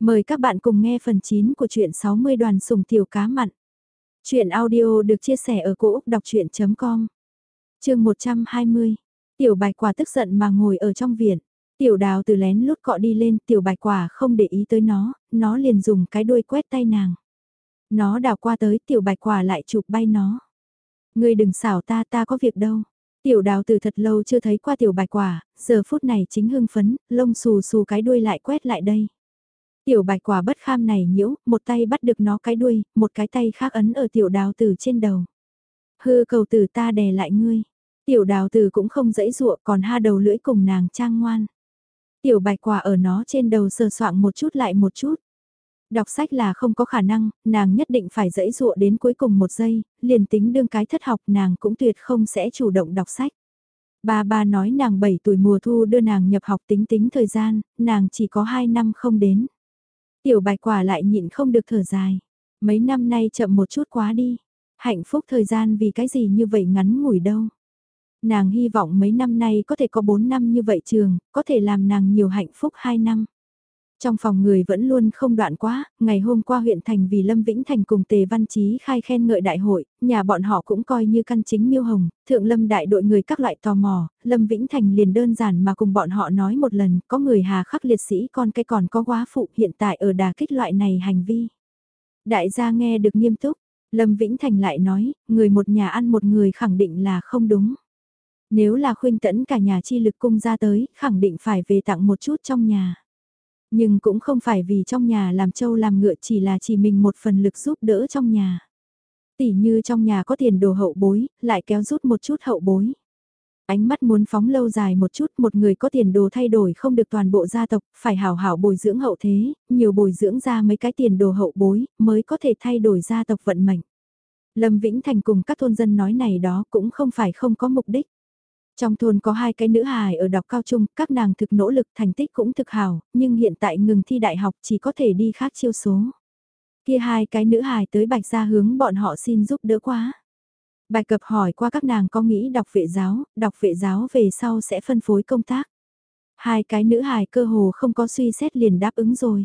Mời các bạn cùng nghe phần 9 của truyện 60 đoàn sùng tiểu cá mặn. Chuyện audio được chia sẻ ở cỗ đọc chuyện.com Trường 120 Tiểu bạch quả tức giận mà ngồi ở trong viện. Tiểu đào từ lén lút cọ đi lên tiểu bạch quả không để ý tới nó, nó liền dùng cái đuôi quét tay nàng. Nó đào qua tới tiểu bạch quả lại chụp bay nó. Ngươi đừng xảo ta ta có việc đâu. Tiểu đào từ thật lâu chưa thấy qua tiểu bạch quả, giờ phút này chính hưng phấn, lông xù xù cái đuôi lại quét lại đây. Tiểu bạch quả bất kham này nhiễu, một tay bắt được nó cái đuôi, một cái tay khác ấn ở tiểu đào tử trên đầu. Hư cầu tử ta đè lại ngươi. Tiểu đào tử cũng không dãy dụa còn ha đầu lưỡi cùng nàng trang ngoan. Tiểu bạch quả ở nó trên đầu sờ soạng một chút lại một chút. Đọc sách là không có khả năng, nàng nhất định phải dãy dụa đến cuối cùng một giây, liền tính đương cái thất học nàng cũng tuyệt không sẽ chủ động đọc sách. Ba ba nói nàng 7 tuổi mùa thu đưa nàng nhập học tính tính thời gian, nàng chỉ có 2 năm không đến. Tiểu bạch quả lại nhịn không được thở dài. Mấy năm nay chậm một chút quá đi. Hạnh phúc thời gian vì cái gì như vậy ngắn ngủi đâu. Nàng hy vọng mấy năm nay có thể có 4 năm như vậy trường, có thể làm nàng nhiều hạnh phúc 2 năm. Trong phòng người vẫn luôn không đoạn quá, ngày hôm qua huyện thành vì Lâm Vĩnh Thành cùng Tề Văn Chí khai khen ngợi đại hội, nhà bọn họ cũng coi như căn chính miêu hồng, thượng lâm đại đội người các loại tò mò, Lâm Vĩnh Thành liền đơn giản mà cùng bọn họ nói một lần, có người hà khắc liệt sĩ con cái còn có quá phụ hiện tại ở đà kích loại này hành vi. Đại gia nghe được nghiêm túc, Lâm Vĩnh Thành lại nói, người một nhà ăn một người khẳng định là không đúng. Nếu là khuyên tẫn cả nhà chi lực cung ra tới, khẳng định phải về tặng một chút trong nhà. Nhưng cũng không phải vì trong nhà làm trâu làm ngựa chỉ là chỉ mình một phần lực giúp đỡ trong nhà. Tỉ như trong nhà có tiền đồ hậu bối, lại kéo rút một chút hậu bối. Ánh mắt muốn phóng lâu dài một chút, một người có tiền đồ thay đổi không được toàn bộ gia tộc, phải hảo hảo bồi dưỡng hậu thế, nhiều bồi dưỡng ra mấy cái tiền đồ hậu bối, mới có thể thay đổi gia tộc vận mệnh. Lâm Vĩnh Thành cùng các thôn dân nói này đó cũng không phải không có mục đích. Trong thôn có hai cái nữ hài ở đọc cao trung, các nàng thực nỗ lực thành tích cũng thực hào, nhưng hiện tại ngừng thi đại học chỉ có thể đi khác chiêu số. Kia hai cái nữ hài tới bạch ra hướng bọn họ xin giúp đỡ quá. Bài cập hỏi qua các nàng có nghĩ đọc vệ giáo, đọc vệ giáo về sau sẽ phân phối công tác. Hai cái nữ hài cơ hồ không có suy xét liền đáp ứng rồi.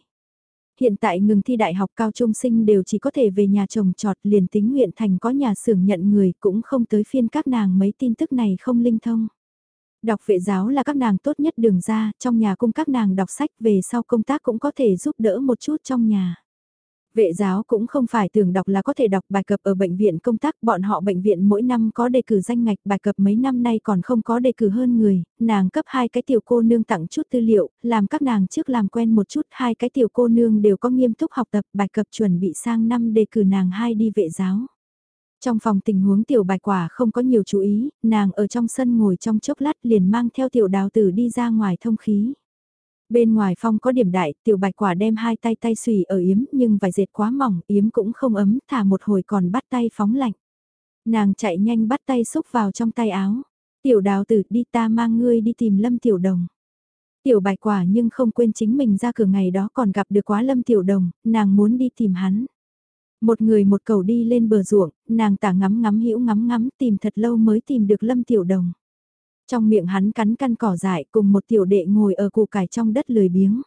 Hiện tại ngừng thi đại học cao trung sinh đều chỉ có thể về nhà chồng trọt liền tính nguyện thành có nhà xưởng nhận người cũng không tới phiên các nàng mấy tin tức này không linh thông. Đọc vệ giáo là các nàng tốt nhất đường ra, trong nhà cung các nàng đọc sách về sau công tác cũng có thể giúp đỡ một chút trong nhà. Vệ giáo cũng không phải tưởng đọc là có thể đọc bài cập ở bệnh viện công tác, bọn họ bệnh viện mỗi năm có đề cử danh ngạch bài cập mấy năm nay còn không có đề cử hơn người, nàng cấp hai cái tiểu cô nương tặng chút tư liệu, làm các nàng trước làm quen một chút, hai cái tiểu cô nương đều có nghiêm túc học tập bài cập chuẩn bị sang năm đề cử nàng hai đi vệ giáo. Trong phòng tình huống tiểu bài quả không có nhiều chú ý, nàng ở trong sân ngồi trong chốc lát liền mang theo tiểu đào tử đi ra ngoài thông khí. Bên ngoài phong có điểm đại, tiểu bạch quả đem hai tay tay xùy ở yếm nhưng vải dệt quá mỏng, yếm cũng không ấm, thả một hồi còn bắt tay phóng lạnh. Nàng chạy nhanh bắt tay xúc vào trong tay áo. Tiểu đào tử đi ta mang ngươi đi tìm lâm tiểu đồng. Tiểu bạch quả nhưng không quên chính mình ra cửa ngày đó còn gặp được quá lâm tiểu đồng, nàng muốn đi tìm hắn. Một người một cầu đi lên bờ ruộng, nàng tả ngắm ngắm hữu ngắm ngắm tìm thật lâu mới tìm được lâm tiểu đồng. Trong miệng hắn cắn căn cỏ dại cùng một tiểu đệ ngồi ở củ cải trong đất lười biếng.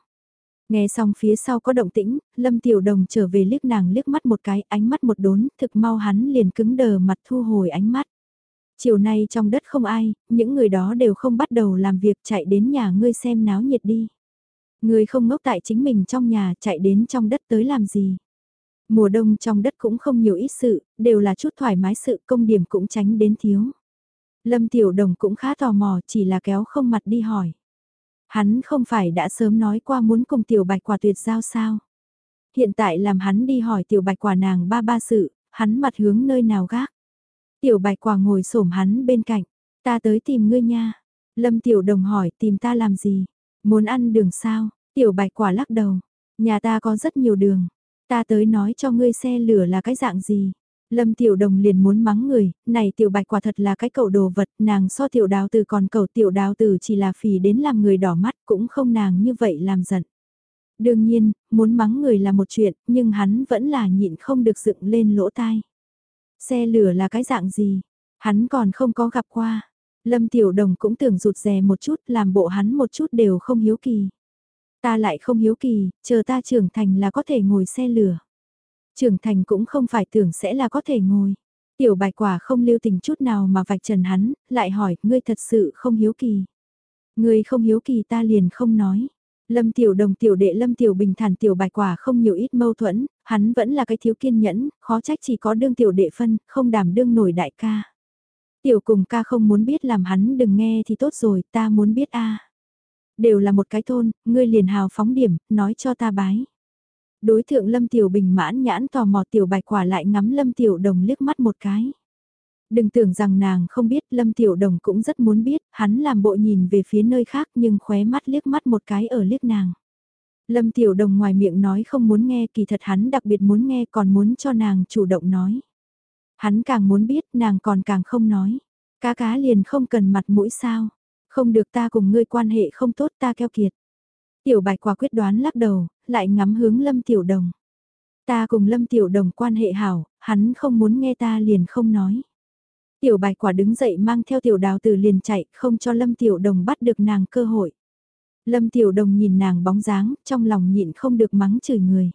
Nghe xong phía sau có động tĩnh, Lâm Tiểu Đồng trở về liếc nàng liếc mắt một cái, ánh mắt một đốn, thực mau hắn liền cứng đờ mặt thu hồi ánh mắt. Chiều nay trong đất không ai, những người đó đều không bắt đầu làm việc chạy đến nhà ngươi xem náo nhiệt đi. Ngươi không ngốc tại chính mình trong nhà chạy đến trong đất tới làm gì. Mùa đông trong đất cũng không nhiều ít sự, đều là chút thoải mái sự công điểm cũng tránh đến thiếu. Lâm Tiểu Đồng cũng khá tò mò chỉ là kéo không mặt đi hỏi. Hắn không phải đã sớm nói qua muốn cùng Tiểu Bạch Quả tuyệt giao sao? Hiện tại làm hắn đi hỏi Tiểu Bạch Quả nàng ba ba sự, hắn mặt hướng nơi nào gác. Tiểu Bạch Quả ngồi xổm hắn bên cạnh, ta tới tìm ngươi nha. Lâm Tiểu Đồng hỏi tìm ta làm gì? Muốn ăn đường sao? Tiểu Bạch Quả lắc đầu, nhà ta có rất nhiều đường. Ta tới nói cho ngươi xe lửa là cái dạng gì? Lâm Tiểu Đồng liền muốn mắng người, này Tiểu Bạch quả thật là cái cậu đồ vật, nàng so Tiểu Đào Tử còn cầu Tiểu Đào Tử chỉ là phì đến làm người đỏ mắt cũng không nàng như vậy làm giận. Đương nhiên, muốn mắng người là một chuyện, nhưng hắn vẫn là nhịn không được dựng lên lỗ tai. Xe lửa là cái dạng gì? Hắn còn không có gặp qua. Lâm Tiểu Đồng cũng tưởng rụt rè một chút làm bộ hắn một chút đều không hiếu kỳ. Ta lại không hiếu kỳ, chờ ta trưởng thành là có thể ngồi xe lửa. Trưởng thành cũng không phải tưởng sẽ là có thể ngồi. Tiểu bạch quả không lưu tình chút nào mà vạch trần hắn, lại hỏi, ngươi thật sự không hiếu kỳ. Ngươi không hiếu kỳ ta liền không nói. Lâm tiểu đồng tiểu đệ lâm tiểu bình thản tiểu bạch quả không nhiều ít mâu thuẫn, hắn vẫn là cái thiếu kiên nhẫn, khó trách chỉ có đương tiểu đệ phân, không đảm đương nổi đại ca. Tiểu cùng ca không muốn biết làm hắn đừng nghe thì tốt rồi, ta muốn biết a Đều là một cái thôn, ngươi liền hào phóng điểm, nói cho ta bái. Đối thượng Lâm Tiểu Bình mãn nhãn tò mò Tiểu Bạch Quả lại ngắm Lâm Tiểu Đồng liếc mắt một cái. Đừng tưởng rằng nàng không biết Lâm Tiểu Đồng cũng rất muốn biết, hắn làm bộ nhìn về phía nơi khác nhưng khóe mắt liếc mắt một cái ở liếc nàng. Lâm Tiểu Đồng ngoài miệng nói không muốn nghe kỳ thật hắn đặc biệt muốn nghe còn muốn cho nàng chủ động nói. Hắn càng muốn biết nàng còn càng không nói. Cá cá liền không cần mặt mũi sao. Không được ta cùng ngươi quan hệ không tốt ta keo kiệt. Tiểu bạch quả quyết đoán lắc đầu, lại ngắm hướng Lâm Tiểu Đồng. Ta cùng Lâm Tiểu Đồng quan hệ hảo, hắn không muốn nghe ta liền không nói. Tiểu bạch quả đứng dậy mang theo tiểu đào từ liền chạy, không cho Lâm Tiểu Đồng bắt được nàng cơ hội. Lâm Tiểu Đồng nhìn nàng bóng dáng, trong lòng nhịn không được mắng chửi người.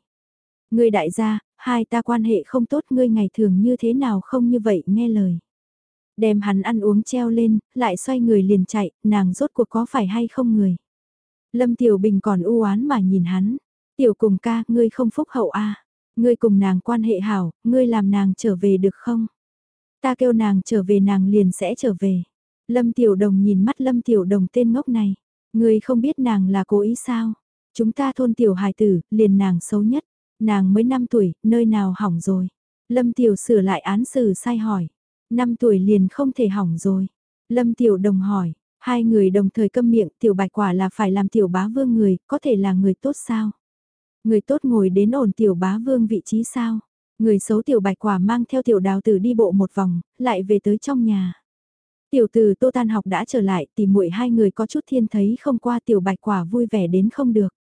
Ngươi đại gia, hai ta quan hệ không tốt ngươi ngày thường như thế nào không như vậy nghe lời. Đem hắn ăn uống treo lên, lại xoay người liền chạy, nàng rốt cuộc có phải hay không người. Lâm Tiểu Bình còn u oán mà nhìn hắn. Tiểu cùng ca, ngươi không phúc hậu a à. Ngươi cùng nàng quan hệ hảo, ngươi làm nàng trở về được không? Ta kêu nàng trở về nàng liền sẽ trở về. Lâm Tiểu Đồng nhìn mắt Lâm Tiểu Đồng tên ngốc này. Ngươi không biết nàng là cố ý sao? Chúng ta thôn Tiểu Hải tử, liền nàng xấu nhất. Nàng mới 5 tuổi, nơi nào hỏng rồi? Lâm Tiểu sửa lại án xử sai hỏi. 5 tuổi liền không thể hỏng rồi. Lâm Tiểu Đồng hỏi, hai người đồng thời câm miệng Tiểu Bạch quả là phải làm Tiểu Bá Vương người, có thể là người tốt sao? Người tốt ngồi đến ổn Tiểu Bá Vương vị trí sao? Người xấu Tiểu Bạch quả mang theo Tiểu Đào Tử đi bộ một vòng, lại về tới trong nhà. Tiểu tử Tô Tan học đã trở lại, tìm muội hai người có chút thiên thấy không qua Tiểu Bạch quả vui vẻ đến không được.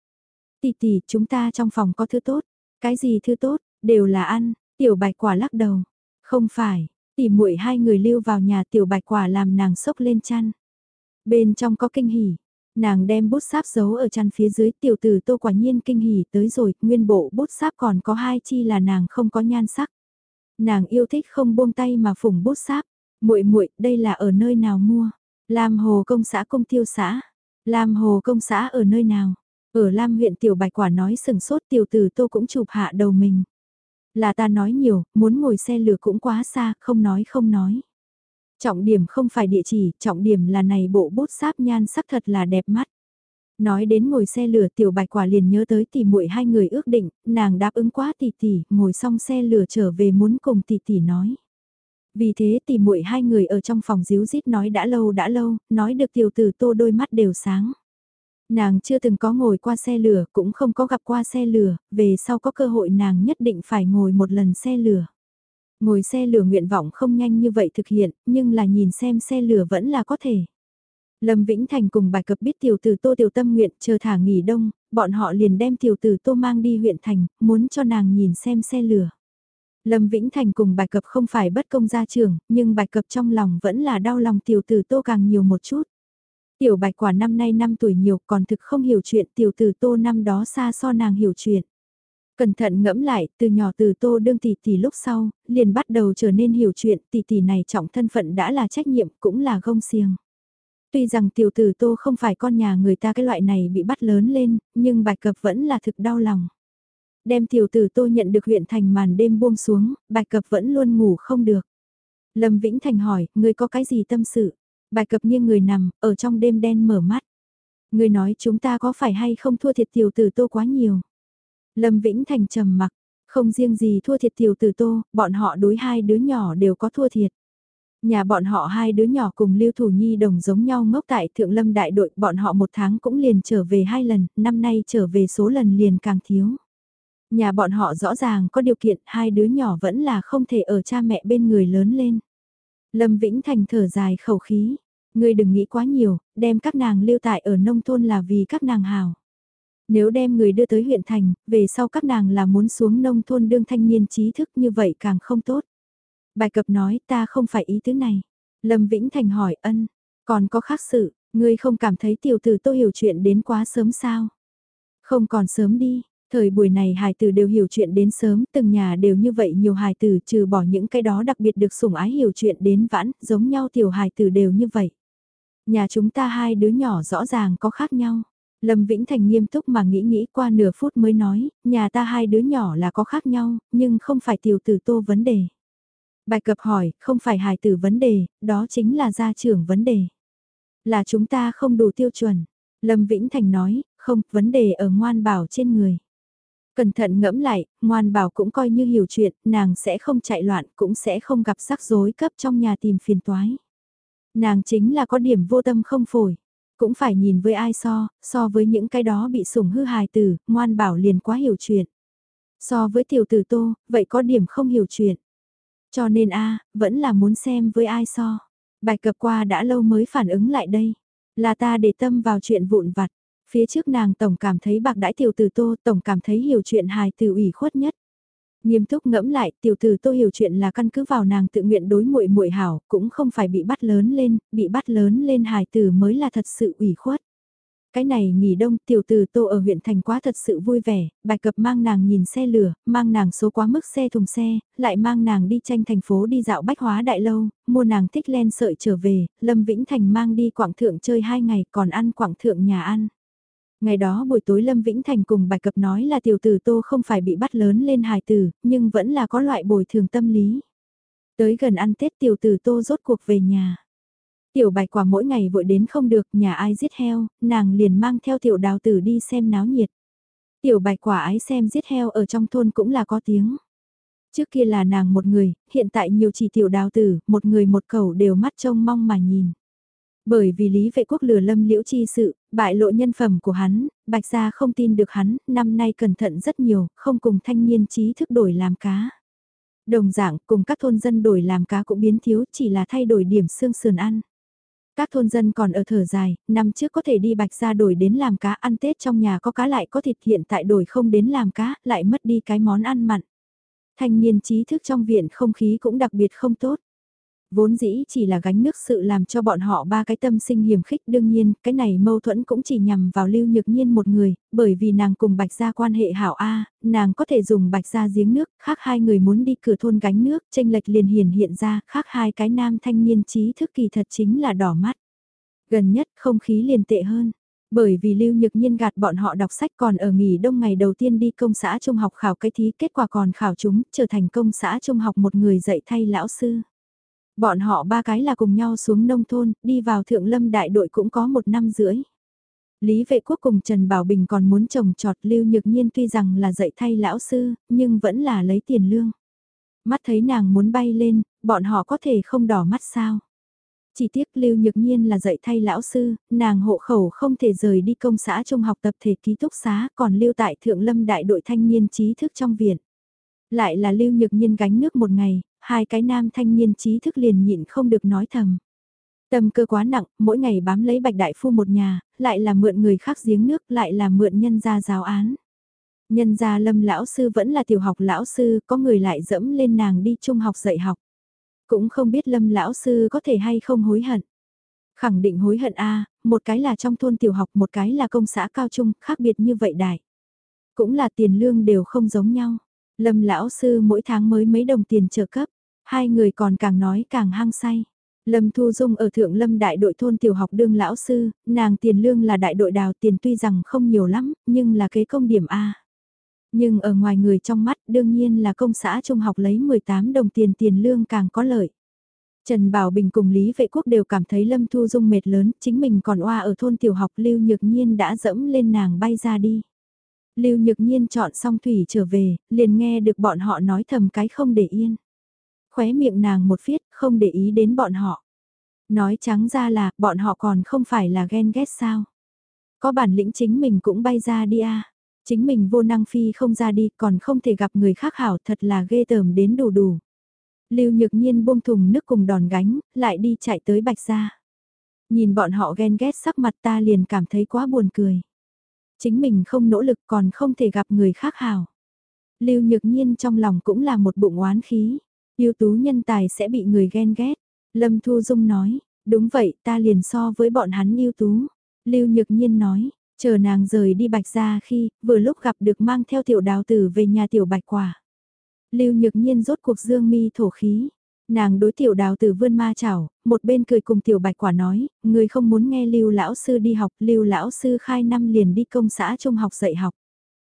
Tỷ tỷ, chúng ta trong phòng có thứ tốt. Cái gì thứ tốt, đều là ăn, Tiểu Bạch quả lắc đầu. Không phải, tỉ muội hai người lưu vào nhà tiểu bạch quả làm nàng sốc lên chăn. Bên trong có kinh hỉ, nàng đem bút sáp giấu ở chăn phía dưới tiểu tử tô quả nhiên kinh hỉ tới rồi, nguyên bộ bút sáp còn có hai chi là nàng không có nhan sắc. Nàng yêu thích không buông tay mà phủng bút sáp, muội muội đây là ở nơi nào mua? Lam Hồ công xã công tiêu xã. Lam Hồ công xã ở nơi nào? Ở Lam huyện tiểu bạch quả nói sừng sốt tiểu tử tô cũng chụp hạ đầu mình. Là ta nói nhiều, muốn ngồi xe lửa cũng quá xa, không nói không nói. Trọng điểm không phải địa chỉ, trọng điểm là này bộ bút sáp nhan sắc thật là đẹp mắt. Nói đến ngồi xe lửa tiểu bạch quả liền nhớ tới tỷ muội hai người ước định, nàng đáp ứng quá tỷ tỷ, ngồi xong xe lửa trở về muốn cùng tỷ tỷ nói. Vì thế tỷ muội hai người ở trong phòng díu dít nói đã lâu đã lâu, nói được tiểu tử tô đôi mắt đều sáng. Nàng chưa từng có ngồi qua xe lửa, cũng không có gặp qua xe lửa, về sau có cơ hội nàng nhất định phải ngồi một lần xe lửa. Ngồi xe lửa nguyện vọng không nhanh như vậy thực hiện, nhưng là nhìn xem xe lửa vẫn là có thể. Lâm Vĩnh Thành cùng bài cập biết tiểu tử Tô Tiểu Tâm nguyện chờ thả nghỉ đông, bọn họ liền đem tiểu tử Tô mang đi huyện thành, muốn cho nàng nhìn xem xe lửa. Lâm Vĩnh Thành cùng bài cập không phải bất công gia trường, nhưng bài cập trong lòng vẫn là đau lòng tiểu tử Tô càng nhiều một chút. Tiểu bạch quả năm nay 5 tuổi nhiều còn thực không hiểu chuyện tiểu tử tô năm đó xa so nàng hiểu chuyện. Cẩn thận ngẫm lại, từ nhỏ từ tô đương tỷ tỷ lúc sau, liền bắt đầu trở nên hiểu chuyện tỷ tỷ này trọng thân phận đã là trách nhiệm cũng là gông xiềng. Tuy rằng tiểu tử tô không phải con nhà người ta cái loại này bị bắt lớn lên, nhưng bạch cập vẫn là thực đau lòng. Đem tiểu tử tô nhận được huyện thành màn đêm buông xuống, bạch cập vẫn luôn ngủ không được. Lâm Vĩnh Thành hỏi, người có cái gì tâm sự? bạch cập nghiêng người nằm, ở trong đêm đen mở mắt. Người nói chúng ta có phải hay không thua thiệt tiểu tử tô quá nhiều. Lâm Vĩnh Thành trầm mặc, không riêng gì thua thiệt tiểu tử tô, bọn họ đối hai đứa nhỏ đều có thua thiệt. Nhà bọn họ hai đứa nhỏ cùng Lưu Thủ Nhi đồng giống nhau ngốc tại Thượng Lâm đại đội, bọn họ một tháng cũng liền trở về hai lần, năm nay trở về số lần liền càng thiếu. Nhà bọn họ rõ ràng có điều kiện hai đứa nhỏ vẫn là không thể ở cha mẹ bên người lớn lên. Lâm Vĩnh Thành thở dài khẩu khí, ngươi đừng nghĩ quá nhiều, đem các nàng lưu tại ở nông thôn là vì các nàng hào. Nếu đem người đưa tới huyện thành, về sau các nàng là muốn xuống nông thôn đương thanh niên trí thức như vậy càng không tốt. Bài cập nói ta không phải ý tứ này. Lâm Vĩnh Thành hỏi ân, còn có khác sự, ngươi không cảm thấy tiểu tử tôi hiểu chuyện đến quá sớm sao? Không còn sớm đi, thời buổi này hài tử đều hiểu chuyện đến sớm, từng nhà đều như vậy nhiều hài tử trừ bỏ những cái đó đặc biệt được sủng ái hiểu chuyện đến vãn, giống nhau tiểu hài tử đều như vậy. Nhà chúng ta hai đứa nhỏ rõ ràng có khác nhau. Lâm Vĩnh Thành nghiêm túc mà nghĩ nghĩ qua nửa phút mới nói, nhà ta hai đứa nhỏ là có khác nhau, nhưng không phải tiểu tử tô vấn đề. Bài cập hỏi, không phải hài tử vấn đề, đó chính là gia trưởng vấn đề. Là chúng ta không đủ tiêu chuẩn. Lâm Vĩnh Thành nói, không, vấn đề ở ngoan bảo trên người. Cẩn thận ngẫm lại, ngoan bảo cũng coi như hiểu chuyện, nàng sẽ không chạy loạn, cũng sẽ không gặp rắc rối cấp trong nhà tìm phiền toái. Nàng chính là có điểm vô tâm không phổi. Cũng phải nhìn với ai so, so với những cái đó bị sủng hư hài tử, ngoan bảo liền quá hiểu chuyện. So với tiểu tử tô, vậy có điểm không hiểu chuyện. Cho nên a vẫn là muốn xem với ai so. Bài cập qua đã lâu mới phản ứng lại đây. Là ta để tâm vào chuyện vụn vặt. Phía trước nàng tổng cảm thấy bạc đãi tiểu tử tô, tổng cảm thấy hiểu chuyện hài từ ủy khuất nhất. Nghiêm túc ngẫm lại, tiểu tử tôi hiểu chuyện là căn cứ vào nàng tự nguyện đối muội muội hảo, cũng không phải bị bắt lớn lên, bị bắt lớn lên hài tử mới là thật sự ủy khuất. Cái này nghỉ đông tiểu tử Tô ở huyện thành quá thật sự vui vẻ, bạch cập mang nàng nhìn xe lửa, mang nàng số quá mức xe thùng xe, lại mang nàng đi tranh thành phố đi dạo bách hóa đại lâu, mua nàng thích len sợi trở về, Lâm Vĩnh Thành mang đi quảng thượng chơi hai ngày còn ăn quảng thượng nhà ăn. Ngày đó buổi tối Lâm Vĩnh Thành cùng bài cập nói là tiểu tử Tô không phải bị bắt lớn lên hài tử, nhưng vẫn là có loại bồi thường tâm lý. Tới gần ăn Tết tiểu tử Tô rốt cuộc về nhà. Tiểu bạch quả mỗi ngày vội đến không được, nhà ai giết heo, nàng liền mang theo tiểu đào tử đi xem náo nhiệt. Tiểu bạch quả ái xem giết heo ở trong thôn cũng là có tiếng. Trước kia là nàng một người, hiện tại nhiều chỉ tiểu đào tử, một người một cầu đều mắt trông mong mà nhìn. Bởi vì Lý Vệ Quốc lừa lâm liễu chi sự, bại lộ nhân phẩm của hắn, Bạch Gia không tin được hắn, năm nay cẩn thận rất nhiều, không cùng thanh niên trí thức đổi làm cá. Đồng dạng cùng các thôn dân đổi làm cá cũng biến thiếu chỉ là thay đổi điểm xương sườn ăn. Các thôn dân còn ở thở dài, năm trước có thể đi Bạch Gia đổi đến làm cá ăn Tết trong nhà có cá lại có thịt hiện tại đổi không đến làm cá, lại mất đi cái món ăn mặn. Thanh niên trí thức trong viện không khí cũng đặc biệt không tốt. Vốn dĩ chỉ là gánh nước sự làm cho bọn họ ba cái tâm sinh hiểm khích đương nhiên, cái này mâu thuẫn cũng chỉ nhằm vào lưu nhược nhiên một người, bởi vì nàng cùng bạch gia quan hệ hảo A, nàng có thể dùng bạch gia giếng nước, khác hai người muốn đi cửa thôn gánh nước, tranh lệch liền hiển hiện ra, khác hai cái nam thanh niên trí thức kỳ thật chính là đỏ mắt. Gần nhất không khí liền tệ hơn. Bởi vì Lưu Nhược Nhiên gạt bọn họ đọc sách còn ở nghỉ đông ngày đầu tiên đi công xã trung học khảo cái thí kết quả còn khảo chúng, trở thành công xã trung học một người dạy thay lão sư. Bọn họ ba cái là cùng nhau xuống nông thôn, đi vào thượng lâm đại đội cũng có một năm rưỡi. Lý vệ quốc cùng Trần Bảo Bình còn muốn trồng trọt lưu nhược nhiên tuy rằng là dạy thay lão sư, nhưng vẫn là lấy tiền lương. Mắt thấy nàng muốn bay lên, bọn họ có thể không đỏ mắt sao. Chỉ tiếc lưu nhược nhiên là dạy thay lão sư, nàng hộ khẩu không thể rời đi công xã trong học tập thể ký túc xá còn lưu tại thượng lâm đại đội thanh niên trí thức trong viện. Lại là lưu nhược nhiên gánh nước một ngày, hai cái nam thanh niên trí thức liền nhịn không được nói thầm. Tâm cơ quá nặng, mỗi ngày bám lấy bạch đại phu một nhà, lại là mượn người khác giếng nước, lại là mượn nhân gia giáo án. Nhân gia lâm lão sư vẫn là tiểu học lão sư, có người lại dẫm lên nàng đi trung học dạy học. Cũng không biết lâm lão sư có thể hay không hối hận. Khẳng định hối hận a một cái là trong thôn tiểu học, một cái là công xã cao trung, khác biệt như vậy đại. Cũng là tiền lương đều không giống nhau. Lâm lão sư mỗi tháng mới mấy đồng tiền trợ cấp, hai người còn càng nói càng hăng say. Lâm Thu Dung ở Thượng Lâm đại đội thôn tiểu học đương lão sư, nàng tiền lương là đại đội đào tiền tuy rằng không nhiều lắm, nhưng là kế công điểm A. Nhưng ở ngoài người trong mắt đương nhiên là công xã trung học lấy 18 đồng tiền tiền lương càng có lợi. Trần Bảo Bình cùng Lý Vệ Quốc đều cảm thấy Lâm Thu Dung mệt lớn, chính mình còn oa ở thôn tiểu học Lưu Nhược Nhiên đã dẫm lên nàng bay ra đi. Lưu Nhược Nhiên chọn xong thủy trở về, liền nghe được bọn họ nói thầm cái không để yên. Khóe miệng nàng một phiết, không để ý đến bọn họ. Nói trắng ra là, bọn họ còn không phải là ghen ghét sao. Có bản lĩnh chính mình cũng bay ra đi à. Chính mình vô năng phi không ra đi, còn không thể gặp người khác hảo thật là ghê tởm đến đủ đủ. Lưu Nhược Nhiên buông thùng nước cùng đòn gánh, lại đi chạy tới Bạch Gia. Nhìn bọn họ ghen ghét sắc mặt ta liền cảm thấy quá buồn cười. Chính mình không nỗ lực còn không thể gặp người khác hảo. Lưu Nhược Nhiên trong lòng cũng là một bụng oán khí. ưu tú nhân tài sẽ bị người ghen ghét. Lâm Thu Dung nói, đúng vậy ta liền so với bọn hắn ưu tú. Lưu Nhược Nhiên nói, Chờ nàng rời đi bạch ra khi, vừa lúc gặp được mang theo tiểu đào tử về nhà tiểu bạch quả. Lưu nhược nhiên rốt cuộc dương mi thổ khí. Nàng đối tiểu đào tử vươn ma chảo, một bên cười cùng tiểu bạch quả nói, người không muốn nghe lưu lão sư đi học, lưu lão sư khai năm liền đi công xã trung học dạy học.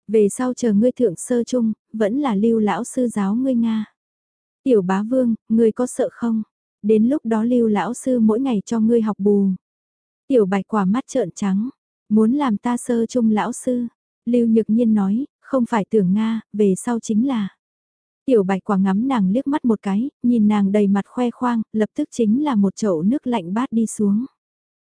Về sau chờ ngươi thượng sơ trung, vẫn là lưu lão sư giáo ngươi Nga. Tiểu bá vương, ngươi có sợ không? Đến lúc đó lưu lão sư mỗi ngày cho ngươi học bù. Tiểu bạch quả mắt trợn trắng, muốn làm ta sơ trung lão sư. Lưu nhược nhiên nói, không phải tưởng Nga, về sau chính là. Tiểu bạch quả ngắm nàng liếc mắt một cái, nhìn nàng đầy mặt khoe khoang, lập tức chính là một chậu nước lạnh bát đi xuống.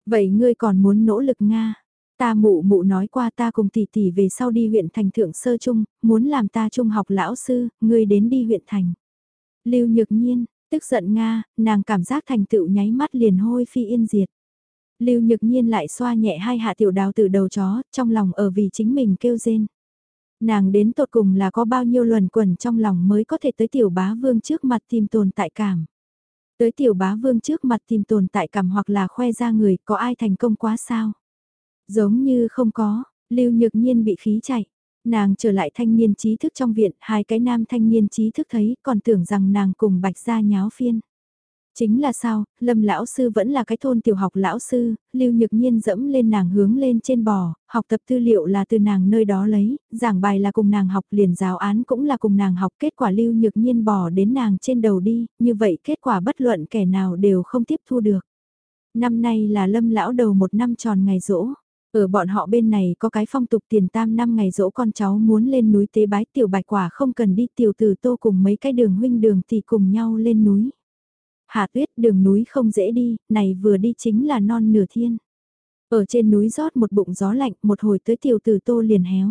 Vậy ngươi còn muốn nỗ lực Nga? Ta mụ mụ nói qua ta cùng tỷ tỷ về sau đi huyện thành thượng sơ trung, muốn làm ta trung học lão sư, ngươi đến đi huyện thành. Lưu nhược nhiên, tức giận Nga, nàng cảm giác thành tựu nháy mắt liền hôi phi yên diệt. Lưu nhược nhiên lại xoa nhẹ hai hạ tiểu đào từ đầu chó, trong lòng ở vì chính mình kêu rên. Nàng đến tột cùng là có bao nhiêu luẩn quẩn trong lòng mới có thể tới tiểu bá vương trước mặt tìm tồn tại cảm. Tới tiểu bá vương trước mặt tìm tồn tại cảm hoặc là khoe ra người có ai thành công quá sao. Giống như không có, lưu nhược nhiên bị khí chạy. Nàng trở lại thanh niên trí thức trong viện, hai cái nam thanh niên trí thức thấy còn tưởng rằng nàng cùng bạch gia nháo phiên. Chính là sao, Lâm lão sư vẫn là cái thôn tiểu học lão sư, Lưu Nhược Nhiên dẫm lên nàng hướng lên trên bò, học tập tư liệu là từ nàng nơi đó lấy, giảng bài là cùng nàng học, liền giáo án cũng là cùng nàng học, kết quả Lưu Nhược Nhiên bò đến nàng trên đầu đi, như vậy kết quả bất luận kẻ nào đều không tiếp thu được. Năm nay là Lâm lão đầu một năm tròn ngày rỗ. Ở bọn họ bên này có cái phong tục tiền tam năm ngày dỗ con cháu muốn lên núi tế bái tiểu bạch quả không cần đi tiểu tử tô cùng mấy cái đường huynh đường thì cùng nhau lên núi. Hà tuyết đường núi không dễ đi, này vừa đi chính là non nửa thiên. Ở trên núi rót một bụng gió lạnh, một hồi tới tiểu tử tô liền héo.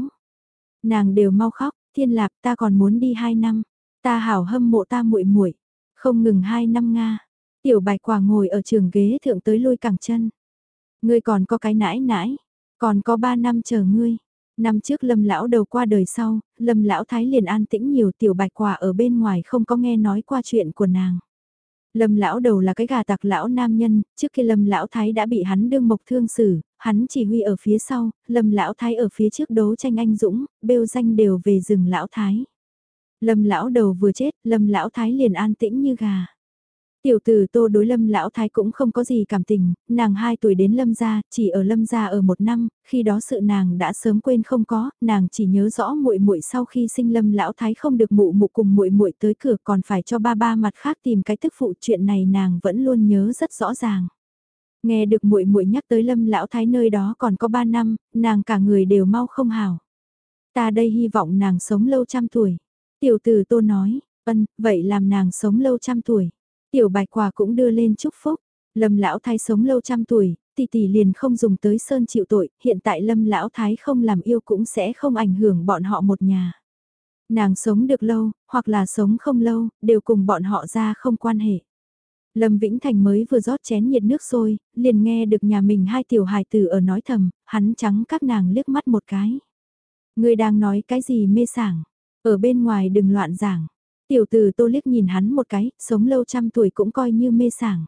Nàng đều mau khóc, thiên lạc ta còn muốn đi hai năm, ta hảo hâm mộ ta muội muội không ngừng hai năm Nga. Tiểu bạch quả ngồi ở trường ghế thượng tới lôi cẳng chân. Ngươi còn có cái nãi nãi, còn có ba năm chờ ngươi. Năm trước lâm lão đầu qua đời sau, lâm lão thái liền an tĩnh nhiều tiểu bạch quả ở bên ngoài không có nghe nói qua chuyện của nàng. Lâm lão đầu là cái gà tặc lão nam nhân, trước khi Lâm lão thái đã bị hắn đương mộc thương xử, hắn chỉ huy ở phía sau, Lâm lão thái ở phía trước đấu tranh anh dũng, bêu danh đều về rừng lão thái. Lâm lão đầu vừa chết, Lâm lão thái liền an tĩnh như gà. Tiểu tử tô đối lâm lão thái cũng không có gì cảm tình, nàng 2 tuổi đến lâm gia, chỉ ở lâm gia ở một năm, khi đó sự nàng đã sớm quên không có, nàng chỉ nhớ rõ muội muội sau khi sinh lâm lão thái không được mụ mụ cùng muội muội tới cửa còn phải cho ba ba mặt khác tìm cái tức phụ chuyện này nàng vẫn luôn nhớ rất rõ ràng. Nghe được muội muội nhắc tới lâm lão thái nơi đó còn có 3 năm, nàng cả người đều mau không hào. Ta đây hy vọng nàng sống lâu trăm tuổi. Tiểu tử tô nói, ân, vậy làm nàng sống lâu trăm tuổi. Tiểu bạch quả cũng đưa lên chúc phúc. Lâm lão thái sống lâu trăm tuổi, tỷ tỷ liền không dùng tới sơn chịu tội, hiện tại lâm lão thái không làm yêu cũng sẽ không ảnh hưởng bọn họ một nhà. Nàng sống được lâu, hoặc là sống không lâu, đều cùng bọn họ ra không quan hệ. Lâm Vĩnh Thành mới vừa rót chén nhiệt nước sôi, liền nghe được nhà mình hai tiểu hài tử ở nói thầm, hắn trắng các nàng liếc mắt một cái. Người đang nói cái gì mê sảng, ở bên ngoài đừng loạn giảng. Tiểu tử tô liếc nhìn hắn một cái, sống lâu trăm tuổi cũng coi như mê sảng.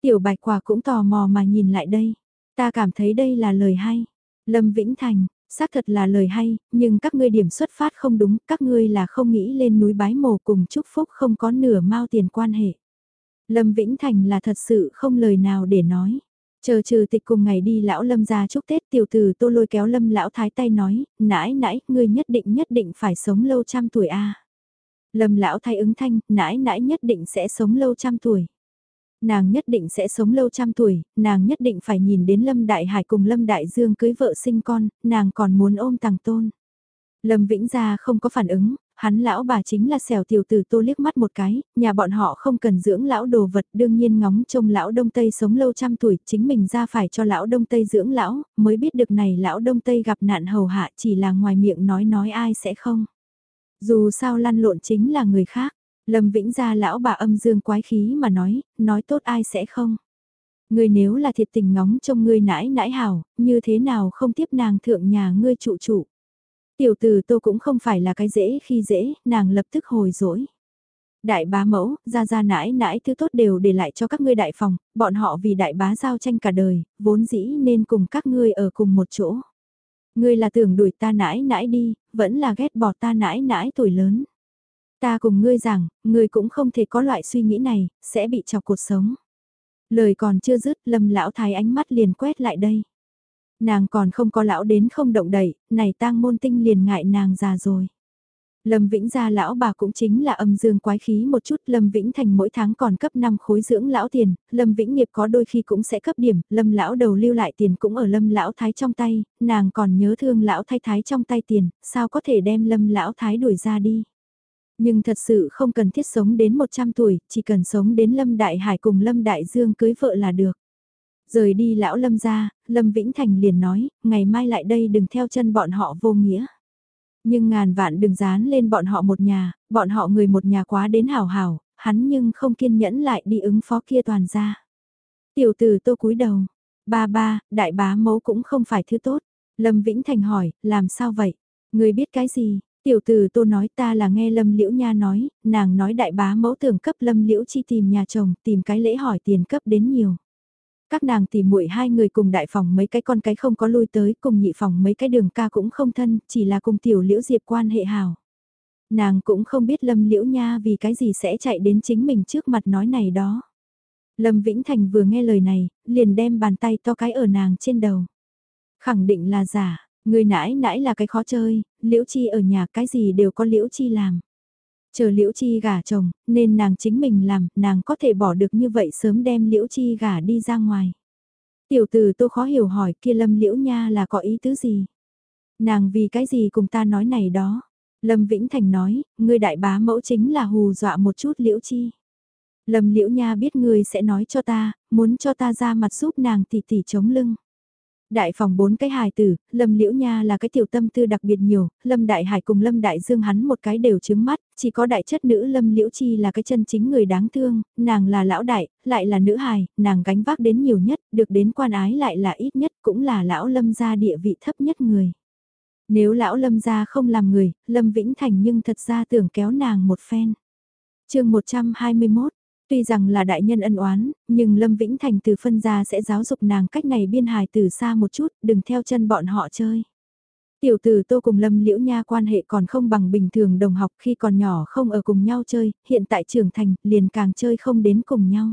Tiểu bạch quả cũng tò mò mà nhìn lại đây. Ta cảm thấy đây là lời hay. Lâm Vĩnh Thành, xác thật là lời hay, nhưng các ngươi điểm xuất phát không đúng, các ngươi là không nghĩ lên núi bái mồ cùng chúc phúc không có nửa mao tiền quan hệ. Lâm Vĩnh Thành là thật sự không lời nào để nói. Chờ trừ tịch cùng ngày đi lão lâm ra chúc Tết tiểu tử tô lôi kéo lâm lão thái tay nói, nãi nãi, ngươi nhất định nhất định phải sống lâu trăm tuổi a Lâm lão thay ứng thanh, nãi nãi nhất định sẽ sống lâu trăm tuổi. Nàng nhất định sẽ sống lâu trăm tuổi, nàng nhất định phải nhìn đến Lâm Đại Hải cùng Lâm Đại Dương cưới vợ sinh con, nàng còn muốn ôm tàng tôn. Lâm Vĩnh Gia không có phản ứng, hắn lão bà chính là xèo tiểu tử tô liếc mắt một cái, nhà bọn họ không cần dưỡng lão đồ vật đương nhiên ngóng trông lão đông tây sống lâu trăm tuổi, chính mình ra phải cho lão đông tây dưỡng lão, mới biết được này lão đông tây gặp nạn hầu hạ chỉ là ngoài miệng nói nói ai sẽ không. Dù sao lăn lộn chính là người khác, Lâm Vĩnh gia lão bà âm dương quái khí mà nói, nói tốt ai sẽ không. Ngươi nếu là thiệt tình ngóng trông ngươi nãi nãi hảo, như thế nào không tiếp nàng thượng nhà ngươi trụ trụ. Tiểu tử tô cũng không phải là cái dễ khi dễ, nàng lập tức hồi dỗi. Đại bá mẫu, ra ra nãi nãi thứ tốt đều để lại cho các ngươi đại phòng, bọn họ vì đại bá giao tranh cả đời, vốn dĩ nên cùng các ngươi ở cùng một chỗ. Ngươi là tưởng đuổi ta nãi nãi đi, vẫn là ghét bỏ ta nãi nãi tuổi lớn. Ta cùng ngươi rằng, ngươi cũng không thể có loại suy nghĩ này, sẽ bị chọc cuộc sống. Lời còn chưa dứt, lâm lão thái ánh mắt liền quét lại đây. Nàng còn không có lão đến không động đậy, này tang môn tinh liền ngại nàng già rồi. Lâm Vĩnh gia lão bà cũng chính là âm dương quái khí một chút, Lâm Vĩnh Thành mỗi tháng còn cấp 5 khối dưỡng lão tiền, Lâm Vĩnh nghiệp có đôi khi cũng sẽ cấp điểm, Lâm lão đầu lưu lại tiền cũng ở Lâm lão thái trong tay, nàng còn nhớ thương lão thái thái trong tay tiền, sao có thể đem Lâm lão thái đuổi ra đi. Nhưng thật sự không cần thiết sống đến 100 tuổi, chỉ cần sống đến Lâm Đại Hải cùng Lâm Đại Dương cưới vợ là được. Rời đi lão Lâm ra, Lâm Vĩnh Thành liền nói, ngày mai lại đây đừng theo chân bọn họ vô nghĩa. Nhưng ngàn vạn đừng dán lên bọn họ một nhà, bọn họ người một nhà quá đến hảo hảo, hắn nhưng không kiên nhẫn lại đi ứng phó kia toàn ra. Tiểu tử tô cúi đầu, ba ba, đại bá mẫu cũng không phải thứ tốt. Lâm Vĩnh Thành hỏi, làm sao vậy? Người biết cái gì? Tiểu tử tô nói ta là nghe Lâm Liễu Nha nói, nàng nói đại bá mẫu tưởng cấp Lâm Liễu chi tìm nhà chồng, tìm cái lễ hỏi tiền cấp đến nhiều. Các nàng tìm muội hai người cùng đại phòng mấy cái con cái không có lui tới, cùng nhị phòng mấy cái đường ca cũng không thân, chỉ là cùng tiểu liễu diệp quan hệ hào. Nàng cũng không biết Lâm Liễu Nha vì cái gì sẽ chạy đến chính mình trước mặt nói này đó. Lâm Vĩnh Thành vừa nghe lời này, liền đem bàn tay to cái ở nàng trên đầu. Khẳng định là giả, người nãi nãi là cái khó chơi, Liễu Chi ở nhà cái gì đều có Liễu Chi làm. Chờ Liễu Chi gả chồng, nên nàng chính mình làm, nàng có thể bỏ được như vậy sớm đem Liễu Chi gả đi ra ngoài. Tiểu tử tôi khó hiểu hỏi kia Lâm Liễu Nha là có ý tứ gì? Nàng vì cái gì cùng ta nói này đó? Lâm Vĩnh Thành nói, ngươi đại bá mẫu chính là hù dọa một chút Liễu Chi. Lâm Liễu Nha biết ngươi sẽ nói cho ta, muốn cho ta ra mặt giúp nàng tỉ tỉ chống lưng. Đại phòng bốn cái hài tử, Lâm Liễu Nha là cái tiểu tâm tư đặc biệt nhiều, Lâm Đại Hải cùng Lâm Đại Dương hắn một cái đều trứng mắt, chỉ có đại chất nữ Lâm Liễu Chi là cái chân chính người đáng thương, nàng là lão đại, lại là nữ hài, nàng gánh vác đến nhiều nhất, được đến quan ái lại là ít nhất, cũng là lão Lâm gia địa vị thấp nhất người. Nếu lão Lâm gia không làm người, Lâm Vĩnh Thành nhưng thật ra tưởng kéo nàng một phen. chương 121 Tuy rằng là đại nhân ân oán, nhưng Lâm Vĩnh Thành từ phân ra sẽ giáo dục nàng cách này biên hài từ xa một chút, đừng theo chân bọn họ chơi. Tiểu tử Tô cùng Lâm Liễu Nha quan hệ còn không bằng bình thường đồng học khi còn nhỏ không ở cùng nhau chơi, hiện tại trưởng thành liền càng chơi không đến cùng nhau.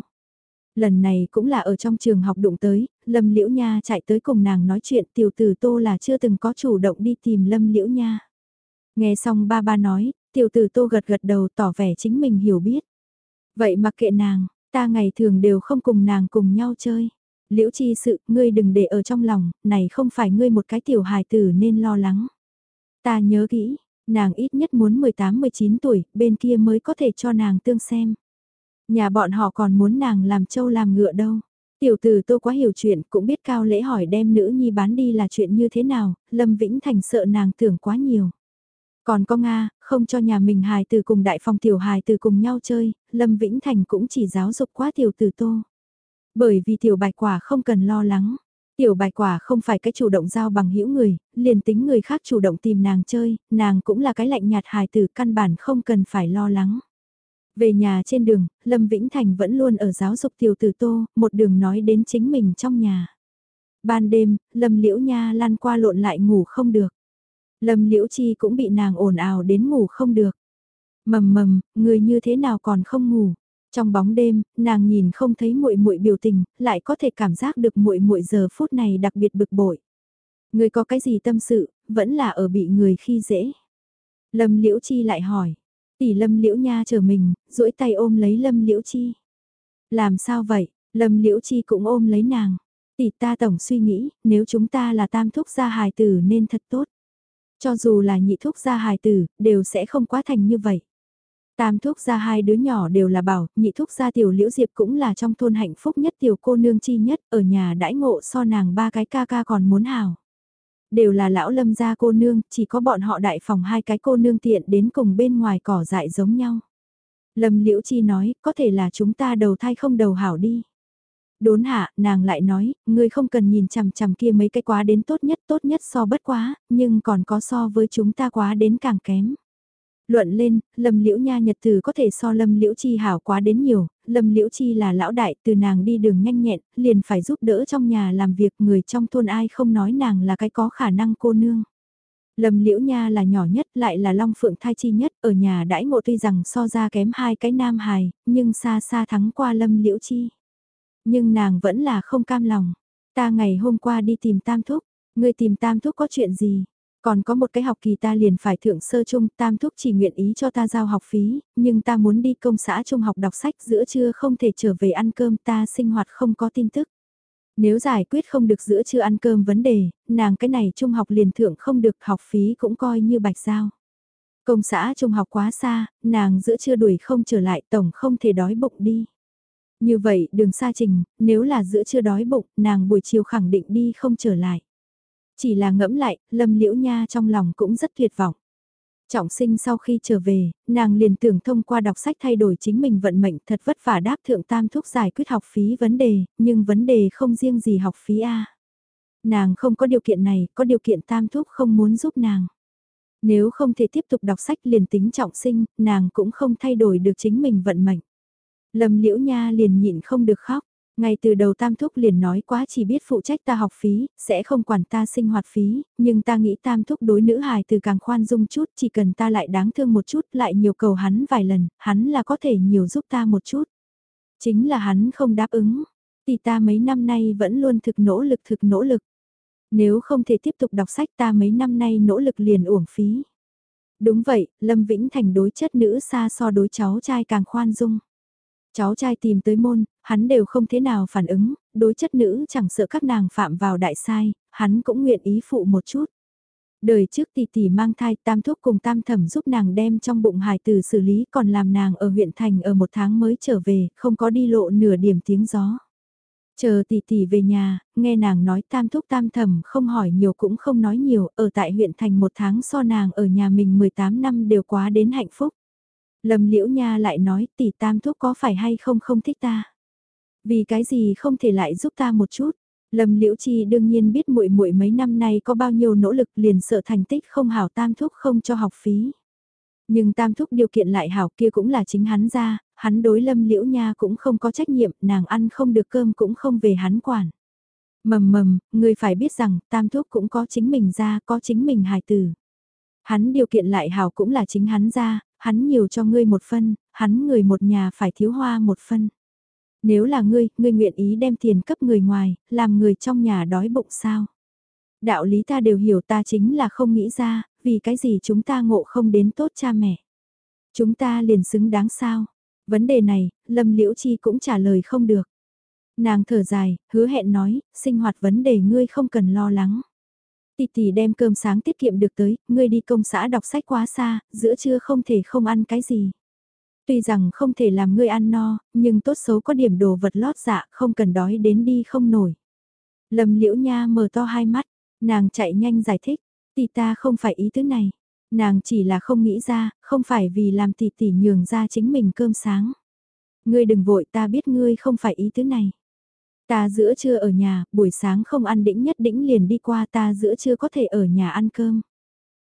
Lần này cũng là ở trong trường học đụng tới, Lâm Liễu Nha chạy tới cùng nàng nói chuyện tiểu tử Tô là chưa từng có chủ động đi tìm Lâm Liễu Nha. Nghe xong ba ba nói, tiểu tử Tô gật gật đầu tỏ vẻ chính mình hiểu biết. Vậy mặc kệ nàng, ta ngày thường đều không cùng nàng cùng nhau chơi. Liễu chi sự, ngươi đừng để ở trong lòng, này không phải ngươi một cái tiểu hài tử nên lo lắng. Ta nhớ kỹ, nàng ít nhất muốn 18-19 tuổi, bên kia mới có thể cho nàng tương xem. Nhà bọn họ còn muốn nàng làm trâu làm ngựa đâu. Tiểu tử tô quá hiểu chuyện, cũng biết cao lễ hỏi đem nữ nhi bán đi là chuyện như thế nào, Lâm Vĩnh Thành sợ nàng tưởng quá nhiều. Còn có Nga, không cho nhà mình hài từ cùng đại phòng tiểu hài từ cùng nhau chơi, Lâm Vĩnh Thành cũng chỉ giáo dục quá tiểu tử tô. Bởi vì tiểu bạch quả không cần lo lắng. Tiểu bạch quả không phải cái chủ động giao bằng hữu người, liền tính người khác chủ động tìm nàng chơi, nàng cũng là cái lạnh nhạt hài tử căn bản không cần phải lo lắng. Về nhà trên đường, Lâm Vĩnh Thành vẫn luôn ở giáo dục tiểu tử tô, một đường nói đến chính mình trong nhà. Ban đêm, Lâm Liễu Nha lan qua lộn lại ngủ không được. Lâm Liễu Chi cũng bị nàng ồn ào đến ngủ không được. Mầm mầm, người như thế nào còn không ngủ? Trong bóng đêm, nàng nhìn không thấy muội muội biểu tình, lại có thể cảm giác được muội muội giờ phút này đặc biệt bực bội. Người có cái gì tâm sự, vẫn là ở bị người khi dễ. Lâm Liễu Chi lại hỏi. Tỷ Lâm Liễu Nha chờ mình, duỗi tay ôm lấy Lâm Liễu Chi. Làm sao vậy? Lâm Liễu Chi cũng ôm lấy nàng. Tỷ ta tổng suy nghĩ, nếu chúng ta là tam thúc gia hài tử nên thật tốt. Cho dù là nhị thúc gia hài tử, đều sẽ không quá thành như vậy. Tam thúc gia hai đứa nhỏ đều là bảo, nhị thúc gia tiểu liễu diệp cũng là trong thôn hạnh phúc nhất tiểu cô nương chi nhất, ở nhà đãi ngộ so nàng ba cái ca ca còn muốn hào. Đều là lão lâm gia cô nương, chỉ có bọn họ đại phòng hai cái cô nương tiện đến cùng bên ngoài cỏ dại giống nhau. Lâm liễu chi nói, có thể là chúng ta đầu thai không đầu hảo đi. Đốn hạ, nàng lại nói, ngươi không cần nhìn chằm chằm kia mấy cái quá đến tốt nhất tốt nhất so bất quá, nhưng còn có so với chúng ta quá đến càng kém. Luận lên, Lâm Liễu Nha nhật từ có thể so Lâm Liễu Chi hảo quá đến nhiều, Lâm Liễu Chi là lão đại, từ nàng đi đường nhanh nhẹn, liền phải giúp đỡ trong nhà làm việc, người trong thôn ai không nói nàng là cái có khả năng cô nương. Lâm Liễu Nha là nhỏ nhất lại là Long Phượng thai chi nhất ở nhà đãi ngộ tuy rằng so ra kém hai cái nam hài, nhưng xa xa thắng qua Lâm Liễu Chi. Nhưng nàng vẫn là không cam lòng. Ta ngày hôm qua đi tìm Tam Thúc, ngươi tìm Tam Thúc có chuyện gì? Còn có một cái học kỳ ta liền phải thượng sơ trung, Tam Thúc chỉ nguyện ý cho ta giao học phí, nhưng ta muốn đi công xã trung học đọc sách giữa trưa không thể trở về ăn cơm ta sinh hoạt không có tin tức. Nếu giải quyết không được giữa trưa ăn cơm vấn đề, nàng cái này trung học liền thượng không được học phí cũng coi như bạch giao. Công xã trung học quá xa, nàng giữa trưa đuổi không trở lại tổng không thể đói bụng đi. Như vậy đường xa trình, nếu là giữa chưa đói bụng, nàng buổi chiều khẳng định đi không trở lại. Chỉ là ngẫm lại, lâm liễu nha trong lòng cũng rất tuyệt vọng. Trọng sinh sau khi trở về, nàng liền tưởng thông qua đọc sách thay đổi chính mình vận mệnh thật vất vả đáp thượng tam thúc giải quyết học phí vấn đề, nhưng vấn đề không riêng gì học phí A. Nàng không có điều kiện này, có điều kiện tam thúc không muốn giúp nàng. Nếu không thể tiếp tục đọc sách liền tính trọng sinh, nàng cũng không thay đổi được chính mình vận mệnh. Lâm liễu nha liền nhịn không được khóc. Ngay từ đầu Tam Thúc liền nói quá chỉ biết phụ trách ta học phí, sẽ không quản ta sinh hoạt phí, nhưng ta nghĩ Tam Thúc đối nữ hài từ càng khoan dung chút, chỉ cần ta lại đáng thương một chút, lại nhiều cầu hắn vài lần, hắn là có thể nhiều giúp ta một chút. Chính là hắn không đáp ứng, thì ta mấy năm nay vẫn luôn thực nỗ lực thực nỗ lực. Nếu không thể tiếp tục đọc sách ta mấy năm nay nỗ lực liền uổng phí. Đúng vậy, Lâm Vĩnh Thành đối chất nữ xa so đối cháu trai càng khoan dung. Cháu trai tìm tới môn, hắn đều không thế nào phản ứng, đối chất nữ chẳng sợ các nàng phạm vào đại sai, hắn cũng nguyện ý phụ một chút. Đời trước tỷ tỷ mang thai tam thuốc cùng tam thẩm giúp nàng đem trong bụng hài tử xử lý còn làm nàng ở huyện thành ở một tháng mới trở về, không có đi lộ nửa điểm tiếng gió. Chờ tỷ tỷ về nhà, nghe nàng nói tam thúc tam thẩm không hỏi nhiều cũng không nói nhiều, ở tại huyện thành một tháng so nàng ở nhà mình 18 năm đều quá đến hạnh phúc. Lâm Liễu Nha lại nói tỷ tam thúc có phải hay không không thích ta. Vì cái gì không thể lại giúp ta một chút. Lâm Liễu Chi đương nhiên biết muội muội mấy năm nay có bao nhiêu nỗ lực liền sợ thành tích không hảo tam thúc không cho học phí. Nhưng tam thúc điều kiện lại hảo kia cũng là chính hắn ra, hắn đối Lâm Liễu Nha cũng không có trách nhiệm, nàng ăn không được cơm cũng không về hắn quản. Mầm mầm, người phải biết rằng tam thúc cũng có chính mình ra, có chính mình hài tử. Hắn điều kiện lại hảo cũng là chính hắn ra, hắn nhiều cho ngươi một phân, hắn người một nhà phải thiếu hoa một phân. Nếu là ngươi, ngươi nguyện ý đem tiền cấp người ngoài, làm người trong nhà đói bụng sao? Đạo lý ta đều hiểu ta chính là không nghĩ ra, vì cái gì chúng ta ngộ không đến tốt cha mẹ. Chúng ta liền xứng đáng sao? Vấn đề này, Lâm Liễu Chi cũng trả lời không được. Nàng thở dài, hứa hẹn nói, sinh hoạt vấn đề ngươi không cần lo lắng. Tì tì đem cơm sáng tiết kiệm được tới, ngươi đi công xã đọc sách quá xa, giữa trưa không thể không ăn cái gì. Tuy rằng không thể làm ngươi ăn no, nhưng tốt xấu có điểm đồ vật lót dạ, không cần đói đến đi không nổi. Lâm liễu nha mở to hai mắt, nàng chạy nhanh giải thích, tỷ ta không phải ý tứ này. Nàng chỉ là không nghĩ ra, không phải vì làm tỷ tỷ nhường ra chính mình cơm sáng. Ngươi đừng vội ta biết ngươi không phải ý tứ này. Ta giữa trưa ở nhà, buổi sáng không ăn đĩnh nhất đĩnh liền đi qua ta giữa trưa có thể ở nhà ăn cơm.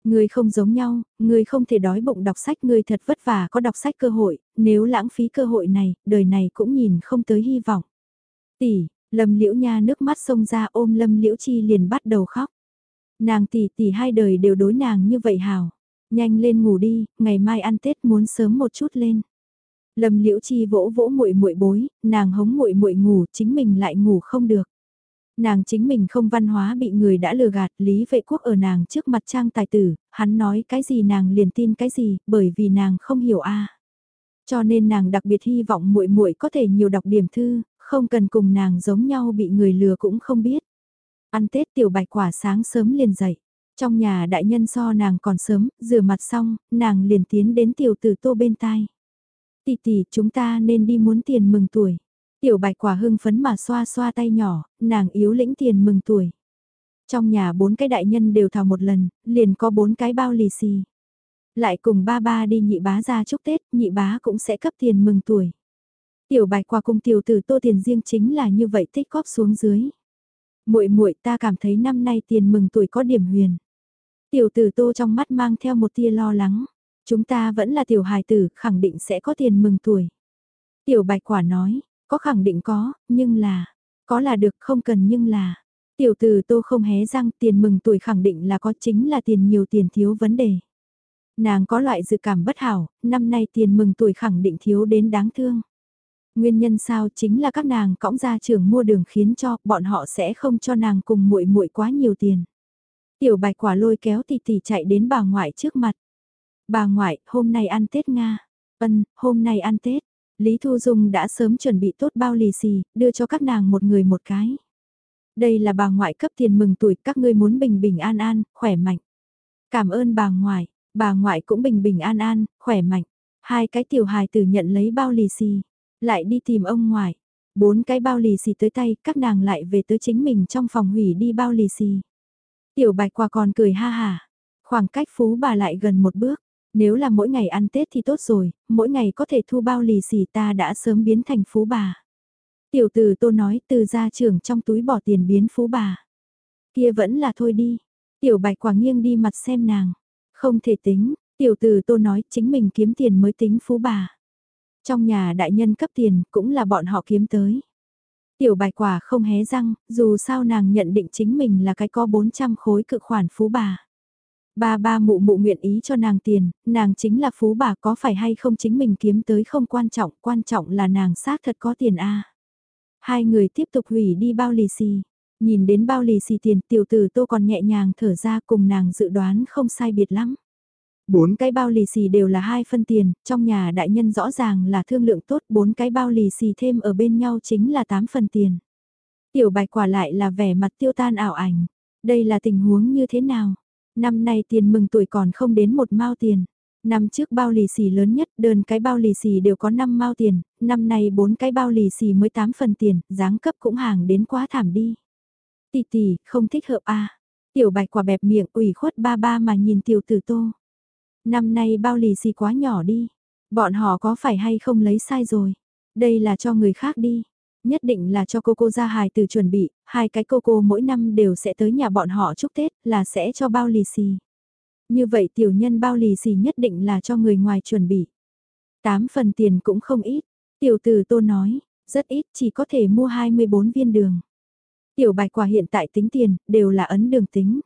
Người không giống nhau, người không thể đói bụng đọc sách người thật vất vả có đọc sách cơ hội, nếu lãng phí cơ hội này, đời này cũng nhìn không tới hy vọng. Tỷ, Lâm Liễu Nha nước mắt sông ra ôm Lâm Liễu Chi liền bắt đầu khóc. Nàng tỷ tỷ hai đời đều đối nàng như vậy hào. Nhanh lên ngủ đi, ngày mai ăn Tết muốn sớm một chút lên. Lâm Liễu Chi vỗ vỗ muội muội bối, nàng hống muội muội ngủ, chính mình lại ngủ không được. Nàng chính mình không văn hóa bị người đã lừa gạt, Lý Vệ Quốc ở nàng trước mặt trang tài tử, hắn nói cái gì nàng liền tin cái gì, bởi vì nàng không hiểu a. Cho nên nàng đặc biệt hy vọng muội muội có thể nhiều đọc điểm thư, không cần cùng nàng giống nhau bị người lừa cũng không biết. Ăn Tết tiểu bạch quả sáng sớm liền dậy. Trong nhà đại nhân so nàng còn sớm, rửa mặt xong, nàng liền tiến đến tiểu tử tô bên tai. Tỷ tỷ, chúng ta nên đi muốn tiền mừng tuổi. Tiểu bạch quả hưng phấn mà xoa xoa tay nhỏ, nàng yếu lĩnh tiền mừng tuổi. Trong nhà bốn cái đại nhân đều thảo một lần, liền có bốn cái bao lì xì. Lại cùng ba ba đi nhị bá ra chúc Tết, nhị bá cũng sẽ cấp tiền mừng tuổi. Tiểu bạch quả cùng tiểu tử tô tiền riêng chính là như vậy tích góp xuống dưới. muội muội ta cảm thấy năm nay tiền mừng tuổi có điểm huyền. Tiểu tử tô trong mắt mang theo một tia lo lắng. Chúng ta vẫn là tiểu hài tử, khẳng định sẽ có tiền mừng tuổi. Tiểu bạch quả nói, có khẳng định có, nhưng là, có là được không cần nhưng là. Tiểu tử tô không hé răng tiền mừng tuổi khẳng định là có chính là tiền nhiều tiền thiếu vấn đề. Nàng có loại dự cảm bất hảo, năm nay tiền mừng tuổi khẳng định thiếu đến đáng thương. Nguyên nhân sao chính là các nàng cõng ra trường mua đường khiến cho bọn họ sẽ không cho nàng cùng muội muội quá nhiều tiền. Tiểu bạch quả lôi kéo tỷ tỷ chạy đến bà ngoại trước mặt. Bà ngoại, hôm nay ăn Tết Nga. vân hôm nay ăn Tết. Lý Thu Dung đã sớm chuẩn bị tốt bao lì xì, đưa cho các nàng một người một cái. Đây là bà ngoại cấp tiền mừng tuổi, các ngươi muốn bình bình an an, khỏe mạnh. Cảm ơn bà ngoại, bà ngoại cũng bình bình an an, khỏe mạnh. Hai cái tiểu hài tử nhận lấy bao lì xì, lại đi tìm ông ngoại. Bốn cái bao lì xì tới tay, các nàng lại về tới chính mình trong phòng hủy đi bao lì xì. Tiểu bạch quả còn cười ha hà, khoảng cách phú bà lại gần một bước. Nếu là mỗi ngày ăn Tết thì tốt rồi, mỗi ngày có thể thu bao lì xì ta đã sớm biến thành phú bà. Tiểu tử tô nói từ gia trưởng trong túi bỏ tiền biến phú bà. Kia vẫn là thôi đi. Tiểu bạch quả nghiêng đi mặt xem nàng. Không thể tính, tiểu tử tô nói chính mình kiếm tiền mới tính phú bà. Trong nhà đại nhân cấp tiền cũng là bọn họ kiếm tới. Tiểu bạch quả không hé răng, dù sao nàng nhận định chính mình là cái có 400 khối cự khoản phú bà. Ba ba mụ mụ nguyện ý cho nàng tiền, nàng chính là phú bà có phải hay không chính mình kiếm tới không quan trọng, quan trọng là nàng xác thật có tiền a. Hai người tiếp tục hủy đi bao lì xì. Nhìn đến bao lì xì tiền tiểu tử tô còn nhẹ nhàng thở ra cùng nàng dự đoán không sai biệt lắm. Bốn cái bao lì xì đều là hai phân tiền, trong nhà đại nhân rõ ràng là thương lượng tốt, bốn cái bao lì xì thêm ở bên nhau chính là tám phần tiền. Tiểu bạch quả lại là vẻ mặt tiêu tan ảo ảnh. Đây là tình huống như thế nào? Năm nay tiền mừng tuổi còn không đến một mao tiền. Năm trước bao lì xì lớn nhất, đơn cái bao lì xì đều có 5 mao tiền, năm nay bốn cái bao lì xì mới 8 phần tiền, dáng cấp cũng hàng đến quá thảm đi. Tỷ tỷ, không thích hợp a Tiểu bạch quả bẹp miệng ủy khuất ba ba mà nhìn tiểu tử tô. Năm nay bao lì xì quá nhỏ đi, bọn họ có phải hay không lấy sai rồi. Đây là cho người khác đi nhất định là cho cô cô ra hài từ chuẩn bị, hai cái cô cô mỗi năm đều sẽ tới nhà bọn họ chúc Tết, là sẽ cho bao lì xì. Như vậy tiểu nhân bao lì xì nhất định là cho người ngoài chuẩn bị. Tám phần tiền cũng không ít, tiểu từ tô nói, rất ít chỉ có thể mua 24 viên đường. Tiểu bạch quả hiện tại tính tiền, đều là ấn đường tính.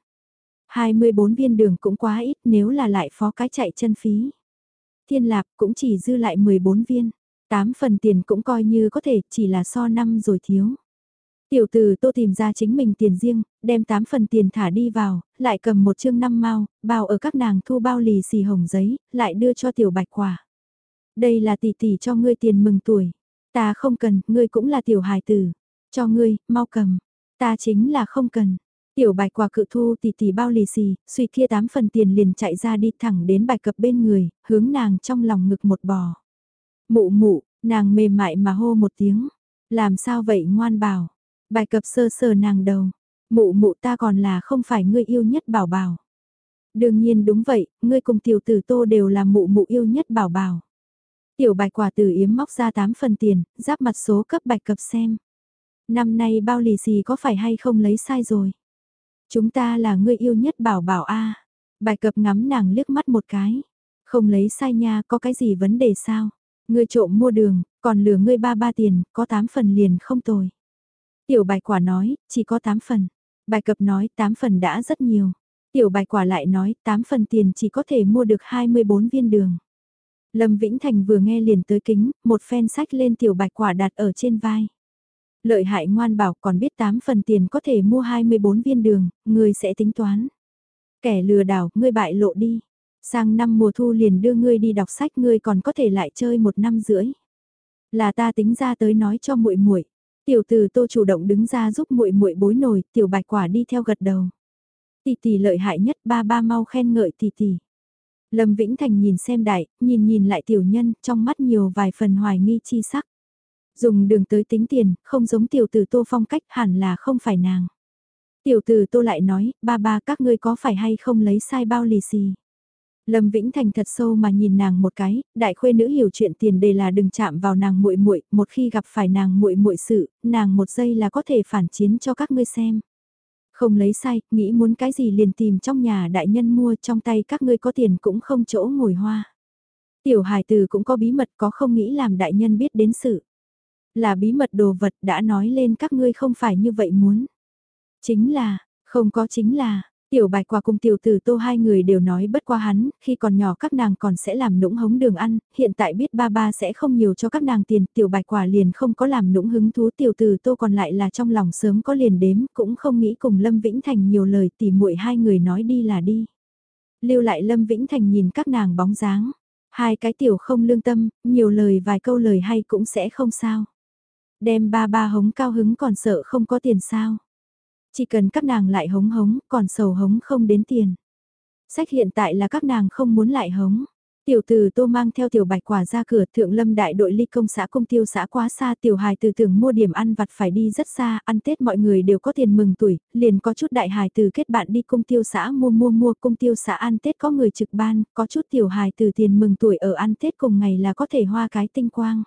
24 viên đường cũng quá ít nếu là lại phó cái chạy chân phí. Thiên lạp cũng chỉ dư lại 14 viên. Tám phần tiền cũng coi như có thể, chỉ là so năm rồi thiếu. Tiểu tử tô tìm ra chính mình tiền riêng, đem 8 phần tiền thả đi vào, lại cầm một chương năm mao, bao ở các nàng thu bao lì xì hồng giấy, lại đưa cho tiểu bạch quả. Đây là tỷ tỷ cho ngươi tiền mừng tuổi. Ta không cần, ngươi cũng là tiểu hài tử. Cho ngươi, mau cầm. Ta chính là không cần. Tiểu bạch quả cự thu tỷ tỷ bao lì xì, suy kia 8 phần tiền liền chạy ra đi thẳng đến bạch cập bên người, hướng nàng trong lòng ngực một bò. Mụ mụ, nàng mềm mại mà hô một tiếng. Làm sao vậy ngoan bảo. Bài cập sơ sờ nàng đầu. Mụ mụ ta còn là không phải ngươi yêu nhất bảo bảo. Đương nhiên đúng vậy, ngươi cùng tiểu tử tô đều là mụ mụ yêu nhất bảo bảo. Tiểu bạch quả tử yếm móc ra 8 phần tiền, giáp mặt số cấp bạch cập xem. Năm nay bao lì xì có phải hay không lấy sai rồi? Chúng ta là ngươi yêu nhất bảo bảo a Bạch cập ngắm nàng liếc mắt một cái. Không lấy sai nha, có cái gì vấn đề sao? Ngươi trộm mua đường, còn lừa ngươi ba ba tiền, có tám phần liền không tồi. Tiểu bạch quả nói, chỉ có tám phần. Bài cập nói tám phần đã rất nhiều. Tiểu bạch quả lại nói tám phần tiền chỉ có thể mua được 24 viên đường. Lâm Vĩnh Thành vừa nghe liền tới kính, một phen sách lên tiểu bạch quả đặt ở trên vai. Lợi hại ngoan bảo còn biết 8 phần tiền có thể mua 24 viên đường, người sẽ tính toán. Kẻ lừa đảo, ngươi bại lộ đi. Sang năm mùa thu liền đưa ngươi đi đọc sách ngươi còn có thể lại chơi một năm rưỡi. Là ta tính ra tới nói cho muội muội. Tiểu từ tô chủ động đứng ra giúp muội muội bối nồi, tiểu bạch quả đi theo gật đầu. Tỷ tỷ lợi hại nhất ba ba mau khen ngợi tỷ tỷ. Lâm Vĩnh Thành nhìn xem đại, nhìn nhìn lại tiểu nhân, trong mắt nhiều vài phần hoài nghi chi sắc. Dùng đường tới tính tiền, không giống tiểu tử tô phong cách hẳn là không phải nàng. Tiểu tử tô lại nói, ba ba các ngươi có phải hay không lấy sai bao lì xì. Lâm Vĩnh Thành thật sâu mà nhìn nàng một cái, đại khuê nữ hiểu chuyện tiền đề là đừng chạm vào nàng muội muội, một khi gặp phải nàng muội muội sự, nàng một giây là có thể phản chiến cho các ngươi xem. Không lấy sai, nghĩ muốn cái gì liền tìm trong nhà đại nhân mua trong tay các ngươi có tiền cũng không chỗ ngồi hoa. Tiểu hài từ cũng có bí mật có không nghĩ làm đại nhân biết đến sự. Là bí mật đồ vật đã nói lên các ngươi không phải như vậy muốn. Chính là, không có chính là, Tiểu bạch quả cùng tiểu tử tô hai người đều nói bất qua hắn, khi còn nhỏ các nàng còn sẽ làm nũng hống đường ăn, hiện tại biết ba ba sẽ không nhiều cho các nàng tiền, tiểu bạch quả liền không có làm nũng hứng thú tiểu tử tô còn lại là trong lòng sớm có liền đếm, cũng không nghĩ cùng Lâm Vĩnh Thành nhiều lời tỉ muội hai người nói đi là đi. Lưu lại Lâm Vĩnh Thành nhìn các nàng bóng dáng, hai cái tiểu không lương tâm, nhiều lời vài câu lời hay cũng sẽ không sao. Đem ba ba hống cao hứng còn sợ không có tiền sao chỉ cần các nàng lại hống hống, còn sầu hống không đến tiền. Sách hiện tại là các nàng không muốn lại hống. Tiểu từ tô mang theo tiểu bạch quả ra cửa thượng lâm đại đội ly công xã công tiêu xã quá xa tiểu hài từ tưởng mua điểm ăn vặt phải đi rất xa, ăn Tết mọi người đều có tiền mừng tuổi, liền có chút đại hài từ kết bạn đi công tiêu xã mua mua mua công tiêu xã ăn Tết có người trực ban, có chút tiểu hài từ tiền mừng tuổi ở ăn Tết cùng ngày là có thể hoa cái tinh quang.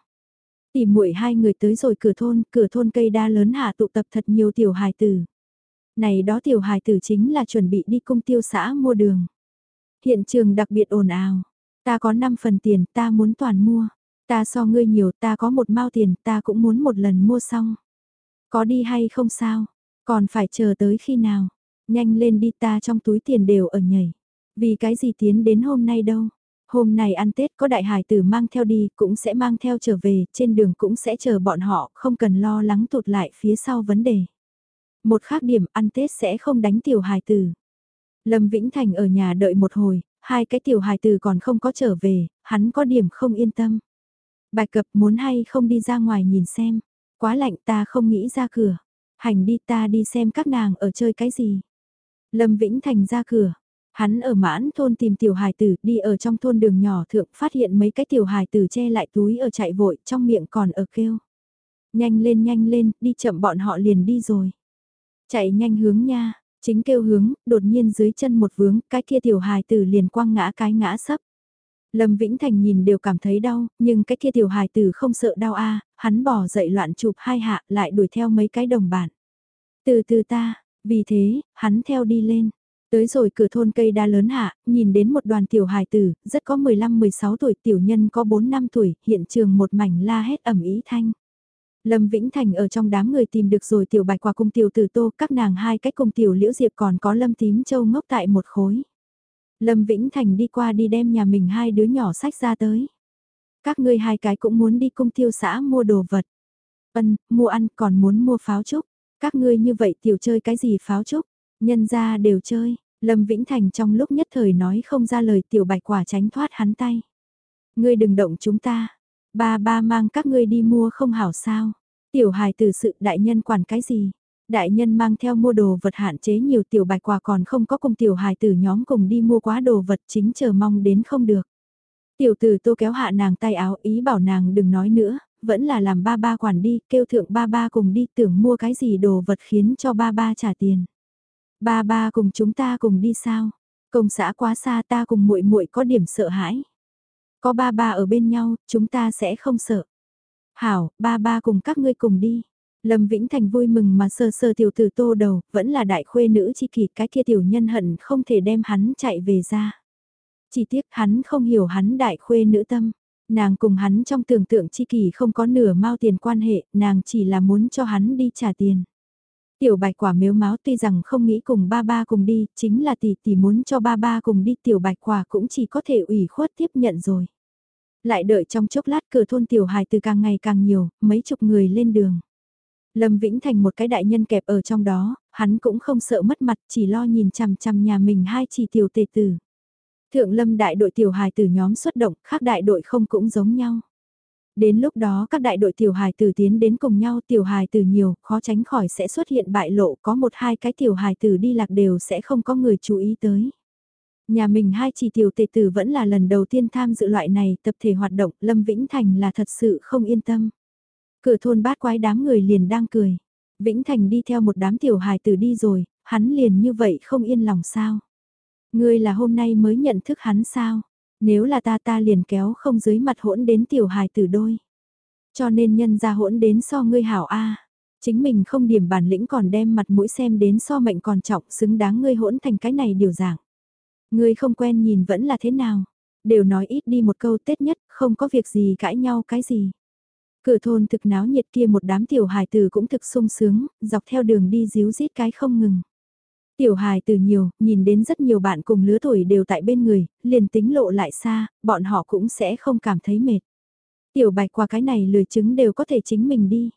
Tìm muội hai người tới rồi cửa thôn, cửa thôn cây đa lớn hạ tụ tập thật nhiều tiểu hài từ này đó tiểu hài tử chính là chuẩn bị đi cung tiêu xã mua đường. Hiện trường đặc biệt ồn ào. Ta có 5 phần tiền, ta muốn toàn mua. Ta so ngươi nhiều, ta có một mao tiền, ta cũng muốn một lần mua xong. Có đi hay không sao? Còn phải chờ tới khi nào? Nhanh lên đi ta trong túi tiền đều ở nhảy. Vì cái gì tiến đến hôm nay đâu? Hôm nay ăn Tết có đại hải tử mang theo đi, cũng sẽ mang theo trở về, trên đường cũng sẽ chờ bọn họ, không cần lo lắng tụt lại phía sau vấn đề. Một khác điểm ăn Tết sẽ không đánh tiểu hài tử. Lâm Vĩnh Thành ở nhà đợi một hồi, hai cái tiểu hài tử còn không có trở về, hắn có điểm không yên tâm. Bạch cập muốn hay không đi ra ngoài nhìn xem, quá lạnh ta không nghĩ ra cửa, hành đi ta đi xem các nàng ở chơi cái gì. Lâm Vĩnh Thành ra cửa, hắn ở mãn thôn tìm tiểu hài tử đi ở trong thôn đường nhỏ thượng phát hiện mấy cái tiểu hài tử che lại túi ở chạy vội trong miệng còn ở kêu. Nhanh lên nhanh lên, đi chậm bọn họ liền đi rồi. Chạy nhanh hướng nha, chính kêu hướng, đột nhiên dưới chân một vướng, cái kia tiểu hài tử liền quăng ngã cái ngã sấp. Lâm Vĩnh Thành nhìn đều cảm thấy đau, nhưng cái kia tiểu hài tử không sợ đau a, hắn bỏ dậy loạn chụp hai hạ lại đuổi theo mấy cái đồng bạn. Từ từ ta, vì thế, hắn theo đi lên. Tới rồi cửa thôn cây đa lớn hạ, nhìn đến một đoàn tiểu hài tử, rất có 15-16 tuổi, tiểu nhân có 4 năm tuổi, hiện trường một mảnh la hét ẩm ý thanh. Lâm Vĩnh Thành ở trong đám người tìm được rồi tiểu bạch quả cùng tiểu tử tô, các nàng hai cách cùng tiểu liễu diệp còn có lâm tím châu ngốc tại một khối. Lâm Vĩnh Thành đi qua đi đem nhà mình hai đứa nhỏ sách ra tới. Các ngươi hai cái cũng muốn đi cung tiêu xã mua đồ vật. Ân, mua ăn còn muốn mua pháo trúc. Các ngươi như vậy tiểu chơi cái gì pháo trúc? Nhân ra đều chơi. Lâm Vĩnh Thành trong lúc nhất thời nói không ra lời tiểu bạch quả tránh thoát hắn tay. Ngươi đừng động chúng ta. Ba ba mang các ngươi đi mua không hảo sao. Tiểu hài từ sự đại nhân quản cái gì. Đại nhân mang theo mua đồ vật hạn chế nhiều tiểu bạch quà còn không có cùng tiểu hài tử nhóm cùng đi mua quá đồ vật chính chờ mong đến không được. Tiểu tử tô kéo hạ nàng tay áo ý bảo nàng đừng nói nữa, vẫn là làm ba ba quản đi, kêu thượng ba ba cùng đi tưởng mua cái gì đồ vật khiến cho ba ba trả tiền. Ba ba cùng chúng ta cùng đi sao? Công xã quá xa ta cùng muội muội có điểm sợ hãi. Có ba ba ở bên nhau, chúng ta sẽ không sợ. Hảo, ba ba cùng các ngươi cùng đi. Lâm Vĩnh Thành vui mừng mà sờ sờ tiểu tử tô đầu, vẫn là đại khuê nữ chi kỷ cái kia tiểu nhân hận không thể đem hắn chạy về ra. Chỉ tiếc hắn không hiểu hắn đại khuê nữ tâm. Nàng cùng hắn trong tưởng tượng chi kỷ không có nửa mao tiền quan hệ, nàng chỉ là muốn cho hắn đi trả tiền. Tiểu bạch quả mếu máu tuy rằng không nghĩ cùng ba ba cùng đi, chính là tỷ tỷ muốn cho ba ba cùng đi tiểu bạch quả cũng chỉ có thể ủy khuất tiếp nhận rồi. Lại đợi trong chốc lát cửa thôn tiểu hài từ càng ngày càng nhiều, mấy chục người lên đường. Lâm Vĩnh Thành một cái đại nhân kẹp ở trong đó, hắn cũng không sợ mất mặt chỉ lo nhìn chằm chằm nhà mình hai chỉ tiểu tề tử. Thượng lâm đại đội tiểu hài từ nhóm xuất động, khác đại đội không cũng giống nhau. Đến lúc đó các đại đội tiểu hài tử tiến đến cùng nhau tiểu hài tử nhiều, khó tránh khỏi sẽ xuất hiện bại lộ, có một hai cái tiểu hài tử đi lạc đều sẽ không có người chú ý tới. Nhà mình hai chỉ tiểu tệ tử vẫn là lần đầu tiên tham dự loại này tập thể hoạt động, Lâm Vĩnh Thành là thật sự không yên tâm. Cửa thôn bát quái đám người liền đang cười. Vĩnh Thành đi theo một đám tiểu hài tử đi rồi, hắn liền như vậy không yên lòng sao. Ngươi là hôm nay mới nhận thức hắn sao? Nếu là ta ta liền kéo không dưới mặt hỗn đến tiểu hài tử đôi. Cho nên nhân ra hỗn đến so ngươi hảo A. Chính mình không điểm bản lĩnh còn đem mặt mũi xem đến so mệnh còn trọng xứng đáng ngươi hỗn thành cái này điều dạng. Ngươi không quen nhìn vẫn là thế nào. Đều nói ít đi một câu tết nhất, không có việc gì cãi nhau cái gì. Cửa thôn thực náo nhiệt kia một đám tiểu hài tử cũng thực sung sướng, dọc theo đường đi díu rít cái không ngừng. Tiểu hài từ nhiều, nhìn đến rất nhiều bạn cùng lứa tuổi đều tại bên người, liền tính lộ lại xa, bọn họ cũng sẽ không cảm thấy mệt. Tiểu bạch qua cái này lười chứng đều có thể chính mình đi.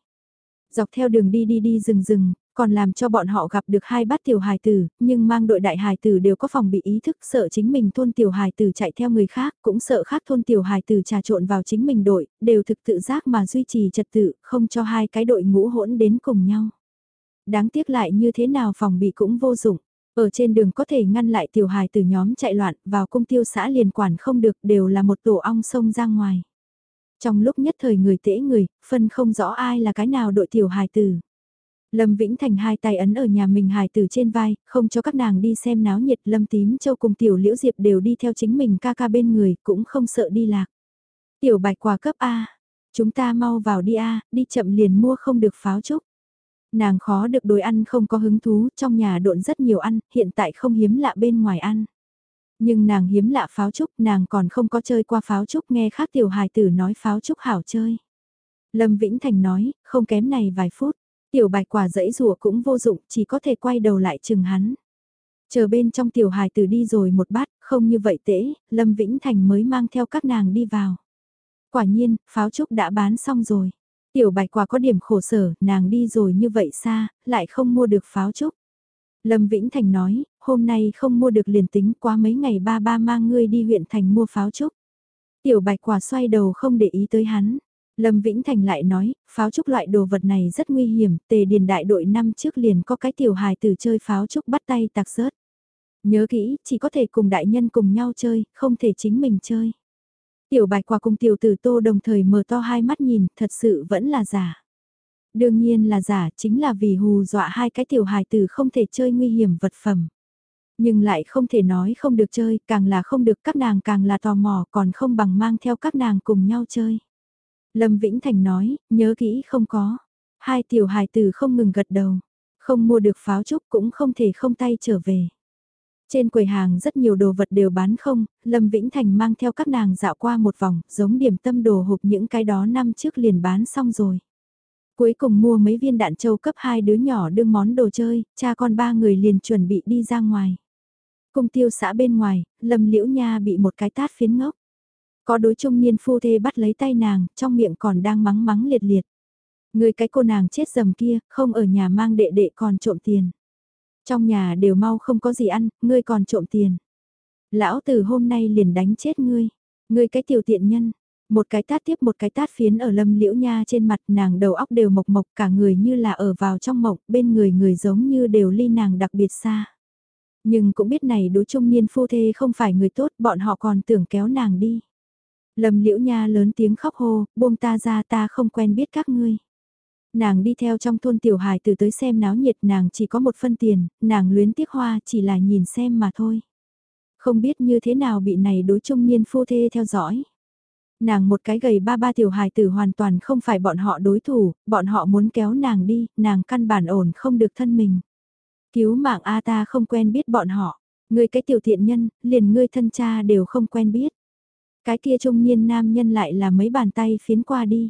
Dọc theo đường đi đi đi rừng rừng, còn làm cho bọn họ gặp được hai bát tiểu hài tử, nhưng mang đội đại hài tử đều có phòng bị ý thức sợ chính mình thôn tiểu hài tử chạy theo người khác, cũng sợ khác thôn tiểu hài tử trà trộn vào chính mình đội, đều thực tự giác mà duy trì trật tự, không cho hai cái đội ngũ hỗn đến cùng nhau. Đáng tiếc lại như thế nào phòng bị cũng vô dụng. Ở trên đường có thể ngăn lại tiểu hài từ nhóm chạy loạn, vào cung tiêu xã liền quản không được đều là một tổ ong sông ra ngoài. Trong lúc nhất thời người tễ người, phân không rõ ai là cái nào đội tiểu hài tử. Lâm Vĩnh Thành hai tay ấn ở nhà mình hài tử trên vai, không cho các nàng đi xem náo nhiệt Lâm Tím Châu cùng Tiểu Liễu Diệp đều đi theo chính mình ca ca bên người, cũng không sợ đi lạc. Tiểu bạch quả cấp A, chúng ta mau vào đi A, đi chậm liền mua không được pháo trúc. Nàng khó được đối ăn không có hứng thú, trong nhà độn rất nhiều ăn, hiện tại không hiếm lạ bên ngoài ăn. Nhưng nàng hiếm lạ pháo trúc, nàng còn không có chơi qua pháo trúc nghe khác tiểu hài tử nói pháo trúc hảo chơi. Lâm Vĩnh Thành nói, không kém này vài phút, tiểu bạch quả dẫy rùa cũng vô dụng, chỉ có thể quay đầu lại chừng hắn. Chờ bên trong tiểu hài tử đi rồi một bát, không như vậy tễ, Lâm Vĩnh Thành mới mang theo các nàng đi vào. Quả nhiên, pháo trúc đã bán xong rồi. Tiểu bạch quả có điểm khổ sở, nàng đi rồi như vậy xa, lại không mua được pháo trúc. Lâm Vĩnh Thành nói, hôm nay không mua được liền tính qua mấy ngày ba ba mang ngươi đi huyện thành mua pháo trúc. Tiểu bạch quả xoay đầu không để ý tới hắn. Lâm Vĩnh Thành lại nói, pháo trúc loại đồ vật này rất nguy hiểm, tề điền đại đội năm trước liền có cái tiểu hài tử chơi pháo trúc bắt tay tạc rớt. Nhớ kỹ, chỉ có thể cùng đại nhân cùng nhau chơi, không thể chính mình chơi. Tiểu bạch quả cùng tiểu tử tô đồng thời mở to hai mắt nhìn, thật sự vẫn là giả. Đương nhiên là giả, chính là vì hù dọa hai cái tiểu hài tử không thể chơi nguy hiểm vật phẩm. Nhưng lại không thể nói không được chơi, càng là không được các nàng càng là tò mò còn không bằng mang theo các nàng cùng nhau chơi. Lâm Vĩnh Thành nói, nhớ kỹ không có. Hai tiểu hài tử không ngừng gật đầu. Không mua được pháo trúc cũng không thể không tay trở về. Trên quầy hàng rất nhiều đồ vật đều bán không, Lâm Vĩnh Thành mang theo các nàng dạo qua một vòng, giống điểm tâm đồ hộp những cái đó năm trước liền bán xong rồi. Cuối cùng mua mấy viên đạn châu cấp hai đứa nhỏ đương món đồ chơi, cha con ba người liền chuẩn bị đi ra ngoài. Cung tiêu xã bên ngoài, Lâm Liễu Nha bị một cái tát phiến ngốc. Có đối trung niên phu thê bắt lấy tay nàng, trong miệng còn đang mắng mắng liệt liệt. Người cái cô nàng chết dầm kia, không ở nhà mang đệ đệ còn trộm tiền. Trong nhà đều mau không có gì ăn, ngươi còn trộm tiền. Lão từ hôm nay liền đánh chết ngươi. Ngươi cái tiểu tiện nhân. Một cái tát tiếp một cái tát phiến ở lâm liễu nha trên mặt nàng đầu óc đều mộc mộc cả người như là ở vào trong mộng bên người người giống như đều ly nàng đặc biệt xa. Nhưng cũng biết này đối trung niên phu thê không phải người tốt bọn họ còn tưởng kéo nàng đi. Lâm liễu nha lớn tiếng khóc hô, buông ta ra ta không quen biết các ngươi. Nàng đi theo trong thôn tiểu hài từ tới xem náo nhiệt nàng chỉ có một phân tiền, nàng luyến tiếc hoa chỉ là nhìn xem mà thôi. Không biết như thế nào bị này đối trung niên phu thê theo dõi. Nàng một cái gầy ba ba tiểu hài tử hoàn toàn không phải bọn họ đối thủ, bọn họ muốn kéo nàng đi, nàng căn bản ổn không được thân mình. Cứu mạng A ta không quen biết bọn họ, ngươi cái tiểu thiện nhân, liền ngươi thân cha đều không quen biết. Cái kia trung niên nam nhân lại là mấy bàn tay phiến qua đi.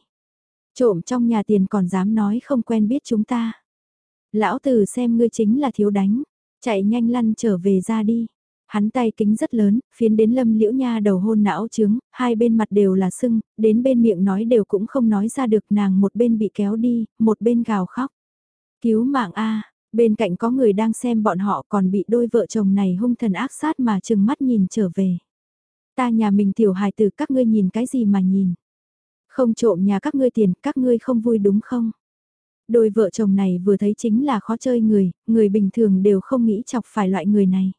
Trộm trong nhà tiền còn dám nói không quen biết chúng ta. Lão tử xem ngươi chính là thiếu đánh, chạy nhanh lăn trở về ra đi. Hắn tay kính rất lớn, phiến đến lâm liễu nha đầu hôn não trứng, hai bên mặt đều là sưng, đến bên miệng nói đều cũng không nói ra được nàng một bên bị kéo đi, một bên gào khóc. Cứu mạng A, bên cạnh có người đang xem bọn họ còn bị đôi vợ chồng này hung thần ác sát mà chừng mắt nhìn trở về. Ta nhà mình tiểu hài từ các ngươi nhìn cái gì mà nhìn. Không trộm nhà các ngươi tiền, các ngươi không vui đúng không? Đôi vợ chồng này vừa thấy chính là khó chơi người, người bình thường đều không nghĩ chọc phải loại người này.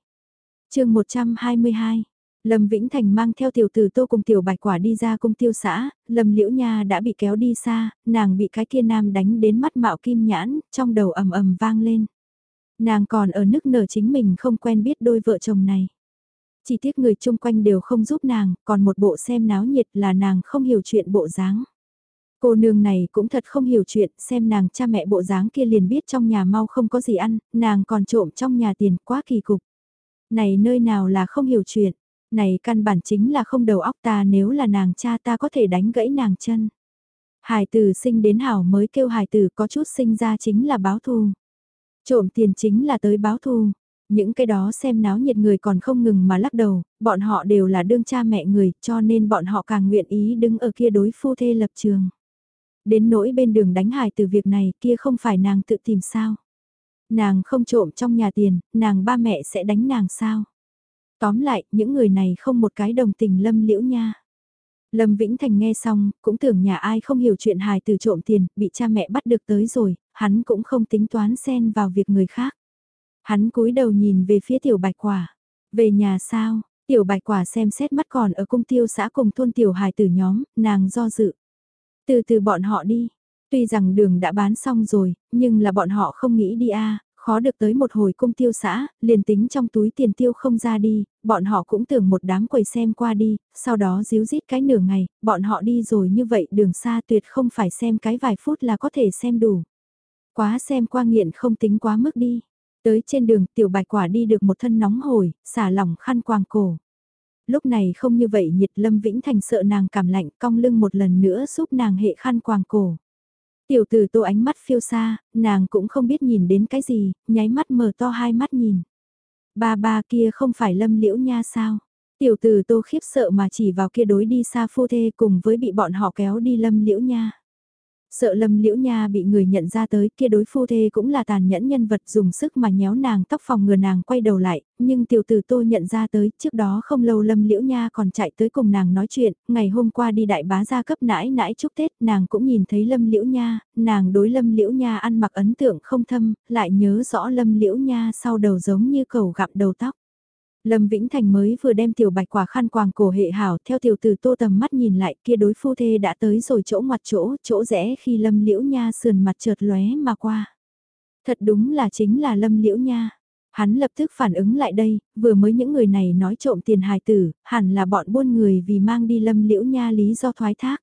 chương 122 Lâm Vĩnh Thành mang theo tiểu tử tô cùng tiểu bạch quả đi ra cung tiêu xã, Lâm Liễu Nha đã bị kéo đi xa, nàng bị cái kia nam đánh đến mắt mạo kim nhãn, trong đầu ầm ầm vang lên. Nàng còn ở nước nở chính mình không quen biết đôi vợ chồng này. Chỉ tiếc người chung quanh đều không giúp nàng, còn một bộ xem náo nhiệt là nàng không hiểu chuyện bộ dáng. Cô nương này cũng thật không hiểu chuyện, xem nàng cha mẹ bộ dáng kia liền biết trong nhà mau không có gì ăn, nàng còn trộm trong nhà tiền quá kỳ cục. Này nơi nào là không hiểu chuyện, này căn bản chính là không đầu óc ta nếu là nàng cha ta có thể đánh gãy nàng chân. Hải tử sinh đến hảo mới kêu hải tử có chút sinh ra chính là báo thù. Trộm tiền chính là tới báo thù. Những cái đó xem náo nhiệt người còn không ngừng mà lắc đầu, bọn họ đều là đương cha mẹ người cho nên bọn họ càng nguyện ý đứng ở kia đối phu thê lập trường. Đến nỗi bên đường đánh hài từ việc này kia không phải nàng tự tìm sao. Nàng không trộm trong nhà tiền, nàng ba mẹ sẽ đánh nàng sao. Tóm lại, những người này không một cái đồng tình lâm liễu nha. Lâm Vĩnh Thành nghe xong, cũng tưởng nhà ai không hiểu chuyện hài từ trộm tiền, bị cha mẹ bắt được tới rồi, hắn cũng không tính toán xen vào việc người khác. Hắn cúi đầu nhìn về phía tiểu bạch quả. Về nhà sao, tiểu bạch quả xem xét mắt còn ở cung tiêu xã cùng thôn tiểu hài tử nhóm, nàng do dự. Từ từ bọn họ đi. Tuy rằng đường đã bán xong rồi, nhưng là bọn họ không nghĩ đi a khó được tới một hồi cung tiêu xã, liền tính trong túi tiền tiêu không ra đi, bọn họ cũng tưởng một đám quầy xem qua đi, sau đó díu dít cái nửa ngày, bọn họ đi rồi như vậy đường xa tuyệt không phải xem cái vài phút là có thể xem đủ. Quá xem qua nghiện không tính quá mức đi. Tới trên đường tiểu bạch quả đi được một thân nóng hổi, xả lỏng khăn quàng cổ. Lúc này không như vậy nhiệt lâm vĩnh thành sợ nàng cảm lạnh cong lưng một lần nữa giúp nàng hệ khăn quàng cổ. Tiểu tử tô ánh mắt phiêu xa, nàng cũng không biết nhìn đến cái gì, nháy mắt mở to hai mắt nhìn. Ba ba kia không phải lâm liễu nha sao? Tiểu tử tô khiếp sợ mà chỉ vào kia đối đi xa phu thê cùng với bị bọn họ kéo đi lâm liễu nha. Sợ lâm liễu nha bị người nhận ra tới kia đối phu thê cũng là tàn nhẫn nhân vật dùng sức mà nhéo nàng tóc phòng ngừa nàng quay đầu lại, nhưng tiểu tử tôi nhận ra tới trước đó không lâu lâm liễu nha còn chạy tới cùng nàng nói chuyện, ngày hôm qua đi đại bá gia cấp nãi nãi chúc Tết nàng cũng nhìn thấy lâm liễu nha, nàng đối lâm liễu nha ăn mặc ấn tượng không thâm, lại nhớ rõ lâm liễu nha sau đầu giống như cầu gặp đầu tóc. Lâm Vĩnh Thành mới vừa đem tiểu bạch quả khăn quàng cổ hệ hảo theo tiểu tử tô tầm mắt nhìn lại kia đối phu thê đã tới rồi chỗ ngoặt chỗ, chỗ rẽ khi Lâm Liễu Nha sườn mặt trượt lóe mà qua. Thật đúng là chính là Lâm Liễu Nha. Hắn lập tức phản ứng lại đây, vừa mới những người này nói trộm tiền hài tử, hẳn là bọn buôn người vì mang đi Lâm Liễu Nha lý do thoái thác.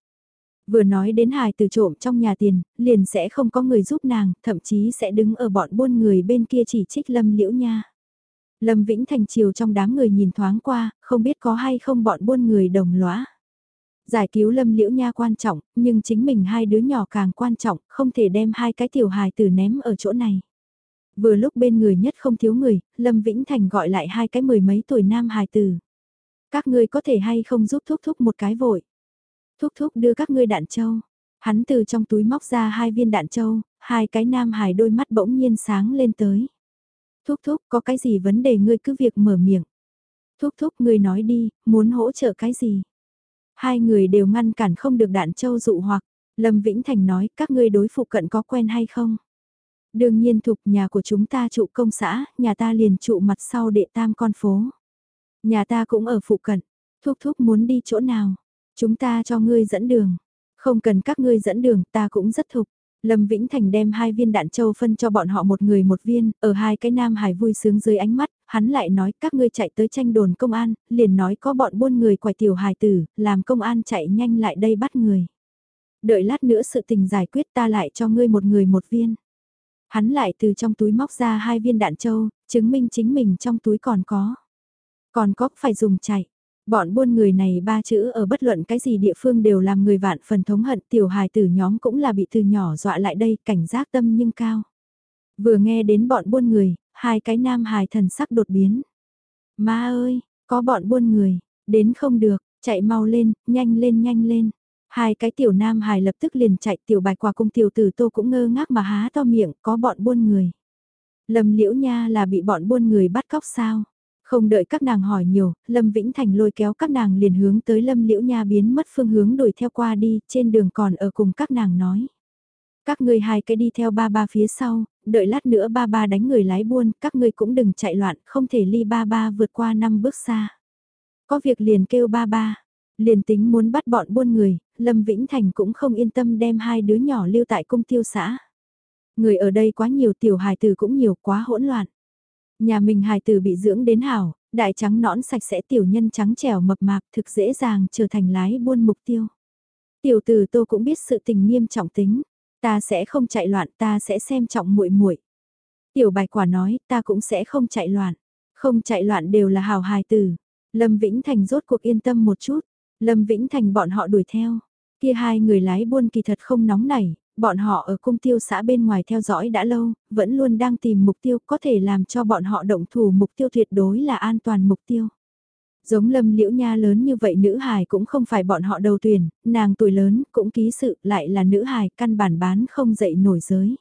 Vừa nói đến hài tử trộm trong nhà tiền, liền sẽ không có người giúp nàng, thậm chí sẽ đứng ở bọn buôn người bên kia chỉ trích Lâm Liễu Nha. Lâm Vĩnh Thành chiều trong đám người nhìn thoáng qua, không biết có hay không bọn buôn người đồng lõa. Giải cứu Lâm Liễu Nha quan trọng, nhưng chính mình hai đứa nhỏ càng quan trọng, không thể đem hai cái tiểu hài tử ném ở chỗ này. Vừa lúc bên người nhất không thiếu người, Lâm Vĩnh Thành gọi lại hai cái mười mấy tuổi nam hài tử. Các ngươi có thể hay không giúp thúc thúc một cái vội. Thúc thúc đưa các ngươi đạn châu. Hắn từ trong túi móc ra hai viên đạn châu, hai cái nam hài đôi mắt bỗng nhiên sáng lên tới. Thúc thúc có cái gì vấn đề ngươi cứ việc mở miệng. Thúc thúc ngươi nói đi, muốn hỗ trợ cái gì? Hai người đều ngăn cản không được đạn châu dụ hoặc, Lâm Vĩnh Thành nói các ngươi đối phụ cận có quen hay không? Đương nhiên thuộc nhà của chúng ta trụ công xã, nhà ta liền trụ mặt sau đệ tam con phố. Nhà ta cũng ở phụ cận, thúc thúc muốn đi chỗ nào? Chúng ta cho ngươi dẫn đường. Không cần các ngươi dẫn đường, ta cũng rất thục. Lâm Vĩnh Thành đem hai viên đạn châu phân cho bọn họ một người một viên, ở hai cái nam hải vui sướng dưới ánh mắt, hắn lại nói các ngươi chạy tới tranh đồn công an, liền nói có bọn buôn người quải tiểu hài tử, làm công an chạy nhanh lại đây bắt người. Đợi lát nữa sự tình giải quyết ta lại cho ngươi một người một viên. Hắn lại từ trong túi móc ra hai viên đạn châu, chứng minh chính mình trong túi còn có. Còn có phải dùng chạy. Bọn buôn người này ba chữ ở bất luận cái gì địa phương đều làm người vạn phần thống hận tiểu hài tử nhóm cũng là bị từ nhỏ dọa lại đây cảnh giác tâm nhưng cao. Vừa nghe đến bọn buôn người, hai cái nam hài thần sắc đột biến. Ma ơi, có bọn buôn người, đến không được, chạy mau lên, nhanh lên nhanh lên. Hai cái tiểu nam hài lập tức liền chạy tiểu bạch quả cung tiểu tử tô cũng ngơ ngác mà há to miệng, có bọn buôn người. Lầm liễu nha là bị bọn buôn người bắt cóc sao? Không đợi các nàng hỏi nhiều, Lâm Vĩnh Thành lôi kéo các nàng liền hướng tới Lâm Liễu Nha biến mất phương hướng đuổi theo qua đi, trên đường còn ở cùng các nàng nói. Các ngươi hai cái đi theo ba ba phía sau, đợi lát nữa ba ba đánh người lái buôn, các ngươi cũng đừng chạy loạn, không thể ly ba ba vượt qua năm bước xa. Có việc liền kêu ba ba, liền tính muốn bắt bọn buôn người, Lâm Vĩnh Thành cũng không yên tâm đem hai đứa nhỏ lưu tại cung tiêu xã. Người ở đây quá nhiều tiểu hài tử cũng nhiều quá hỗn loạn. Nhà mình hài tử bị dưỡng đến hảo, đại trắng nõn sạch sẽ tiểu nhân trắng trẻo mập mạp thực dễ dàng trở thành lái buôn mục tiêu. Tiểu tử Tô cũng biết sự tình nghiêm trọng tính, ta sẽ không chạy loạn, ta sẽ xem trọng muội muội. Tiểu bài Quả nói, ta cũng sẽ không chạy loạn, không chạy loạn đều là hào hài tử. Lâm Vĩnh Thành rốt cuộc yên tâm một chút, Lâm Vĩnh Thành bọn họ đuổi theo. Kia hai người lái buôn kỳ thật không nóng nảy, bọn họ ở cung tiêu xã bên ngoài theo dõi đã lâu, vẫn luôn đang tìm mục tiêu có thể làm cho bọn họ động thủ mục tiêu tuyệt đối là an toàn mục tiêu. Giống lâm liễu nha lớn như vậy nữ hài cũng không phải bọn họ đầu tuyển, nàng tuổi lớn cũng ký sự lại là nữ hài căn bản bán không dậy nổi giới.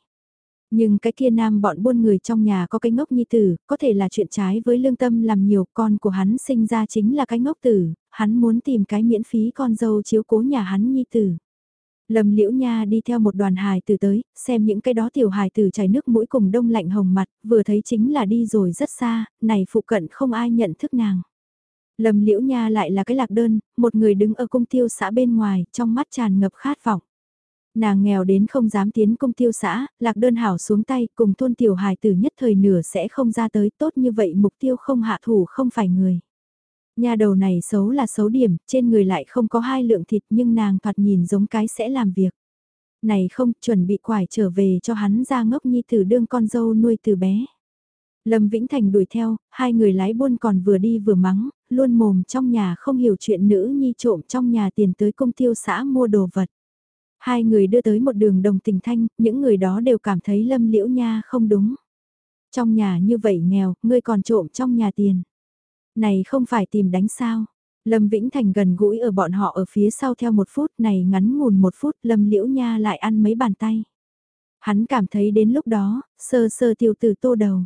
Nhưng cái kia nam bọn buôn người trong nhà có cái ngốc nhi tử, có thể là chuyện trái với lương tâm làm nhiều con của hắn sinh ra chính là cái ngốc tử, hắn muốn tìm cái miễn phí con dâu chiếu cố nhà hắn nhi tử. Lâm Liễu Nha đi theo một đoàn hài tử tới, xem những cái đó tiểu hài tử chảy nước mũi cùng đông lạnh hồng mặt, vừa thấy chính là đi rồi rất xa, này phụ cận không ai nhận thức nàng. Lâm Liễu Nha lại là cái lạc đơn, một người đứng ở cung tiêu xã bên ngoài, trong mắt tràn ngập khát vọng. Nàng nghèo đến không dám tiến công tiêu xã, lạc đơn hảo xuống tay cùng thôn tiểu hài tử nhất thời nửa sẽ không ra tới tốt như vậy mục tiêu không hạ thủ không phải người. Nhà đầu này xấu là xấu điểm, trên người lại không có hai lượng thịt nhưng nàng thoạt nhìn giống cái sẽ làm việc. Này không, chuẩn bị quải trở về cho hắn ra ngốc nhi thử đương con dâu nuôi từ bé. Lâm Vĩnh Thành đuổi theo, hai người lái buôn còn vừa đi vừa mắng, luôn mồm trong nhà không hiểu chuyện nữ nhi trộm trong nhà tiền tới công tiêu xã mua đồ vật. Hai người đưa tới một đường đồng tình thanh, những người đó đều cảm thấy Lâm Liễu Nha không đúng. Trong nhà như vậy nghèo, ngươi còn trộm trong nhà tiền. Này không phải tìm đánh sao. Lâm Vĩnh Thành gần gũi ở bọn họ ở phía sau theo một phút này ngắn ngủn một phút Lâm Liễu Nha lại ăn mấy bàn tay. Hắn cảm thấy đến lúc đó, sơ sơ tiểu tử tô đầu.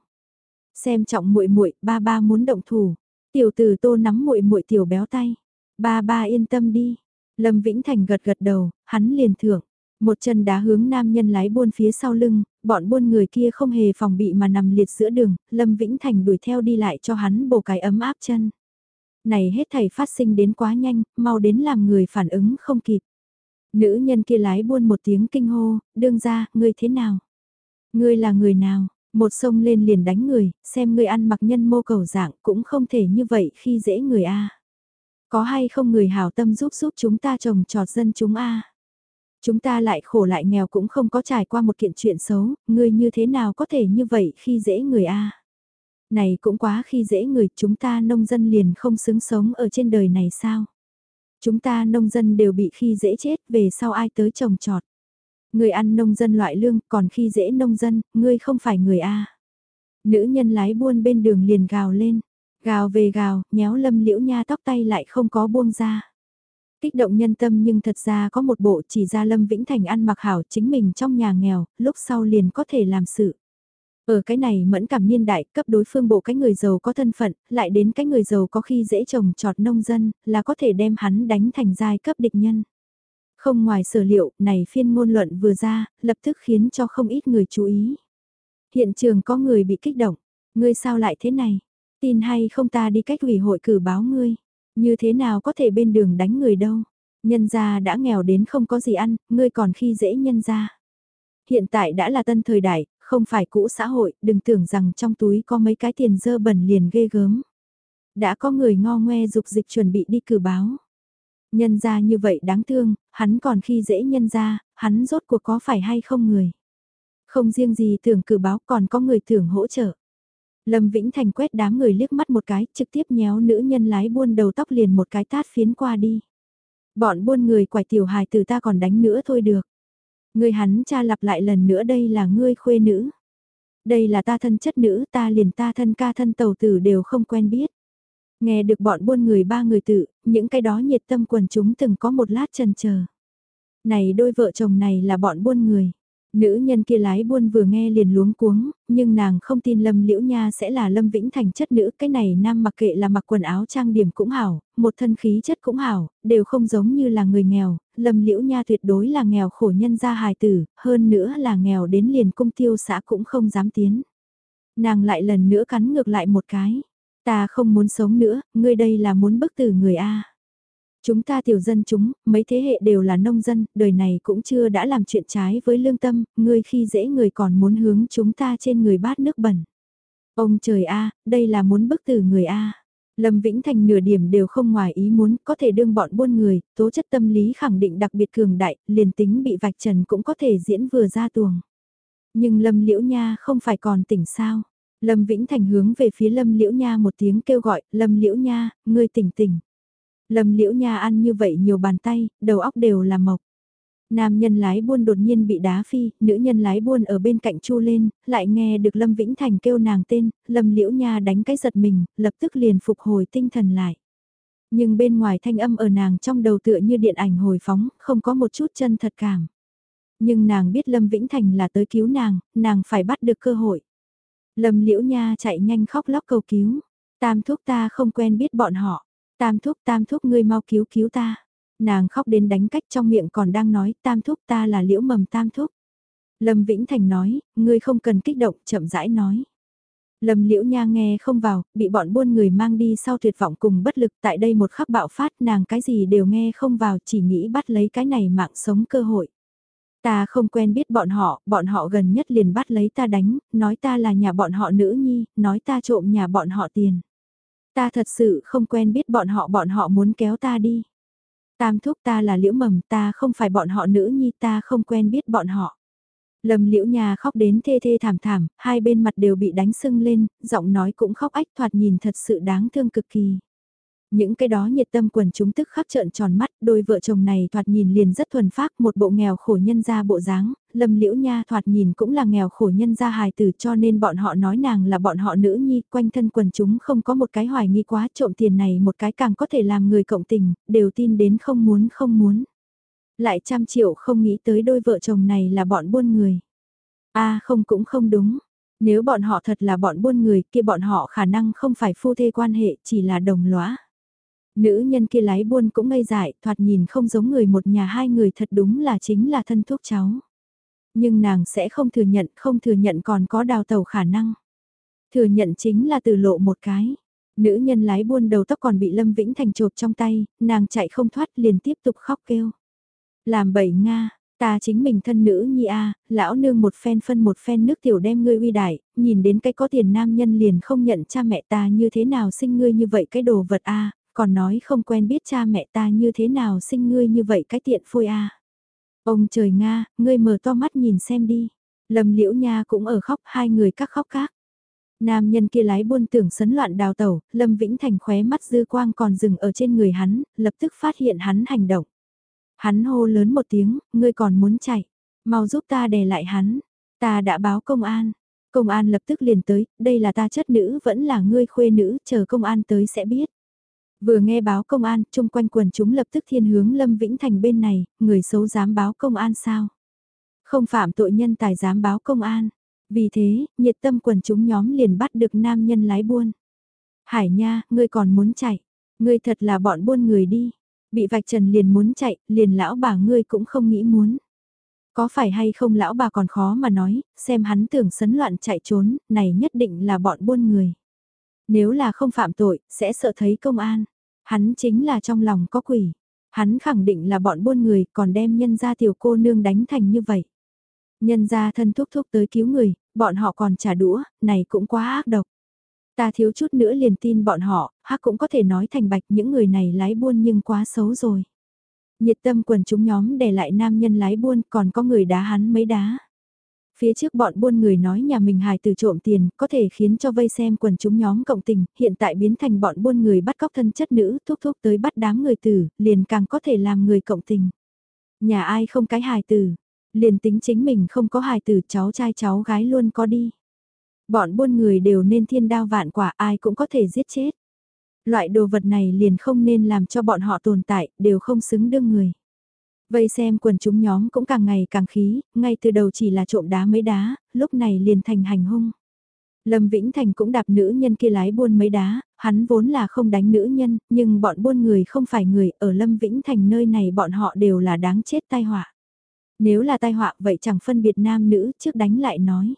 Xem trọng muội muội ba ba muốn động thủ. Tiểu tử tô nắm muội muội tiểu béo tay. Ba ba yên tâm đi. Lâm Vĩnh Thành gật gật đầu, hắn liền thưởng. Một chân đá hướng nam nhân lái buôn phía sau lưng, bọn buôn người kia không hề phòng bị mà nằm liệt giữa đường, Lâm Vĩnh Thành đuổi theo đi lại cho hắn bổ cái ấm áp chân. Này hết thảy phát sinh đến quá nhanh, mau đến làm người phản ứng không kịp. Nữ nhân kia lái buôn một tiếng kinh hô, đương ra, ngươi thế nào? Ngươi là người nào? Một sông lên liền đánh người, xem ngươi ăn mặc nhân mô cầu dạng cũng không thể như vậy khi dễ người a. Có hay không người hảo tâm giúp giúp chúng ta trồng trọt dân chúng a? Chúng ta lại khổ lại nghèo cũng không có trải qua một kiện chuyện xấu, ngươi như thế nào có thể như vậy khi dễ người a? Này cũng quá khi dễ người, chúng ta nông dân liền không xứng sống ở trên đời này sao? Chúng ta nông dân đều bị khi dễ chết, về sau ai tới trồng trọt? Người ăn nông dân loại lương, còn khi dễ nông dân, ngươi không phải người a. Nữ nhân lái buôn bên đường liền gào lên, gào về gào, nhéo lâm liễu nha tóc tay lại không có buông ra kích động nhân tâm nhưng thật ra có một bộ chỉ ra Lâm Vĩnh Thành ăn mặc hảo chính mình trong nhà nghèo, lúc sau liền có thể làm sự. Ở cái này mẫn cảm niên đại cấp đối phương bộ cái người giàu có thân phận, lại đến cái người giàu có khi dễ trồng trọt nông dân, là có thể đem hắn đánh thành giai cấp địch nhân. Không ngoài sở liệu, này phiên ngôn luận vừa ra, lập tức khiến cho không ít người chú ý. Hiện trường có người bị kích động, ngươi sao lại thế này? Tin hay không ta đi cách ủy hội cử báo ngươi? Như thế nào có thể bên đường đánh người đâu? Nhân gia đã nghèo đến không có gì ăn, ngươi còn khi dễ nhân gia. Hiện tại đã là tân thời đại, không phải cũ xã hội, đừng tưởng rằng trong túi có mấy cái tiền dơ bẩn liền ghê gớm. Đã có người ngo ngoe dục dịch chuẩn bị đi cử báo. Nhân gia như vậy đáng thương, hắn còn khi dễ nhân gia, hắn rốt cuộc có phải hay không người. Không riêng gì tưởng cử báo còn có người tưởng hỗ trợ. Lâm Vĩnh Thành quét đám người liếc mắt một cái, trực tiếp nhéo nữ nhân lái buôn đầu tóc liền một cái tát phiến qua đi. Bọn buôn người quải tiểu hài từ ta còn đánh nữa thôi được. Người hắn cha lặp lại lần nữa đây là ngươi khuê nữ. Đây là ta thân chất nữ ta liền ta thân ca thân tàu tử đều không quen biết. Nghe được bọn buôn người ba người tự, những cái đó nhiệt tâm quần chúng từng có một lát chần chờ. Này đôi vợ chồng này là bọn buôn người. Nữ nhân kia lái buôn vừa nghe liền luống cuống, nhưng nàng không tin Lâm Liễu Nha sẽ là Lâm Vĩnh Thành chất nữ, cái này nam mặc kệ là mặc quần áo trang điểm cũng hảo, một thân khí chất cũng hảo, đều không giống như là người nghèo, Lâm Liễu Nha tuyệt đối là nghèo khổ nhân gia hài tử, hơn nữa là nghèo đến liền cung tiêu xã cũng không dám tiến. Nàng lại lần nữa cắn ngược lại một cái, ta không muốn sống nữa, ngươi đây là muốn bức tử người A. Chúng ta tiểu dân chúng, mấy thế hệ đều là nông dân, đời này cũng chưa đã làm chuyện trái với lương tâm, ngươi khi dễ người còn muốn hướng chúng ta trên người bát nước bẩn. Ông trời a, đây là muốn bức tử người a. Lâm Vĩnh Thành nửa điểm đều không ngoài ý muốn có thể đương bọn buôn người, tố chất tâm lý khẳng định đặc biệt cường đại, liền tính bị vạch trần cũng có thể diễn vừa ra tuồng. Nhưng Lâm Liễu Nha không phải còn tỉnh sao. Lâm Vĩnh Thành hướng về phía Lâm Liễu Nha một tiếng kêu gọi, Lâm Liễu Nha, ngươi tỉnh tỉnh. Lâm Liễu Nha ăn như vậy nhiều bàn tay, đầu óc đều là mộc. Nam nhân lái buôn đột nhiên bị đá phi, nữ nhân lái buôn ở bên cạnh chu lên, lại nghe được Lâm Vĩnh Thành kêu nàng tên, Lâm Liễu Nha đánh cái giật mình, lập tức liền phục hồi tinh thần lại. Nhưng bên ngoài thanh âm ở nàng trong đầu tựa như điện ảnh hồi phóng, không có một chút chân thật cảm. Nhưng nàng biết Lâm Vĩnh Thành là tới cứu nàng, nàng phải bắt được cơ hội. Lâm Liễu Nha chạy nhanh khóc lóc cầu cứu. Tam thúc ta không quen biết bọn họ. Tam thúc tam thúc ngươi mau cứu cứu ta. Nàng khóc đến đánh cách trong miệng còn đang nói tam thúc ta là liễu mầm tam thúc. Lâm Vĩnh Thành nói, ngươi không cần kích động, chậm rãi nói. Lâm Liễu Nha nghe không vào, bị bọn buôn người mang đi sau tuyệt vọng cùng bất lực tại đây một khắc bạo phát nàng cái gì đều nghe không vào chỉ nghĩ bắt lấy cái này mạng sống cơ hội. Ta không quen biết bọn họ, bọn họ gần nhất liền bắt lấy ta đánh, nói ta là nhà bọn họ nữ nhi, nói ta trộm nhà bọn họ tiền. Ta thật sự không quen biết bọn họ bọn họ muốn kéo ta đi. Tam thúc ta là liễu mầm ta không phải bọn họ nữ nhi ta không quen biết bọn họ. lầm liễu nhà khóc đến thê thê thảm thảm, hai bên mặt đều bị đánh sưng lên, giọng nói cũng khóc ách thoạt nhìn thật sự đáng thương cực kỳ. Những cái đó nhiệt tâm quần chúng tức khắc trợn tròn mắt, đôi vợ chồng này thoạt nhìn liền rất thuần phác, một bộ nghèo khổ nhân gia bộ dáng, Lâm Liễu Nha thoạt nhìn cũng là nghèo khổ nhân gia hài tử cho nên bọn họ nói nàng là bọn họ nữ nhi, quanh thân quần chúng không có một cái hoài nghi quá trộm tiền này một cái càng có thể làm người cộng tình, đều tin đến không muốn không muốn. Lại trăm triệu không nghĩ tới đôi vợ chồng này là bọn buôn người. a không cũng không đúng. Nếu bọn họ thật là bọn buôn người kia bọn họ khả năng không phải phu thê quan hệ chỉ là đồng lõa. Nữ nhân kia lái buôn cũng ngây dại, thoạt nhìn không giống người một nhà hai người thật đúng là chính là thân thuốc cháu. Nhưng nàng sẽ không thừa nhận, không thừa nhận còn có đào tàu khả năng. Thừa nhận chính là từ lộ một cái. Nữ nhân lái buôn đầu tóc còn bị Lâm Vĩnh Thành chộp trong tay, nàng chạy không thoát liền tiếp tục khóc kêu. Làm bậy Nga, ta chính mình thân nữ nhi a lão nương một phen phân một phen nước tiểu đem ngươi uy đại, nhìn đến cái có tiền nam nhân liền không nhận cha mẹ ta như thế nào sinh ngươi như vậy cái đồ vật a còn nói không quen biết cha mẹ ta như thế nào sinh ngươi như vậy cái tiện phôi a. Ông trời Nga, ngươi mở to mắt nhìn xem đi. Lâm Liễu Nha cũng ở khóc, hai người các khóc các. Nam nhân kia lái buôn tưởng sấn loạn đào tẩu, Lâm Vĩnh Thành khóe mắt dư quang còn dừng ở trên người hắn, lập tức phát hiện hắn hành động. Hắn hô lớn một tiếng, ngươi còn muốn chạy, mau giúp ta đè lại hắn, ta đã báo công an. Công an lập tức liền tới, đây là ta chất nữ vẫn là ngươi khuê nữ, chờ công an tới sẽ biết. Vừa nghe báo công an, chung quanh quần chúng lập tức thiên hướng Lâm Vĩnh Thành bên này, người xấu dám báo công an sao? Không phạm tội nhân tài dám báo công an. Vì thế, nhiệt tâm quần chúng nhóm liền bắt được nam nhân lái buôn. Hải nha, ngươi còn muốn chạy. Ngươi thật là bọn buôn người đi. Bị vạch trần liền muốn chạy, liền lão bà ngươi cũng không nghĩ muốn. Có phải hay không lão bà còn khó mà nói, xem hắn tưởng sấn loạn chạy trốn, này nhất định là bọn buôn người. Nếu là không phạm tội, sẽ sợ thấy công an. Hắn chính là trong lòng có quỷ. Hắn khẳng định là bọn buôn người còn đem nhân gia tiểu cô nương đánh thành như vậy. Nhân gia thân thúc thúc tới cứu người, bọn họ còn trả đũa, này cũng quá ác độc. Ta thiếu chút nữa liền tin bọn họ, hắc cũng có thể nói thành bạch những người này lái buôn nhưng quá xấu rồi. Nhiệt tâm quần chúng nhóm để lại nam nhân lái buôn còn có người đá hắn mấy đá. Phía trước bọn buôn người nói nhà mình hài từ trộm tiền, có thể khiến cho vây xem quần chúng nhóm cộng tình, hiện tại biến thành bọn buôn người bắt cóc thân chất nữ, thúc thúc tới bắt đám người tử, liền càng có thể làm người cộng tình. Nhà ai không cái hài tử, liền tính chính mình không có hài tử cháu trai cháu gái luôn có đi. Bọn buôn người đều nên thiên đao vạn quả ai cũng có thể giết chết. Loại đồ vật này liền không nên làm cho bọn họ tồn tại, đều không xứng đương người. Vây xem quần chúng nhóm cũng càng ngày càng khí, ngay từ đầu chỉ là trộm đá mấy đá, lúc này liền thành hành hung. Lâm Vĩnh Thành cũng đạp nữ nhân kia lái buôn mấy đá, hắn vốn là không đánh nữ nhân, nhưng bọn buôn người không phải người, ở Lâm Vĩnh Thành nơi này bọn họ đều là đáng chết tai họa. Nếu là tai họa vậy chẳng phân biệt nam nữ trước đánh lại nói.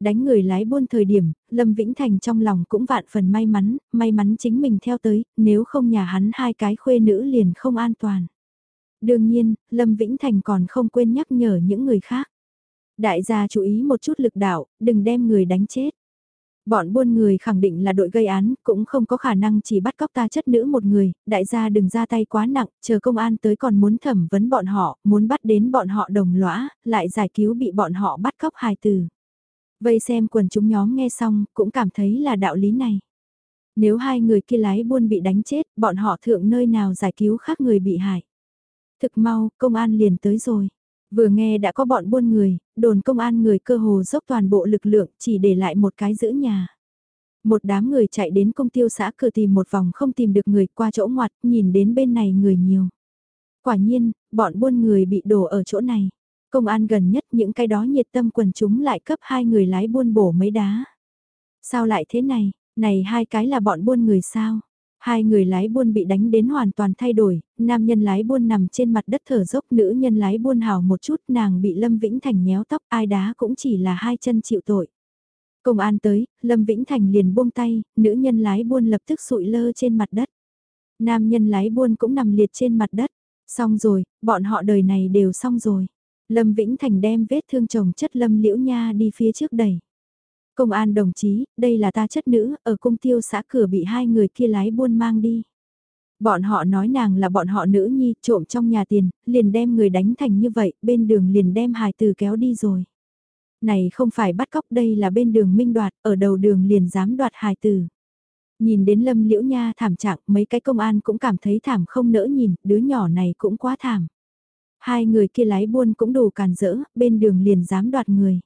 Đánh người lái buôn thời điểm, Lâm Vĩnh Thành trong lòng cũng vạn phần may mắn, may mắn chính mình theo tới, nếu không nhà hắn hai cái khuê nữ liền không an toàn. Đương nhiên, Lâm Vĩnh Thành còn không quên nhắc nhở những người khác. Đại gia chú ý một chút lực đạo, đừng đem người đánh chết. Bọn buôn người khẳng định là đội gây án, cũng không có khả năng chỉ bắt cóc ta chất nữ một người, đại gia đừng ra tay quá nặng, chờ công an tới còn muốn thẩm vấn bọn họ, muốn bắt đến bọn họ đồng lõa, lại giải cứu bị bọn họ bắt cóc hài tử. Vây xem quần chúng nhóm nghe xong, cũng cảm thấy là đạo lý này. Nếu hai người kia lái buôn bị đánh chết, bọn họ thượng nơi nào giải cứu khác người bị hại. Thực mau, công an liền tới rồi. Vừa nghe đã có bọn buôn người, đồn công an người cơ hồ dốc toàn bộ lực lượng chỉ để lại một cái giữ nhà. Một đám người chạy đến công tiêu xã cửa tìm một vòng không tìm được người qua chỗ ngoặt, nhìn đến bên này người nhiều. Quả nhiên, bọn buôn người bị đổ ở chỗ này. Công an gần nhất những cái đó nhiệt tâm quần chúng lại cấp hai người lái buôn bổ mấy đá. Sao lại thế này, này hai cái là bọn buôn người sao? Hai người lái buôn bị đánh đến hoàn toàn thay đổi, nam nhân lái buôn nằm trên mặt đất thở dốc, nữ nhân lái buôn hào một chút, nàng bị Lâm Vĩnh Thành nhéo tóc, ai đá cũng chỉ là hai chân chịu tội. Công an tới, Lâm Vĩnh Thành liền buông tay, nữ nhân lái buôn lập tức sụi lơ trên mặt đất. Nam nhân lái buôn cũng nằm liệt trên mặt đất. Xong rồi, bọn họ đời này đều xong rồi. Lâm Vĩnh Thành đem vết thương chồng chất Lâm Liễu Nha đi phía trước đẩy. Công an đồng chí, đây là ta chất nữ, ở cung tiêu xã cửa bị hai người kia lái buôn mang đi. Bọn họ nói nàng là bọn họ nữ nhi, trộm trong nhà tiền, liền đem người đánh thành như vậy, bên đường liền đem hài từ kéo đi rồi. Này không phải bắt cóc đây là bên đường minh đoạt, ở đầu đường liền dám đoạt hài từ. Nhìn đến lâm liễu nha thảm trạng, mấy cái công an cũng cảm thấy thảm không nỡ nhìn, đứa nhỏ này cũng quá thảm. Hai người kia lái buôn cũng đủ càn rỡ, bên đường liền dám đoạt người.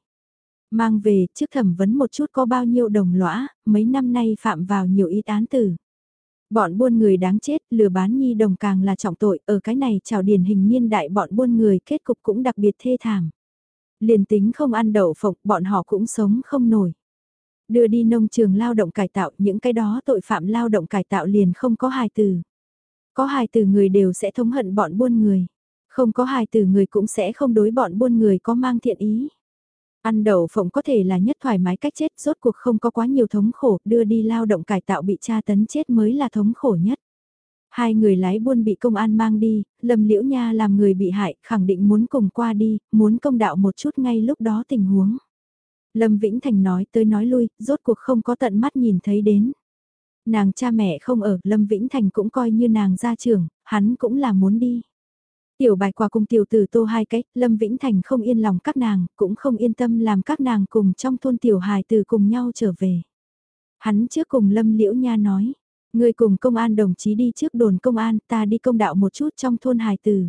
Mang về, trước thẩm vấn một chút có bao nhiêu đồng lõa, mấy năm nay phạm vào nhiều ít án tử. Bọn buôn người đáng chết, lừa bán nhi đồng càng là trọng tội, ở cái này trào điển hình niên đại bọn buôn người kết cục cũng đặc biệt thê thảm. Liền tính không ăn đậu phộng, bọn họ cũng sống không nổi. Đưa đi nông trường lao động cải tạo, những cái đó tội phạm lao động cải tạo liền không có hài từ. Có hài từ người đều sẽ thống hận bọn buôn người. Không có hài từ người cũng sẽ không đối bọn buôn người có mang thiện ý. Ăn đậu phộng có thể là nhất thoải mái cách chết, rốt cuộc không có quá nhiều thống khổ, đưa đi lao động cải tạo bị tra tấn chết mới là thống khổ nhất. Hai người lái buôn bị công an mang đi, Lâm Liễu Nha làm người bị hại, khẳng định muốn cùng qua đi, muốn công đạo một chút ngay lúc đó tình huống. Lâm Vĩnh Thành nói tới nói lui, rốt cuộc không có tận mắt nhìn thấy đến. Nàng cha mẹ không ở, Lâm Vĩnh Thành cũng coi như nàng gia trưởng, hắn cũng là muốn đi. Tiểu bài qua cùng tiểu tử tô hai cách, Lâm Vĩnh Thành không yên lòng các nàng, cũng không yên tâm làm các nàng cùng trong thôn tiểu hài từ cùng nhau trở về. Hắn trước cùng Lâm Liễu Nha nói, người cùng công an đồng chí đi trước đồn công an, ta đi công đạo một chút trong thôn hài từ.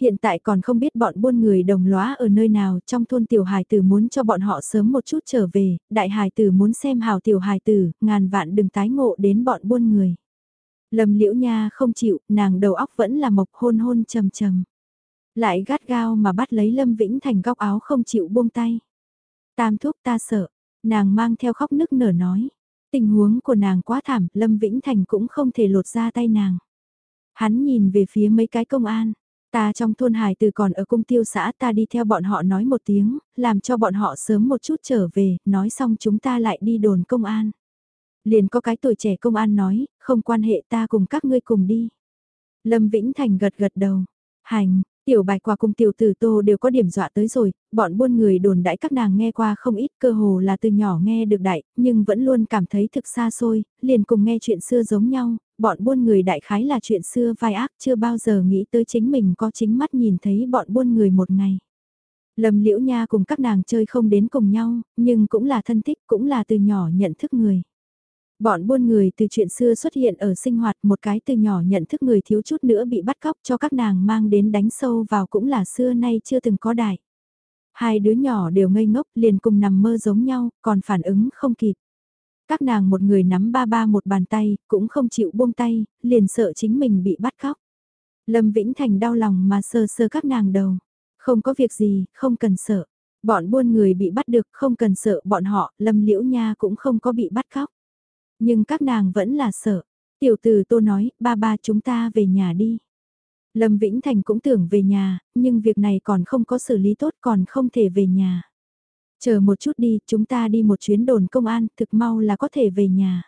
Hiện tại còn không biết bọn buôn người đồng lóa ở nơi nào trong thôn tiểu hài tử muốn cho bọn họ sớm một chút trở về, đại hài tử muốn xem hào tiểu hài tử, ngàn vạn đừng tái ngộ đến bọn buôn người. Lâm liễu nha không chịu, nàng đầu óc vẫn là mộc hôn hôn trầm trầm. Lại gắt gao mà bắt lấy Lâm Vĩnh Thành góc áo không chịu buông tay. Tam thúc ta sợ, nàng mang theo khóc nức nở nói. Tình huống của nàng quá thảm, Lâm Vĩnh Thành cũng không thể lột ra tay nàng. Hắn nhìn về phía mấy cái công an. Ta trong thôn hài từ còn ở cung tiêu xã ta đi theo bọn họ nói một tiếng, làm cho bọn họ sớm một chút trở về, nói xong chúng ta lại đi đồn công an. Liền có cái tuổi trẻ công an nói, không quan hệ ta cùng các ngươi cùng đi. Lâm Vĩnh Thành gật gật đầu. Hành, tiểu bài quà cùng tiểu tử tô đều có điểm dọa tới rồi, bọn buôn người đồn đãi các nàng nghe qua không ít cơ hồ là từ nhỏ nghe được đại, nhưng vẫn luôn cảm thấy thực xa xôi, liền cùng nghe chuyện xưa giống nhau, bọn buôn người đại khái là chuyện xưa vai ác chưa bao giờ nghĩ tới chính mình có chính mắt nhìn thấy bọn buôn người một ngày. Lâm Liễu Nha cùng các nàng chơi không đến cùng nhau, nhưng cũng là thân thích cũng là từ nhỏ nhận thức người. Bọn buôn người từ chuyện xưa xuất hiện ở sinh hoạt một cái từ nhỏ nhận thức người thiếu chút nữa bị bắt cóc cho các nàng mang đến đánh sâu vào cũng là xưa nay chưa từng có đại. Hai đứa nhỏ đều ngây ngốc liền cùng nằm mơ giống nhau, còn phản ứng không kịp. Các nàng một người nắm ba ba một bàn tay, cũng không chịu buông tay, liền sợ chính mình bị bắt cóc. Lâm Vĩnh Thành đau lòng mà sơ sơ các nàng đầu. Không có việc gì, không cần sợ. Bọn buôn người bị bắt được không cần sợ bọn họ, Lâm Liễu Nha cũng không có bị bắt cóc. Nhưng các nàng vẫn là sợ. Tiểu tử tô nói, ba ba chúng ta về nhà đi. Lâm Vĩnh Thành cũng tưởng về nhà, nhưng việc này còn không có xử lý tốt còn không thể về nhà. Chờ một chút đi, chúng ta đi một chuyến đồn công an, thực mau là có thể về nhà.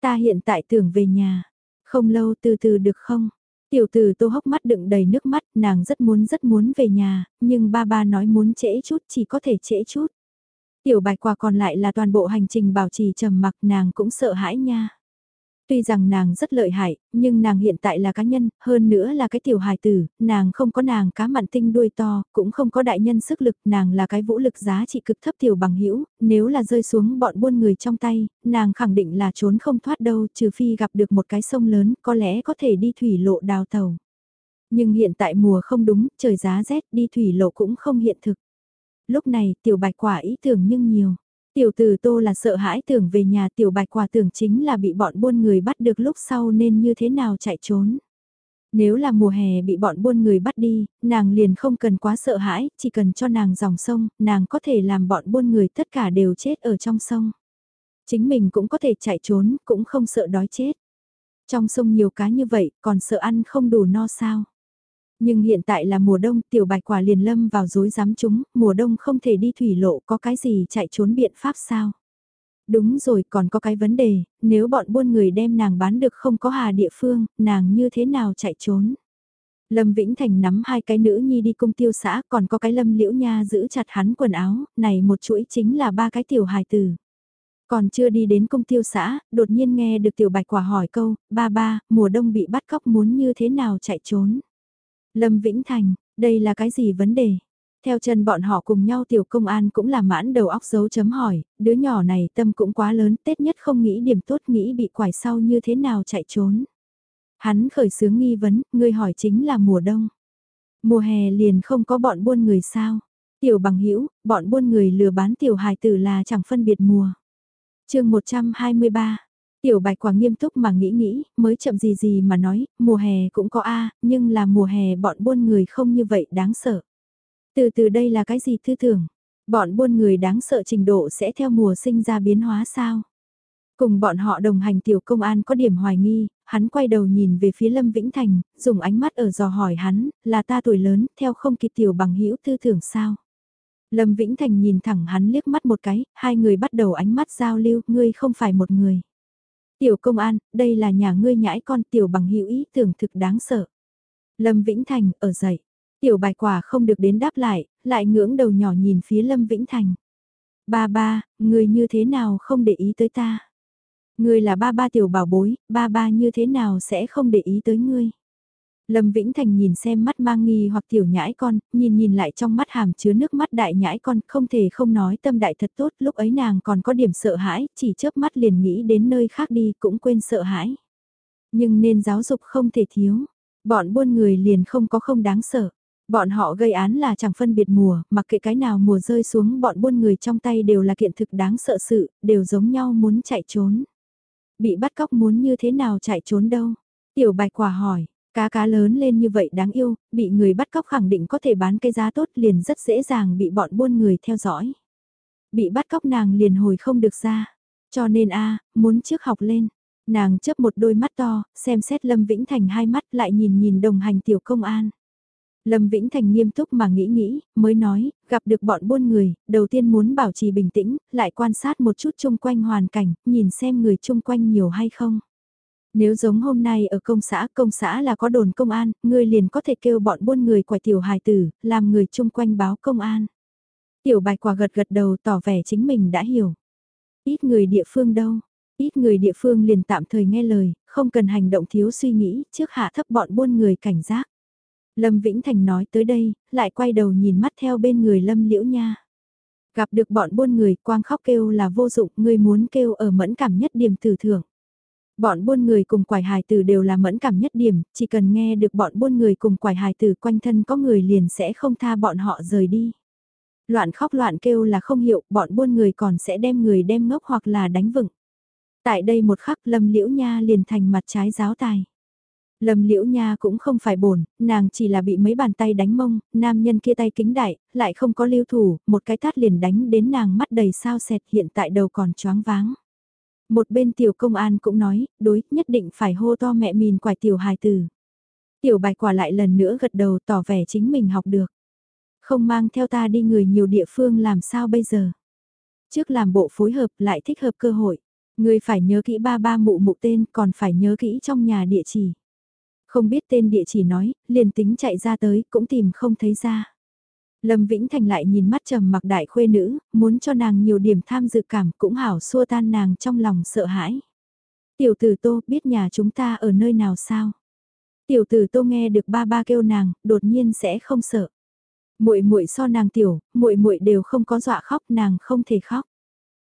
Ta hiện tại tưởng về nhà. Không lâu từ từ được không? Tiểu tử tô hốc mắt đựng đầy nước mắt, nàng rất muốn rất muốn về nhà, nhưng ba ba nói muốn trễ chút chỉ có thể trễ chút. Tiểu bạch quả còn lại là toàn bộ hành trình bảo trì trầm mặc nàng cũng sợ hãi nha. Tuy rằng nàng rất lợi hại, nhưng nàng hiện tại là cá nhân, hơn nữa là cái tiểu hài tử, nàng không có nàng cá mặn tinh đuôi to, cũng không có đại nhân sức lực, nàng là cái vũ lực giá trị cực thấp tiểu bằng hữu nếu là rơi xuống bọn buôn người trong tay, nàng khẳng định là trốn không thoát đâu, trừ phi gặp được một cái sông lớn, có lẽ có thể đi thủy lộ đào tàu. Nhưng hiện tại mùa không đúng, trời giá rét, đi thủy lộ cũng không hiện thực. Lúc này, tiểu bạch quả ý tưởng nhưng nhiều. Tiểu tử tô là sợ hãi tưởng về nhà tiểu bạch quả tưởng chính là bị bọn buôn người bắt được lúc sau nên như thế nào chạy trốn. Nếu là mùa hè bị bọn buôn người bắt đi, nàng liền không cần quá sợ hãi, chỉ cần cho nàng dòng sông, nàng có thể làm bọn buôn người tất cả đều chết ở trong sông. Chính mình cũng có thể chạy trốn, cũng không sợ đói chết. Trong sông nhiều cá như vậy, còn sợ ăn không đủ no sao. Nhưng hiện tại là mùa đông, tiểu bạch quả liền lâm vào dối dám chúng, mùa đông không thể đi thủy lộ, có cái gì chạy trốn biện pháp sao? Đúng rồi, còn có cái vấn đề, nếu bọn buôn người đem nàng bán được không có hà địa phương, nàng như thế nào chạy trốn? Lâm Vĩnh Thành nắm hai cái nữ nhi đi cung tiêu xã, còn có cái Lâm Liễu Nha giữ chặt hắn quần áo, này một chuỗi chính là ba cái tiểu hài tử. Còn chưa đi đến công tiêu xã, đột nhiên nghe được tiểu bạch quả hỏi câu, ba ba, mùa đông bị bắt cóc muốn như thế nào chạy trốn? Lâm Vĩnh Thành, đây là cái gì vấn đề? Theo chân bọn họ cùng nhau tiểu công an cũng là mãn đầu óc dấu chấm hỏi, đứa nhỏ này tâm cũng quá lớn, Tết nhất không nghĩ điểm tốt nghĩ bị quải sau như thế nào chạy trốn. Hắn khởi sướng nghi vấn, người hỏi chính là mùa đông. Mùa hè liền không có bọn buôn người sao. Tiểu bằng hữu bọn buôn người lừa bán tiểu hài tử là chẳng phân biệt mùa. chương 123, Tiểu bạch quả nghiêm túc mà nghĩ nghĩ, mới chậm gì gì mà nói, mùa hè cũng có A, nhưng là mùa hè bọn buôn người không như vậy đáng sợ. Từ từ đây là cái gì tư tưởng? Bọn buôn người đáng sợ trình độ sẽ theo mùa sinh ra biến hóa sao? Cùng bọn họ đồng hành tiểu công an có điểm hoài nghi, hắn quay đầu nhìn về phía Lâm Vĩnh Thành, dùng ánh mắt ở dò hỏi hắn, là ta tuổi lớn, theo không kịp tiểu bằng hữu tư tưởng sao? Lâm Vĩnh Thành nhìn thẳng hắn liếc mắt một cái, hai người bắt đầu ánh mắt giao lưu, ngươi không phải một người. Tiểu công an, đây là nhà ngươi nhãi con tiểu bằng hữu ý tưởng thực đáng sợ. Lâm Vĩnh Thành, ở dậy. Tiểu bài quả không được đến đáp lại, lại ngưỡng đầu nhỏ nhìn phía Lâm Vĩnh Thành. Ba ba, ngươi như thế nào không để ý tới ta? Ngươi là ba ba tiểu bảo bối, ba ba như thế nào sẽ không để ý tới ngươi? Lâm Vĩnh Thành nhìn xem mắt mang nghi hoặc tiểu nhãi con, nhìn nhìn lại trong mắt hàm chứa nước mắt đại nhãi con, không thể không nói tâm đại thật tốt, lúc ấy nàng còn có điểm sợ hãi, chỉ chớp mắt liền nghĩ đến nơi khác đi cũng quên sợ hãi. Nhưng nên giáo dục không thể thiếu, bọn buôn người liền không có không đáng sợ. Bọn họ gây án là chẳng phân biệt mùa, mặc kệ cái nào mùa rơi xuống bọn buôn người trong tay đều là kiện thực đáng sợ sự, đều giống nhau muốn chạy trốn. Bị bắt cóc muốn như thế nào chạy trốn đâu? Tiểu bạch quả hỏi, Cá cá lớn lên như vậy đáng yêu, bị người bắt cóc khẳng định có thể bán cái giá tốt liền rất dễ dàng bị bọn buôn người theo dõi. Bị bắt cóc nàng liền hồi không được ra. Cho nên a muốn trước học lên. Nàng chớp một đôi mắt to, xem xét Lâm Vĩnh Thành hai mắt lại nhìn nhìn đồng hành tiểu công an. Lâm Vĩnh Thành nghiêm túc mà nghĩ nghĩ, mới nói, gặp được bọn buôn người, đầu tiên muốn bảo trì bình tĩnh, lại quan sát một chút chung quanh hoàn cảnh, nhìn xem người chung quanh nhiều hay không. Nếu giống hôm nay ở công xã, công xã là có đồn công an, ngươi liền có thể kêu bọn buôn người quả tiểu hài tử, làm người chung quanh báo công an. Tiểu bạch quả gật gật đầu tỏ vẻ chính mình đã hiểu. Ít người địa phương đâu, ít người địa phương liền tạm thời nghe lời, không cần hành động thiếu suy nghĩ, trước hạ thấp bọn buôn người cảnh giác. Lâm Vĩnh Thành nói tới đây, lại quay đầu nhìn mắt theo bên người Lâm Liễu Nha. Gặp được bọn buôn người, quang khóc kêu là vô dụng, người muốn kêu ở mẫn cảm nhất điểm tử thưởng. Bọn buôn người cùng quải hài tử đều là mẫn cảm nhất điểm, chỉ cần nghe được bọn buôn người cùng quải hài tử quanh thân có người liền sẽ không tha bọn họ rời đi. Loạn khóc loạn kêu là không hiệu, bọn buôn người còn sẽ đem người đem ngốc hoặc là đánh vựng. Tại đây một khắc Lâm Liễu Nha liền thành mặt trái giáo tài. Lâm Liễu Nha cũng không phải bổn, nàng chỉ là bị mấy bàn tay đánh mông, nam nhân kia tay kính đại, lại không có lưu thủ, một cái tát liền đánh đến nàng mắt đầy sao sẹt hiện tại đầu còn choáng váng. Một bên tiểu công an cũng nói, đối, nhất định phải hô to mẹ mìn quải tiểu hài tử. Tiểu bạch quả lại lần nữa gật đầu tỏ vẻ chính mình học được. Không mang theo ta đi người nhiều địa phương làm sao bây giờ. Trước làm bộ phối hợp lại thích hợp cơ hội. Người phải nhớ kỹ ba ba mụ mụ tên còn phải nhớ kỹ trong nhà địa chỉ. Không biết tên địa chỉ nói, liền tính chạy ra tới cũng tìm không thấy ra. Lâm Vĩnh Thành lại nhìn mắt trầm mặc đại khuê nữ, muốn cho nàng nhiều điểm tham dự cảm cũng hảo xua tan nàng trong lòng sợ hãi. Tiểu tử Tô biết nhà chúng ta ở nơi nào sao? Tiểu tử Tô nghe được ba ba kêu nàng, đột nhiên sẽ không sợ. Muội muội so nàng tiểu, muội muội đều không có dọa khóc, nàng không thể khóc.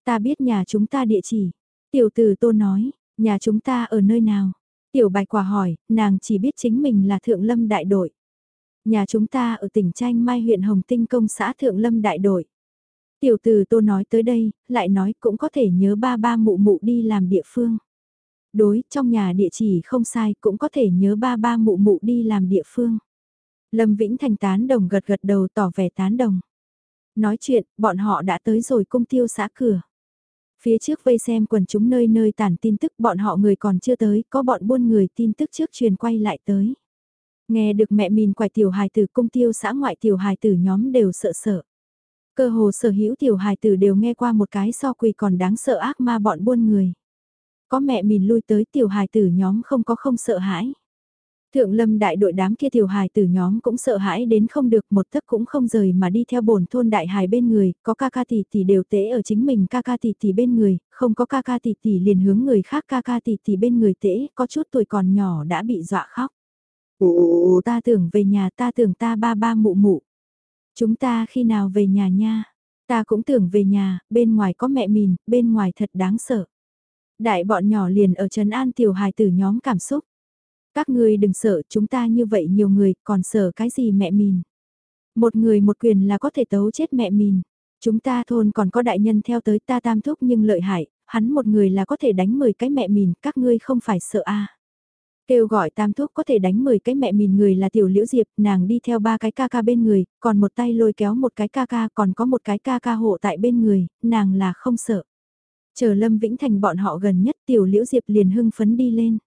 Ta biết nhà chúng ta địa chỉ. Tiểu tử Tô nói, nhà chúng ta ở nơi nào? Tiểu Bạch quả hỏi, nàng chỉ biết chính mình là Thượng Lâm đại đội. Nhà chúng ta ở tỉnh Tranh Mai huyện Hồng Tinh công xã Thượng Lâm đại đội. Tiểu từ tô nói tới đây, lại nói cũng có thể nhớ ba ba mụ mụ đi làm địa phương. Đối, trong nhà địa chỉ không sai, cũng có thể nhớ ba ba mụ mụ đi làm địa phương. Lâm Vĩnh Thành tán đồng gật gật đầu tỏ vẻ tán đồng. Nói chuyện, bọn họ đã tới rồi cung tiêu xã cửa. Phía trước vây xem quần chúng nơi nơi tản tin tức bọn họ người còn chưa tới, có bọn buôn người tin tức trước truyền quay lại tới. Nghe được mẹ mình quải tiểu hài tử cung tiêu xã ngoại tiểu hài tử nhóm đều sợ sợ. Cơ hồ sở hữu tiểu hài tử đều nghe qua một cái so quỳ còn đáng sợ ác ma bọn buôn người. Có mẹ mình lui tới tiểu hài tử nhóm không có không sợ hãi. Thượng lâm đại đội đám kia tiểu hài tử nhóm cũng sợ hãi đến không được một thức cũng không rời mà đi theo bổn thôn đại hài bên người, có ca ca tỷ tỷ đều tễ ở chính mình ca ca tỷ tỷ bên người, không có ca ca tỷ tỷ liền hướng người khác ca ca tỷ tỷ bên người tễ, có chút tuổi còn nhỏ đã bị dọa khóc. Ồ, ta tưởng về nhà ta tưởng ta ba ba mụ mụ. Chúng ta khi nào về nhà nha? Ta cũng tưởng về nhà, bên ngoài có mẹ mình, bên ngoài thật đáng sợ. Đại bọn nhỏ liền ở Trần An tiểu hài tử nhóm cảm xúc. Các người đừng sợ chúng ta như vậy nhiều người còn sợ cái gì mẹ mình. Một người một quyền là có thể tấu chết mẹ mình. Chúng ta thôn còn có đại nhân theo tới ta tam thúc nhưng lợi hại, hắn một người là có thể đánh 10 cái mẹ mình, các ngươi không phải sợ a Kêu gọi tam thuốc có thể đánh 10 cái mẹ mìn người là tiểu liễu diệp, nàng đi theo ba cái ca ca bên người, còn một tay lôi kéo một cái ca ca, còn có một cái ca ca hộ tại bên người, nàng là không sợ. Chờ Lâm Vĩnh Thành bọn họ gần nhất tiểu liễu diệp liền hưng phấn đi lên.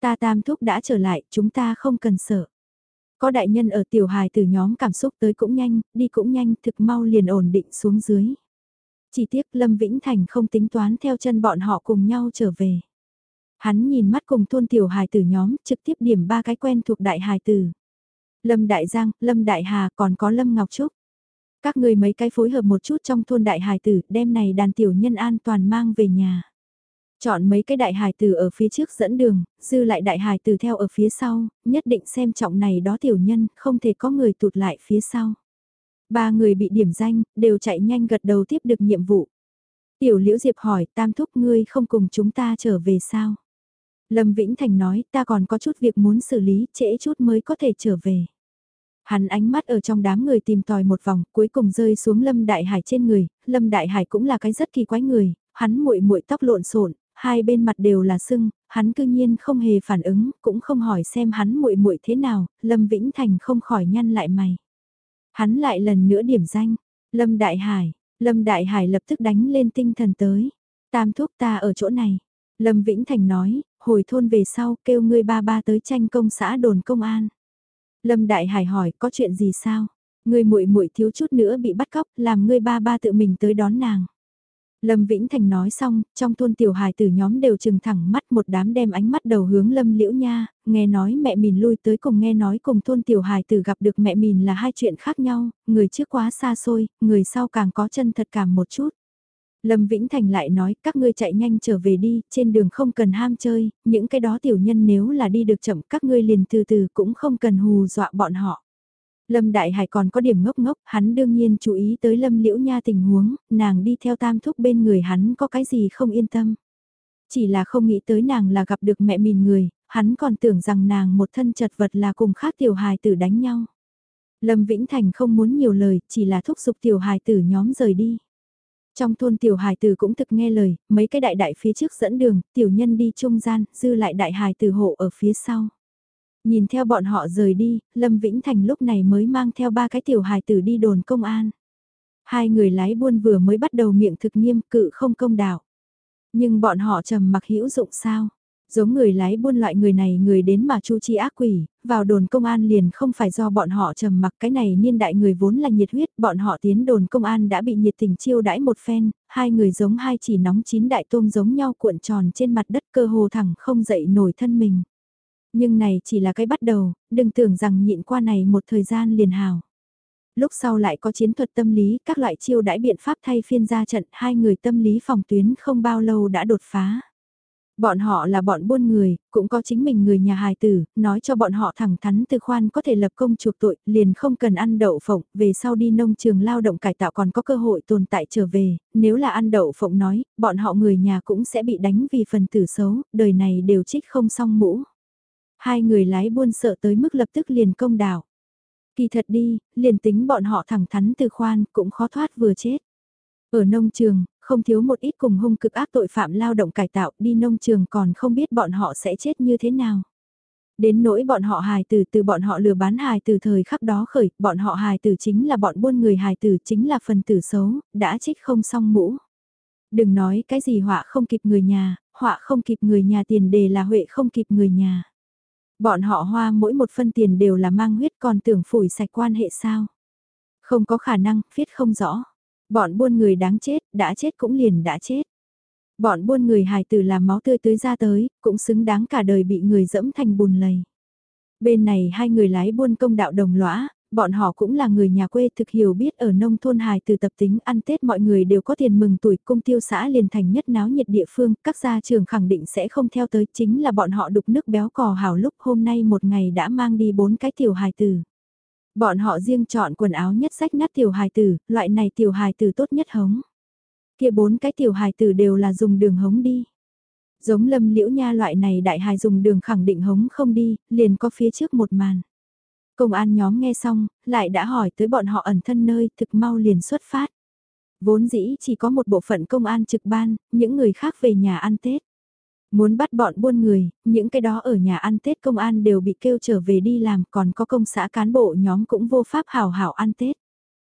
Ta tam thuốc đã trở lại, chúng ta không cần sợ. Có đại nhân ở tiểu hài từ nhóm cảm xúc tới cũng nhanh, đi cũng nhanh, thực mau liền ổn định xuống dưới. Chỉ tiếc Lâm Vĩnh Thành không tính toán theo chân bọn họ cùng nhau trở về. Hắn nhìn mắt cùng thôn tiểu hài tử nhóm, trực tiếp điểm ba cái quen thuộc đại hài tử. Lâm Đại Giang, Lâm Đại Hà còn có Lâm Ngọc Trúc. Các người mấy cái phối hợp một chút trong thôn đại hài tử, đem này đàn tiểu nhân an toàn mang về nhà. Chọn mấy cái đại hài tử ở phía trước dẫn đường, dư lại đại hài tử theo ở phía sau, nhất định xem trọng này đó tiểu nhân, không thể có người tụt lại phía sau. Ba người bị điểm danh, đều chạy nhanh gật đầu tiếp được nhiệm vụ. Tiểu Liễu Diệp hỏi, tam thúc ngươi không cùng chúng ta trở về sao? Lâm Vĩnh Thành nói, ta còn có chút việc muốn xử lý, trễ chút mới có thể trở về. Hắn ánh mắt ở trong đám người tìm tòi một vòng, cuối cùng rơi xuống Lâm Đại Hải trên người, Lâm Đại Hải cũng là cái rất kỳ quái người, hắn muội muội tóc lộn xộn, hai bên mặt đều là sưng, hắn cư nhiên không hề phản ứng, cũng không hỏi xem hắn muội muội thế nào, Lâm Vĩnh Thành không khỏi nhăn lại mày. Hắn lại lần nữa điểm danh, Lâm Đại Hải, Lâm Đại Hải lập tức đánh lên tinh thần tới. Tam thúc ta ở chỗ này. Lâm Vĩnh Thành nói, hồi thôn về sau kêu ngươi ba ba tới tranh công xã đồn công an. Lâm Đại Hải hỏi có chuyện gì sao? Ngươi muội muội thiếu chút nữa bị bắt cóc, làm ngươi ba ba tự mình tới đón nàng. Lâm Vĩnh Thành nói xong, trong thôn tiểu hài tử nhóm đều trừng thẳng mắt một đám đem ánh mắt đầu hướng Lâm Liễu Nha, nghe nói mẹ mình lui tới cùng nghe nói cùng thôn tiểu hài tử gặp được mẹ mình là hai chuyện khác nhau, người trước quá xa xôi, người sau càng có chân thật cảm một chút. Lâm Vĩnh Thành lại nói các ngươi chạy nhanh trở về đi, trên đường không cần ham chơi, những cái đó tiểu nhân nếu là đi được chậm các ngươi liền từ từ cũng không cần hù dọa bọn họ. Lâm Đại Hải còn có điểm ngốc ngốc, hắn đương nhiên chú ý tới Lâm Liễu Nha tình huống, nàng đi theo tam thúc bên người hắn có cái gì không yên tâm. Chỉ là không nghĩ tới nàng là gặp được mẹ mình người, hắn còn tưởng rằng nàng một thân chật vật là cùng khác tiểu hài tử đánh nhau. Lâm Vĩnh Thành không muốn nhiều lời, chỉ là thúc giục tiểu hài tử nhóm rời đi. Trong thôn tiểu hài tử cũng thực nghe lời, mấy cái đại đại phía trước dẫn đường, tiểu nhân đi trung gian, dư lại đại hài tử hộ ở phía sau. Nhìn theo bọn họ rời đi, Lâm Vĩnh Thành lúc này mới mang theo ba cái tiểu hài tử đi đồn công an. Hai người lái buôn vừa mới bắt đầu miệng thực nghiêm cự không công đạo. Nhưng bọn họ trầm mặc hữu dụng sao? Giống người lái buôn loại người này người đến mà chu chi ác quỷ, vào đồn công an liền không phải do bọn họ trầm mặc cái này niên đại người vốn là nhiệt huyết, bọn họ tiến đồn công an đã bị nhiệt tình chiêu đãi một phen, hai người giống hai chỉ nóng chín đại tôm giống nhau cuộn tròn trên mặt đất cơ hồ thẳng không dậy nổi thân mình. Nhưng này chỉ là cái bắt đầu, đừng tưởng rằng nhịn qua này một thời gian liền hào. Lúc sau lại có chiến thuật tâm lý, các loại chiêu đãi biện pháp thay phiên ra trận, hai người tâm lý phòng tuyến không bao lâu đã đột phá. Bọn họ là bọn buôn người, cũng có chính mình người nhà hài tử, nói cho bọn họ thẳng thắn từ khoan có thể lập công chuộc tội, liền không cần ăn đậu phộng, về sau đi nông trường lao động cải tạo còn có cơ hội tồn tại trở về, nếu là ăn đậu phộng nói, bọn họ người nhà cũng sẽ bị đánh vì phần tử xấu, đời này đều trích không xong mũ. Hai người lái buôn sợ tới mức lập tức liền công đảo. Kỳ thật đi, liền tính bọn họ thẳng thắn từ khoan cũng khó thoát vừa chết. Ở nông trường, không thiếu một ít cùng hung cực ác tội phạm lao động cải tạo đi nông trường còn không biết bọn họ sẽ chết như thế nào. Đến nỗi bọn họ hài tử từ bọn họ lừa bán hài từ thời khắc đó khởi, bọn họ hài tử chính là bọn buôn người hài tử chính là phần tử xấu, đã trích không xong mũ. Đừng nói cái gì họa không kịp người nhà, họa không kịp người nhà tiền đề là huệ không kịp người nhà. Bọn họ hoa mỗi một phân tiền đều là mang huyết còn tưởng phủi sạch quan hệ sao. Không có khả năng, viết không rõ. Bọn buôn người đáng chết, đã chết cũng liền đã chết. Bọn buôn người hài tử làm máu tươi tưới ra tới, cũng xứng đáng cả đời bị người dẫm thành bùn lầy. Bên này hai người lái buôn công đạo đồng lõa, bọn họ cũng là người nhà quê thực hiểu biết ở nông thôn hài từ tập tính ăn Tết mọi người đều có tiền mừng tuổi cung tiêu xã liền thành nhất náo nhiệt địa phương, các gia trường khẳng định sẽ không theo tới chính là bọn họ đục nước béo cò hào lúc hôm nay một ngày đã mang đi bốn cái tiểu hài tử. Bọn họ riêng chọn quần áo nhất sách nát tiểu hài tử, loại này tiểu hài tử tốt nhất hống. Kia bốn cái tiểu hài tử đều là dùng đường hống đi. Giống lâm liễu nha loại này đại hài dùng đường khẳng định hống không đi, liền có phía trước một màn. Công an nhóm nghe xong, lại đã hỏi tới bọn họ ẩn thân nơi thực mau liền xuất phát. Vốn dĩ chỉ có một bộ phận công an trực ban, những người khác về nhà ăn Tết. Muốn bắt bọn buôn người, những cái đó ở nhà ăn Tết công an đều bị kêu trở về đi làm, còn có công xã cán bộ nhóm cũng vô pháp hào hảo ăn Tết.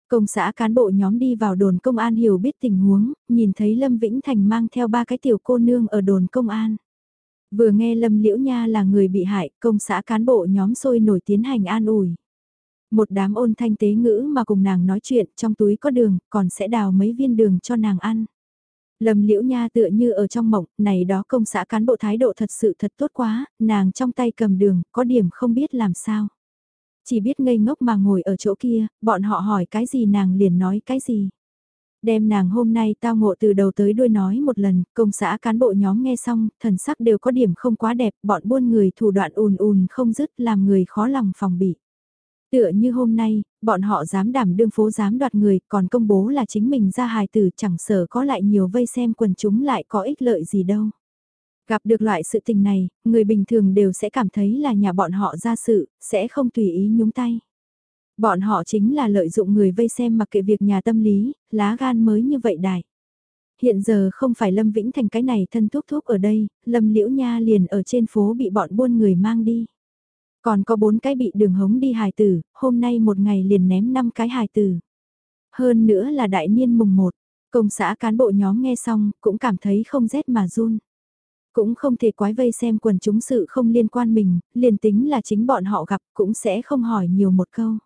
Công xã cán bộ nhóm đi vào đồn công an hiểu biết tình huống, nhìn thấy Lâm Vĩnh Thành mang theo ba cái tiểu cô nương ở đồn công an. Vừa nghe Lâm Liễu Nha là người bị hại, công xã cán bộ nhóm sôi nổi tiến hành an ủi. Một đám ôn thanh tế ngữ mà cùng nàng nói chuyện trong túi có đường, còn sẽ đào mấy viên đường cho nàng ăn. Lâm Liễu Nha tựa như ở trong mộng, này đó công xã cán bộ thái độ thật sự thật tốt quá, nàng trong tay cầm đường, có điểm không biết làm sao. Chỉ biết ngây ngốc mà ngồi ở chỗ kia, bọn họ hỏi cái gì nàng liền nói cái gì. Đem nàng hôm nay tao ngộ từ đầu tới đuôi nói một lần, công xã cán bộ nhóm nghe xong, thần sắc đều có điểm không quá đẹp, bọn buôn người thủ đoạn ùn ùn không dứt làm người khó lòng phòng bị. Tựa như hôm nay, bọn họ dám đảm đương phố dám đoạt người, còn công bố là chính mình ra hài tử chẳng sở có lại nhiều vây xem quần chúng lại có ích lợi gì đâu. Gặp được loại sự tình này, người bình thường đều sẽ cảm thấy là nhà bọn họ ra sự, sẽ không tùy ý nhúng tay. Bọn họ chính là lợi dụng người vây xem mặc kệ việc nhà tâm lý, lá gan mới như vậy đại. Hiện giờ không phải Lâm Vĩnh Thành cái này thân thuốc thuốc ở đây, Lâm Liễu Nha liền ở trên phố bị bọn buôn người mang đi. Còn có bốn cái bị đường hống đi hài tử, hôm nay một ngày liền ném năm cái hài tử. Hơn nữa là đại niên mùng một, công xã cán bộ nhóm nghe xong cũng cảm thấy không rét mà run. Cũng không thể quái vây xem quần chúng sự không liên quan mình, liền tính là chính bọn họ gặp cũng sẽ không hỏi nhiều một câu.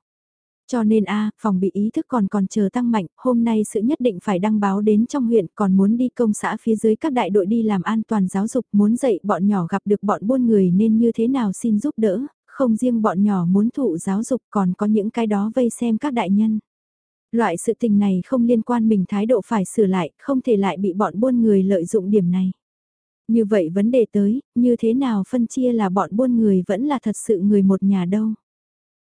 Cho nên a phòng bị ý thức còn còn chờ tăng mạnh, hôm nay sự nhất định phải đăng báo đến trong huyện còn muốn đi công xã phía dưới các đại đội đi làm an toàn giáo dục muốn dạy bọn nhỏ gặp được bọn buôn người nên như thế nào xin giúp đỡ, không riêng bọn nhỏ muốn thụ giáo dục còn có những cái đó vây xem các đại nhân. Loại sự tình này không liên quan mình thái độ phải sửa lại, không thể lại bị bọn buôn người lợi dụng điểm này. Như vậy vấn đề tới, như thế nào phân chia là bọn buôn người vẫn là thật sự người một nhà đâu.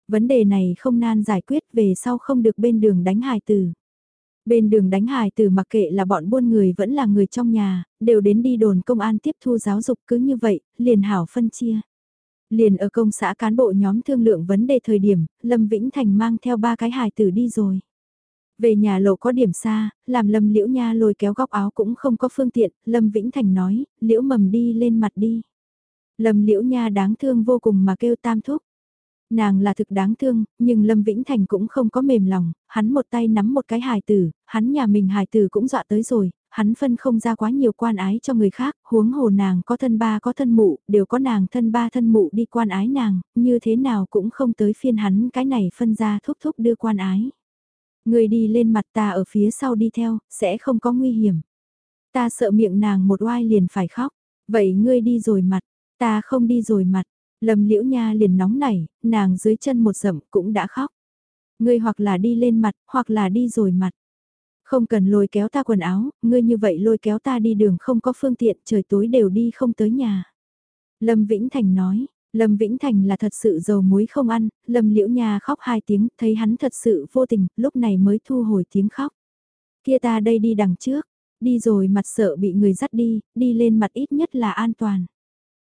Vấn đề này không nan giải quyết về sau không được bên đường đánh hài tử. Bên đường đánh hài từ mặc kệ là bọn buôn người vẫn là người trong nhà, đều đến đi đồn công an tiếp thu giáo dục cứ như vậy, liền hảo phân chia. Liền ở công xã cán bộ nhóm thương lượng vấn đề thời điểm, Lâm Vĩnh Thành mang theo ba cái hài tử đi rồi. Về nhà lộ có điểm xa, làm Lâm Liễu Nha lôi kéo góc áo cũng không có phương tiện, Lâm Vĩnh Thành nói, Liễu mầm đi lên mặt đi. Lâm Liễu Nha đáng thương vô cùng mà kêu tam thúc. Nàng là thực đáng thương, nhưng Lâm Vĩnh Thành cũng không có mềm lòng, hắn một tay nắm một cái hài tử, hắn nhà mình hài tử cũng dọa tới rồi, hắn phân không ra quá nhiều quan ái cho người khác, huống hồ nàng có thân ba có thân mụ, đều có nàng thân ba thân mụ đi quan ái nàng, như thế nào cũng không tới phiên hắn cái này phân ra thúc thúc đưa quan ái. Người đi lên mặt ta ở phía sau đi theo, sẽ không có nguy hiểm. Ta sợ miệng nàng một oai liền phải khóc, vậy ngươi đi rồi mặt, ta không đi rồi mặt, lầm Liễu Nha liền nóng nảy, nàng dưới chân một dậm cũng đã khóc. Ngươi hoặc là đi lên mặt, hoặc là đi rồi mặt. Không cần lôi kéo ta quần áo, ngươi như vậy lôi kéo ta đi đường không có phương tiện, trời tối đều đi không tới nhà. Lâm Vĩnh Thành nói, Lâm Vĩnh Thành là thật sự dầu muối không ăn, Lâm Liễu Nha khóc hai tiếng, thấy hắn thật sự vô tình, lúc này mới thu hồi tiếng khóc. Kia ta đây đi đằng trước, đi rồi mặt sợ bị người dắt đi, đi lên mặt ít nhất là an toàn.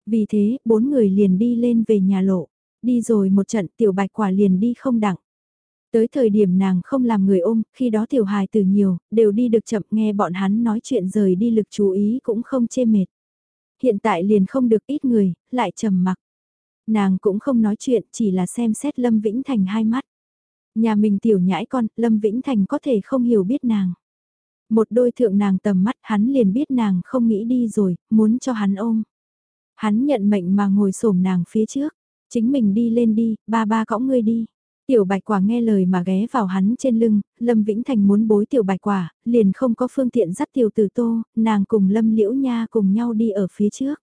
Vì thế, bốn người liền đi lên về nhà lộ, đi rồi một trận tiểu bạch quả liền đi không đặng. Tới thời điểm nàng không làm người ôm, khi đó tiểu hài từ nhiều, đều đi được chậm nghe bọn hắn nói chuyện rời đi lực chú ý cũng không chê mệt. Hiện tại liền không được ít người, lại trầm mặc. Nàng cũng không nói chuyện, chỉ là xem xét Lâm Vĩnh Thành hai mắt. Nhà mình tiểu nhãi con, Lâm Vĩnh Thành có thể không hiểu biết nàng. Một đôi thượng nàng tầm mắt hắn liền biết nàng không nghĩ đi rồi, muốn cho hắn ôm. Hắn nhận mệnh mà ngồi xổm nàng phía trước, chính mình đi lên đi, ba ba cõng ngươi đi. Tiểu bạch quả nghe lời mà ghé vào hắn trên lưng, Lâm Vĩnh Thành muốn bối tiểu bạch quả, liền không có phương tiện dắt tiểu tử tô, nàng cùng Lâm Liễu Nha cùng nhau đi ở phía trước.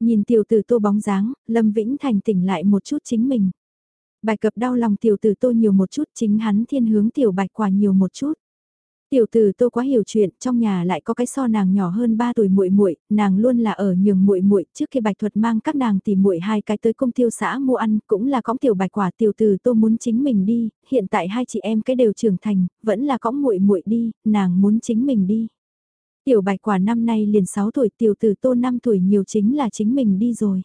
Nhìn tiểu tử tô bóng dáng, Lâm Vĩnh Thành tỉnh lại một chút chính mình. Bạch cập đau lòng tiểu tử tô nhiều một chút chính hắn thiên hướng tiểu bạch quả nhiều một chút. Tiểu tử Tô quá hiểu chuyện, trong nhà lại có cái so nàng nhỏ hơn 3 tuổi muội muội, nàng luôn là ở nhường muội muội, trước khi Bạch Thuật mang các nàng tìm muội hai cái tới công tiêu xã mua ăn, cũng là cõng tiểu Bạch quả tiểu tử Tô muốn chính mình đi, hiện tại hai chị em cái đều trưởng thành, vẫn là cõng muội muội đi, nàng muốn chính mình đi. Tiểu Bạch quả năm nay liền 6 tuổi, tiểu tử Tô 5 tuổi nhiều chính là chính mình đi rồi.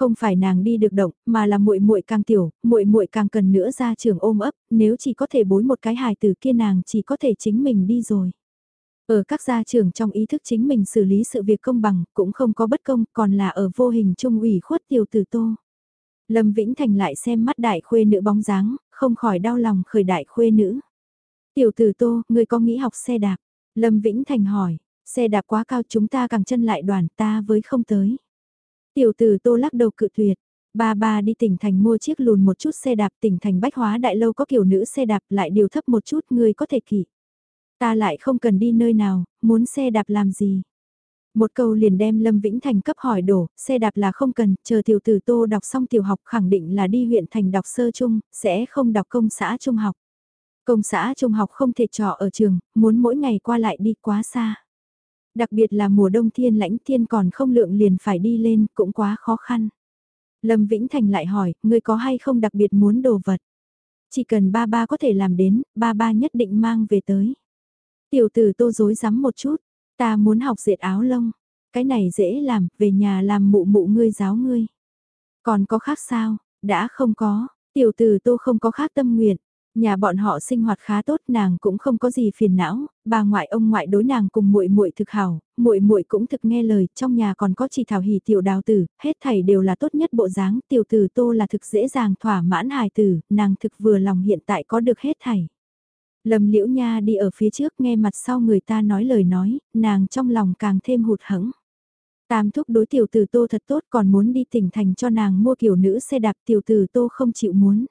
Không phải nàng đi được động, mà là muội muội càng tiểu, muội muội càng cần nữa ra trường ôm ấp, nếu chỉ có thể bối một cái hài từ kia nàng chỉ có thể chính mình đi rồi. Ở các gia trưởng trong ý thức chính mình xử lý sự việc công bằng, cũng không có bất công, còn là ở vô hình trung ủy khuất tiểu tử tô. Lâm Vĩnh Thành lại xem mắt đại khuê nữ bóng dáng, không khỏi đau lòng khởi đại khuê nữ. Tiểu tử tô, người có nghĩ học xe đạp? Lâm Vĩnh Thành hỏi, xe đạp quá cao chúng ta càng chân lại đoàn ta với không tới. Tiểu tử tô lắc đầu cự tuyệt. Ba ba đi tỉnh thành mua chiếc lùn một chút xe đạp tỉnh thành bách hóa đại lâu có kiểu nữ xe đạp lại điều thấp một chút người có thể kỵ. Ta lại không cần đi nơi nào, muốn xe đạp làm gì. Một câu liền đem Lâm Vĩnh Thành cấp hỏi đổ, xe đạp là không cần, chờ tiểu tử tô đọc xong tiểu học khẳng định là đi huyện thành đọc sơ trung, sẽ không đọc công xã trung học. Công xã trung học không thể trọ ở trường, muốn mỗi ngày qua lại đi quá xa. Đặc biệt là mùa đông thiên lãnh thiên còn không lượng liền phải đi lên cũng quá khó khăn. Lâm Vĩnh Thành lại hỏi, ngươi có hay không đặc biệt muốn đồ vật? Chỉ cần ba ba có thể làm đến, ba ba nhất định mang về tới. Tiểu tử tô dối rắm một chút, ta muốn học dệt áo lông. Cái này dễ làm, về nhà làm mụ mụ ngươi giáo ngươi. Còn có khác sao? Đã không có, tiểu tử tô không có khác tâm nguyện. Nhà bọn họ sinh hoạt khá tốt, nàng cũng không có gì phiền não, bà ngoại ông ngoại đối nàng cùng muội muội thực hảo, muội muội cũng thực nghe lời, trong nhà còn có chỉ thảo hỉ tiểu đào tử, hết thảy đều là tốt nhất bộ dáng, tiểu tử Tô là thực dễ dàng thỏa mãn hài tử, nàng thực vừa lòng hiện tại có được hết thảy. Lâm Liễu Nha đi ở phía trước nghe mặt sau người ta nói lời nói, nàng trong lòng càng thêm hụt hẫng. Tam thúc đối tiểu tử Tô thật tốt còn muốn đi tỉnh thành cho nàng mua kiểu nữ xe đạp tiểu tử Tô không chịu muốn.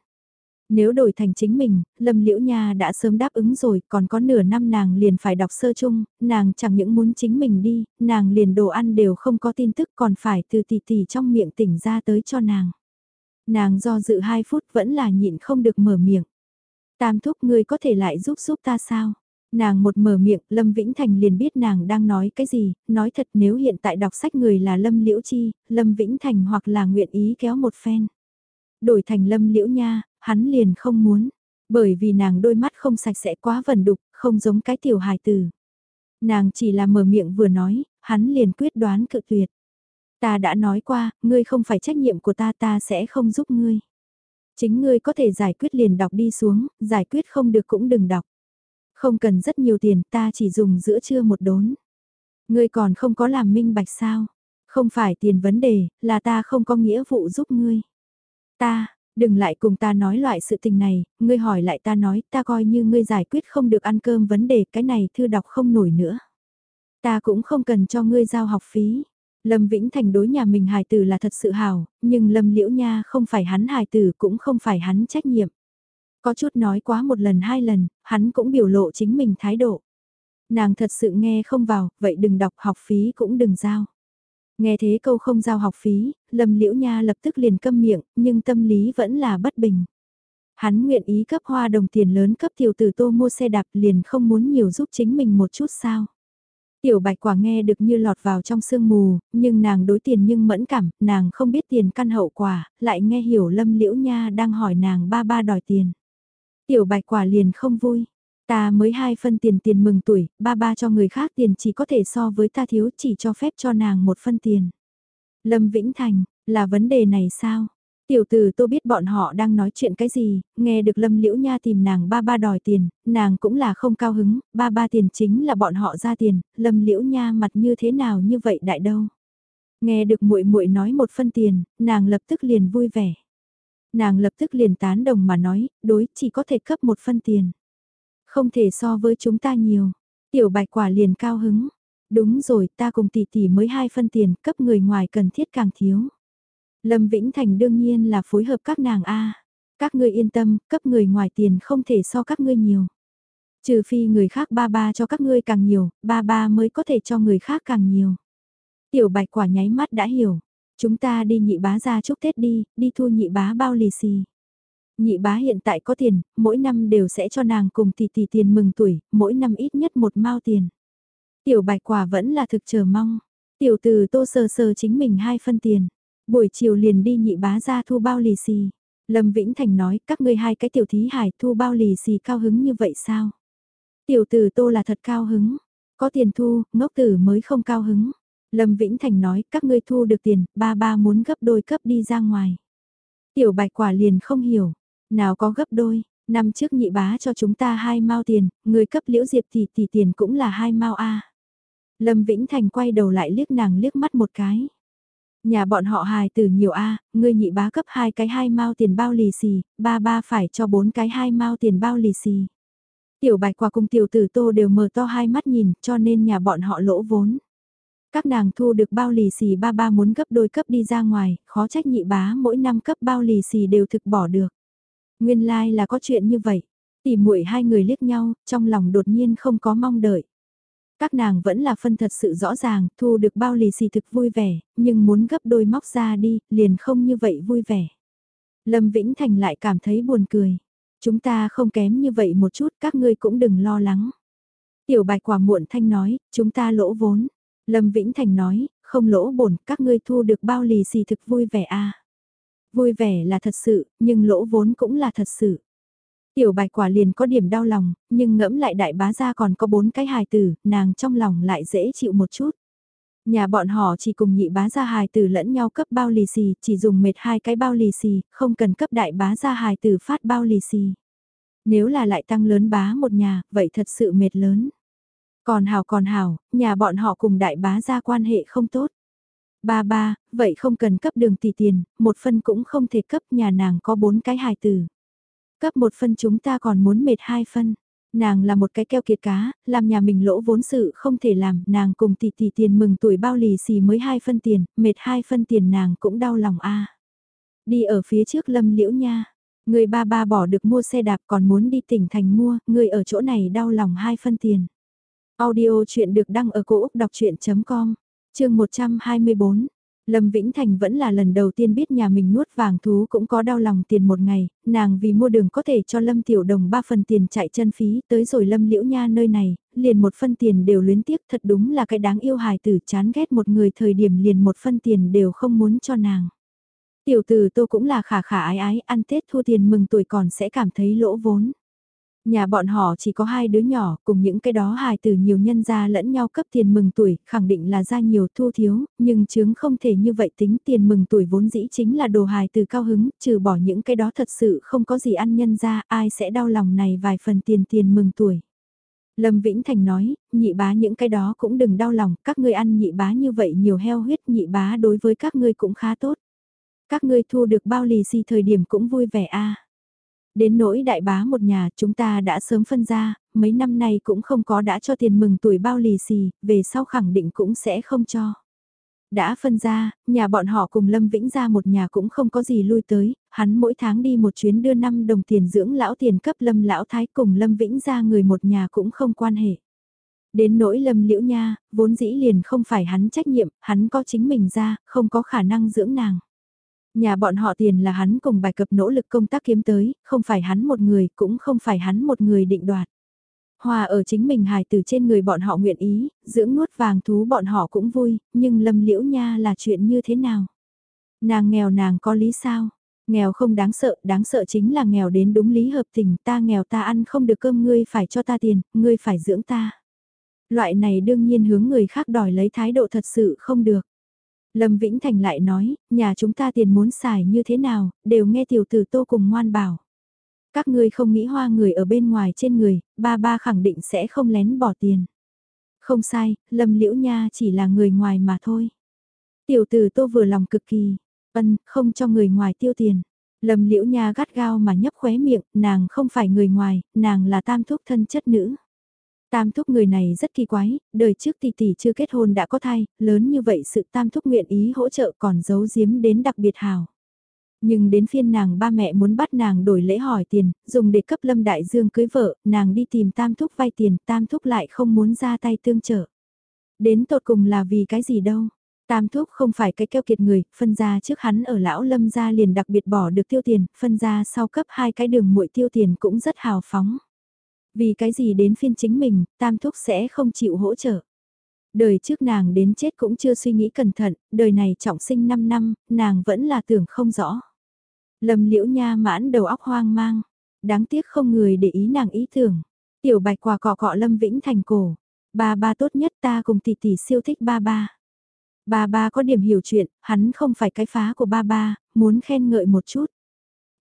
Nếu đổi thành chính mình, Lâm Liễu Nha đã sớm đáp ứng rồi, còn có nửa năm nàng liền phải đọc sơ chung, nàng chẳng những muốn chính mình đi, nàng liền đồ ăn đều không có tin tức còn phải từ tỷ tỷ trong miệng tỉnh ra tới cho nàng. Nàng do dự 2 phút vẫn là nhịn không được mở miệng. Tam thúc ngươi có thể lại giúp giúp ta sao? Nàng một mở miệng, Lâm Vĩnh Thành liền biết nàng đang nói cái gì, nói thật nếu hiện tại đọc sách người là Lâm Liễu Chi, Lâm Vĩnh Thành hoặc là nguyện ý kéo một phen. Đổi thành Lâm Liễu Nha, hắn liền không muốn, bởi vì nàng đôi mắt không sạch sẽ quá vần đục, không giống cái tiểu hài tử. Nàng chỉ là mở miệng vừa nói, hắn liền quyết đoán cự tuyệt. Ta đã nói qua, ngươi không phải trách nhiệm của ta ta sẽ không giúp ngươi. Chính ngươi có thể giải quyết liền đọc đi xuống, giải quyết không được cũng đừng đọc. Không cần rất nhiều tiền, ta chỉ dùng giữa trưa một đốn. Ngươi còn không có làm minh bạch sao? Không phải tiền vấn đề, là ta không có nghĩa vụ giúp ngươi. Ta, Đừng lại cùng ta nói loại sự tình này, ngươi hỏi lại ta nói, ta coi như ngươi giải quyết không được ăn cơm vấn đề, cái này thư đọc không nổi nữa. Ta cũng không cần cho ngươi giao học phí. Lâm Vĩnh Thành đối nhà mình hài tử là thật sự hào, nhưng Lâm Liễu Nha không phải hắn hài tử cũng không phải hắn trách nhiệm. Có chút nói quá một lần hai lần, hắn cũng biểu lộ chính mình thái độ. Nàng thật sự nghe không vào, vậy đừng đọc học phí cũng đừng giao. Nghe thế câu không giao học phí, Lâm Liễu Nha lập tức liền câm miệng, nhưng tâm lý vẫn là bất bình. Hắn nguyện ý cấp hoa đồng tiền lớn cấp tiểu tử tô mua xe đạp liền không muốn nhiều giúp chính mình một chút sao. Tiểu bạch quả nghe được như lọt vào trong sương mù, nhưng nàng đối tiền nhưng mẫn cảm, nàng không biết tiền căn hậu quả, lại nghe hiểu lâm liễu nha đang hỏi nàng ba ba đòi tiền. Tiểu bạch quả liền không vui, ta mới hai phân tiền tiền mừng tuổi, ba ba cho người khác tiền chỉ có thể so với ta thiếu chỉ cho phép cho nàng một phân tiền. Lâm Vĩnh Thành, là vấn đề này sao? Tiểu tử tôi biết bọn họ đang nói chuyện cái gì, nghe được Lâm Liễu Nha tìm nàng ba ba đòi tiền, nàng cũng là không cao hứng, ba ba tiền chính là bọn họ ra tiền, Lâm Liễu Nha mặt như thế nào như vậy đại đâu. Nghe được muội muội nói một phân tiền, nàng lập tức liền vui vẻ. Nàng lập tức liền tán đồng mà nói, đối chỉ có thể cấp một phân tiền. Không thể so với chúng ta nhiều. Tiểu bạch quả liền cao hứng. Đúng rồi ta cùng tỷ tỷ mới hai phân tiền cấp người ngoài cần thiết càng thiếu. Lâm Vĩnh Thành đương nhiên là phối hợp các nàng A. Các ngươi yên tâm, cấp người ngoài tiền không thể so các ngươi nhiều. Trừ phi người khác ba ba cho các ngươi càng nhiều, ba ba mới có thể cho người khác càng nhiều. Tiểu bạch quả nháy mắt đã hiểu. Chúng ta đi nhị bá ra chúc Tết đi, đi thu nhị bá bao lì xì. Nhị bá hiện tại có tiền, mỗi năm đều sẽ cho nàng cùng tỷ tỷ tiền mừng tuổi, mỗi năm ít nhất một mao tiền. Tiểu bạch quả vẫn là thực chờ mong. Tiểu từ tô sờ sờ chính mình hai phân tiền. Buổi chiều liền đi nhị bá ra thu bao lì xì. Lâm Vĩnh Thành nói các ngươi hai cái tiểu thí hải thu bao lì xì cao hứng như vậy sao? Tiểu tử tô là thật cao hứng. Có tiền thu, ngốc tử mới không cao hứng. Lâm Vĩnh Thành nói các ngươi thu được tiền, ba ba muốn gấp đôi cấp đi ra ngoài. Tiểu bạch quả liền không hiểu. Nào có gấp đôi, năm trước nhị bá cho chúng ta hai mao tiền, người cấp liễu diệp thì tỷ tiền cũng là hai mao a. Lâm Vĩnh Thành quay đầu lại liếc nàng liếc mắt một cái. Nhà bọn họ hài từ nhiều A, ngươi nhị bá cấp hai cái hai mao tiền bao lì xì, ba ba phải cho bốn cái hai mao tiền bao lì xì. Tiểu bạch quả cùng tiểu tử tô đều mở to hai mắt nhìn cho nên nhà bọn họ lỗ vốn. Các nàng thu được bao lì xì ba ba muốn gấp đôi cấp đi ra ngoài, khó trách nhị bá mỗi năm cấp bao lì xì đều thực bỏ được. Nguyên lai like là có chuyện như vậy. Tỉ muội hai người liếc nhau, trong lòng đột nhiên không có mong đợi. Các nàng vẫn là phân thật sự rõ ràng, thu được bao lì xì thực vui vẻ, nhưng muốn gấp đôi móc ra đi, liền không như vậy vui vẻ. Lâm Vĩnh Thành lại cảm thấy buồn cười. Chúng ta không kém như vậy một chút, các ngươi cũng đừng lo lắng. Tiểu bạch quả muộn thanh nói, chúng ta lỗ vốn. Lâm Vĩnh Thành nói, không lỗ bổn, các ngươi thu được bao lì xì thực vui vẻ à. Vui vẻ là thật sự, nhưng lỗ vốn cũng là thật sự. Tiểu bạch quả liền có điểm đau lòng, nhưng ngẫm lại đại bá gia còn có bốn cái hài tử, nàng trong lòng lại dễ chịu một chút. Nhà bọn họ chỉ cùng nhị bá gia hài tử lẫn nhau cấp bao lì xì, chỉ dùng mệt hai cái bao lì xì, không cần cấp đại bá gia hài tử phát bao lì xì. Nếu là lại tăng lớn bá một nhà, vậy thật sự mệt lớn. Còn hào còn hào, nhà bọn họ cùng đại bá gia quan hệ không tốt. Ba ba, vậy không cần cấp đường tỷ tiền, một phân cũng không thể cấp nhà nàng có bốn cái hài tử. Cấp một phân chúng ta còn muốn mệt hai phân. Nàng là một cái keo kiệt cá, làm nhà mình lỗ vốn sự không thể làm, nàng cùng tỷ tỷ tiền mừng tuổi bao lì xì mới hai phân tiền, mệt hai phân tiền nàng cũng đau lòng a. Đi ở phía trước lâm liễu nha, người ba ba bỏ được mua xe đạp còn muốn đi tỉnh thành mua, người ở chỗ này đau lòng hai phân tiền. Audio chuyện được đăng ở cổ Úc đọc chuyện.com, chương 124, Lâm Vĩnh Thành vẫn là lần đầu tiên biết nhà mình nuốt vàng thú cũng có đau lòng tiền một ngày, nàng vì mua đường có thể cho Lâm Tiểu Đồng ba phần tiền chạy chân phí, tới rồi Lâm Liễu Nha nơi này, liền một phân tiền đều luyến tiếc thật đúng là cái đáng yêu hài tử chán ghét một người thời điểm liền một phân tiền đều không muốn cho nàng. Tiểu tử tô cũng là khả khả ái ái, ăn Tết thua tiền mừng tuổi còn sẽ cảm thấy lỗ vốn. Nhà bọn họ chỉ có hai đứa nhỏ, cùng những cái đó hài từ nhiều nhân gia lẫn nhau cấp tiền mừng tuổi, khẳng định là ra nhiều thu thiếu, nhưng chứng không thể như vậy tính tiền mừng tuổi vốn dĩ chính là đồ hài từ cao hứng, trừ bỏ những cái đó thật sự không có gì ăn nhân gia ai sẽ đau lòng này vài phần tiền tiền mừng tuổi. Lâm Vĩnh Thành nói, nhị bá những cái đó cũng đừng đau lòng, các ngươi ăn nhị bá như vậy nhiều heo huyết nhị bá đối với các ngươi cũng khá tốt. Các ngươi thu được bao lì xì thời điểm cũng vui vẻ a Đến nỗi đại bá một nhà chúng ta đã sớm phân ra, mấy năm nay cũng không có đã cho tiền mừng tuổi bao lì xì, về sau khẳng định cũng sẽ không cho. Đã phân ra, nhà bọn họ cùng Lâm Vĩnh ra một nhà cũng không có gì lui tới, hắn mỗi tháng đi một chuyến đưa 5 đồng tiền dưỡng lão tiền cấp Lâm Lão Thái cùng Lâm Vĩnh ra người một nhà cũng không quan hệ. Đến nỗi Lâm Liễu Nha, vốn dĩ liền không phải hắn trách nhiệm, hắn có chính mình ra, không có khả năng dưỡng nàng. Nhà bọn họ tiền là hắn cùng bài cập nỗ lực công tác kiếm tới, không phải hắn một người, cũng không phải hắn một người định đoạt. Hòa ở chính mình hài từ trên người bọn họ nguyện ý, dưỡng nuốt vàng thú bọn họ cũng vui, nhưng lâm liễu nha là chuyện như thế nào? Nàng nghèo nàng có lý sao? Nghèo không đáng sợ, đáng sợ chính là nghèo đến đúng lý hợp tình, ta nghèo ta ăn không được cơm ngươi phải cho ta tiền, ngươi phải dưỡng ta. Loại này đương nhiên hướng người khác đòi lấy thái độ thật sự không được. Lâm Vĩnh Thành lại nói, nhà chúng ta tiền muốn xài như thế nào, đều nghe tiểu tử tô cùng ngoan bảo. Các ngươi không nghĩ hoa người ở bên ngoài trên người, ba ba khẳng định sẽ không lén bỏ tiền. Không sai, Lâm Liễu Nha chỉ là người ngoài mà thôi. Tiểu tử tô vừa lòng cực kỳ, ân, không cho người ngoài tiêu tiền. Lâm Liễu Nha gắt gao mà nhấp khóe miệng, nàng không phải người ngoài, nàng là tam thúc thân chất nữ. Tam thúc người này rất kỳ quái, đời trước tỷ tỷ chưa kết hôn đã có thai, lớn như vậy sự tam thúc nguyện ý hỗ trợ còn giấu giếm đến đặc biệt hào. Nhưng đến phiên nàng ba mẹ muốn bắt nàng đổi lễ hỏi tiền, dùng để cấp Lâm Đại Dương cưới vợ, nàng đi tìm tam thúc vay tiền, tam thúc lại không muốn ra tay tương trợ. Đến tột cùng là vì cái gì đâu. Tam thúc không phải cái keo kiệt người, phân ra trước hắn ở lão lâm gia liền đặc biệt bỏ được tiêu tiền, phân ra sau cấp hai cái đường muội tiêu tiền cũng rất hào phóng. Vì cái gì đến phiên chính mình, tam thúc sẽ không chịu hỗ trợ. Đời trước nàng đến chết cũng chưa suy nghĩ cẩn thận, đời này trọng sinh 5 năm, nàng vẫn là tưởng không rõ. Lâm liễu nha mãn đầu óc hoang mang, đáng tiếc không người để ý nàng ý tưởng. Tiểu bạch quà cọ cọ Lâm Vĩnh thành cổ, ba ba tốt nhất ta cùng tỷ tỷ siêu thích ba ba. Ba ba có điểm hiểu chuyện, hắn không phải cái phá của ba ba, muốn khen ngợi một chút.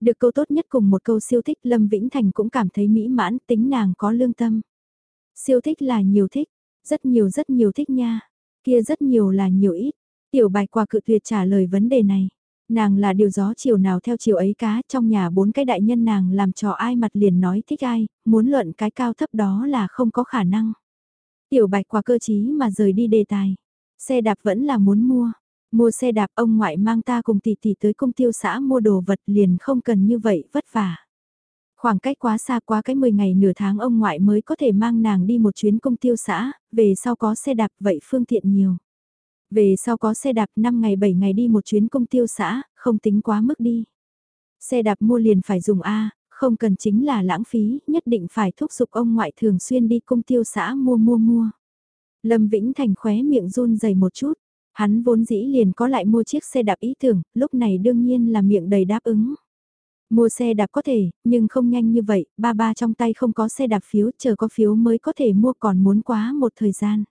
Được câu tốt nhất cùng một câu siêu thích Lâm Vĩnh Thành cũng cảm thấy mỹ mãn tính nàng có lương tâm. Siêu thích là nhiều thích, rất nhiều rất nhiều thích nha, kia rất nhiều là nhiều ít. Tiểu bạch quả cự tuyệt trả lời vấn đề này. Nàng là điều gió chiều nào theo chiều ấy cá trong nhà bốn cái đại nhân nàng làm trò ai mặt liền nói thích ai, muốn luận cái cao thấp đó là không có khả năng. Tiểu bạch quả cơ chí mà rời đi đề tài. Xe đạp vẫn là muốn mua, Mua xe đạp ông ngoại mang ta cùng tỷ tỷ tới công tiêu xã mua đồ vật liền không cần như vậy vất vả. Khoảng cách quá xa quá cái 10 ngày nửa tháng ông ngoại mới có thể mang nàng đi một chuyến công tiêu xã, về sau có xe đạp vậy phương tiện nhiều. Về sau có xe đạp 5 ngày 7 ngày đi một chuyến công tiêu xã, không tính quá mức đi. Xe đạp mua liền phải dùng A, không cần chính là lãng phí, nhất định phải thúc giục ông ngoại thường xuyên đi công tiêu xã mua mua mua. Lâm Vĩnh Thành khóe miệng run dày một chút, Hắn vốn dĩ liền có lại mua chiếc xe đạp ý tưởng, lúc này đương nhiên là miệng đầy đáp ứng. Mua xe đạp có thể, nhưng không nhanh như vậy, ba ba trong tay không có xe đạp phiếu, chờ có phiếu mới có thể mua còn muốn quá một thời gian.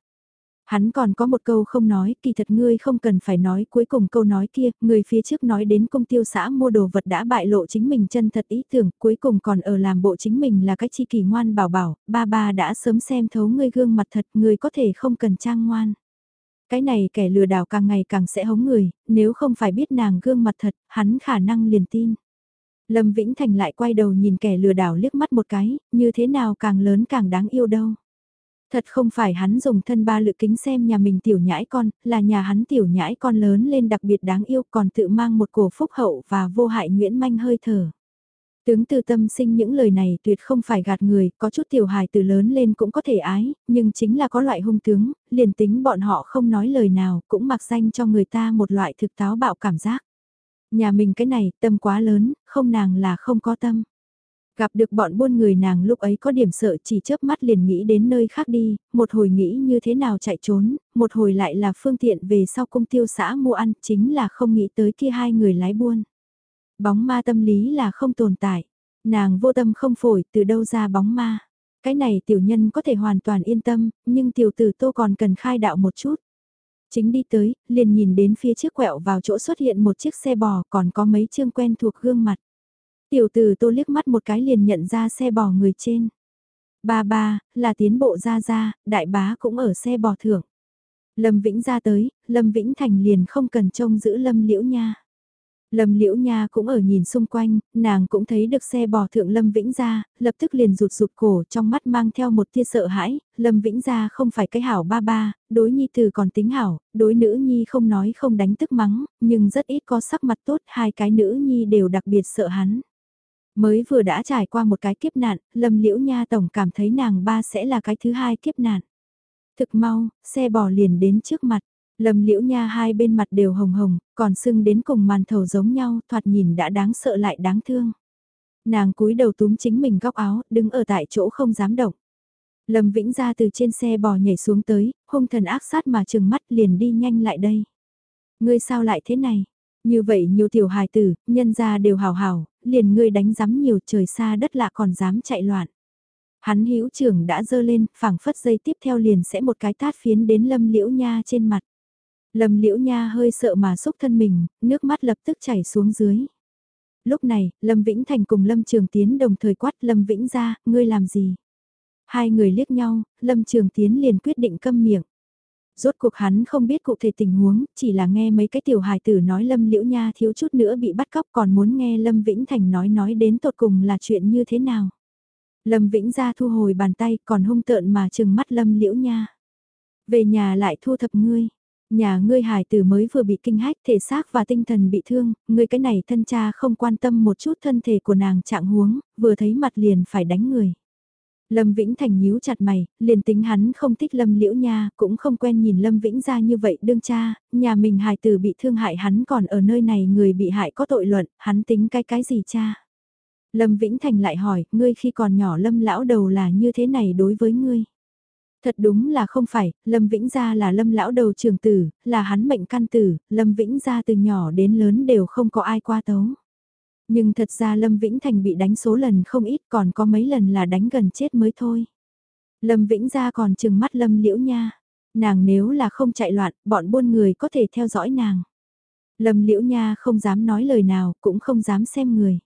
Hắn còn có một câu không nói, kỳ thật ngươi không cần phải nói cuối cùng câu nói kia, người phía trước nói đến công tiêu xã mua đồ vật đã bại lộ chính mình chân thật ý tưởng, cuối cùng còn ở làm bộ chính mình là cái chi kỳ ngoan bảo bảo, ba ba đã sớm xem thấu ngươi gương mặt thật, ngươi có thể không cần trang ngoan. Cái này kẻ lừa đảo càng ngày càng sẽ hống người, nếu không phải biết nàng gương mặt thật, hắn khả năng liền tin. Lâm Vĩnh Thành lại quay đầu nhìn kẻ lừa đảo liếc mắt một cái, như thế nào càng lớn càng đáng yêu đâu. Thật không phải hắn dùng thân ba lự kính xem nhà mình tiểu nhãi con, là nhà hắn tiểu nhãi con lớn lên đặc biệt đáng yêu còn tự mang một cổ phúc hậu và vô hại nguyễn manh hơi thở. Tướng từ tâm sinh những lời này tuyệt không phải gạt người, có chút tiểu hài từ lớn lên cũng có thể ái, nhưng chính là có loại hung tướng, liền tính bọn họ không nói lời nào, cũng mặc danh cho người ta một loại thực táo bạo cảm giác. Nhà mình cái này, tâm quá lớn, không nàng là không có tâm. Gặp được bọn buôn người nàng lúc ấy có điểm sợ chỉ chớp mắt liền nghĩ đến nơi khác đi, một hồi nghĩ như thế nào chạy trốn, một hồi lại là phương tiện về sau công tiêu xã mua ăn, chính là không nghĩ tới kia hai người lái buôn. Bóng ma tâm lý là không tồn tại. Nàng vô tâm không phổi từ đâu ra bóng ma. Cái này tiểu nhân có thể hoàn toàn yên tâm, nhưng tiểu tử tô còn cần khai đạo một chút. Chính đi tới, liền nhìn đến phía trước quẹo vào chỗ xuất hiện một chiếc xe bò còn có mấy chương quen thuộc gương mặt. Tiểu tử tô liếc mắt một cái liền nhận ra xe bò người trên. Ba ba, là tiến bộ ra ra, đại bá cũng ở xe bò thưởng. Lâm Vĩnh ra tới, Lâm Vĩnh Thành liền không cần trông giữ Lâm Liễu nha. Lâm Liễu Nha cũng ở nhìn xung quanh, nàng cũng thấy được xe bò thượng Lâm Vĩnh Gia, lập tức liền rụt rụt cổ trong mắt mang theo một tia sợ hãi, Lâm Vĩnh Gia không phải cái hảo ba ba, đối nhi từ còn tính hảo, đối nữ nhi không nói không đánh tức mắng, nhưng rất ít có sắc mặt tốt, hai cái nữ nhi đều đặc biệt sợ hắn. Mới vừa đã trải qua một cái kiếp nạn, Lâm Liễu Nha tổng cảm thấy nàng ba sẽ là cái thứ hai kiếp nạn. Thực mau, xe bò liền đến trước mặt, Lâm liễu nha hai bên mặt đều hồng hồng, còn sưng đến cùng màn thầu giống nhau, thoạt nhìn đã đáng sợ lại đáng thương. Nàng cúi đầu túm chính mình góc áo, đứng ở tại chỗ không dám động. Lâm Vĩnh ra từ trên xe bò nhảy xuống tới, hung thần ác sát mà trừng mắt liền đi nhanh lại đây. Ngươi sao lại thế này? Như vậy nhiều tiểu hài tử, nhân ra đều hào hào, liền ngươi đánh giấm nhiều trời xa đất lạ còn dám chạy loạn. Hắn hữu trưởng đã dơ lên, phảng phất dây tiếp theo liền sẽ một cái tát phiến đến lâm liễu nha trên mặt. Lâm liễu nha hơi sợ mà xúc thân mình, nước mắt lập tức chảy xuống dưới. Lúc này, Lâm Vĩnh Thành cùng Lâm Trường Tiến đồng thời quát Lâm Vĩnh ra, ngươi làm gì? Hai người liếc nhau, Lâm Trường Tiến liền quyết định câm miệng. Rốt cuộc hắn không biết cụ thể tình huống, chỉ là nghe mấy cái tiểu hài tử nói Lâm Liễu Nha thiếu chút nữa bị bắt cóc còn muốn nghe Lâm Vĩnh Thành nói nói đến tột cùng là chuyện như thế nào. Lâm Vĩnh ra thu hồi bàn tay còn hung tợn mà chừng mắt Lâm Liễu Nha. Về nhà lại thu thập ngươi. Nhà ngươi hài tử mới vừa bị kinh hách thể xác và tinh thần bị thương, ngươi cái này thân cha không quan tâm một chút thân thể của nàng trạng huống, vừa thấy mặt liền phải đánh người. Lâm Vĩnh Thành nhíu chặt mày, liền tính hắn không thích Lâm Liễu Nha, cũng không quen nhìn Lâm Vĩnh ra như vậy đương cha, nhà mình hài tử bị thương hại hắn còn ở nơi này người bị hại có tội luận, hắn tính cái cái gì cha. Lâm Vĩnh Thành lại hỏi, ngươi khi còn nhỏ Lâm lão đầu là như thế này đối với ngươi. Thật đúng là không phải, Lâm Vĩnh Gia là Lâm lão đầu trường tử, là hắn mệnh căn tử, Lâm Vĩnh Gia từ nhỏ đến lớn đều không có ai qua tấu. Nhưng thật ra Lâm Vĩnh Thành bị đánh số lần không ít còn có mấy lần là đánh gần chết mới thôi. Lâm Vĩnh Gia còn chừng mắt Lâm Liễu Nha. Nàng nếu là không chạy loạn, bọn buôn người có thể theo dõi nàng. Lâm Liễu Nha không dám nói lời nào, cũng không dám xem người.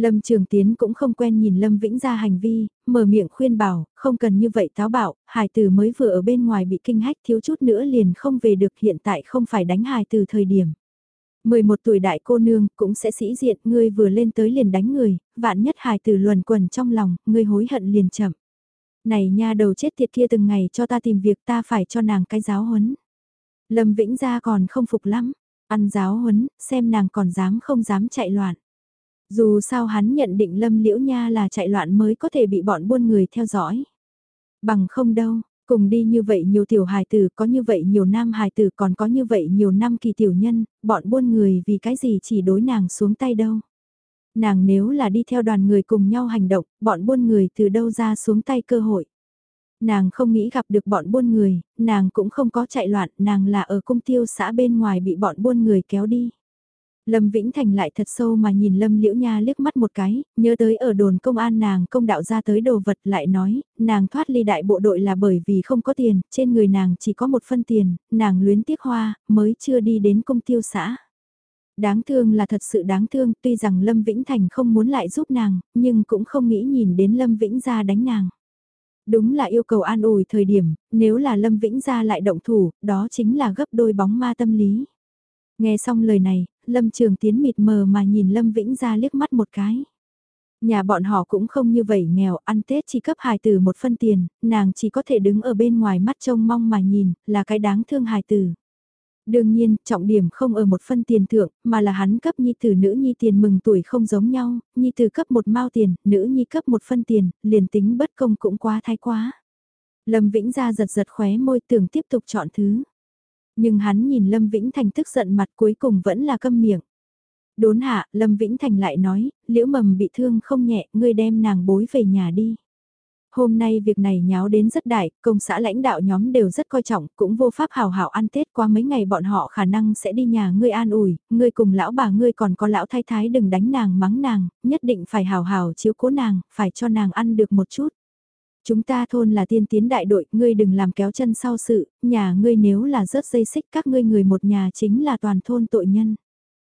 Lâm Trường Tiến cũng không quen nhìn Lâm Vĩnh ra hành vi, mở miệng khuyên bảo, không cần như vậy táo bạo, hài tử mới vừa ở bên ngoài bị kinh hách thiếu chút nữa liền không về được hiện tại không phải đánh hài tử thời điểm. 11 tuổi đại cô nương cũng sẽ sĩ diện, ngươi vừa lên tới liền đánh người, vạn nhất hài tử luồn quẩn trong lòng, ngươi hối hận liền chậm. Này nha đầu chết tiệt kia từng ngày cho ta tìm việc ta phải cho nàng cái giáo huấn. Lâm Vĩnh gia còn không phục lắm, ăn giáo huấn, xem nàng còn dám không dám chạy loạn. Dù sao hắn nhận định Lâm Liễu Nha là chạy loạn mới có thể bị bọn buôn người theo dõi. Bằng không đâu, cùng đi như vậy nhiều tiểu hài tử, có như vậy nhiều nam hài tử còn có như vậy nhiều năm kỳ tiểu nhân, bọn buôn người vì cái gì chỉ đối nàng xuống tay đâu. Nàng nếu là đi theo đoàn người cùng nhau hành động, bọn buôn người từ đâu ra xuống tay cơ hội. Nàng không nghĩ gặp được bọn buôn người, nàng cũng không có chạy loạn, nàng là ở cung tiêu xã bên ngoài bị bọn buôn người kéo đi. Lâm Vĩnh Thành lại thật sâu mà nhìn Lâm Liễu Nha liếc mắt một cái, nhớ tới ở đồn công an nàng công đạo ra tới đồ vật lại nói, nàng thoát ly đại bộ đội là bởi vì không có tiền, trên người nàng chỉ có một phân tiền, nàng luyến tiếc hoa, mới chưa đi đến công tiêu xã. Đáng thương là thật sự đáng thương, tuy rằng Lâm Vĩnh Thành không muốn lại giúp nàng, nhưng cũng không nghĩ nhìn đến Lâm Vĩnh ra đánh nàng. Đúng là yêu cầu an ủi thời điểm, nếu là Lâm Vĩnh ra lại động thủ, đó chính là gấp đôi bóng ma tâm lý. Nghe xong lời này, Lâm Trường Tiến mịt mờ mà nhìn Lâm Vĩnh ra liếc mắt một cái. Nhà bọn họ cũng không như vậy nghèo, ăn Tết chỉ cấp hài tử một phân tiền, nàng chỉ có thể đứng ở bên ngoài mắt trông mong mà nhìn, là cái đáng thương hài tử. Đương nhiên, trọng điểm không ở một phân tiền thượng, mà là hắn cấp nhi tử nữ nhi tiền mừng tuổi không giống nhau, nhi tử cấp một mao tiền, nữ nhi cấp một phân tiền, liền tính bất công cũng quá thái quá. Lâm Vĩnh ra giật giật khóe môi tưởng tiếp tục chọn thứ. Nhưng hắn nhìn Lâm Vĩnh Thành tức giận mặt cuối cùng vẫn là câm miệng. Đốn hạ, Lâm Vĩnh Thành lại nói, liễu mầm bị thương không nhẹ, ngươi đem nàng bối về nhà đi. Hôm nay việc này nháo đến rất đại, công xã lãnh đạo nhóm đều rất coi trọng, cũng vô pháp hào hảo ăn Tết qua mấy ngày bọn họ khả năng sẽ đi nhà ngươi an ủi, ngươi cùng lão bà ngươi còn có lão thái thái đừng đánh nàng mắng nàng, nhất định phải hào hào chiếu cố nàng, phải cho nàng ăn được một chút. Chúng ta thôn là tiên tiến đại đội, ngươi đừng làm kéo chân sau sự, nhà ngươi nếu là rớt dây xích các ngươi người một nhà chính là toàn thôn tội nhân.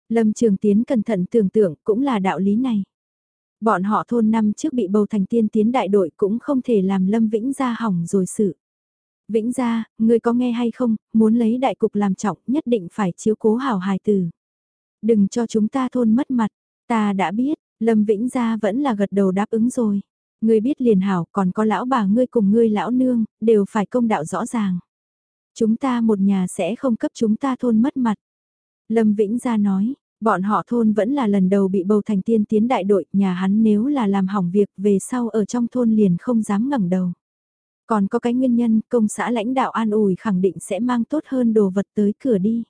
Lâm Trường Tiến cẩn thận tưởng tượng cũng là đạo lý này. Bọn họ thôn năm trước bị bầu thành tiên tiến đại đội cũng không thể làm Lâm Vĩnh ra hỏng rồi sự. Vĩnh ra, ngươi có nghe hay không, muốn lấy đại cục làm trọng nhất định phải chiếu cố hảo hài tử. Đừng cho chúng ta thôn mất mặt, ta đã biết, Lâm Vĩnh ra vẫn là gật đầu đáp ứng rồi. Ngươi biết liền hảo, còn có lão bà ngươi cùng ngươi lão nương, đều phải công đạo rõ ràng. Chúng ta một nhà sẽ không cấp chúng ta thôn mất mặt. Lâm Vĩnh ra nói, bọn họ thôn vẫn là lần đầu bị bầu thành tiên tiến đại đội, nhà hắn nếu là làm hỏng việc về sau ở trong thôn liền không dám ngẩng đầu. Còn có cái nguyên nhân công xã lãnh đạo an ủi khẳng định sẽ mang tốt hơn đồ vật tới cửa đi.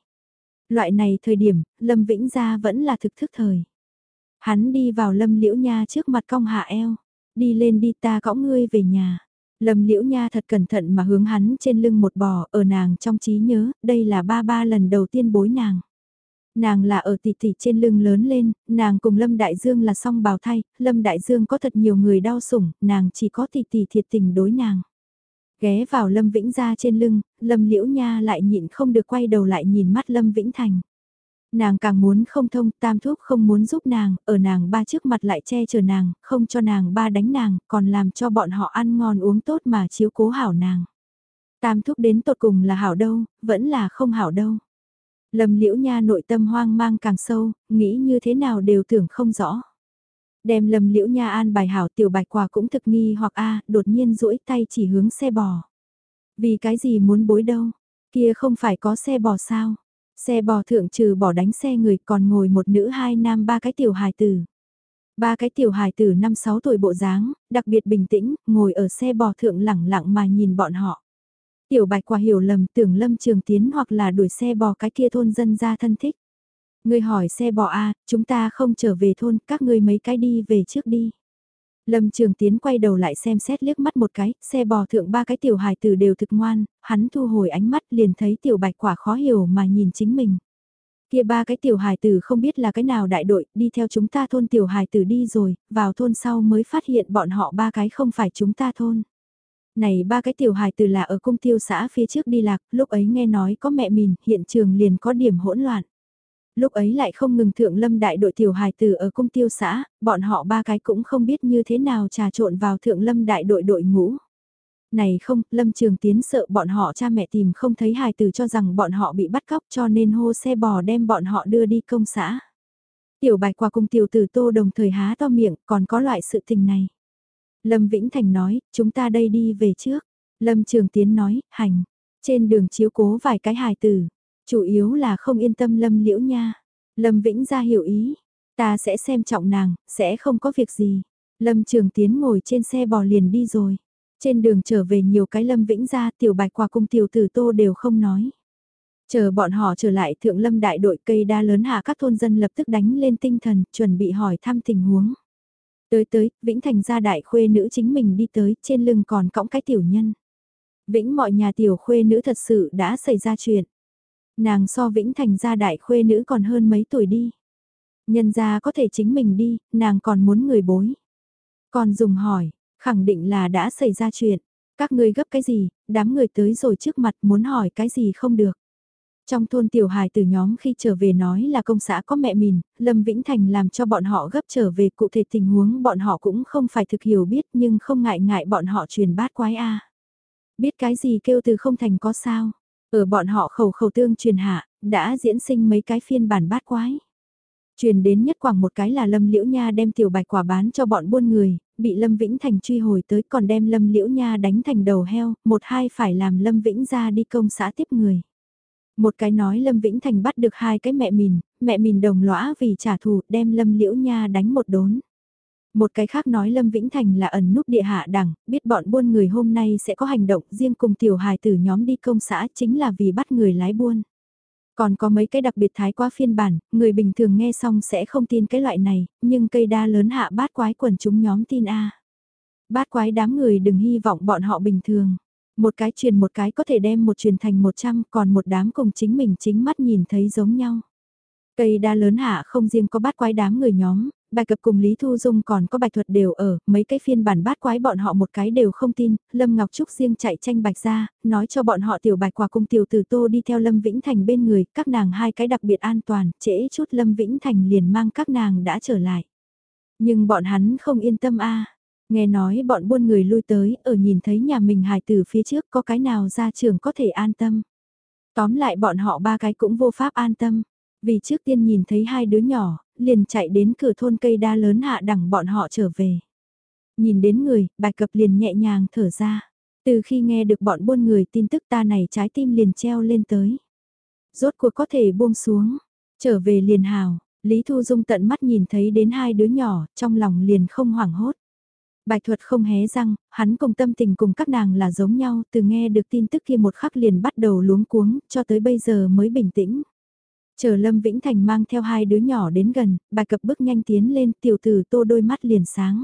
Loại này thời điểm, Lâm Vĩnh Gia vẫn là thực thức thời. Hắn đi vào Lâm Liễu Nha trước mặt cong hạ eo. Đi lên đi ta cõng ngươi về nhà. Lâm Liễu Nha thật cẩn thận mà hướng hắn trên lưng một bò ở nàng trong trí nhớ, đây là ba ba lần đầu tiên bối nàng. Nàng là ở tỷ tỷ trên lưng lớn lên, nàng cùng Lâm Đại Dương là song bào thay, Lâm Đại Dương có thật nhiều người đau sủng, nàng chỉ có tỷ tỷ thiệt tình đối nàng. Ghé vào Lâm Vĩnh ra trên lưng, Lâm Liễu Nha lại nhịn không được quay đầu lại nhìn mắt Lâm Vĩnh Thành. Nàng càng muốn không thông, tam thúc không muốn giúp nàng, ở nàng ba trước mặt lại che chở nàng, không cho nàng ba đánh nàng, còn làm cho bọn họ ăn ngon uống tốt mà chiếu cố hảo nàng. Tam thúc đến tột cùng là hảo đâu, vẫn là không hảo đâu. Lâm liễu nha nội tâm hoang mang càng sâu, nghĩ như thế nào đều tưởng không rõ. Đem lâm liễu nha an bài hảo tiểu bạch quà cũng thực nghi hoặc a đột nhiên duỗi tay chỉ hướng xe bò. Vì cái gì muốn bối đâu, kia không phải có xe bò sao. Xe bò thượng trừ bỏ đánh xe người còn ngồi một nữ hai nam ba cái tiểu hài tử. Ba cái tiểu hài tử năm sáu tuổi bộ dáng, đặc biệt bình tĩnh, ngồi ở xe bò thượng lẳng lặng mà nhìn bọn họ. Tiểu bạch quả hiểu lầm tưởng lâm trường tiến hoặc là đuổi xe bò cái kia thôn dân ra thân thích. Người hỏi xe bò A, chúng ta không trở về thôn, các ngươi mấy cái đi về trước đi. Lâm Trường Tiến quay đầu lại xem xét liếc mắt một cái, xe bò thượng ba cái tiểu hài tử đều thực ngoan, hắn thu hồi ánh mắt liền thấy tiểu bạch quả khó hiểu mà nhìn chính mình. Kia ba cái tiểu hài tử không biết là cái nào đại đội, đi theo chúng ta thôn tiểu hài tử đi rồi, vào thôn sau mới phát hiện bọn họ ba cái không phải chúng ta thôn. Này ba cái tiểu hài tử là ở cung tiêu xã phía trước đi lạc, lúc ấy nghe nói có mẹ mình, hiện trường liền có điểm hỗn loạn. Lúc ấy lại không ngừng thượng lâm đại đội tiểu hài tử ở cung tiêu xã, bọn họ ba cái cũng không biết như thế nào trà trộn vào thượng lâm đại đội đội ngũ. Này không, lâm trường tiến sợ bọn họ cha mẹ tìm không thấy hài tử cho rằng bọn họ bị bắt cóc cho nên hô xe bò đem bọn họ đưa đi công xã. Tiểu bạch qua cùng tiểu tử tô đồng thời há to miệng còn có loại sự tình này. Lâm Vĩnh Thành nói, chúng ta đây đi về trước. Lâm Trường Tiến nói, hành. Trên đường chiếu cố vài cái hài tử. Chủ yếu là không yên tâm Lâm Liễu nha. Lâm Vĩnh ra hiểu ý. Ta sẽ xem trọng nàng, sẽ không có việc gì. Lâm Trường Tiến ngồi trên xe bò liền đi rồi. Trên đường trở về nhiều cái Lâm Vĩnh ra tiểu bạch qua cung tiểu tử tô đều không nói. Chờ bọn họ trở lại thượng lâm đại đội cây đa lớn hạ các thôn dân lập tức đánh lên tinh thần, chuẩn bị hỏi thăm tình huống. Tới tới, Vĩnh Thành gia đại khuê nữ chính mình đi tới, trên lưng còn cõng cái tiểu nhân. Vĩnh mọi nhà tiểu khuê nữ thật sự đã xảy ra chuyện. Nàng so Vĩnh Thành gia đại khuê nữ còn hơn mấy tuổi đi. Nhân gia có thể chính mình đi, nàng còn muốn người bối. Còn dùng hỏi, khẳng định là đã xảy ra chuyện. Các ngươi gấp cái gì, đám người tới rồi trước mặt muốn hỏi cái gì không được. Trong thôn tiểu hài từ nhóm khi trở về nói là công xã có mẹ mình, Lâm Vĩnh Thành làm cho bọn họ gấp trở về cụ thể tình huống bọn họ cũng không phải thực hiểu biết nhưng không ngại ngại bọn họ truyền bát quái a Biết cái gì kêu từ không thành có sao, ở bọn họ khẩu khẩu tương truyền hạ, đã diễn sinh mấy cái phiên bản bát quái. Truyền đến nhất quảng một cái là Lâm Liễu Nha đem tiểu bạch quả bán cho bọn buôn người, bị Lâm Vĩnh Thành truy hồi tới còn đem Lâm Liễu Nha đánh thành đầu heo, một hai phải làm Lâm Vĩnh ra đi công xã tiếp người. Một cái nói Lâm Vĩnh Thành bắt được hai cái mẹ mìn, mẹ mìn đồng lõa vì trả thù đem Lâm Liễu Nha đánh một đốn. Một cái khác nói Lâm Vĩnh Thành là ẩn núp địa hạ đẳng, biết bọn buôn người hôm nay sẽ có hành động riêng cùng tiểu hài tử nhóm đi công xã chính là vì bắt người lái buôn. Còn có mấy cái đặc biệt thái quá phiên bản, người bình thường nghe xong sẽ không tin cái loại này, nhưng cây đa lớn hạ bát quái quần chúng nhóm tin A. Bát quái đám người đừng hy vọng bọn họ bình thường. Một cái truyền một cái có thể đem một truyền thành một trăm còn một đám cùng chính mình chính mắt nhìn thấy giống nhau. Cây đa lớn hạ không riêng có bát quái đám người nhóm, bài cập cùng Lý Thu Dung còn có bạch thuật đều ở, mấy cái phiên bản bát quái bọn họ một cái đều không tin, Lâm Ngọc Trúc riêng chạy tranh bạch ra, nói cho bọn họ tiểu bạch quả cùng tiểu tử tô đi theo Lâm Vĩnh Thành bên người, các nàng hai cái đặc biệt an toàn, trễ chút Lâm Vĩnh Thành liền mang các nàng đã trở lại. Nhưng bọn hắn không yên tâm a Nghe nói bọn buôn người lui tới, ở nhìn thấy nhà mình hài tử phía trước có cái nào ra trường có thể an tâm. Tóm lại bọn họ ba cái cũng vô pháp an tâm. Vì trước tiên nhìn thấy hai đứa nhỏ, liền chạy đến cửa thôn cây đa lớn hạ đẳng bọn họ trở về. Nhìn đến người, bài cập liền nhẹ nhàng thở ra. Từ khi nghe được bọn buôn người tin tức ta này trái tim liền treo lên tới. Rốt cuộc có thể buông xuống, trở về liền hào, Lý Thu Dung tận mắt nhìn thấy đến hai đứa nhỏ, trong lòng liền không hoảng hốt. Bạch thuật không hé răng, hắn cùng tâm tình cùng các nàng là giống nhau, từ nghe được tin tức kia một khắc liền bắt đầu luống cuống, cho tới bây giờ mới bình tĩnh. Chờ Lâm Vĩnh Thành mang theo hai đứa nhỏ đến gần, bài cập bước nhanh tiến lên, tiểu tử tô đôi mắt liền sáng.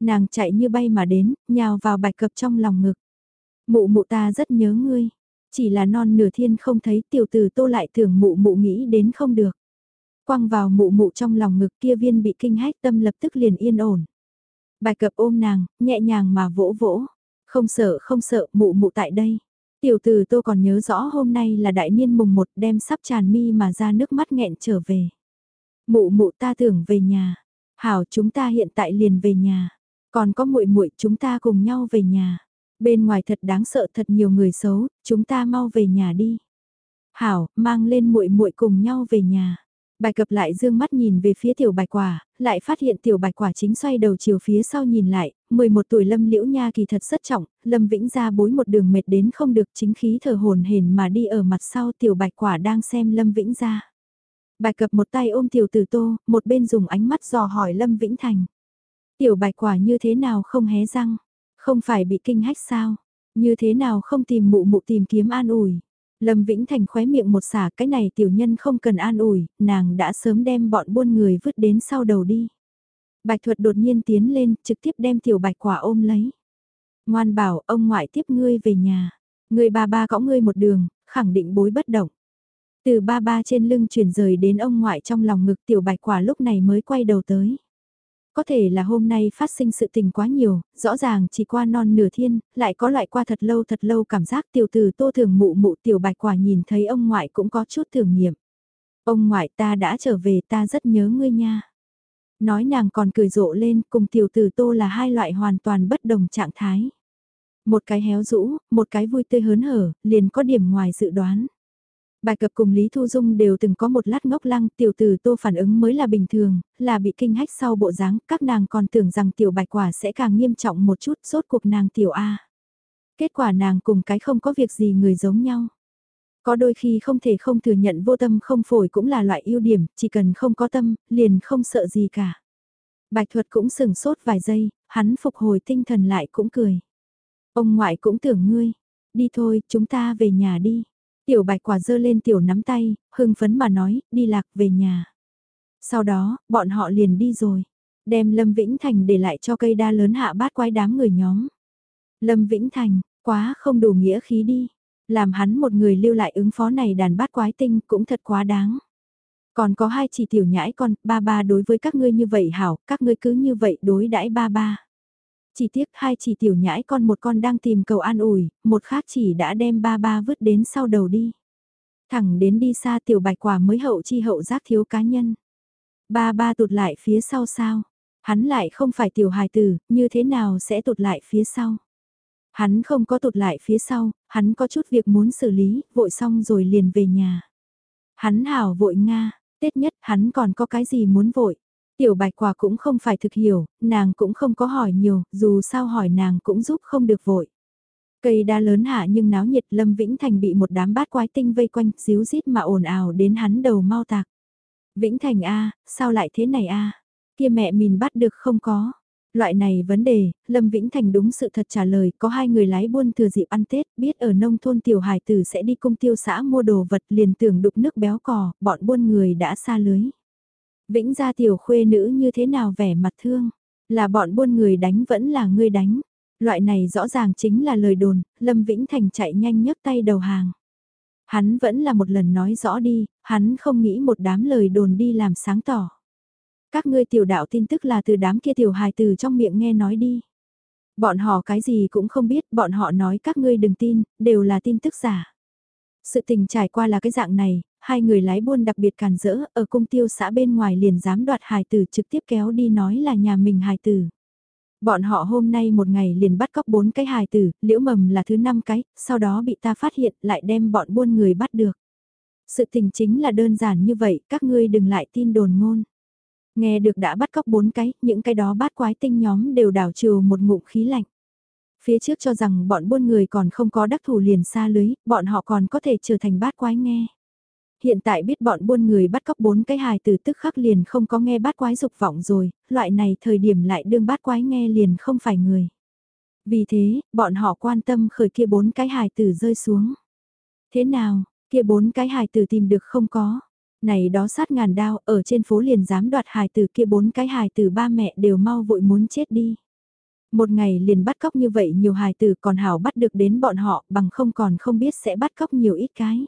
Nàng chạy như bay mà đến, nhào vào bài cập trong lòng ngực. Mụ mụ ta rất nhớ ngươi, chỉ là non nửa thiên không thấy tiểu tử tô lại tưởng mụ mụ nghĩ đến không được. Quăng vào mụ mụ trong lòng ngực kia viên bị kinh hách tâm lập tức liền yên ổn. Bài cập ôm nàng, nhẹ nhàng mà vỗ vỗ. Không sợ không sợ mụ mụ tại đây. Tiểu Từ tô còn nhớ rõ hôm nay là đại niên mùng một đem sắp tràn mi mà ra nước mắt nghẹn trở về. Mụ mụ ta tưởng về nhà. Hảo chúng ta hiện tại liền về nhà. Còn có muội muội chúng ta cùng nhau về nhà. Bên ngoài thật đáng sợ thật nhiều người xấu, chúng ta mau về nhà đi. Hảo, mang lên muội muội cùng nhau về nhà. Bài cập lại dương mắt nhìn về phía tiểu bạch quả, lại phát hiện tiểu bạch quả chính xoay đầu chiều phía sau nhìn lại, 11 tuổi lâm liễu nha kỳ thật rất trọng, lâm vĩnh ra bối một đường mệt đến không được chính khí thở hồn hển mà đi ở mặt sau tiểu bạch quả đang xem lâm vĩnh ra. Bạch cập một tay ôm tiểu tử tô, một bên dùng ánh mắt dò hỏi lâm vĩnh thành. Tiểu bạch quả như thế nào không hé răng, không phải bị kinh hách sao, như thế nào không tìm mụ mụ tìm kiếm an ủi. Lâm Vĩnh Thành khóe miệng một xả cái này tiểu nhân không cần an ủi, nàng đã sớm đem bọn buôn người vứt đến sau đầu đi. Bạch thuật đột nhiên tiến lên, trực tiếp đem tiểu bạch quả ôm lấy. Ngoan bảo, ông ngoại tiếp ngươi về nhà. Người ba ba cõng ngươi một đường, khẳng định bối bất động. Từ ba ba trên lưng chuyển rời đến ông ngoại trong lòng ngực tiểu bạch quả lúc này mới quay đầu tới. Có thể là hôm nay phát sinh sự tình quá nhiều, rõ ràng chỉ qua non nửa thiên, lại có loại qua thật lâu thật lâu cảm giác tiểu Từ tô thường mụ mụ tiểu bạch quả nhìn thấy ông ngoại cũng có chút thường nghiệm. Ông ngoại ta đã trở về ta rất nhớ ngươi nha. Nói nàng còn cười rộ lên cùng tiểu tử tô là hai loại hoàn toàn bất đồng trạng thái. Một cái héo rũ, một cái vui tươi hớn hở, liền có điểm ngoài dự đoán. Bài cập cùng Lý Thu Dung đều từng có một lát ngốc lăng, tiểu tử tô phản ứng mới là bình thường, là bị kinh hách sau bộ dáng, các nàng còn tưởng rằng tiểu bạch quả sẽ càng nghiêm trọng một chút, rốt cuộc nàng tiểu A. Kết quả nàng cùng cái không có việc gì người giống nhau. Có đôi khi không thể không thừa nhận vô tâm không phổi cũng là loại ưu điểm, chỉ cần không có tâm, liền không sợ gì cả. Bạch thuật cũng sừng sốt vài giây, hắn phục hồi tinh thần lại cũng cười. Ông ngoại cũng tưởng ngươi, đi thôi, chúng ta về nhà đi. Tiểu bạch quả dơ lên tiểu nắm tay, hưng phấn mà nói, đi lạc về nhà. Sau đó, bọn họ liền đi rồi. Đem Lâm Vĩnh Thành để lại cho cây đa lớn hạ bát quái đám người nhóm. Lâm Vĩnh Thành, quá không đủ nghĩa khí đi. Làm hắn một người lưu lại ứng phó này đàn bát quái tinh cũng thật quá đáng. Còn có hai chỉ tiểu nhãi con, ba ba đối với các ngươi như vậy hảo, các ngươi cứ như vậy đối đãi ba ba. Chỉ tiếc hai chỉ tiểu nhãi con một con đang tìm cầu an ủi, một khác chỉ đã đem ba ba vứt đến sau đầu đi. Thẳng đến đi xa tiểu bạch quả mới hậu chi hậu giác thiếu cá nhân. Ba ba tụt lại phía sau sao? Hắn lại không phải tiểu hài tử, như thế nào sẽ tụt lại phía sau? Hắn không có tụt lại phía sau, hắn có chút việc muốn xử lý, vội xong rồi liền về nhà. Hắn hảo vội Nga, Tết nhất hắn còn có cái gì muốn vội. Tiểu bạch quả cũng không phải thực hiểu, nàng cũng không có hỏi nhiều, dù sao hỏi nàng cũng giúp không được vội. Cây đa lớn hạ nhưng náo nhiệt Lâm Vĩnh Thành bị một đám bát quái tinh vây quanh, xíu rít mà ồn ào đến hắn đầu mau tạc. Vĩnh Thành a sao lại thế này a Kia mẹ mình bắt được không có. Loại này vấn đề, Lâm Vĩnh Thành đúng sự thật trả lời, có hai người lái buôn thừa dịp ăn Tết, biết ở nông thôn tiểu hải tử sẽ đi công tiêu xã mua đồ vật liền tưởng đục nước béo cò, bọn buôn người đã xa lưới. Vĩnh gia tiểu khuê nữ như thế nào vẻ mặt thương, là bọn buôn người đánh vẫn là ngươi đánh. Loại này rõ ràng chính là lời đồn, Lâm Vĩnh Thành chạy nhanh nhấc tay đầu hàng. Hắn vẫn là một lần nói rõ đi, hắn không nghĩ một đám lời đồn đi làm sáng tỏ. Các ngươi tiểu đạo tin tức là từ đám kia tiểu hài từ trong miệng nghe nói đi. Bọn họ cái gì cũng không biết, bọn họ nói các ngươi đừng tin, đều là tin tức giả. Sự tình trải qua là cái dạng này, hai người lái buôn đặc biệt càn rỡ, ở cung tiêu xã bên ngoài liền dám đoạt hài tử trực tiếp kéo đi nói là nhà mình hài tử. Bọn họ hôm nay một ngày liền bắt cóc bốn cái hài tử, liễu mầm là thứ năm cái, sau đó bị ta phát hiện lại đem bọn buôn người bắt được. Sự tình chính là đơn giản như vậy, các ngươi đừng lại tin đồn ngôn. Nghe được đã bắt cóc bốn cái, những cái đó bát quái tinh nhóm đều đảo trừ một ngụm khí lạnh. Phía trước cho rằng bọn buôn người còn không có đắc thủ liền xa lưới, bọn họ còn có thể trở thành bát quái nghe. hiện tại biết bọn buôn người bắt cóc bốn cái hài từ tức khắc liền không có nghe bát quái dục vọng rồi, loại này thời điểm lại đương bát quái nghe liền không phải người. Vì thế, bọn họ quan tâm khởi kia bốn cái hài tử rơi xuống. Thế nào, kia bốn cái hài tử tìm được không có? Này đó sát ngàn đao, ở trên phố liền dám đoạt hài tử kia bốn cái hài tử ba mẹ đều mau vội muốn chết đi. Một ngày liền bắt cóc như vậy nhiều hài tử còn hảo bắt được đến bọn họ bằng không còn không biết sẽ bắt cóc nhiều ít cái.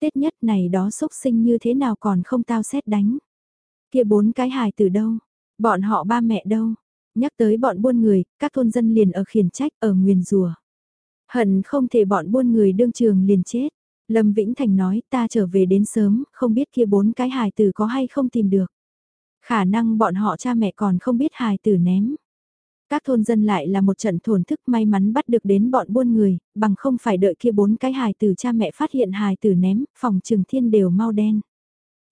Tết nhất này đó xúc sinh như thế nào còn không tao xét đánh. Kia bốn cái hài tử đâu? Bọn họ ba mẹ đâu? Nhắc tới bọn buôn người, các thôn dân liền ở khiển trách ở nguyền rùa. Hận không thể bọn buôn người đương trường liền chết. Lâm Vĩnh Thành nói ta trở về đến sớm, không biết kia bốn cái hài tử có hay không tìm được. Khả năng bọn họ cha mẹ còn không biết hài tử ném. Các thôn dân lại là một trận thổn thức may mắn bắt được đến bọn buôn người, bằng không phải đợi kia bốn cái hài tử cha mẹ phát hiện hài tử ném, phòng trường thiên đều mau đen.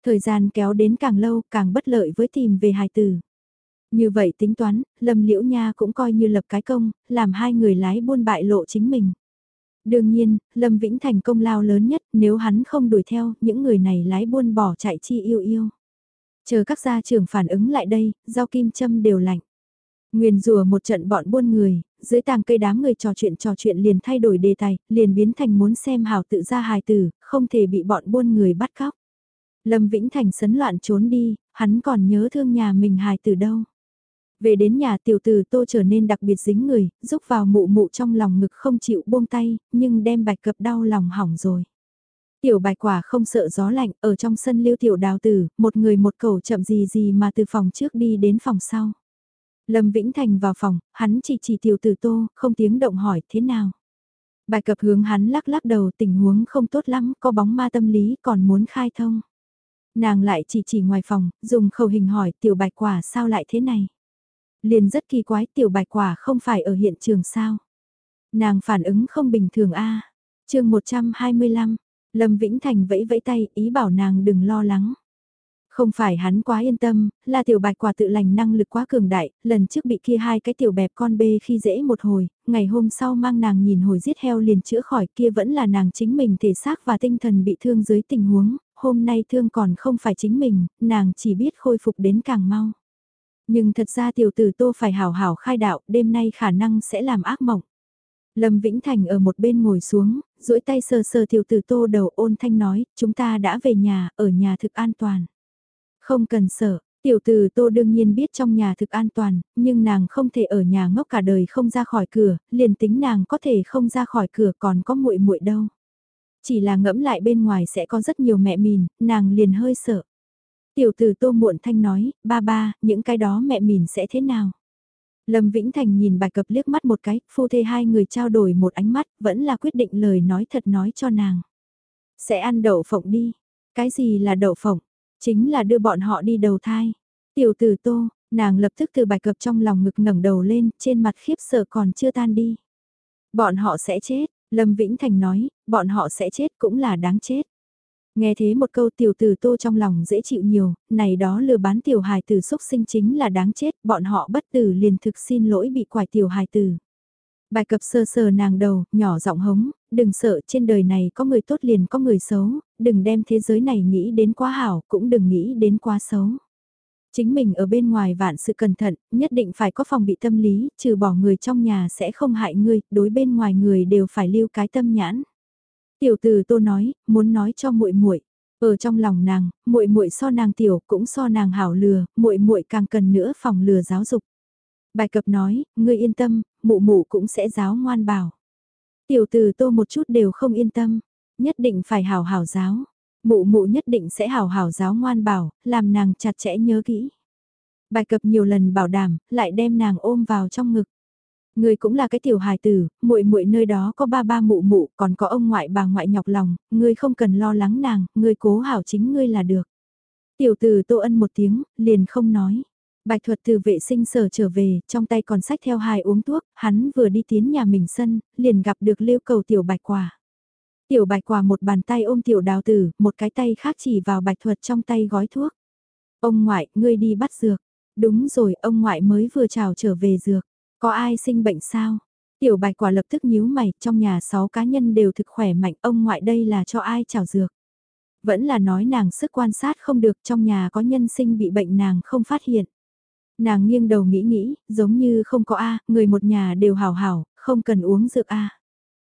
Thời gian kéo đến càng lâu càng bất lợi với tìm về hài tử. Như vậy tính toán, Lâm Liễu Nha cũng coi như lập cái công, làm hai người lái buôn bại lộ chính mình. Đương nhiên, Lâm Vĩnh thành công lao lớn nhất nếu hắn không đuổi theo, những người này lái buôn bỏ chạy chi yêu yêu. Chờ các gia trưởng phản ứng lại đây, giao kim châm đều lạnh. Nguyên rùa một trận bọn buôn người, dưới tàng cây đám người trò chuyện trò chuyện liền thay đổi đề tài, liền biến thành muốn xem hào tự ra hài tử, không thể bị bọn buôn người bắt cóc. Lâm Vĩnh Thành sấn loạn trốn đi, hắn còn nhớ thương nhà mình hài tử đâu. Về đến nhà tiểu tử tô trở nên đặc biệt dính người, rúc vào mụ mụ trong lòng ngực không chịu buông tay, nhưng đem bạch cập đau lòng hỏng rồi. Tiểu bạch quả không sợ gió lạnh, ở trong sân lưu tiểu đào tử, một người một cầu chậm gì gì mà từ phòng trước đi đến phòng sau. Lâm Vĩnh Thành vào phòng, hắn chỉ chỉ tiểu tử tô, không tiếng động hỏi thế nào. Bài cập hướng hắn lắc lắc đầu tình huống không tốt lắm, có bóng ma tâm lý còn muốn khai thông. Nàng lại chỉ chỉ ngoài phòng, dùng khẩu hình hỏi tiểu bạch quả sao lại thế này. Liền rất kỳ quái tiểu bạch quả không phải ở hiện trường sao. Nàng phản ứng không bình thường a à. chương 125, Lâm Vĩnh Thành vẫy vẫy tay ý bảo nàng đừng lo lắng. Không phải hắn quá yên tâm, là tiểu bạch quả tự lành năng lực quá cường đại, lần trước bị kia hai cái tiểu bẹp con bê khi dễ một hồi, ngày hôm sau mang nàng nhìn hồi giết heo liền chữa khỏi kia vẫn là nàng chính mình thể xác và tinh thần bị thương dưới tình huống, hôm nay thương còn không phải chính mình, nàng chỉ biết khôi phục đến càng mau. Nhưng thật ra tiểu tử tô phải hảo hảo khai đạo, đêm nay khả năng sẽ làm ác mộng. Lâm Vĩnh Thành ở một bên ngồi xuống, duỗi tay sờ sờ tiểu tử tô đầu ôn thanh nói, chúng ta đã về nhà, ở nhà thực an toàn. Không cần sợ, tiểu tử tô đương nhiên biết trong nhà thực an toàn, nhưng nàng không thể ở nhà ngốc cả đời không ra khỏi cửa, liền tính nàng có thể không ra khỏi cửa còn có muội muội đâu. Chỉ là ngẫm lại bên ngoài sẽ có rất nhiều mẹ mìn, nàng liền hơi sợ. Tiểu tử tô muộn thanh nói, ba ba, những cái đó mẹ mìn sẽ thế nào? Lâm Vĩnh Thành nhìn bài cập liếc mắt một cái, phu thê hai người trao đổi một ánh mắt, vẫn là quyết định lời nói thật nói cho nàng. Sẽ ăn đậu phộng đi. Cái gì là đậu phộng? Chính là đưa bọn họ đi đầu thai. Tiểu tử tô, nàng lập tức từ bài cập trong lòng ngực ngẩng đầu lên, trên mặt khiếp sợ còn chưa tan đi. Bọn họ sẽ chết, Lâm Vĩnh Thành nói, bọn họ sẽ chết cũng là đáng chết. Nghe thế một câu tiểu tử tô trong lòng dễ chịu nhiều, này đó lừa bán tiểu hài tử xúc sinh chính là đáng chết, bọn họ bất tử liền thực xin lỗi bị quải tiểu hài tử. Bài cập sơ sờ nàng đầu, nhỏ giọng hống, đừng sợ trên đời này có người tốt liền có người xấu, đừng đem thế giới này nghĩ đến quá hảo, cũng đừng nghĩ đến quá xấu. Chính mình ở bên ngoài vạn sự cẩn thận, nhất định phải có phòng bị tâm lý, trừ bỏ người trong nhà sẽ không hại ngươi, đối bên ngoài người đều phải lưu cái tâm nhãn. Tiểu tử Tô nói, muốn nói cho muội muội, ở trong lòng nàng, muội muội so nàng tiểu cũng so nàng hảo lừa, muội muội càng cần nữa phòng lừa giáo dục. Bài cập nói, ngươi yên tâm, mụ mụ cũng sẽ giáo ngoan bảo. Tiểu tử Tô một chút đều không yên tâm, nhất định phải hảo hảo giáo. Mụ mụ nhất định sẽ hảo hảo giáo ngoan bảo, làm nàng chặt chẽ nhớ kỹ. Bài cập nhiều lần bảo đảm, lại đem nàng ôm vào trong ngực. Ngươi cũng là cái tiểu hài tử, muội muội nơi đó có ba ba mụ mụ, còn có ông ngoại bà ngoại nhọc lòng, ngươi không cần lo lắng nàng, ngươi cố hảo chính ngươi là được. Tiểu tử Tô Ân một tiếng, liền không nói. Bạch thuật từ vệ sinh sở trở về, trong tay còn sách theo hai uống thuốc, hắn vừa đi tiến nhà mình sân, liền gặp được lưu cầu tiểu bạch quả. Tiểu bạch quả một bàn tay ôm tiểu đào tử, một cái tay khác chỉ vào bạch thuật trong tay gói thuốc. Ông ngoại, ngươi đi bắt dược. Đúng rồi, ông ngoại mới vừa chào trở về dược. Có ai sinh bệnh sao? Tiểu bạch quả lập tức nhíu mày, trong nhà sáu cá nhân đều thực khỏe mạnh, ông ngoại đây là cho ai chào dược. Vẫn là nói nàng sức quan sát không được trong nhà có nhân sinh bị bệnh nàng không phát hiện. Nàng nghiêng đầu nghĩ nghĩ, giống như không có A, người một nhà đều hảo hảo, không cần uống dược A.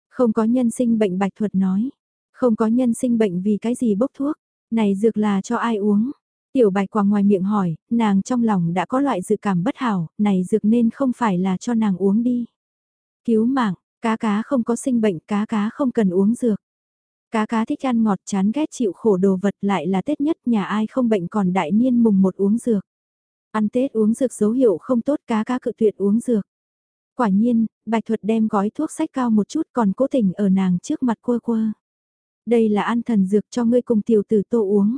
Không có nhân sinh bệnh bạch thuật nói. Không có nhân sinh bệnh vì cái gì bốc thuốc. Này dược là cho ai uống? Tiểu bạch quả ngoài miệng hỏi, nàng trong lòng đã có loại dự cảm bất hảo, này dược nên không phải là cho nàng uống đi. Cứu mạng, cá cá không có sinh bệnh, cá cá không cần uống dược. Cá cá thích ăn ngọt chán ghét chịu khổ đồ vật lại là Tết nhất nhà ai không bệnh còn đại niên mùng một uống dược. Ăn Tết uống dược dấu hiệu không tốt cá cá cự tuyệt uống dược. Quả nhiên, bạch thuật đem gói thuốc sách cao một chút còn cố tình ở nàng trước mặt quơ quơ. Đây là ăn thần dược cho ngươi cùng tiểu tử tô uống.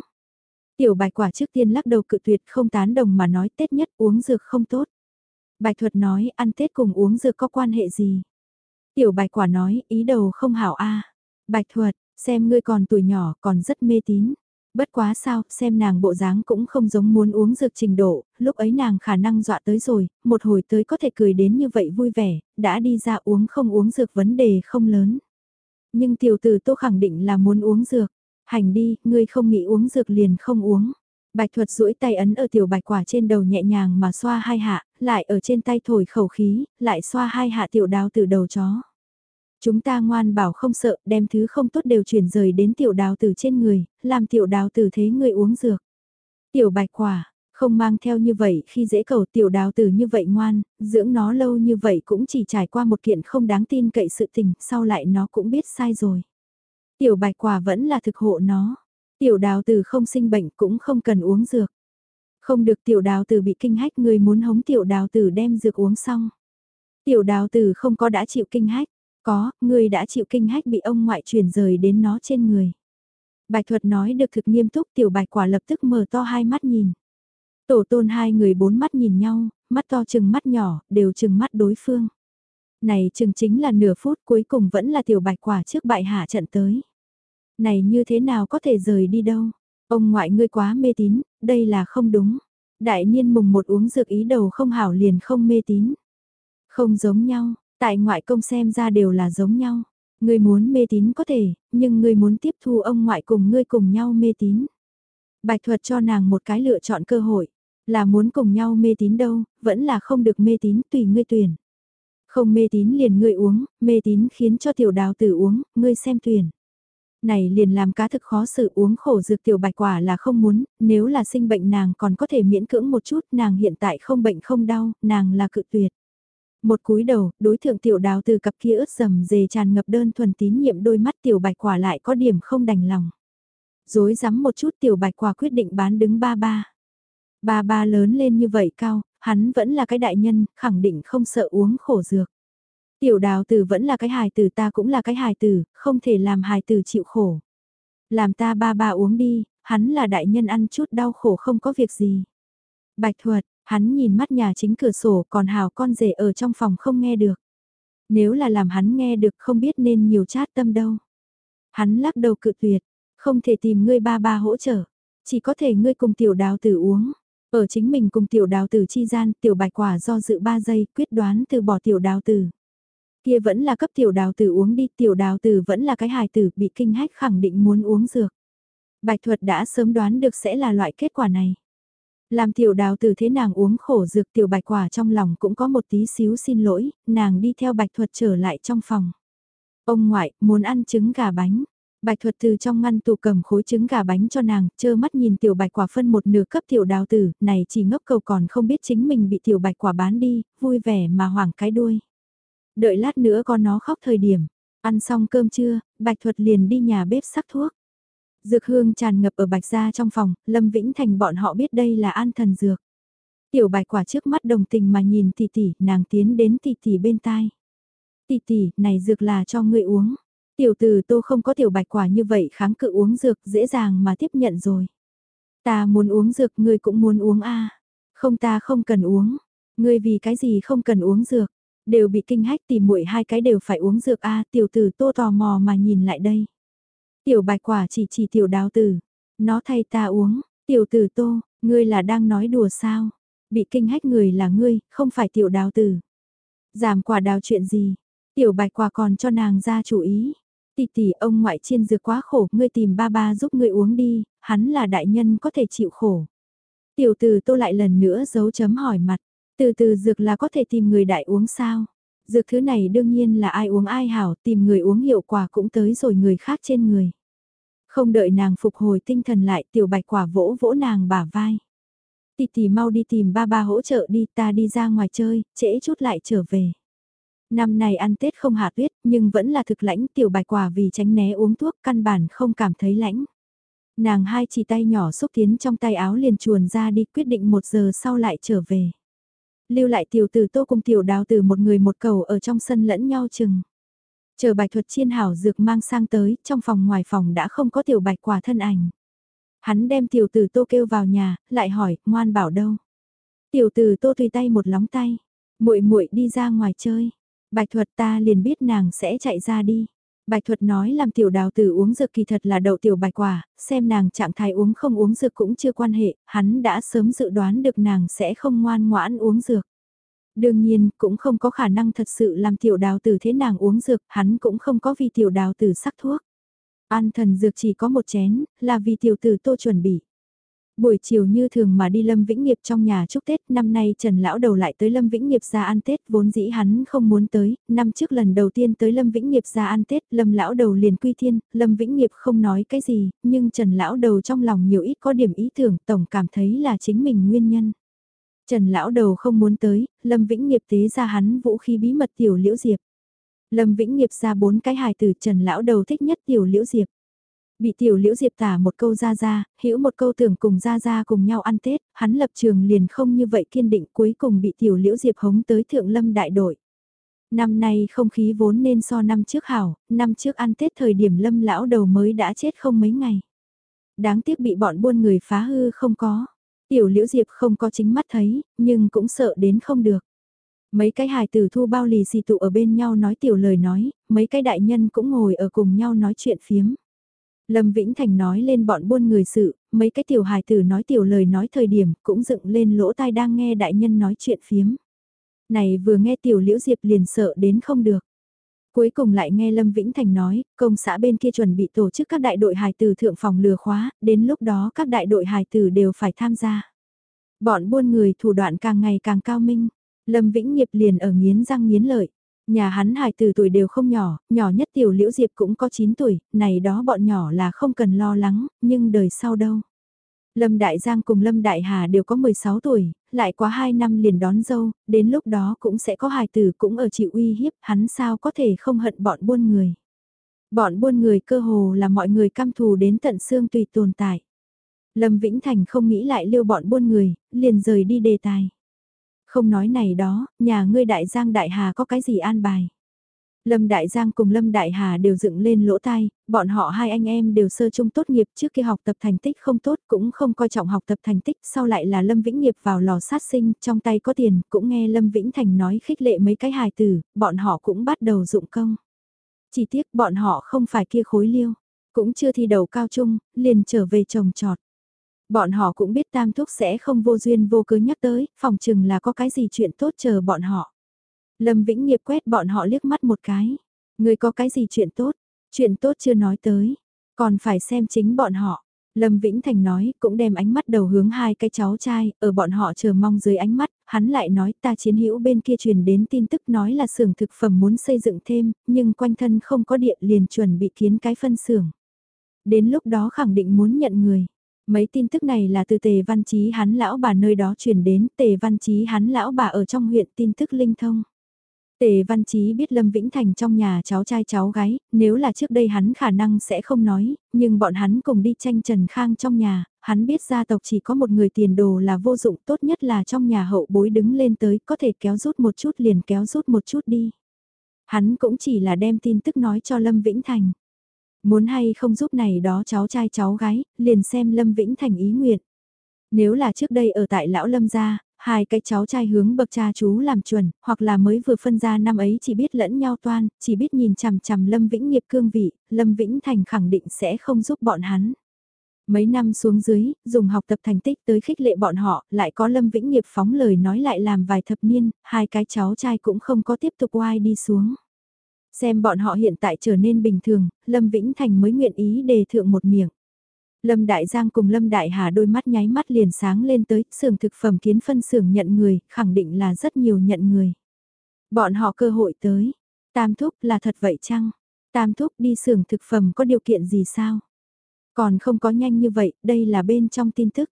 Tiểu bạch quả trước tiên lắc đầu cự tuyệt không tán đồng mà nói Tết nhất uống dược không tốt. Bạch thuật nói ăn Tết cùng uống dược có quan hệ gì? Tiểu bạch quả nói ý đầu không hảo a Bạch thuật, xem ngươi còn tuổi nhỏ còn rất mê tín. Bất quá sao, xem nàng bộ dáng cũng không giống muốn uống dược trình độ, lúc ấy nàng khả năng dọa tới rồi, một hồi tới có thể cười đến như vậy vui vẻ, đã đi ra uống không uống dược vấn đề không lớn. Nhưng tiểu tử tô khẳng định là muốn uống dược, hành đi, ngươi không nghĩ uống dược liền không uống. Bạch thuật duỗi tay ấn ở tiểu bạch quả trên đầu nhẹ nhàng mà xoa hai hạ, lại ở trên tay thổi khẩu khí, lại xoa hai hạ tiểu đào từ đầu chó. Chúng ta ngoan bảo không sợ, đem thứ không tốt đều chuyển rời đến tiểu đào từ trên người, làm tiểu đào từ thế người uống dược. Tiểu bạch quả, không mang theo như vậy khi dễ cầu tiểu đào từ như vậy ngoan, dưỡng nó lâu như vậy cũng chỉ trải qua một kiện không đáng tin cậy sự tình, sau lại nó cũng biết sai rồi. Tiểu bạch quả vẫn là thực hộ nó. Tiểu đào từ không sinh bệnh cũng không cần uống dược. Không được tiểu đào từ bị kinh hách người muốn hống tiểu đào từ đem dược uống xong. Tiểu đào từ không có đã chịu kinh hách. Có, người đã chịu kinh hách bị ông ngoại chuyển rời đến nó trên người. Bạch thuật nói được thực nghiêm túc tiểu bạch quả lập tức mở to hai mắt nhìn. Tổ tôn hai người bốn mắt nhìn nhau, mắt to chừng mắt nhỏ, đều chừng mắt đối phương. Này chừng chính là nửa phút cuối cùng vẫn là tiểu bạch quả trước bại hạ trận tới. Này như thế nào có thể rời đi đâu? Ông ngoại ngươi quá mê tín, đây là không đúng. Đại niên mùng một uống dược ý đầu không hảo liền không mê tín. Không giống nhau, Tại ngoại công xem ra đều là giống nhau. Ngươi muốn mê tín có thể, nhưng ngươi muốn tiếp thu ông ngoại cùng ngươi cùng nhau mê tín. Bạch thuật cho nàng một cái lựa chọn cơ hội, là muốn cùng nhau mê tín đâu, vẫn là không được mê tín tùy ngươi tuyển. Không mê tín liền ngươi uống, mê tín khiến cho tiểu đào tử uống, ngươi xem tuyển. Này liền làm cá thực khó xử uống khổ dược tiểu bạch quả là không muốn, nếu là sinh bệnh nàng còn có thể miễn cưỡng một chút, nàng hiện tại không bệnh không đau, nàng là cự tuyệt. Một cúi đầu, đối thượng tiểu đào từ cặp kia ướt rầm dề tràn ngập đơn thuần tín nhiệm đôi mắt tiểu bạch quả lại có điểm không đành lòng. Dối rắm một chút tiểu bạch quả quyết định bán đứng ba ba. Ba ba lớn lên như vậy cao, hắn vẫn là cái đại nhân, khẳng định không sợ uống khổ dược. Tiểu đào tử vẫn là cái hài tử ta cũng là cái hài tử, không thể làm hài tử chịu khổ. Làm ta ba ba uống đi, hắn là đại nhân ăn chút đau khổ không có việc gì. Bạch thuật, Hắn nhìn mắt nhà chính cửa sổ còn hào con rể ở trong phòng không nghe được. Nếu là làm hắn nghe được không biết nên nhiều chát tâm đâu. Hắn lắc đầu cự tuyệt, không thể tìm ngươi ba ba hỗ trợ, chỉ có thể ngươi cùng tiểu đào tử uống. Ở chính mình cùng tiểu đào tử chi gian, tiểu bạch quả do dự ba giây quyết đoán từ bỏ tiểu đào tử. Kia vẫn là cấp tiểu đào tử uống đi, tiểu đào tử vẫn là cái hài tử bị kinh hách khẳng định muốn uống dược. Bạch thuật đã sớm đoán được sẽ là loại kết quả này. Làm tiểu đào tử thế nàng uống khổ dược tiểu bạch quả trong lòng cũng có một tí xíu xin lỗi, nàng đi theo bạch thuật trở lại trong phòng. Ông ngoại, muốn ăn trứng gà bánh. Bạch thuật từ trong ngăn tủ cầm khối trứng gà bánh cho nàng, chơ mắt nhìn tiểu bạch quả phân một nửa cấp tiểu đào tử, này chỉ ngốc cầu còn không biết chính mình bị tiểu bạch quả bán đi, vui vẻ mà hoảng cái đuôi. Đợi lát nữa con nó khóc thời điểm, ăn xong cơm trưa, bạch thuật liền đi nhà bếp sắc thuốc. Dược hương tràn ngập ở bạch gia trong phòng, Lâm Vĩnh Thành bọn họ biết đây là an thần dược. Tiểu bạch quả trước mắt đồng tình mà nhìn tỷ tỷ, nàng tiến đến tỷ tỷ bên tai. Tỷ tỷ, này dược là cho ngươi uống. Tiểu tử tô không có tiểu bạch quả như vậy kháng cự uống dược dễ dàng mà tiếp nhận rồi. Ta muốn uống dược ngươi cũng muốn uống a Không ta không cần uống. Ngươi vì cái gì không cần uống dược. Đều bị kinh hách tìm muội hai cái đều phải uống dược a tiểu tử tô tò mò mà nhìn lại đây. Tiểu bạch quả chỉ chỉ tiểu đào tử. Nó thay ta uống, tiểu tử tô, ngươi là đang nói đùa sao? Bị kinh hách người là ngươi, không phải tiểu đào tử. Giảm quả đào chuyện gì? Tiểu bạch quả còn cho nàng ra chủ ý. Tỷ tỷ ông ngoại chiên dược quá khổ, ngươi tìm ba ba giúp ngươi uống đi, hắn là đại nhân có thể chịu khổ. Tiểu tử tô lại lần nữa giấu chấm hỏi mặt, từ từ dược là có thể tìm người đại uống sao? Dược thứ này đương nhiên là ai uống ai hảo, tìm người uống hiệu quả cũng tới rồi người khác trên người. Không đợi nàng phục hồi tinh thần lại tiểu bạch quả vỗ vỗ nàng bả vai. Tì tì mau đi tìm ba ba hỗ trợ đi ta đi ra ngoài chơi, trễ chút lại trở về. Năm này ăn Tết không hạ tuyết nhưng vẫn là thực lãnh tiểu bạch quả vì tránh né uống thuốc căn bản không cảm thấy lãnh. Nàng hai chỉ tay nhỏ xúc tiến trong tay áo liền chuồn ra đi quyết định một giờ sau lại trở về. Lưu lại tiểu tử tô cùng tiểu đào từ một người một cầu ở trong sân lẫn nhau chừng. Chờ bạch thuật chiên hảo dược mang sang tới, trong phòng ngoài phòng đã không có tiểu bạch quả thân ảnh. Hắn đem tiểu tử tô kêu vào nhà, lại hỏi, ngoan bảo đâu. Tiểu tử tô tùy tay một lóng tay, muội muội đi ra ngoài chơi. Bạch thuật ta liền biết nàng sẽ chạy ra đi. Bạch thuật nói làm tiểu đào tử uống dược kỳ thật là đậu tiểu bạch quả, xem nàng trạng thái uống không uống dược cũng chưa quan hệ, hắn đã sớm dự đoán được nàng sẽ không ngoan ngoãn uống dược. Đương nhiên, cũng không có khả năng thật sự làm tiểu đào tử thế nàng uống dược, hắn cũng không có vì tiểu đào tử sắc thuốc. An thần dược chỉ có một chén, là vì tiểu tử tô chuẩn bị. Buổi chiều như thường mà đi Lâm Vĩnh Nghiệp trong nhà chúc Tết, năm nay Trần Lão Đầu lại tới Lâm Vĩnh Nghiệp ra ăn Tết, vốn dĩ hắn không muốn tới, năm trước lần đầu tiên tới Lâm Vĩnh Nghiệp ra ăn Tết, Lâm Lão Đầu liền quy thiên, Lâm Vĩnh Nghiệp không nói cái gì, nhưng Trần Lão Đầu trong lòng nhiều ít có điểm ý tưởng, tổng cảm thấy là chính mình nguyên nhân. Trần Lão Đầu không muốn tới, Lâm Vĩnh Nghiệp tế ra hắn vũ khí bí mật tiểu liễu diệp. Lâm Vĩnh Nghiệp ra bốn cái hài từ Trần Lão Đầu thích nhất tiểu liễu diệp. Bị tiểu liễu diệp tả một câu ra ra, hiểu một câu tưởng cùng ra ra cùng nhau ăn Tết, hắn lập trường liền không như vậy kiên định cuối cùng bị tiểu liễu diệp hống tới thượng lâm đại đội. Năm nay không khí vốn nên so năm trước hảo, năm trước ăn Tết thời điểm lâm lão đầu mới đã chết không mấy ngày. Đáng tiếc bị bọn buôn người phá hư không có. Tiểu liễu diệp không có chính mắt thấy, nhưng cũng sợ đến không được. Mấy cái hài tử thu bao lì xì tụ ở bên nhau nói tiểu lời nói, mấy cái đại nhân cũng ngồi ở cùng nhau nói chuyện phiếm. Lâm Vĩnh Thành nói lên bọn buôn người sự, mấy cái tiểu hài tử nói tiểu lời nói thời điểm cũng dựng lên lỗ tai đang nghe đại nhân nói chuyện phiếm. Này vừa nghe tiểu liễu diệp liền sợ đến không được. Cuối cùng lại nghe Lâm Vĩnh Thành nói, công xã bên kia chuẩn bị tổ chức các đại đội hài tử thượng phòng lừa khóa, đến lúc đó các đại đội hài tử đều phải tham gia. Bọn buôn người thủ đoạn càng ngày càng cao minh, Lâm Vĩnh Nghiệp liền ở nghiến răng nghiến lợi. Nhà hắn hài từ tuổi đều không nhỏ, nhỏ nhất tiểu liễu diệp cũng có 9 tuổi, này đó bọn nhỏ là không cần lo lắng, nhưng đời sau đâu. Lâm Đại Giang cùng Lâm Đại Hà đều có 16 tuổi, lại quá 2 năm liền đón dâu, đến lúc đó cũng sẽ có hài tử cũng ở chịu uy hiếp, hắn sao có thể không hận bọn buôn người. Bọn buôn người cơ hồ là mọi người căm thù đến tận xương tùy tồn tại. Lâm Vĩnh Thành không nghĩ lại liêu bọn buôn người, liền rời đi đề tài. Không nói này đó, nhà ngươi đại giang đại hà có cái gì an bài. Lâm Đại Giang cùng Lâm Đại Hà đều dựng lên lỗ tai, bọn họ hai anh em đều sơ trung tốt nghiệp trước kia học tập thành tích không tốt cũng không coi trọng học tập thành tích, sau lại là Lâm Vĩnh Nghiệp vào lò sát sinh, trong tay có tiền, cũng nghe Lâm Vĩnh Thành nói khích lệ mấy cái hài tử, bọn họ cũng bắt đầu dụng công. Chỉ tiếc bọn họ không phải kia khối liêu, cũng chưa thi đầu cao trung, liền trở về trồng trọt. Bọn họ cũng biết tam thúc sẽ không vô duyên vô cớ nhắc tới, phòng chừng là có cái gì chuyện tốt chờ bọn họ. Lâm Vĩnh Nghiệp quét bọn họ liếc mắt một cái. Người có cái gì chuyện tốt, chuyện tốt chưa nói tới, còn phải xem chính bọn họ. Lâm Vĩnh Thành nói, cũng đem ánh mắt đầu hướng hai cái cháu trai, ở bọn họ chờ mong dưới ánh mắt, hắn lại nói ta chiến hữu bên kia truyền đến tin tức nói là xưởng thực phẩm muốn xây dựng thêm, nhưng quanh thân không có điện liền chuẩn bị kiến cái phân xưởng. Đến lúc đó khẳng định muốn nhận người. Mấy tin tức này là từ tề văn chí hắn lão bà nơi đó truyền đến, tề văn chí hắn lão bà ở trong huyện tin tức linh thông. Tề Văn Chí biết Lâm Vĩnh Thành trong nhà cháu trai cháu gái, nếu là trước đây hắn khả năng sẽ không nói, nhưng bọn hắn cùng đi tranh Trần Khang trong nhà, hắn biết gia tộc chỉ có một người tiền đồ là vô dụng tốt nhất là trong nhà hậu bối đứng lên tới có thể kéo rút một chút liền kéo rút một chút đi. Hắn cũng chỉ là đem tin tức nói cho Lâm Vĩnh Thành. Muốn hay không giúp này đó cháu trai cháu gái, liền xem Lâm Vĩnh Thành ý nguyện. Nếu là trước đây ở tại lão Lâm gia, hai cái cháu trai hướng bậc cha chú làm chuẩn, hoặc là mới vừa phân ra năm ấy chỉ biết lẫn nhau toan, chỉ biết nhìn chằm chằm Lâm Vĩnh nghiệp cương vị, Lâm Vĩnh Thành khẳng định sẽ không giúp bọn hắn. Mấy năm xuống dưới, dùng học tập thành tích tới khích lệ bọn họ, lại có Lâm Vĩnh nghiệp phóng lời nói lại làm vài thập niên, hai cái cháu trai cũng không có tiếp tục oai đi xuống. Xem bọn họ hiện tại trở nên bình thường, Lâm Vĩnh Thành mới nguyện ý đề thượng một miệng. Lâm Đại Giang cùng Lâm Đại Hà đôi mắt nháy mắt liền sáng lên tới, xưởng thực phẩm kiến phân xưởng nhận người, khẳng định là rất nhiều nhận người. Bọn họ cơ hội tới. Tam thúc là thật vậy chăng? Tam thúc đi xưởng thực phẩm có điều kiện gì sao? Còn không có nhanh như vậy, đây là bên trong tin tức.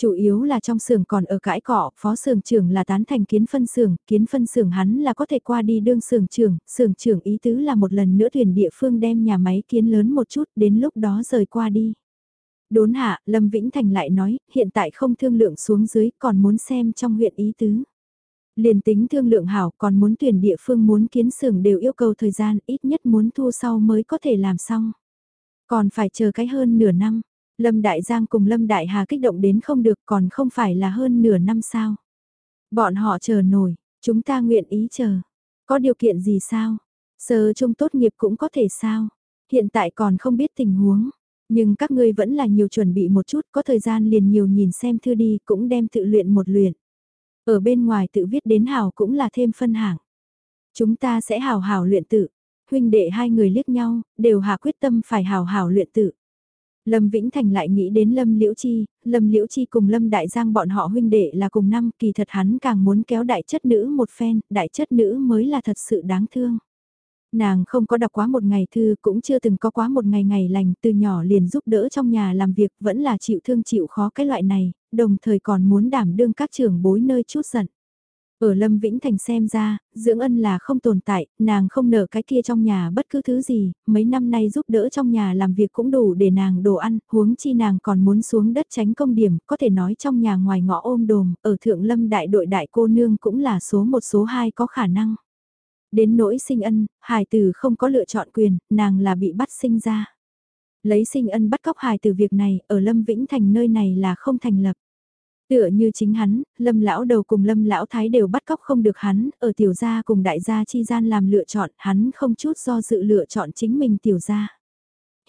Chủ yếu là trong xưởng còn ở cãi cọ, phó xưởng trưởng là tán thành kiến phân xưởng, kiến phân xưởng hắn là có thể qua đi đương xưởng trưởng, xưởng trưởng ý tứ là một lần nữa thuyền địa phương đem nhà máy kiến lớn một chút, đến lúc đó rời qua đi. Đốn hạ, Lâm Vĩnh Thành lại nói, hiện tại không thương lượng xuống dưới, còn muốn xem trong huyện ý tứ. Liền tính thương lượng hảo, còn muốn tuyển địa phương muốn kiến xưởng đều yêu cầu thời gian, ít nhất muốn thu sau mới có thể làm xong. Còn phải chờ cái hơn nửa năm, Lâm Đại Giang cùng Lâm Đại Hà kích động đến không được còn không phải là hơn nửa năm sao. Bọn họ chờ nổi, chúng ta nguyện ý chờ. Có điều kiện gì sao? Sơ trung tốt nghiệp cũng có thể sao? Hiện tại còn không biết tình huống. Nhưng các ngươi vẫn là nhiều chuẩn bị một chút, có thời gian liền nhiều nhìn xem thư đi, cũng đem tự luyện một luyện. Ở bên ngoài tự viết đến hào cũng là thêm phân hạng. Chúng ta sẽ hào hào luyện tự. Huynh đệ hai người liếc nhau, đều hạ quyết tâm phải hào hào luyện tự. Lâm Vĩnh Thành lại nghĩ đến Lâm Liễu Chi, Lâm Liễu Chi cùng Lâm Đại Giang bọn họ huynh đệ là cùng năm, kỳ thật hắn càng muốn kéo đại chất nữ một phen, đại chất nữ mới là thật sự đáng thương. Nàng không có đọc quá một ngày thư cũng chưa từng có quá một ngày ngày lành từ nhỏ liền giúp đỡ trong nhà làm việc vẫn là chịu thương chịu khó cái loại này, đồng thời còn muốn đảm đương các trưởng bối nơi chút giận. Ở Lâm Vĩnh Thành xem ra, dưỡng ân là không tồn tại, nàng không nở cái kia trong nhà bất cứ thứ gì, mấy năm nay giúp đỡ trong nhà làm việc cũng đủ để nàng đồ ăn, huống chi nàng còn muốn xuống đất tránh công điểm, có thể nói trong nhà ngoài ngõ ôm đồm, ở Thượng Lâm đại đội đại cô nương cũng là số một số hai có khả năng. Đến nỗi sinh ân, hài tử không có lựa chọn quyền, nàng là bị bắt sinh ra. Lấy sinh ân bắt cóc hài tử việc này, ở Lâm Vĩnh Thành nơi này là không thành lập. Tựa như chính hắn, lâm lão đầu cùng lâm lão thái đều bắt cóc không được hắn, ở tiểu gia cùng đại gia chi gian làm lựa chọn, hắn không chút do dự lựa chọn chính mình tiểu gia.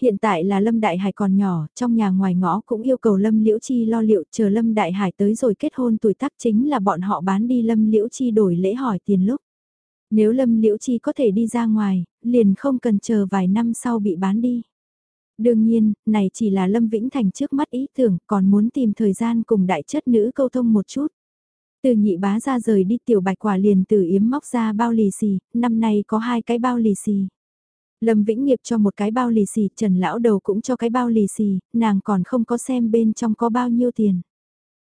Hiện tại là Lâm Đại Hải còn nhỏ, trong nhà ngoài ngõ cũng yêu cầu Lâm Liễu Chi lo liệu, chờ Lâm Đại Hải tới rồi kết hôn tuổi tác chính là bọn họ bán đi Lâm Liễu Chi đổi lễ hỏi tiền lúc. Nếu Lâm Liễu Chi có thể đi ra ngoài, liền không cần chờ vài năm sau bị bán đi. Đương nhiên, này chỉ là Lâm Vĩnh Thành trước mắt ý tưởng, còn muốn tìm thời gian cùng đại chất nữ câu thông một chút. Từ nhị bá ra rời đi tiểu bạch quả liền từ yếm móc ra bao lì xì, năm nay có hai cái bao lì xì. Lâm Vĩnh Nghiệp cho một cái bao lì xì, Trần Lão Đầu cũng cho cái bao lì xì, nàng còn không có xem bên trong có bao nhiêu tiền.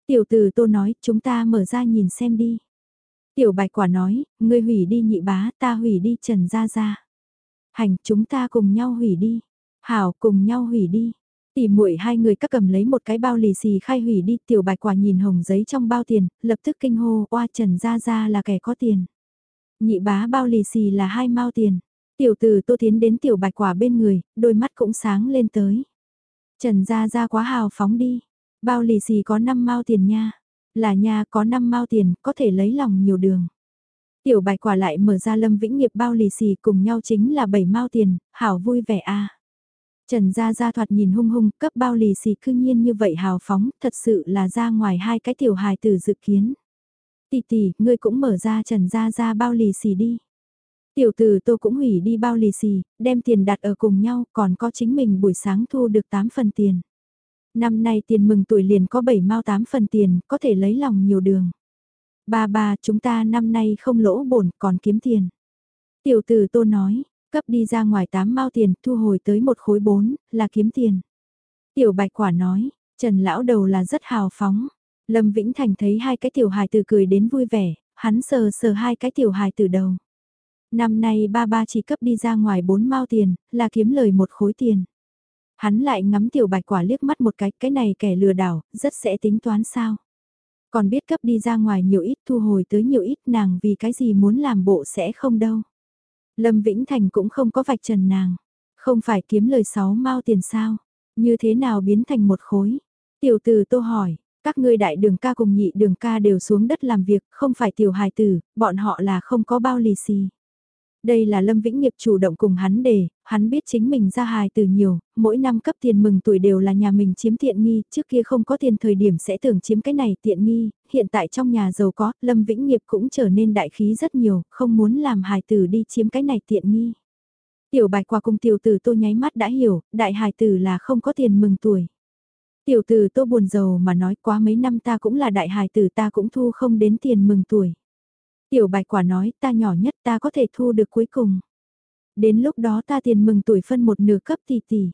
Tiểu tử tô nói, chúng ta mở ra nhìn xem đi. Tiểu bạch quả nói, ngươi hủy đi nhị bá, ta hủy đi Trần Gia Gia. Hành, chúng ta cùng nhau hủy đi. Hảo cùng nhau hủy đi. Tỉ muội hai người các cầm lấy một cái bao lì xì khai hủy đi tiểu bạch quả nhìn hồng giấy trong bao tiền, lập tức kinh hô oa trần ra ra là kẻ có tiền. Nhị bá bao lì xì là hai mao tiền. Tiểu từ tô tiến đến tiểu bạch quả bên người, đôi mắt cũng sáng lên tới. Trần ra ra quá hào phóng đi. Bao lì xì có 5 mao tiền nha. Là nha có 5 mao tiền, có thể lấy lòng nhiều đường. Tiểu bạch quả lại mở ra lâm vĩnh nghiệp bao lì xì cùng nhau chính là 7 mao tiền, hảo vui vẻ a Trần Gia Gia thoạt nhìn hung hung, cấp bao lì xì cư nhiên như vậy hào phóng, thật sự là ra ngoài hai cái tiểu hài tử dự kiến. Tỷ tỷ, ngươi cũng mở ra Trần Gia Gia bao lì xì đi. Tiểu tử tô cũng hủy đi bao lì xì, đem tiền đặt ở cùng nhau, còn có chính mình buổi sáng thu được 8 phần tiền. Năm nay tiền mừng tuổi liền có 7 mao 8 phần tiền, có thể lấy lòng nhiều đường. Ba ba, chúng ta năm nay không lỗ bổn, còn kiếm tiền. Tiểu tử tô nói, Cấp đi ra ngoài tám mao tiền, thu hồi tới một khối bốn, là kiếm tiền. Tiểu bạch quả nói, Trần lão đầu là rất hào phóng. Lâm Vĩnh Thành thấy hai cái tiểu hài tử cười đến vui vẻ, hắn sờ sờ hai cái tiểu hài tử đầu. Năm nay ba ba chỉ cấp đi ra ngoài bốn mao tiền, là kiếm lời một khối tiền. Hắn lại ngắm tiểu bạch quả liếc mắt một cái, cái này kẻ lừa đảo, rất sẽ tính toán sao. Còn biết cấp đi ra ngoài nhiều ít thu hồi tới nhiều ít nàng vì cái gì muốn làm bộ sẽ không đâu. Lâm Vĩnh Thành cũng không có vạch trần nàng. Không phải kiếm lời sáu mao tiền sao? Như thế nào biến thành một khối? Tiểu tử tô hỏi, các ngươi đại đường ca cùng nhị đường ca đều xuống đất làm việc, không phải tiểu hài tử, bọn họ là không có bao lì xì. Đây là Lâm Vĩnh Nghiệp chủ động cùng hắn để, hắn biết chính mình ra hài từ nhiều, mỗi năm cấp tiền mừng tuổi đều là nhà mình chiếm tiện nghi, trước kia không có tiền thời điểm sẽ tưởng chiếm cái này tiện nghi, hiện tại trong nhà giàu có, Lâm Vĩnh Nghiệp cũng trở nên đại khí rất nhiều, không muốn làm hài tử đi chiếm cái này tiện nghi. Tiểu bạch qua cùng tiểu tử tô nháy mắt đã hiểu, đại hài tử là không có tiền mừng tuổi. Tiểu tử tô buồn giàu mà nói quá mấy năm ta cũng là đại hài tử ta cũng thu không đến tiền mừng tuổi. Tiểu bạch quả nói ta nhỏ nhất ta có thể thu được cuối cùng. Đến lúc đó ta tiền mừng tuổi phân một nửa cấp tỷ tỷ.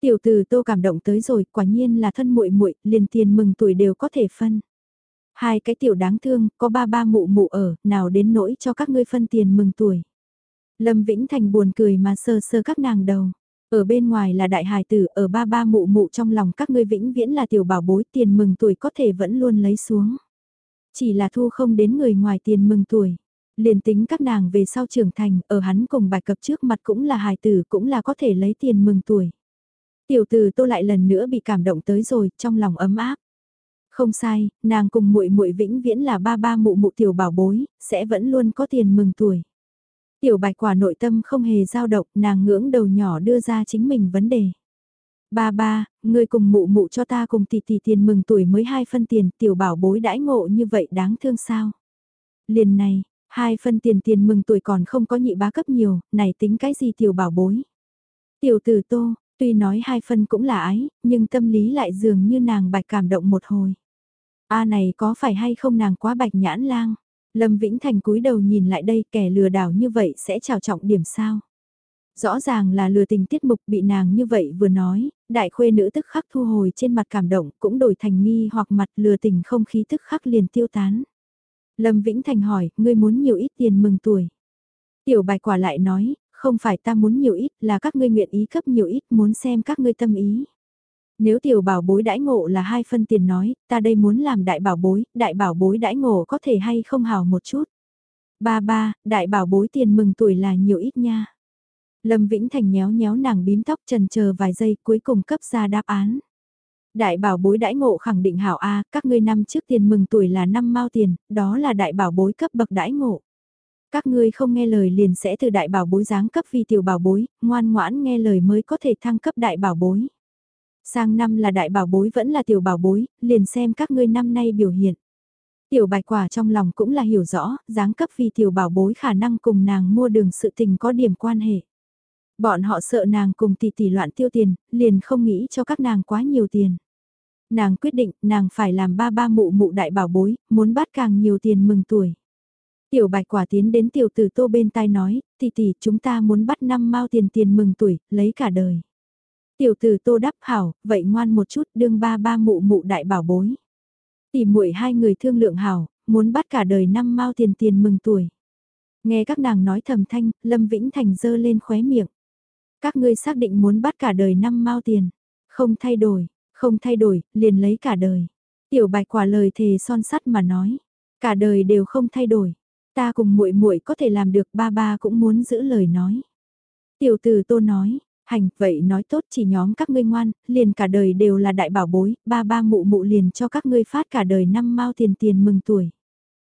Tiểu tử tô cảm động tới rồi, quả nhiên là thân muội muội, liền tiền mừng tuổi đều có thể phân. Hai cái tiểu đáng thương, có ba ba mụ mụ ở, nào đến nỗi cho các ngươi phân tiền mừng tuổi. Lâm Vĩnh Thành buồn cười mà sơ sơ các nàng đầu. Ở bên ngoài là đại hài tử, ở ba ba mụ mụ trong lòng các ngươi vĩnh viễn là tiểu bảo bối tiền mừng tuổi có thể vẫn luôn lấy xuống. Chỉ là thu không đến người ngoài tiền mừng tuổi. Liền tính các nàng về sau trưởng thành, ở hắn cùng bài cập trước mặt cũng là hài tử cũng là có thể lấy tiền mừng tuổi. Tiểu tử tô lại lần nữa bị cảm động tới rồi, trong lòng ấm áp. Không sai, nàng cùng muội muội vĩnh viễn là ba ba mụ mụ tiểu bảo bối, sẽ vẫn luôn có tiền mừng tuổi. Tiểu bạch quả nội tâm không hề dao động, nàng ngưỡng đầu nhỏ đưa ra chính mình vấn đề. Ba ba, người cùng mụ mụ cho ta cùng tỷ tỷ tiền mừng tuổi mới hai phân tiền, tiểu bảo bối đãi ngộ như vậy đáng thương sao? Liền này, hai phân tiền tiền mừng tuổi còn không có nhị bá cấp nhiều, này tính cái gì tiểu bảo bối? Tiểu tử tô, tuy nói hai phân cũng là ái, nhưng tâm lý lại dường như nàng bạch cảm động một hồi. A này có phải hay không nàng quá bạch nhãn lang? Lâm Vĩnh Thành cúi đầu nhìn lại đây kẻ lừa đảo như vậy sẽ trào trọng điểm sao? Rõ ràng là lừa tình tiết mục bị nàng như vậy vừa nói, đại khuê nữ tức khắc thu hồi trên mặt cảm động cũng đổi thành nghi hoặc mặt lừa tình không khí tức khắc liền tiêu tán. Lâm Vĩnh Thành hỏi, ngươi muốn nhiều ít tiền mừng tuổi. Tiểu bài quả lại nói, không phải ta muốn nhiều ít là các ngươi nguyện ý cấp nhiều ít muốn xem các ngươi tâm ý. Nếu tiểu bảo bối đãi ngộ là hai phân tiền nói, ta đây muốn làm đại bảo bối, đại bảo bối đãi ngộ có thể hay không hào một chút. Ba ba, đại bảo bối tiền mừng tuổi là nhiều ít nha. Lâm Vĩnh Thành nhéo nhéo nàng bím tóc trần chờ vài giây cuối cùng cấp ra đáp án. Đại bảo bối đãi ngộ khẳng định hảo A, các ngươi năm trước tiền mừng tuổi là năm mao tiền, đó là đại bảo bối cấp bậc đãi ngộ. Các ngươi không nghe lời liền sẽ từ đại bảo bối giáng cấp vì tiểu bảo bối, ngoan ngoãn nghe lời mới có thể thăng cấp đại bảo bối. Sang năm là đại bảo bối vẫn là tiểu bảo bối, liền xem các ngươi năm nay biểu hiện. Tiểu bạch quả trong lòng cũng là hiểu rõ, giáng cấp vì tiểu bảo bối khả năng cùng nàng mua đường sự tình có điểm quan hệ. Bọn họ sợ nàng cùng tỷ tỷ loạn tiêu tiền, liền không nghĩ cho các nàng quá nhiều tiền. Nàng quyết định, nàng phải làm ba ba mụ mụ đại bảo bối, muốn bắt càng nhiều tiền mừng tuổi. Tiểu bạch quả tiến đến tiểu tử tô bên tai nói, tỷ tỷ chúng ta muốn bắt năm mao tiền tiền mừng tuổi, lấy cả đời. Tiểu tử tô đáp hảo, vậy ngoan một chút đương ba ba mụ mụ đại bảo bối. Tỷ muội hai người thương lượng hảo, muốn bắt cả đời năm mao tiền tiền mừng tuổi. Nghe các nàng nói thầm thanh, Lâm Vĩnh Thành dơ lên khóe miệng. Các ngươi xác định muốn bắt cả đời năm mao tiền. Không thay đổi, không thay đổi, liền lấy cả đời. Tiểu bạch quả lời thề son sắt mà nói. Cả đời đều không thay đổi. Ta cùng muội muội có thể làm được ba ba cũng muốn giữ lời nói. Tiểu tử tô nói, hành, vậy nói tốt chỉ nhóm các ngươi ngoan, liền cả đời đều là đại bảo bối, ba ba mụ mụ liền cho các ngươi phát cả đời năm mao tiền tiền mừng tuổi.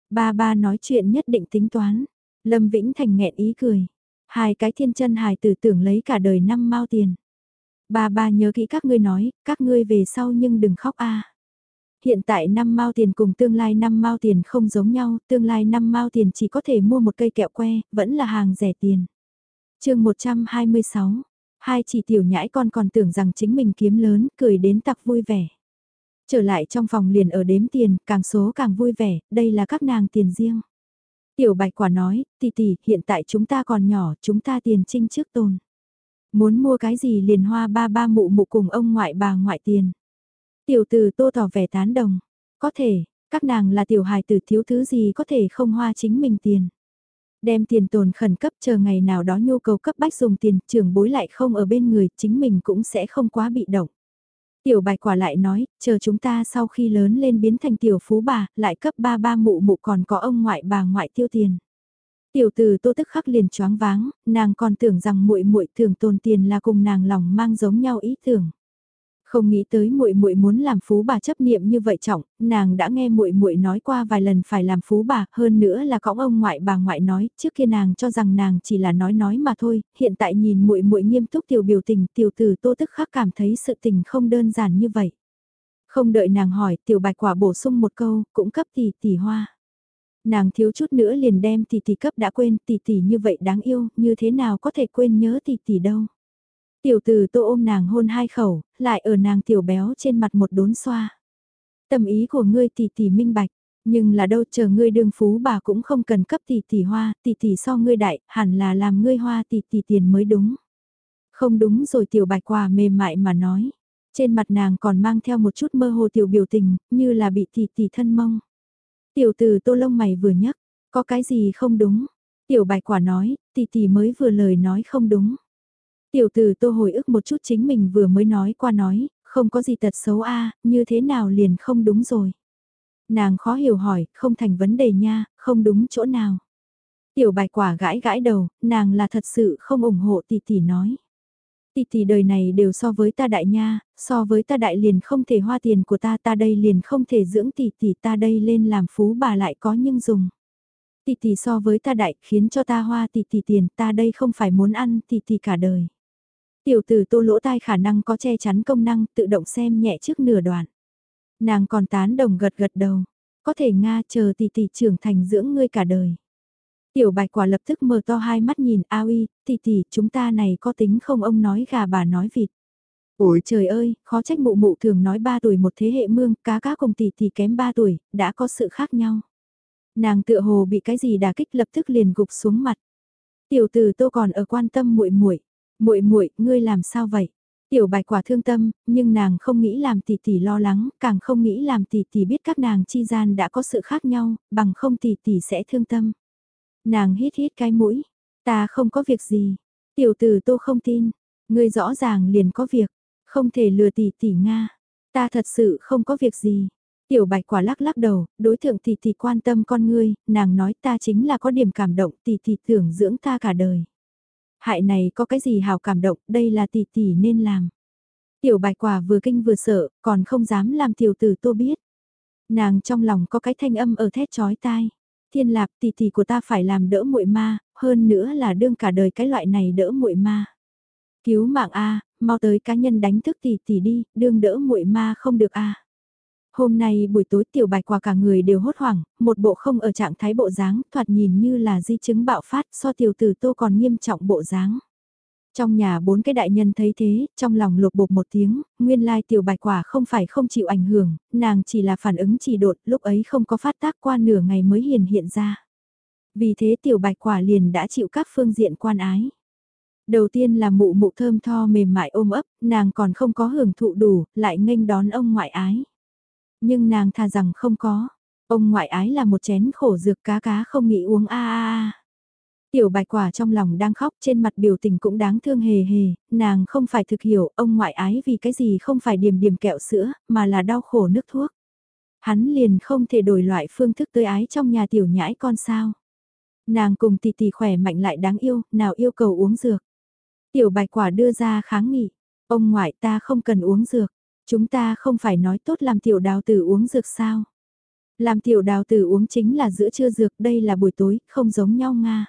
Ba ba nói chuyện nhất định tính toán, Lâm Vĩnh Thành nghẹn ý cười, hai cái thiên chân hài tử tưởng lấy cả đời năm mao tiền. Ba ba nhớ kỹ các ngươi nói, các ngươi về sau nhưng đừng khóc a. Hiện tại năm mao tiền cùng tương lai năm mao tiền không giống nhau, tương lai năm mao tiền chỉ có thể mua một cây kẹo que, vẫn là hàng rẻ tiền. chương 126 Hai chỉ tiểu nhãi con còn tưởng rằng chính mình kiếm lớn, cười đến tặc vui vẻ. Trở lại trong phòng liền ở đếm tiền, càng số càng vui vẻ, đây là các nàng tiền riêng. Tiểu bạch quả nói, tỷ tỷ, hiện tại chúng ta còn nhỏ, chúng ta tiền trinh trước tồn. Muốn mua cái gì liền hoa ba ba mụ mụ cùng ông ngoại bà ngoại tiền. Tiểu từ tô tỏ vẻ tán đồng. Có thể, các nàng là tiểu hài tử thiếu thứ gì có thể không hoa chính mình tiền. Đem tiền tồn khẩn cấp chờ ngày nào đó nhu cầu cấp bách dùng tiền, trưởng bối lại không ở bên người, chính mình cũng sẽ không quá bị động. Tiểu bạch quả lại nói, chờ chúng ta sau khi lớn lên biến thành tiểu phú bà, lại cấp ba ba mụ mụ còn có ông ngoại bà ngoại tiêu tiền. Tiểu từ tô tức khắc liền choáng váng, nàng còn tưởng rằng muội muội thường tồn tiền là cùng nàng lòng mang giống nhau ý tưởng. Không nghĩ tới muội muội muốn làm phú bà chấp niệm như vậy trọng, nàng đã nghe muội muội nói qua vài lần phải làm phú bà, hơn nữa là cõng ông ngoại bà ngoại nói, trước kia nàng cho rằng nàng chỉ là nói nói mà thôi, hiện tại nhìn muội muội nghiêm túc tiểu biểu tình, tiểu tử Tô tức khắc cảm thấy sự tình không đơn giản như vậy. Không đợi nàng hỏi, tiểu bạch quả bổ sung một câu, cũng cấp tỷ tỷ hoa. Nàng thiếu chút nữa liền đem tỷ tỷ cấp đã quên, tỷ tỷ như vậy đáng yêu, như thế nào có thể quên nhớ tỷ tỷ đâu. Tiểu từ tô ôm nàng hôn hai khẩu, lại ở nàng tiểu béo trên mặt một đốn xoa. Tâm ý của ngươi tỷ tỷ minh bạch, nhưng là đâu chờ ngươi đương phú bà cũng không cần cấp tỷ tỷ hoa, tỷ tỷ so ngươi đại, hẳn là làm ngươi hoa tỷ tỷ tiền mới đúng. Không đúng rồi tiểu bạch quả mềm mại mà nói. Trên mặt nàng còn mang theo một chút mơ hồ tiểu biểu tình, như là bị tỷ tỷ thân mong. Tiểu từ tô lông mày vừa nhấc, có cái gì không đúng? Tiểu bạch quả nói, tỷ tỷ mới vừa lời nói không đúng. Tiểu tử tô hồi ức một chút chính mình vừa mới nói qua nói, không có gì tật xấu a như thế nào liền không đúng rồi. Nàng khó hiểu hỏi, không thành vấn đề nha, không đúng chỗ nào. Tiểu bạch quả gãi gãi đầu, nàng là thật sự không ủng hộ tỷ tỷ nói. Tỷ tỷ đời này đều so với ta đại nha, so với ta đại liền không thể hoa tiền của ta ta đây liền không thể dưỡng tỷ tỷ ta đây lên làm phú bà lại có nhưng dùng. Tỷ tỷ so với ta đại khiến cho ta hoa tỷ tỷ tiền ta đây không phải muốn ăn tỷ tỷ cả đời. Tiểu tử tô lỗ tai khả năng có che chắn công năng tự động xem nhẹ trước nửa đoạn. Nàng còn tán đồng gật gật đầu. Có thể Nga chờ tỷ tỷ trưởng thành dưỡng ngươi cả đời. Tiểu bạch quả lập tức mở to hai mắt nhìn A uy, tỷ tỷ chúng ta này có tính không ông nói gà bà nói vịt. Ôi trời ơi, khó trách mụ mụ thường nói ba tuổi một thế hệ mương, cá cá cùng tỷ tỷ kém ba tuổi, đã có sự khác nhau. Nàng tựa hồ bị cái gì đả kích lập tức liền gục xuống mặt. Tiểu tử tô còn ở quan tâm muội muội muội muội ngươi làm sao vậy? Tiểu bạch quả thương tâm, nhưng nàng không nghĩ làm tỷ tỷ lo lắng, càng không nghĩ làm tỷ tỷ biết các nàng chi gian đã có sự khác nhau, bằng không tỷ tỷ sẽ thương tâm. Nàng hít hít cái mũi, ta không có việc gì. Tiểu tử tô không tin, ngươi rõ ràng liền có việc, không thể lừa tỷ tỷ Nga. Ta thật sự không có việc gì. Tiểu bạch quả lắc lắc đầu, đối tượng tỷ tỷ quan tâm con ngươi, nàng nói ta chính là có điểm cảm động tỷ tỷ tưởng dưỡng ta cả đời. Hại này có cái gì hào cảm động, đây là tỷ tỷ nên làm. Tiểu bạch quả vừa kinh vừa sợ, còn không dám làm tiểu tử tô biết. Nàng trong lòng có cái thanh âm ở thét chói tai. Thiên lạp tỷ tỷ của ta phải làm đỡ muội ma, hơn nữa là đương cả đời cái loại này đỡ muội ma. Cứu mạng a, mau tới cá nhân đánh thức tỷ tỷ đi, đương đỡ muội ma không được a. Hôm nay buổi tối tiểu bạch quả cả người đều hốt hoảng, một bộ không ở trạng thái bộ dáng, thoạt nhìn như là di chứng bạo phát so tiểu tử tô còn nghiêm trọng bộ dáng. Trong nhà bốn cái đại nhân thấy thế, trong lòng lục bột một tiếng, nguyên lai tiểu bạch quả không phải không chịu ảnh hưởng, nàng chỉ là phản ứng chỉ đột, lúc ấy không có phát tác qua nửa ngày mới hiền hiện ra. Vì thế tiểu bạch quả liền đã chịu các phương diện quan ái. Đầu tiên là mụ mụ thơm tho mềm mại ôm ấp, nàng còn không có hưởng thụ đủ, lại nghênh đón ông ngoại ái. Nhưng nàng thà rằng không có. Ông ngoại ái là một chén khổ dược cá cá không nghĩ uống a a a. Tiểu bạch quả trong lòng đang khóc trên mặt biểu tình cũng đáng thương hề hề, nàng không phải thực hiểu ông ngoại ái vì cái gì không phải điểm điểm kẹo sữa, mà là đau khổ nước thuốc. Hắn liền không thể đổi loại phương thức tươi ái trong nhà tiểu nhãi con sao. Nàng cùng tỷ tỷ khỏe mạnh lại đáng yêu, nào yêu cầu uống dược. Tiểu bạch quả đưa ra kháng nghị, ông ngoại ta không cần uống dược. Chúng ta không phải nói tốt làm tiểu đào tử uống dược sao? Làm tiểu đào tử uống chính là giữa trưa dược, đây là buổi tối, không giống nhau Nga.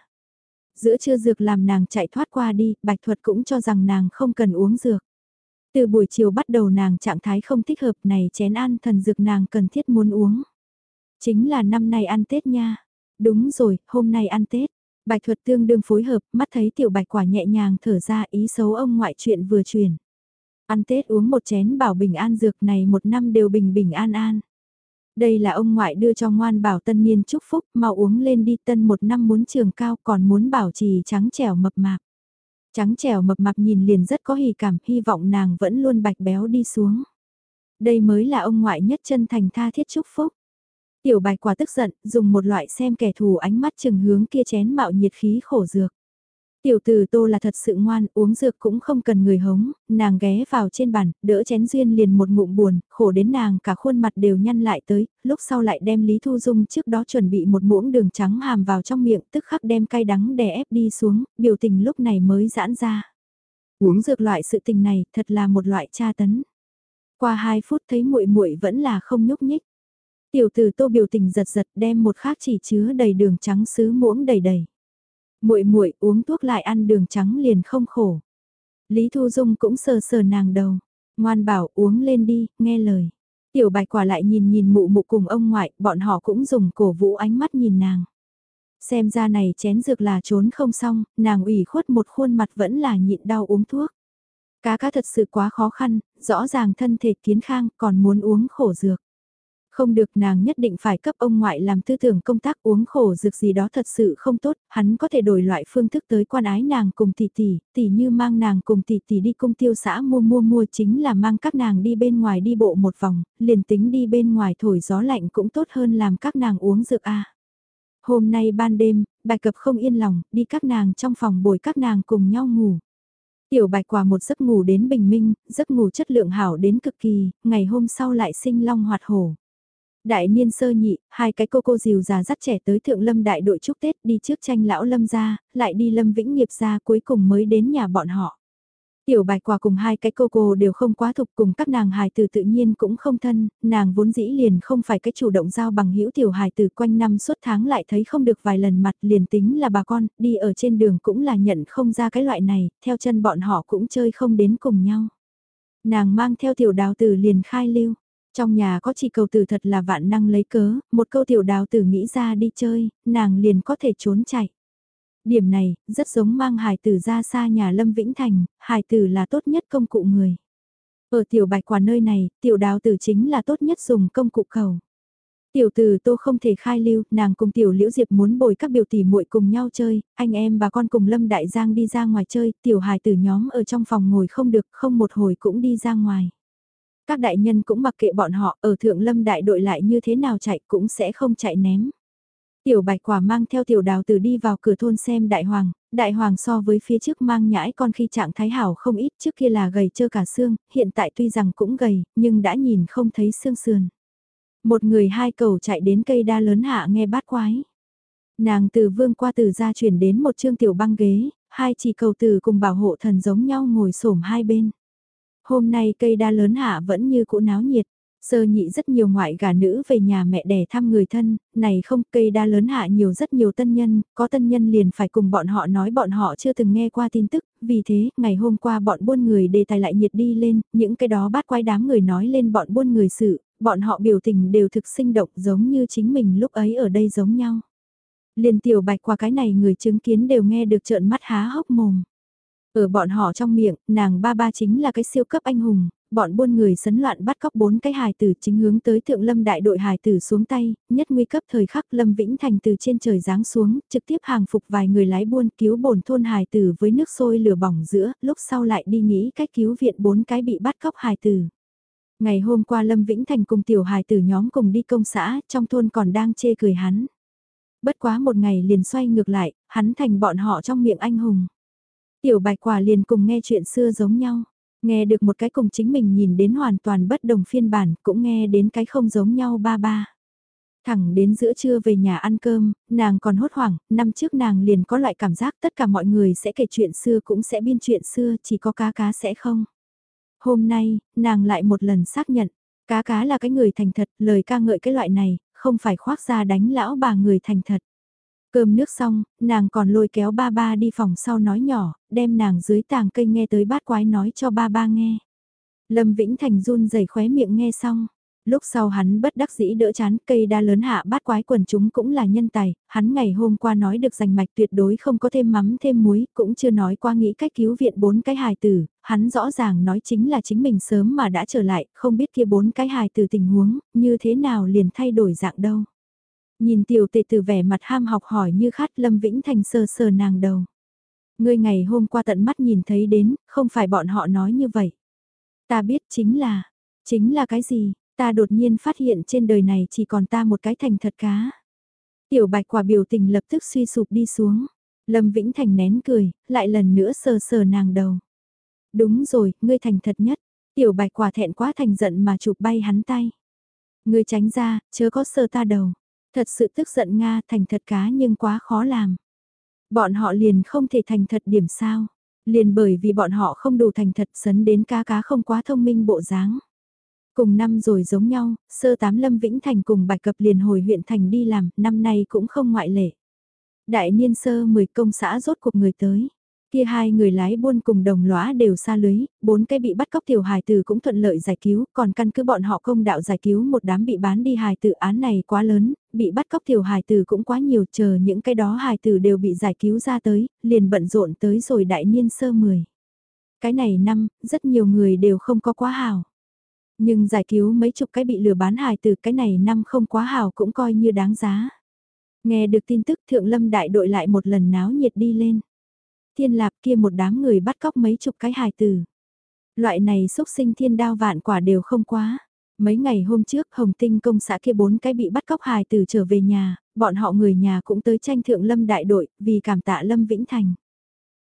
Giữa trưa dược làm nàng chạy thoát qua đi, bạch thuật cũng cho rằng nàng không cần uống dược. Từ buổi chiều bắt đầu nàng trạng thái không thích hợp này chén ăn thần dược nàng cần thiết muốn uống. Chính là năm nay ăn Tết nha. Đúng rồi, hôm nay ăn Tết. Bạch thuật tương đương phối hợp, mắt thấy tiểu bạch quả nhẹ nhàng thở ra ý xấu ông ngoại chuyện vừa truyền. Ăn Tết uống một chén bảo bình an dược này một năm đều bình bình an an. Đây là ông ngoại đưa cho ngoan bảo tân niên chúc phúc, mau uống lên đi tân một năm muốn trường cao còn muốn bảo trì trắng trẻo mập mạp. Trắng trẻo mập mạp nhìn liền rất có hỉ cảm, hy vọng nàng vẫn luôn bạch béo đi xuống. Đây mới là ông ngoại nhất chân thành tha thiết chúc phúc. Tiểu bạch quả tức giận, dùng một loại xem kẻ thù ánh mắt chừng hướng kia chén mạo nhiệt khí khổ dược. Tiểu tử tô là thật sự ngoan, uống dược cũng không cần người hống, nàng ghé vào trên bàn, đỡ chén duyên liền một ngụm buồn, khổ đến nàng cả khuôn mặt đều nhăn lại tới, lúc sau lại đem Lý Thu Dung trước đó chuẩn bị một muỗng đường trắng hàm vào trong miệng, tức khắc đem cay đắng đè ép đi xuống, biểu tình lúc này mới giãn ra. Uống dược loại sự tình này thật là một loại tra tấn. Qua 2 phút thấy muội muội vẫn là không nhúc nhích. Tiểu tử tô biểu tình giật giật đem một khác chỉ chứa đầy đường trắng sứ muỗng đầy đầy muội muội uống thuốc lại ăn đường trắng liền không khổ. Lý Thu Dung cũng sờ sờ nàng đầu, ngoan bảo uống lên đi, nghe lời. Tiểu bạch quả lại nhìn nhìn mụ mụ cùng ông ngoại, bọn họ cũng dùng cổ vũ ánh mắt nhìn nàng. Xem ra này chén dược là trốn không xong, nàng ủy khuất một khuôn mặt vẫn là nhịn đau uống thuốc. Cá cá thật sự quá khó khăn, rõ ràng thân thể kiến khang còn muốn uống khổ dược. Không được nàng nhất định phải cấp ông ngoại làm tư tưởng công tác uống khổ dược gì đó thật sự không tốt, hắn có thể đổi loại phương thức tới quan ái nàng cùng tỷ tỷ, tỷ như mang nàng cùng tỷ tỷ đi cung tiêu xã mua mua mua chính là mang các nàng đi bên ngoài đi bộ một vòng, liền tính đi bên ngoài thổi gió lạnh cũng tốt hơn làm các nàng uống dược a. Hôm nay ban đêm, bài cập không yên lòng, đi các nàng trong phòng bồi các nàng cùng nhau ngủ. Tiểu bạch quả một giấc ngủ đến bình minh, giấc ngủ chất lượng hảo đến cực kỳ, ngày hôm sau lại sinh long hoạt hổ. Đại niên sơ nhị, hai cái cô cô dìu già dắt trẻ tới thượng lâm đại đội chúc Tết đi trước tranh lão lâm ra, lại đi lâm vĩnh nghiệp ra cuối cùng mới đến nhà bọn họ. Tiểu bạch quả cùng hai cái cô cô đều không quá thục cùng các nàng hài từ tự nhiên cũng không thân, nàng vốn dĩ liền không phải cái chủ động giao bằng hữu tiểu hài từ quanh năm suốt tháng lại thấy không được vài lần mặt liền tính là bà con, đi ở trên đường cũng là nhận không ra cái loại này, theo chân bọn họ cũng chơi không đến cùng nhau. Nàng mang theo tiểu đào tử liền khai lưu, trong nhà có chỉ cầu tử thật là vạn năng lấy cớ, một câu tiểu đào tử nghĩ ra đi chơi, nàng liền có thể trốn chạy. Điểm này, rất giống mang hải tử ra xa nhà Lâm Vĩnh Thành, hải tử là tốt nhất công cụ người. Ở tiểu bạch quả nơi này, tiểu đào tử chính là tốt nhất dùng công cụ cầu. Tiểu tử tô không thể khai lưu, nàng cùng tiểu liễu diệp muốn bồi các biểu tỷ muội cùng nhau chơi, anh em và con cùng Lâm Đại Giang đi ra ngoài chơi, tiểu hài tử nhóm ở trong phòng ngồi không được, không một hồi cũng đi ra ngoài. Các đại nhân cũng mặc kệ bọn họ, ở thượng Lâm đại đội lại như thế nào chạy cũng sẽ không chạy ném. Tiểu bạch quả mang theo tiểu đào tử đi vào cửa thôn xem đại hoàng, đại hoàng so với phía trước mang nhãi con khi trạng thái hảo không ít trước kia là gầy trơ cả xương, hiện tại tuy rằng cũng gầy, nhưng đã nhìn không thấy xương sườn. Một người hai cầu chạy đến cây đa lớn hạ nghe bát quái. Nàng từ vương qua từ ra chuyển đến một trương tiểu băng ghế, hai chỉ cầu từ cùng bảo hộ thần giống nhau ngồi xổm hai bên. Hôm nay cây đa lớn hạ vẫn như cũ náo nhiệt. Sơ nhị rất nhiều ngoại gà nữ về nhà mẹ đẻ thăm người thân, này không cây đa lớn hạ nhiều rất nhiều tân nhân, có tân nhân liền phải cùng bọn họ nói bọn họ chưa từng nghe qua tin tức, vì thế, ngày hôm qua bọn buôn người đề tài lại nhiệt đi lên, những cái đó bát quái đám người nói lên bọn buôn người sự, bọn họ biểu tình đều thực sinh động giống như chính mình lúc ấy ở đây giống nhau. Liền tiểu bạch qua cái này người chứng kiến đều nghe được trợn mắt há hốc mồm. Ở bọn họ trong miệng, nàng ba ba chính là cái siêu cấp anh hùng, bọn buôn người sấn loạn bắt cóc bốn cái hài tử chính hướng tới thượng lâm đại đội hài tử xuống tay, nhất nguy cấp thời khắc lâm vĩnh thành từ trên trời giáng xuống, trực tiếp hàng phục vài người lái buôn cứu bổn thôn hài tử với nước sôi lửa bỏng giữa, lúc sau lại đi nghĩ cách cứu viện bốn cái bị bắt cóc hài tử. Ngày hôm qua Lâm Vĩnh Thành cùng tiểu hài tử nhóm cùng đi công xã, trong thôn còn đang chê cười hắn. Bất quá một ngày liền xoay ngược lại, hắn thành bọn họ trong miệng anh hùng. Tiểu bạch quả liền cùng nghe chuyện xưa giống nhau. Nghe được một cái cùng chính mình nhìn đến hoàn toàn bất đồng phiên bản, cũng nghe đến cái không giống nhau ba ba. Thẳng đến giữa trưa về nhà ăn cơm, nàng còn hốt hoảng, năm trước nàng liền có loại cảm giác tất cả mọi người sẽ kể chuyện xưa cũng sẽ biên chuyện xưa, chỉ có cá cá sẽ không. Hôm nay, nàng lại một lần xác nhận, cá cá là cái người thành thật, lời ca ngợi cái loại này, không phải khoác ra đánh lão bà người thành thật. Cơm nước xong, nàng còn lôi kéo ba ba đi phòng sau nói nhỏ, đem nàng dưới tàng cây nghe tới bát quái nói cho ba ba nghe. Lâm Vĩnh Thành run rẩy khóe miệng nghe xong. Lúc sau hắn bất đắc dĩ đỡ chán cây đa lớn hạ bát quái quần chúng cũng là nhân tài, hắn ngày hôm qua nói được giành mạch tuyệt đối không có thêm mắm thêm muối, cũng chưa nói qua nghĩ cách cứu viện bốn cái hài tử, hắn rõ ràng nói chính là chính mình sớm mà đã trở lại, không biết kia bốn cái hài tử tình huống, như thế nào liền thay đổi dạng đâu. Nhìn tiểu tệ từ vẻ mặt ham học hỏi như khát Lâm Vĩnh Thành sờ sờ nàng đầu. Ngươi ngày hôm qua tận mắt nhìn thấy đến, không phải bọn họ nói như vậy. Ta biết chính là, chính là cái gì, ta đột nhiên phát hiện trên đời này chỉ còn ta một cái thành thật cá. Tiểu bạch quả biểu tình lập tức suy sụp đi xuống. Lâm Vĩnh Thành nén cười, lại lần nữa sờ sờ nàng đầu. Đúng rồi, ngươi thành thật nhất. Tiểu bạch quả thẹn quá thành giận mà chụp bay hắn tay. Ngươi tránh ra, chớ có sờ ta đầu. Thật sự tức giận Nga thành thật cá nhưng quá khó làm. Bọn họ liền không thể thành thật điểm sao. Liền bởi vì bọn họ không đủ thành thật sấn đến cá cá không quá thông minh bộ dáng. Cùng năm rồi giống nhau, sơ tám Lâm Vĩnh Thành cùng bạch cập liền hồi huyện thành đi làm, năm nay cũng không ngoại lệ. Đại niên sơ 10 công xã rốt cuộc người tới. Kia hai người lái buôn cùng đồng lõa đều xa lưới, bốn cái bị bắt cóc tiểu hài tử cũng thuận lợi giải cứu, còn căn cứ bọn họ công đạo giải cứu một đám bị bán đi hài tử án này quá lớn, bị bắt cóc tiểu hài tử cũng quá nhiều, chờ những cái đó hài tử đều bị giải cứu ra tới, liền bận rộn tới rồi đại niên sơ mười. Cái này năm, rất nhiều người đều không có quá hào. Nhưng giải cứu mấy chục cái bị lừa bán hài tử cái này năm không quá hào cũng coi như đáng giá. Nghe được tin tức thượng lâm đại đội lại một lần náo nhiệt đi lên. Thiên lạp kia một đám người bắt cóc mấy chục cái hài tử. Loại này xúc sinh thiên đao vạn quả đều không quá. Mấy ngày hôm trước Hồng Tinh công xã kia bốn cái bị bắt cóc hài tử trở về nhà, bọn họ người nhà cũng tới tranh thượng lâm đại đội vì cảm tạ lâm Vĩnh Thành.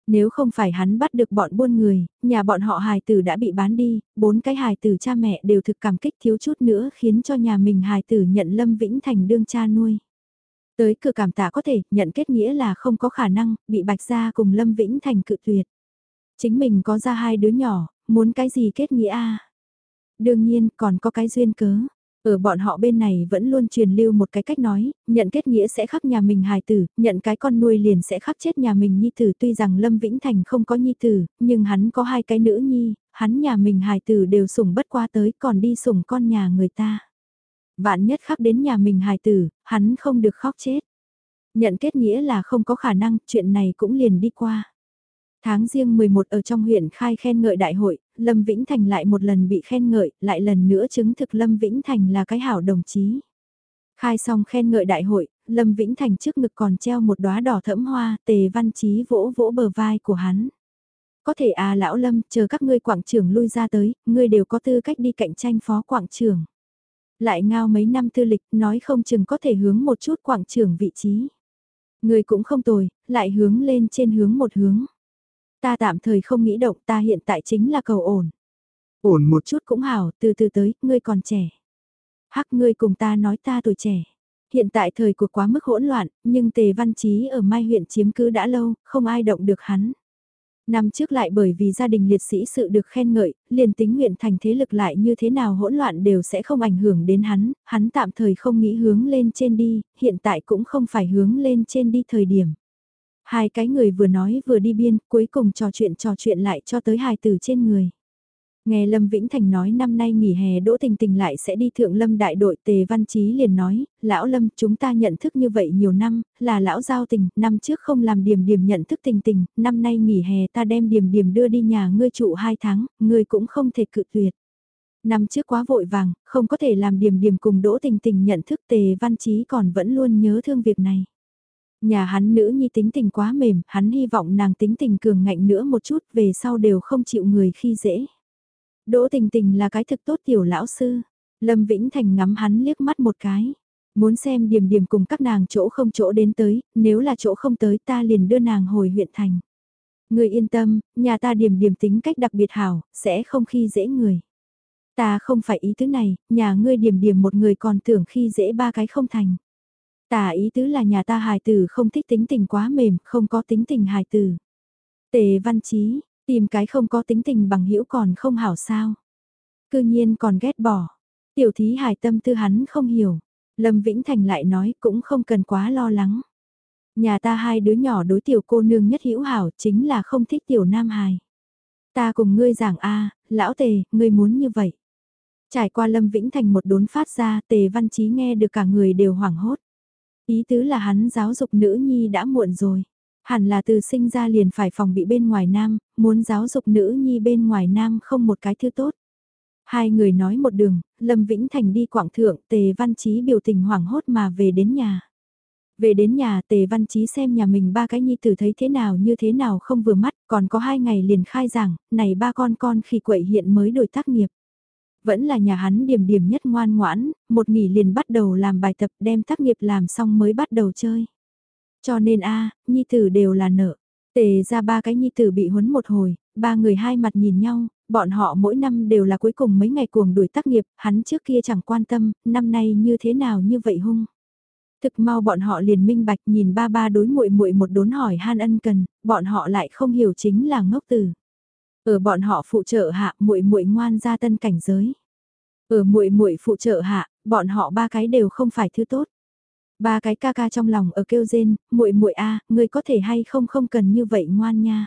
Nếu không phải hắn bắt được bọn buôn người, nhà bọn họ hài tử đã bị bán đi, bốn cái hài tử cha mẹ đều thực cảm kích thiếu chút nữa khiến cho nhà mình hài tử nhận Lâm Vĩnh Thành đương cha nuôi. Tới cửa cảm tạ có thể, nhận kết nghĩa là không có khả năng, bị bạch gia cùng Lâm Vĩnh Thành cự tuyệt. Chính mình có ra hai đứa nhỏ, muốn cái gì kết nghĩa a Đương nhiên, còn có cái duyên cớ. Ở bọn họ bên này vẫn luôn truyền lưu một cái cách nói, nhận kết nghĩa sẽ khắc nhà mình hài tử, nhận cái con nuôi liền sẽ khắc chết nhà mình nhi tử tuy rằng Lâm Vĩnh Thành không có nhi tử, nhưng hắn có hai cái nữ nhi, hắn nhà mình hài tử đều sủng bất qua tới còn đi sủng con nhà người ta. Vạn nhất khắc đến nhà mình hài tử, hắn không được khóc chết. Nhận kết nghĩa là không có khả năng, chuyện này cũng liền đi qua. Tháng riêng 11 ở trong huyện khai khen ngợi đại hội, Lâm Vĩnh Thành lại một lần bị khen ngợi, lại lần nữa chứng thực Lâm Vĩnh Thành là cái hảo đồng chí. Khai xong khen ngợi đại hội, Lâm Vĩnh Thành trước ngực còn treo một đóa đỏ thẫm hoa, tề văn chí vỗ vỗ bờ vai của hắn. Có thể à lão Lâm, chờ các ngươi quảng trưởng lui ra tới, ngươi đều có tư cách đi cạnh tranh phó quảng trưởng. Lại ngao mấy năm tư lịch, nói không chừng có thể hướng một chút quảng trưởng vị trí. Ngươi cũng không tồi, lại hướng lên trên hướng một hướng. Ta tạm thời không nghĩ động ta hiện tại chính là cầu ổn. Ổn một chút cũng hảo, từ từ tới, ngươi còn trẻ. Hắc ngươi cùng ta nói ta tuổi trẻ. Hiện tại thời cuộc quá mức hỗn loạn, nhưng Tề Văn Chí ở Mai huyện chiếm cứ đã lâu, không ai động được hắn. Năm trước lại bởi vì gia đình liệt sĩ sự được khen ngợi, liền tính nguyện thành thế lực lại như thế nào hỗn loạn đều sẽ không ảnh hưởng đến hắn, hắn tạm thời không nghĩ hướng lên trên đi, hiện tại cũng không phải hướng lên trên đi thời điểm. Hai cái người vừa nói vừa đi biên, cuối cùng trò chuyện trò chuyện lại cho tới hài tử trên người. Nghe Lâm Vĩnh Thành nói năm nay nghỉ hè Đỗ Tình Tình lại sẽ đi thượng Lâm đại đội Tề Văn Chí liền nói, lão Lâm chúng ta nhận thức như vậy nhiều năm, là lão giao tình, năm trước không làm điểm điểm nhận thức tình tình, năm nay nghỉ hè ta đem điểm điểm đưa đi nhà ngươi trụ hai tháng, ngươi cũng không thể cự tuyệt. Năm trước quá vội vàng, không có thể làm điểm điểm cùng Đỗ Tình Tình nhận thức Tề Văn Chí còn vẫn luôn nhớ thương việc này. Nhà hắn nữ nhi tính tình quá mềm, hắn hy vọng nàng tính tình cường ngạnh nữa một chút về sau đều không chịu người khi dễ. Đỗ tình tình là cái thực tốt tiểu lão sư. Lâm Vĩnh Thành ngắm hắn liếc mắt một cái. Muốn xem điểm điểm cùng các nàng chỗ không chỗ đến tới, nếu là chỗ không tới ta liền đưa nàng hồi huyện thành. Người yên tâm, nhà ta điểm điểm tính cách đặc biệt hảo, sẽ không khi dễ người. Ta không phải ý tứ này, nhà ngươi điểm điểm một người còn tưởng khi dễ ba cái không thành. ta ý tứ là nhà ta hài tử không thích tính tình quá mềm, không có tính tình hài tử. Tề văn trí tìm cái không có tính tình bằng hữu còn không hảo sao. Cư nhiên còn ghét bỏ. Tiểu thí hài tâm tư hắn không hiểu. Lâm Vĩnh Thành lại nói cũng không cần quá lo lắng. Nhà ta hai đứa nhỏ đối tiểu cô nương nhất hữu hảo chính là không thích tiểu nam hài. Ta cùng ngươi giảng a lão tề, ngươi muốn như vậy. Trải qua Lâm Vĩnh Thành một đốn phát ra tề văn trí nghe được cả người đều hoảng hốt. Ý tứ là hắn giáo dục nữ nhi đã muộn rồi. Hẳn là từ sinh ra liền phải phòng bị bên ngoài nam, muốn giáo dục nữ nhi bên ngoài nam không một cái thứ tốt. Hai người nói một đường, Lâm Vĩnh Thành đi quảng thượng, Tề Văn Chí biểu tình hoảng hốt mà về đến nhà. Về đến nhà Tề Văn Chí xem nhà mình ba cái nhi tử thấy thế nào như thế nào không vừa mắt, còn có hai ngày liền khai giảng, này ba con con khi quậy hiện mới đổi tác nghiệp. Vẫn là nhà hắn điểm điểm nhất ngoan ngoãn, một nghỉ liền bắt đầu làm bài tập đem tác nghiệp làm xong mới bắt đầu chơi. Cho nên a nhi tử đều là nợ. Tề ra ba cái nhi tử bị huấn một hồi, ba người hai mặt nhìn nhau, bọn họ mỗi năm đều là cuối cùng mấy ngày cuồng đuổi tác nghiệp, hắn trước kia chẳng quan tâm, năm nay như thế nào như vậy hung. Thực mau bọn họ liền minh bạch nhìn ba ba đối muội muội một đốn hỏi han ân cần, bọn họ lại không hiểu chính là ngốc tử. Ở bọn họ phụ trợ hạ, muội muội ngoan ra tân cảnh giới. Ở muội muội phụ trợ hạ, bọn họ ba cái đều không phải thứ tốt. Ba cái ca ca trong lòng ở kêu rên, muội muội a, ngươi có thể hay không không cần như vậy ngoan nha.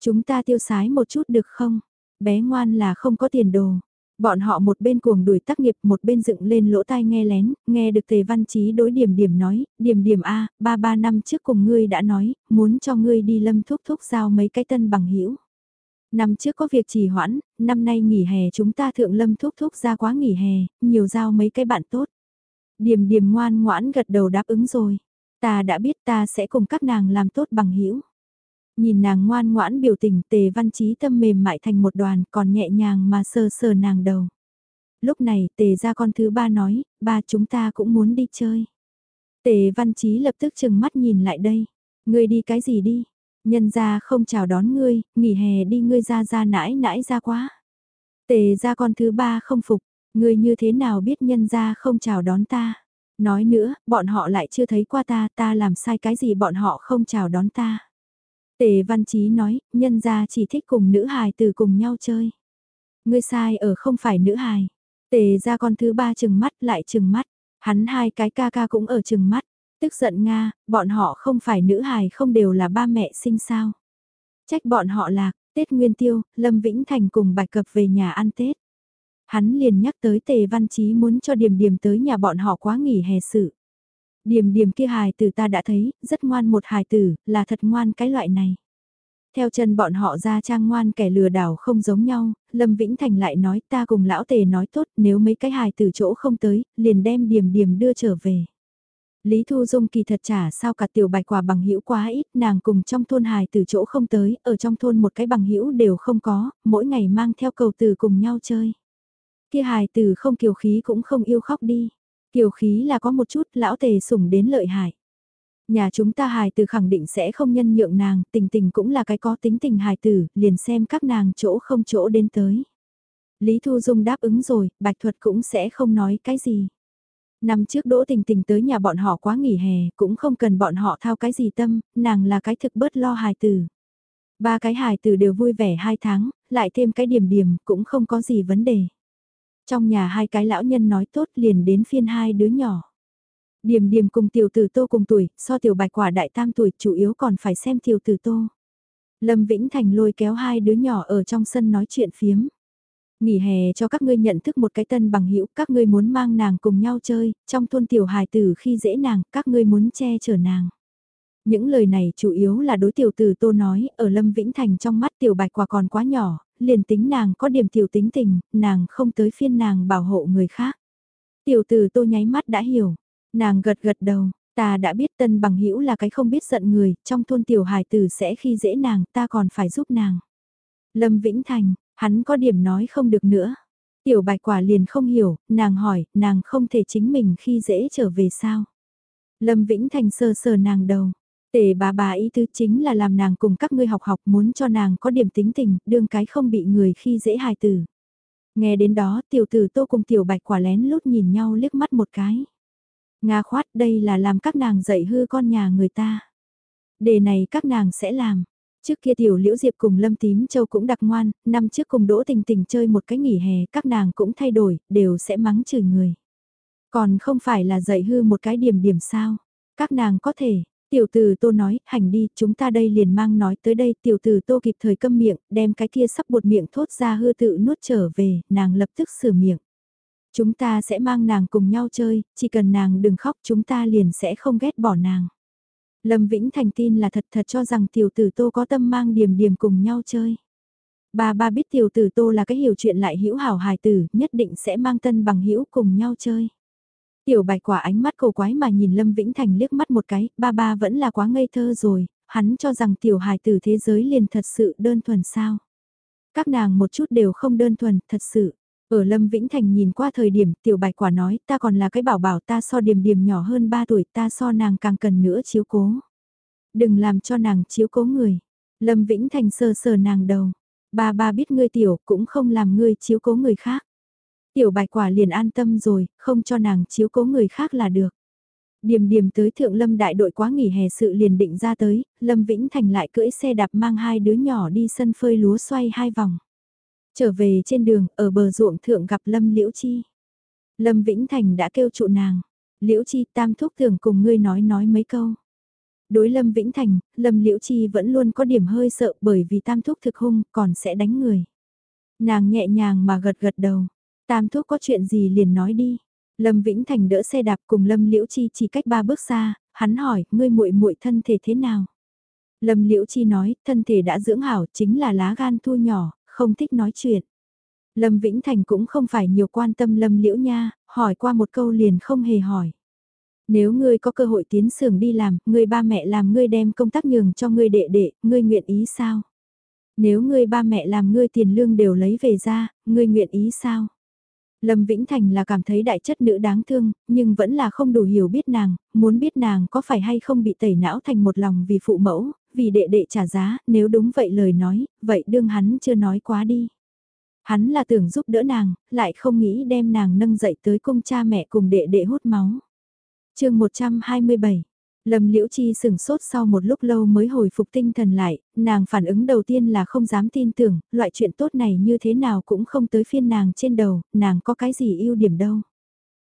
Chúng ta tiêu sái một chút được không? Bé ngoan là không có tiền đồ. Bọn họ một bên cuồng đuổi tác nghiệp một bên dựng lên lỗ tai nghe lén, nghe được tề văn trí đối điểm điểm nói, điểm điểm A, ba ba năm trước cùng ngươi đã nói, muốn cho ngươi đi lâm thúc thúc giao mấy cái tân bằng hữu Năm trước có việc trì hoãn, năm nay nghỉ hè chúng ta thượng lâm thúc thúc ra quá nghỉ hè, nhiều giao mấy cái bạn tốt điềm điềm ngoan ngoãn gật đầu đáp ứng rồi. Ta đã biết ta sẽ cùng các nàng làm tốt bằng hữu Nhìn nàng ngoan ngoãn biểu tình tề văn trí tâm mềm mại thành một đoàn còn nhẹ nhàng mà sờ sờ nàng đầu. Lúc này tề ra con thứ ba nói, ba chúng ta cũng muốn đi chơi. Tề văn trí lập tức chừng mắt nhìn lại đây. Ngươi đi cái gì đi? Nhân ra không chào đón ngươi, nghỉ hè đi ngươi ra ra nãi nãi ra quá. Tề ra con thứ ba không phục, ngươi như thế nào biết nhân ra không chào đón ta? Nói nữa, bọn họ lại chưa thấy qua ta, ta làm sai cái gì bọn họ không chào đón ta. Tề Văn Chí nói, nhân gia chỉ thích cùng nữ hài từ cùng nhau chơi. Ngươi sai ở không phải nữ hài. Tề ra con thứ ba chừng mắt lại chừng mắt. Hắn hai cái ca ca cũng ở chừng mắt. Tức giận Nga, bọn họ không phải nữ hài không đều là ba mẹ sinh sao. Trách bọn họ lạc, Tết Nguyên Tiêu, Lâm Vĩnh Thành cùng bạch cập về nhà ăn Tết. Hắn liền nhắc tới Tề Văn Chí muốn cho Điềm Điềm tới nhà bọn họ quá nghỉ hè sự. Điềm điềm kia hài tử ta đã thấy, rất ngoan một hài tử, là thật ngoan cái loại này. Theo chân bọn họ ra trang ngoan kẻ lừa đảo không giống nhau, Lâm Vĩnh Thành lại nói ta cùng lão tề nói tốt nếu mấy cái hài tử chỗ không tới, liền đem điềm điềm đưa trở về. Lý Thu Dung kỳ thật trả sao cả tiểu bạch quả bằng hữu quá ít, nàng cùng trong thôn hài từ chỗ không tới, ở trong thôn một cái bằng hữu đều không có, mỗi ngày mang theo cầu từ cùng nhau chơi. Kia hài từ không kiều khí cũng không yêu khóc đi. Kiều khí là có một chút lão tề sủng đến lợi hại. Nhà chúng ta hài tử khẳng định sẽ không nhân nhượng nàng, tình tình cũng là cái có tính tình hài tử, liền xem các nàng chỗ không chỗ đến tới. Lý Thu Dung đáp ứng rồi, Bạch Thuật cũng sẽ không nói cái gì. Năm trước Đỗ Tình Tình tới nhà bọn họ quá nghỉ hè, cũng không cần bọn họ thao cái gì tâm, nàng là cái thực bớt lo hài tử. Ba cái hài tử đều vui vẻ hai tháng, lại thêm cái điểm điểm, cũng không có gì vấn đề. Trong nhà hai cái lão nhân nói tốt liền đến phiên hai đứa nhỏ. Điềm điềm cùng tiểu tử tô cùng tuổi, so tiểu bạch quả đại tam tuổi chủ yếu còn phải xem tiểu tử tô. Lâm Vĩnh Thành lôi kéo hai đứa nhỏ ở trong sân nói chuyện phiếm. Nghỉ hè cho các ngươi nhận thức một cái tân bằng hữu các ngươi muốn mang nàng cùng nhau chơi, trong thôn tiểu hài tử khi dễ nàng, các ngươi muốn che chở nàng. Những lời này chủ yếu là đối tiểu tử tô nói, ở Lâm Vĩnh Thành trong mắt tiểu bạch quả còn quá nhỏ, liền tính nàng có điểm tiểu tính tình, nàng không tới phiên nàng bảo hộ người khác. Tiểu tử tô nháy mắt đã hiểu, nàng gật gật đầu, ta đã biết tân bằng hữu là cái không biết giận người, trong thôn tiểu hài tử sẽ khi dễ nàng, ta còn phải giúp nàng. Lâm Vĩnh Thành, hắn có điểm nói không được nữa. Tiểu bạch quả liền không hiểu, nàng hỏi, nàng không thể chính mình khi dễ trở về sao. Lâm Vĩnh Thành sơ sờ nàng đầu, Tề bà bà ý tứ chính là làm nàng cùng các ngươi học học muốn cho nàng có điểm tính tình, đương cái không bị người khi dễ hài tử. Nghe đến đó tiểu tử tô cùng tiểu bạch quả lén lút nhìn nhau liếc mắt một cái. Nga khoát đây là làm các nàng dạy hư con nhà người ta. Đề này các nàng sẽ làm. Trước kia tiểu liễu diệp cùng lâm tím châu cũng đặc ngoan, năm trước cùng đỗ tình tình chơi một cái nghỉ hè các nàng cũng thay đổi, đều sẽ mắng chửi người. Còn không phải là dạy hư một cái điểm điểm sao. Các nàng có thể, Tiểu tử tô nói, hành đi, chúng ta đây liền mang nói tới đây, tiểu tử tô kịp thời câm miệng, đem cái kia sắp bột miệng thốt ra hư tự nuốt trở về, nàng lập tức sửa miệng. Chúng ta sẽ mang nàng cùng nhau chơi, chỉ cần nàng đừng khóc chúng ta liền sẽ không ghét bỏ nàng. Lâm Vĩnh Thành tin là thật thật cho rằng tiểu tử tô có tâm mang điểm điểm cùng nhau chơi. Ba ba biết tiểu tử tô là cái hiểu chuyện lại hữu hảo hài tử, nhất định sẽ mang tân bằng hữu cùng nhau chơi. Tiểu bạch quả ánh mắt cầu quái mà nhìn Lâm Vĩnh Thành liếc mắt một cái, ba ba vẫn là quá ngây thơ rồi, hắn cho rằng tiểu hài từ thế giới liền thật sự đơn thuần sao. Các nàng một chút đều không đơn thuần, thật sự. Ở Lâm Vĩnh Thành nhìn qua thời điểm tiểu bạch quả nói ta còn là cái bảo bảo ta so điểm điểm nhỏ hơn 3 tuổi ta so nàng càng cần nữa chiếu cố. Đừng làm cho nàng chiếu cố người. Lâm Vĩnh Thành sờ sờ nàng đầu. Ba ba biết ngươi tiểu cũng không làm ngươi chiếu cố người khác. Tiểu bạch quả liền an tâm rồi, không cho nàng chiếu cố người khác là được. Điềm điềm tới thượng lâm đại đội quá nghỉ hè sự liền định ra tới, lâm vĩnh thành lại cưỡi xe đạp mang hai đứa nhỏ đi sân phơi lúa xoay hai vòng. Trở về trên đường, ở bờ ruộng thượng gặp lâm liễu chi. Lâm Vĩnh Thành đã kêu trụ nàng, liễu chi tam thúc thường cùng ngươi nói nói mấy câu. Đối Lâm Vĩnh Thành, Lâm Liễu Chi vẫn luôn có điểm hơi sợ bởi vì tam thúc thực hung còn sẽ đánh người. Nàng nhẹ nhàng mà gật gật đầu. Tam thuốc có chuyện gì liền nói đi. Lâm Vĩnh Thành đỡ xe đạp cùng Lâm Liễu Chi chỉ cách ba bước xa, hắn hỏi, ngươi muội muội thân thể thế nào? Lâm Liễu Chi nói, thân thể đã dưỡng hảo, chính là lá gan thu nhỏ, không thích nói chuyện. Lâm Vĩnh Thành cũng không phải nhiều quan tâm Lâm Liễu nha, hỏi qua một câu liền không hề hỏi. Nếu ngươi có cơ hội tiến xưởng đi làm, ngươi ba mẹ làm ngươi đem công tác nhường cho ngươi đệ đệ, ngươi nguyện ý sao? Nếu ngươi ba mẹ làm ngươi tiền lương đều lấy về ra, ngươi nguyện ý sao? Lâm Vĩnh Thành là cảm thấy đại chất nữ đáng thương, nhưng vẫn là không đủ hiểu biết nàng, muốn biết nàng có phải hay không bị tẩy não thành một lòng vì phụ mẫu, vì đệ đệ trả giá, nếu đúng vậy lời nói, vậy đương hắn chưa nói quá đi. Hắn là tưởng giúp đỡ nàng, lại không nghĩ đem nàng nâng dậy tới cung cha mẹ cùng đệ đệ hút máu. chương 127 Lâm Liễu Chi sừng sốt sau một lúc lâu mới hồi phục tinh thần lại, nàng phản ứng đầu tiên là không dám tin tưởng, loại chuyện tốt này như thế nào cũng không tới phiên nàng trên đầu, nàng có cái gì ưu điểm đâu.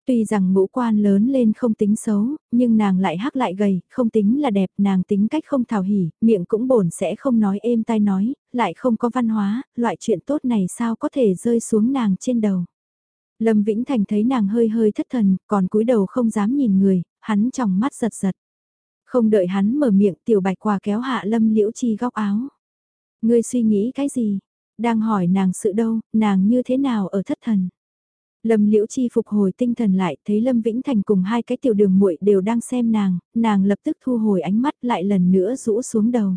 Tuy rằng ngũ quan lớn lên không tính xấu, nhưng nàng lại hắc lại gầy, không tính là đẹp, nàng tính cách không thảo hỉ, miệng cũng bổn sẽ không nói êm tai nói, lại không có văn hóa, loại chuyện tốt này sao có thể rơi xuống nàng trên đầu. Lâm Vĩnh Thành thấy nàng hơi hơi thất thần, còn cúi đầu không dám nhìn người, hắn trong mắt giật giật. Không đợi hắn mở miệng tiểu bạch quả kéo hạ Lâm Liễu Chi góc áo. Ngươi suy nghĩ cái gì? Đang hỏi nàng sự đâu, nàng như thế nào ở thất thần? Lâm Liễu Chi phục hồi tinh thần lại, thấy Lâm Vĩnh Thành cùng hai cái tiểu đường muội đều đang xem nàng, nàng lập tức thu hồi ánh mắt lại lần nữa rũ xuống đầu.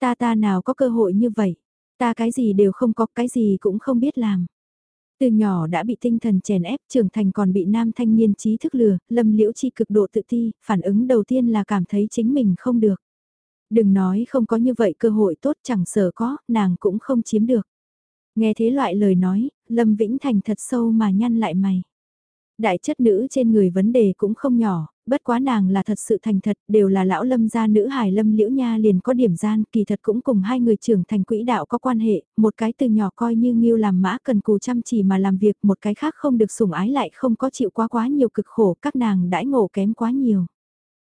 Ta ta nào có cơ hội như vậy, ta cái gì đều không có, cái gì cũng không biết làm. Từ nhỏ đã bị tinh thần chèn ép, trưởng thành còn bị nam thanh niên trí thức lừa, Lâm Liễu Chi cực độ tự ti, phản ứng đầu tiên là cảm thấy chính mình không được. Đừng nói không có như vậy cơ hội tốt chẳng sợ có, nàng cũng không chiếm được. Nghe thế loại lời nói, Lâm Vĩnh Thành thật sâu mà nhăn lại mày. Đại chất nữ trên người vấn đề cũng không nhỏ, bất quá nàng là thật sự thành thật, đều là lão lâm gia nữ hải lâm liễu nha liền có điểm gian, kỳ thật cũng cùng hai người trưởng thành quỹ đạo có quan hệ, một cái từ nhỏ coi như nghiêu làm mã cần cù chăm chỉ mà làm việc, một cái khác không được sủng ái lại không có chịu quá quá nhiều cực khổ, các nàng đãi ngộ kém quá nhiều.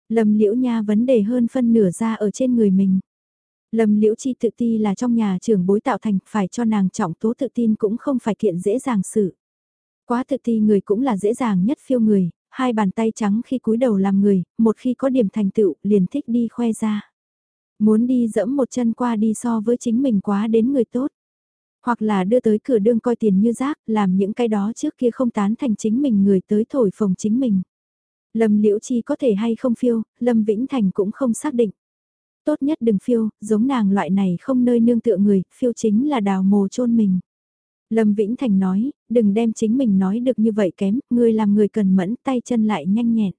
Lâm liễu nha vấn đề hơn phân nửa ra ở trên người mình. Lâm Liễu Chi tự ti là trong nhà trưởng bối tạo thành, phải cho nàng trọng tố tự tin cũng không phải kiện dễ dàng sự. Quá tự ti người cũng là dễ dàng nhất phiêu người, hai bàn tay trắng khi cúi đầu làm người, một khi có điểm thành tựu liền thích đi khoe ra. Muốn đi dẫm một chân qua đi so với chính mình quá đến người tốt. Hoặc là đưa tới cửa đương coi tiền như rác, làm những cái đó trước kia không tán thành chính mình người tới thổi phồng chính mình. Lâm Liễu Chi có thể hay không phiêu, Lâm Vĩnh Thành cũng không xác định. Tốt nhất đừng phiêu, giống nàng loại này không nơi nương tựa người, phiêu chính là đào mồ chôn mình. Lâm Vĩnh Thành nói, đừng đem chính mình nói được như vậy kém, người làm người cần mẫn tay chân lại nhanh nhẹn.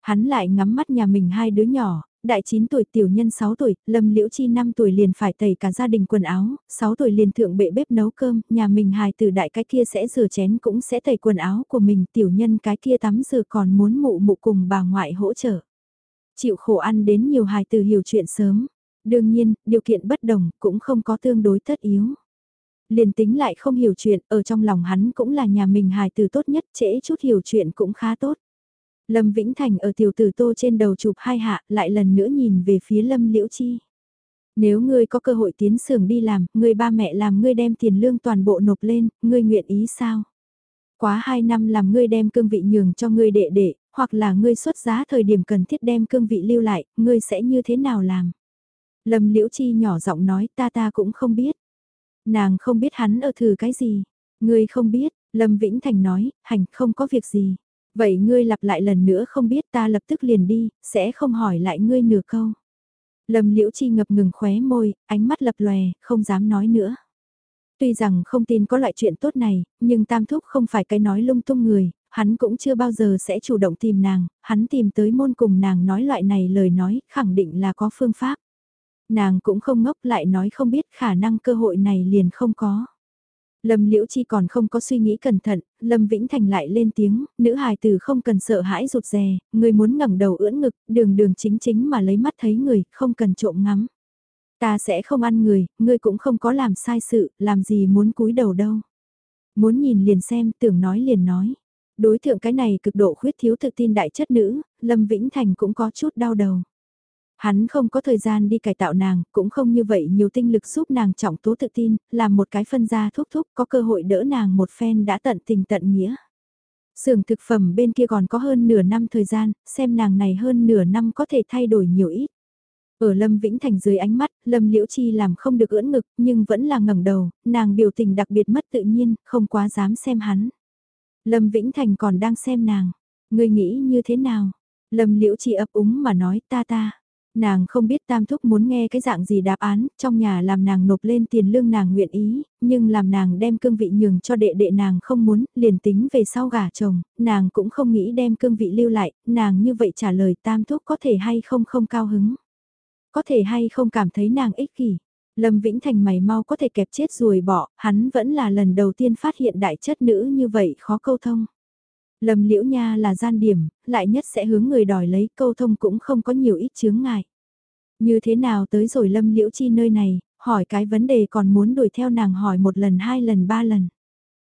Hắn lại ngắm mắt nhà mình hai đứa nhỏ, đại 9 tuổi tiểu nhân 6 tuổi, Lâm Liễu Chi 5 tuổi liền phải tẩy cả gia đình quần áo, 6 tuổi liền thượng bệ bếp nấu cơm, nhà mình hài từ đại cái kia sẽ rửa chén cũng sẽ tẩy quần áo của mình, tiểu nhân cái kia tắm rửa còn muốn mụ mụ cùng bà ngoại hỗ trợ. Chịu khổ ăn đến nhiều hài từ hiểu chuyện sớm. Đương nhiên, điều kiện bất đồng cũng không có tương đối tất yếu. Liền tính lại không hiểu chuyện, ở trong lòng hắn cũng là nhà mình hài từ tốt nhất, trễ chút hiểu chuyện cũng khá tốt. Lâm Vĩnh Thành ở tiểu tử tô trên đầu chụp hai hạ, lại lần nữa nhìn về phía Lâm Liễu Chi. Nếu ngươi có cơ hội tiến xưởng đi làm, ngươi ba mẹ làm ngươi đem tiền lương toàn bộ nộp lên, ngươi nguyện ý sao? Quá hai năm làm ngươi đem cương vị nhường cho ngươi đệ đệ, hoặc là ngươi xuất giá thời điểm cần thiết đem cương vị lưu lại, ngươi sẽ như thế nào làm? Lâm Liễu Chi nhỏ giọng nói ta ta cũng không biết. Nàng không biết hắn ở thử cái gì. Ngươi không biết, Lâm Vĩnh Thành nói, hành không có việc gì. Vậy ngươi lặp lại lần nữa không biết ta lập tức liền đi, sẽ không hỏi lại ngươi nửa câu. Lâm Liễu Chi ngập ngừng khóe môi, ánh mắt lập lòe, không dám nói nữa. Tuy rằng không tin có loại chuyện tốt này, nhưng Tam Thúc không phải cái nói lung tung người, hắn cũng chưa bao giờ sẽ chủ động tìm nàng, hắn tìm tới môn cùng nàng nói loại này lời nói, khẳng định là có phương pháp. Nàng cũng không ngốc lại nói không biết khả năng cơ hội này liền không có. Lâm Liễu Chi còn không có suy nghĩ cẩn thận, Lâm Vĩnh Thành lại lên tiếng, nữ hài tử không cần sợ hãi rụt rè, người muốn ngẩng đầu ưỡn ngực, đường đường chính chính mà lấy mắt thấy người, không cần trộm ngắm. Ta sẽ không ăn người, ngươi cũng không có làm sai sự, làm gì muốn cúi đầu đâu. Muốn nhìn liền xem, tưởng nói liền nói. Đối tượng cái này cực độ khuyết thiếu tự tin đại chất nữ, Lâm Vĩnh Thành cũng có chút đau đầu. Hắn không có thời gian đi cải tạo nàng, cũng không như vậy nhiều tinh lực giúp nàng trọng tố tự tin, làm một cái phân gia thúc thúc có cơ hội đỡ nàng một phen đã tận tình tận nghĩa. Sưởng thực phẩm bên kia còn có hơn nửa năm thời gian, xem nàng này hơn nửa năm có thể thay đổi nhiều ít. Ở Lâm Vĩnh Thành dưới ánh mắt, Lâm Liễu Chi làm không được ưỡn ngực, nhưng vẫn là ngẩng đầu, nàng biểu tình đặc biệt mất tự nhiên, không quá dám xem hắn. Lâm Vĩnh Thành còn đang xem nàng, ngươi nghĩ như thế nào? Lâm Liễu Chi ấp úng mà nói ta ta. Nàng không biết Tam Thúc muốn nghe cái dạng gì đáp án, trong nhà làm nàng nộp lên tiền lương nàng nguyện ý, nhưng làm nàng đem cương vị nhường cho đệ đệ nàng không muốn, liền tính về sau gả chồng, nàng cũng không nghĩ đem cương vị lưu lại, nàng như vậy trả lời Tam Thúc có thể hay không không cao hứng. Có thể hay không cảm thấy nàng ích kỷ. Lâm Vĩnh Thành mày mau có thể kẹp chết ruồi bỏ, hắn vẫn là lần đầu tiên phát hiện đại chất nữ như vậy khó câu thông. Lâm Liễu Nha là gian điểm, lại nhất sẽ hướng người đòi lấy câu thông cũng không có nhiều ít chướng ngại. Như thế nào tới rồi Lâm Liễu Chi nơi này, hỏi cái vấn đề còn muốn đuổi theo nàng hỏi một lần hai lần ba lần.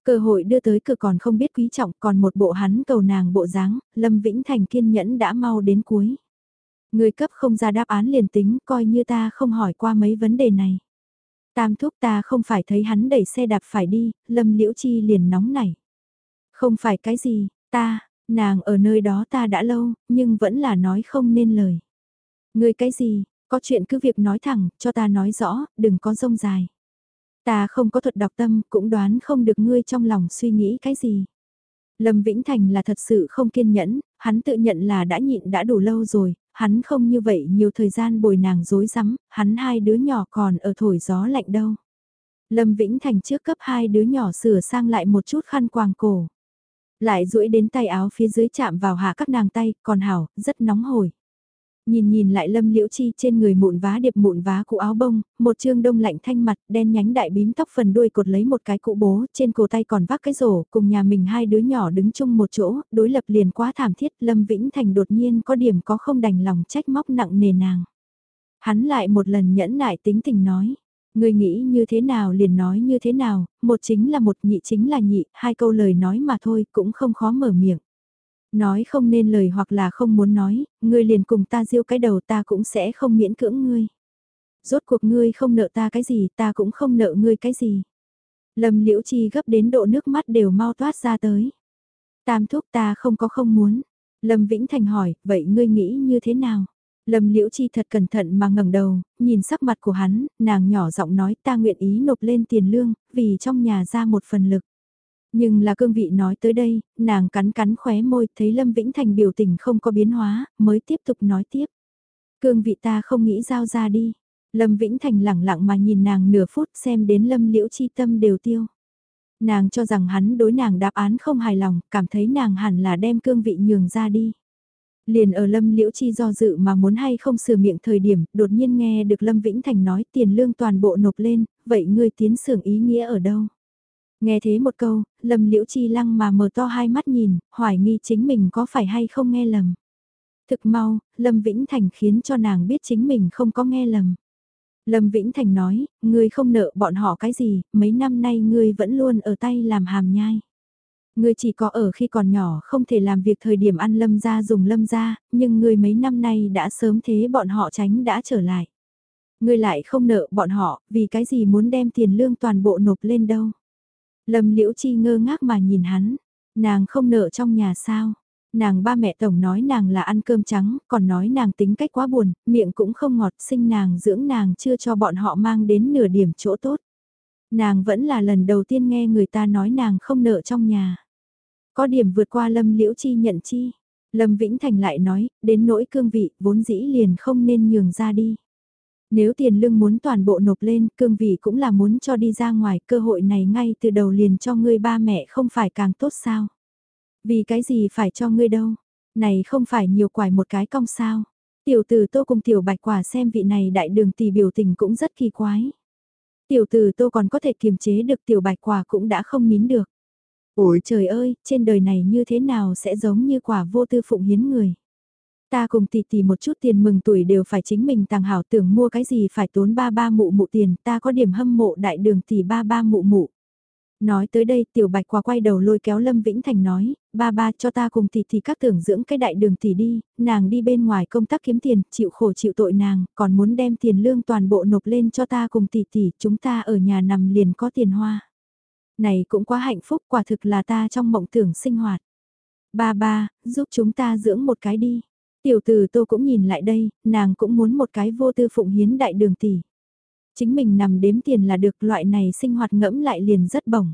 Cơ hội đưa tới cửa còn không biết quý trọng còn một bộ hắn cầu nàng bộ dáng, Lâm Vĩnh Thành kiên nhẫn đã mau đến cuối. Người cấp không ra đáp án liền tính coi như ta không hỏi qua mấy vấn đề này. Tam thúc ta không phải thấy hắn đẩy xe đạp phải đi, Lâm Liễu Chi liền nóng nảy. Không phải cái gì, ta, nàng ở nơi đó ta đã lâu, nhưng vẫn là nói không nên lời. Ngươi cái gì, có chuyện cứ việc nói thẳng, cho ta nói rõ, đừng có rông dài. Ta không có thuật đọc tâm, cũng đoán không được ngươi trong lòng suy nghĩ cái gì. Lâm Vĩnh Thành là thật sự không kiên nhẫn, hắn tự nhận là đã nhịn đã đủ lâu rồi, hắn không như vậy nhiều thời gian bồi nàng dối rắm hắn hai đứa nhỏ còn ở thổi gió lạnh đâu. Lâm Vĩnh Thành trước cấp hai đứa nhỏ sửa sang lại một chút khăn quàng cổ. Lại duỗi đến tay áo phía dưới chạm vào hạ các nàng tay, còn hảo, rất nóng hổi. Nhìn nhìn lại lâm liễu chi trên người mụn vá điệp mụn vá cụ áo bông, một trương đông lạnh thanh mặt, đen nhánh đại bím tóc phần đuôi cột lấy một cái cụ bố, trên cổ tay còn vác cái rổ, cùng nhà mình hai đứa nhỏ đứng chung một chỗ, đối lập liền quá thảm thiết, lâm vĩnh thành đột nhiên có điểm có không đành lòng trách móc nặng nề nàng. Hắn lại một lần nhẫn nại tính tình nói, Người nghĩ như thế nào liền nói như thế nào, một chính là một nhị chính là nhị, hai câu lời nói mà thôi cũng không khó mở miệng. Nói không nên lời hoặc là không muốn nói, ngươi liền cùng ta diêu cái đầu ta cũng sẽ không miễn cưỡng ngươi. Rốt cuộc ngươi không nợ ta cái gì ta cũng không nợ ngươi cái gì. Lâm liễu chi gấp đến độ nước mắt đều mau toát ra tới. Tam thúc ta không có không muốn. Lâm Vĩnh Thành hỏi, vậy ngươi nghĩ như thế nào? Lâm Liễu Chi thật cẩn thận mà ngẩng đầu, nhìn sắc mặt của hắn, nàng nhỏ giọng nói ta nguyện ý nộp lên tiền lương, vì trong nhà ra một phần lực. Nhưng là cương vị nói tới đây, nàng cắn cắn khóe môi thấy Lâm Vĩnh Thành biểu tình không có biến hóa, mới tiếp tục nói tiếp. Cương vị ta không nghĩ giao ra đi. Lâm Vĩnh Thành lẳng lặng mà nhìn nàng nửa phút xem đến Lâm Liễu Chi tâm đều tiêu. Nàng cho rằng hắn đối nàng đáp án không hài lòng, cảm thấy nàng hẳn là đem cương vị nhường ra đi. Liền ở Lâm Liễu Chi do dự mà muốn hay không sửa miệng thời điểm, đột nhiên nghe được Lâm Vĩnh Thành nói tiền lương toàn bộ nộp lên, vậy ngươi tiến sưởng ý nghĩa ở đâu? Nghe thế một câu, Lâm Liễu Chi lăng mà mở to hai mắt nhìn, hoài nghi chính mình có phải hay không nghe lầm. Thực mau, Lâm Vĩnh Thành khiến cho nàng biết chính mình không có nghe lầm. Lâm Vĩnh Thành nói, ngươi không nợ bọn họ cái gì, mấy năm nay ngươi vẫn luôn ở tay làm hàm nhai. Ngươi chỉ có ở khi còn nhỏ không thể làm việc thời điểm ăn lâm gia dùng lâm gia, nhưng ngươi mấy năm nay đã sớm thế bọn họ tránh đã trở lại. Ngươi lại không nợ bọn họ, vì cái gì muốn đem tiền lương toàn bộ nộp lên đâu. Lâm Liễu Chi ngơ ngác mà nhìn hắn, nàng không nợ trong nhà sao. Nàng ba mẹ tổng nói nàng là ăn cơm trắng, còn nói nàng tính cách quá buồn, miệng cũng không ngọt, sinh nàng dưỡng nàng chưa cho bọn họ mang đến nửa điểm chỗ tốt. Nàng vẫn là lần đầu tiên nghe người ta nói nàng không nợ trong nhà. Có điểm vượt qua Lâm Liễu Chi nhận chi. Lâm Vĩnh Thành lại nói, đến nỗi cương vị, vốn dĩ liền không nên nhường ra đi. Nếu tiền lương muốn toàn bộ nộp lên, cương vị cũng là muốn cho đi ra ngoài, cơ hội này ngay từ đầu liền cho ngươi ba mẹ không phải càng tốt sao. Vì cái gì phải cho ngươi đâu, này không phải nhiều quải một cái cong sao. Tiểu tử tô cùng tiểu bạch quả xem vị này đại đường tỷ biểu tình cũng rất kỳ quái. Tiểu tử tô còn có thể kiềm chế được tiểu bạch quả cũng đã không nín được. Ôi trời ơi, trên đời này như thế nào sẽ giống như quả vô tư phụng hiến người. Ta cùng tỷ tỷ một chút tiền mừng tuổi đều phải chính mình tàng hảo tưởng mua cái gì phải tốn ba ba mụ mụ tiền, ta có điểm hâm mộ đại đường tỷ ba ba mụ mụ. Nói tới đây tiểu bạch quả quay đầu lôi kéo Lâm Vĩnh Thành nói, ba ba cho ta cùng tỷ tỷ các tưởng dưỡng cái đại đường tỷ đi, nàng đi bên ngoài công tác kiếm tiền, chịu khổ chịu tội nàng, còn muốn đem tiền lương toàn bộ nộp lên cho ta cùng tỷ tỷ, chúng ta ở nhà nằm liền có tiền hoa. Này cũng quá hạnh phúc quả thực là ta trong mộng tưởng sinh hoạt. Ba ba, giúp chúng ta dưỡng một cái đi. Tiểu tử tô cũng nhìn lại đây, nàng cũng muốn một cái vô tư phụng hiến đại đường tỷ. Chính mình nằm đếm tiền là được loại này sinh hoạt ngẫm lại liền rất bổng.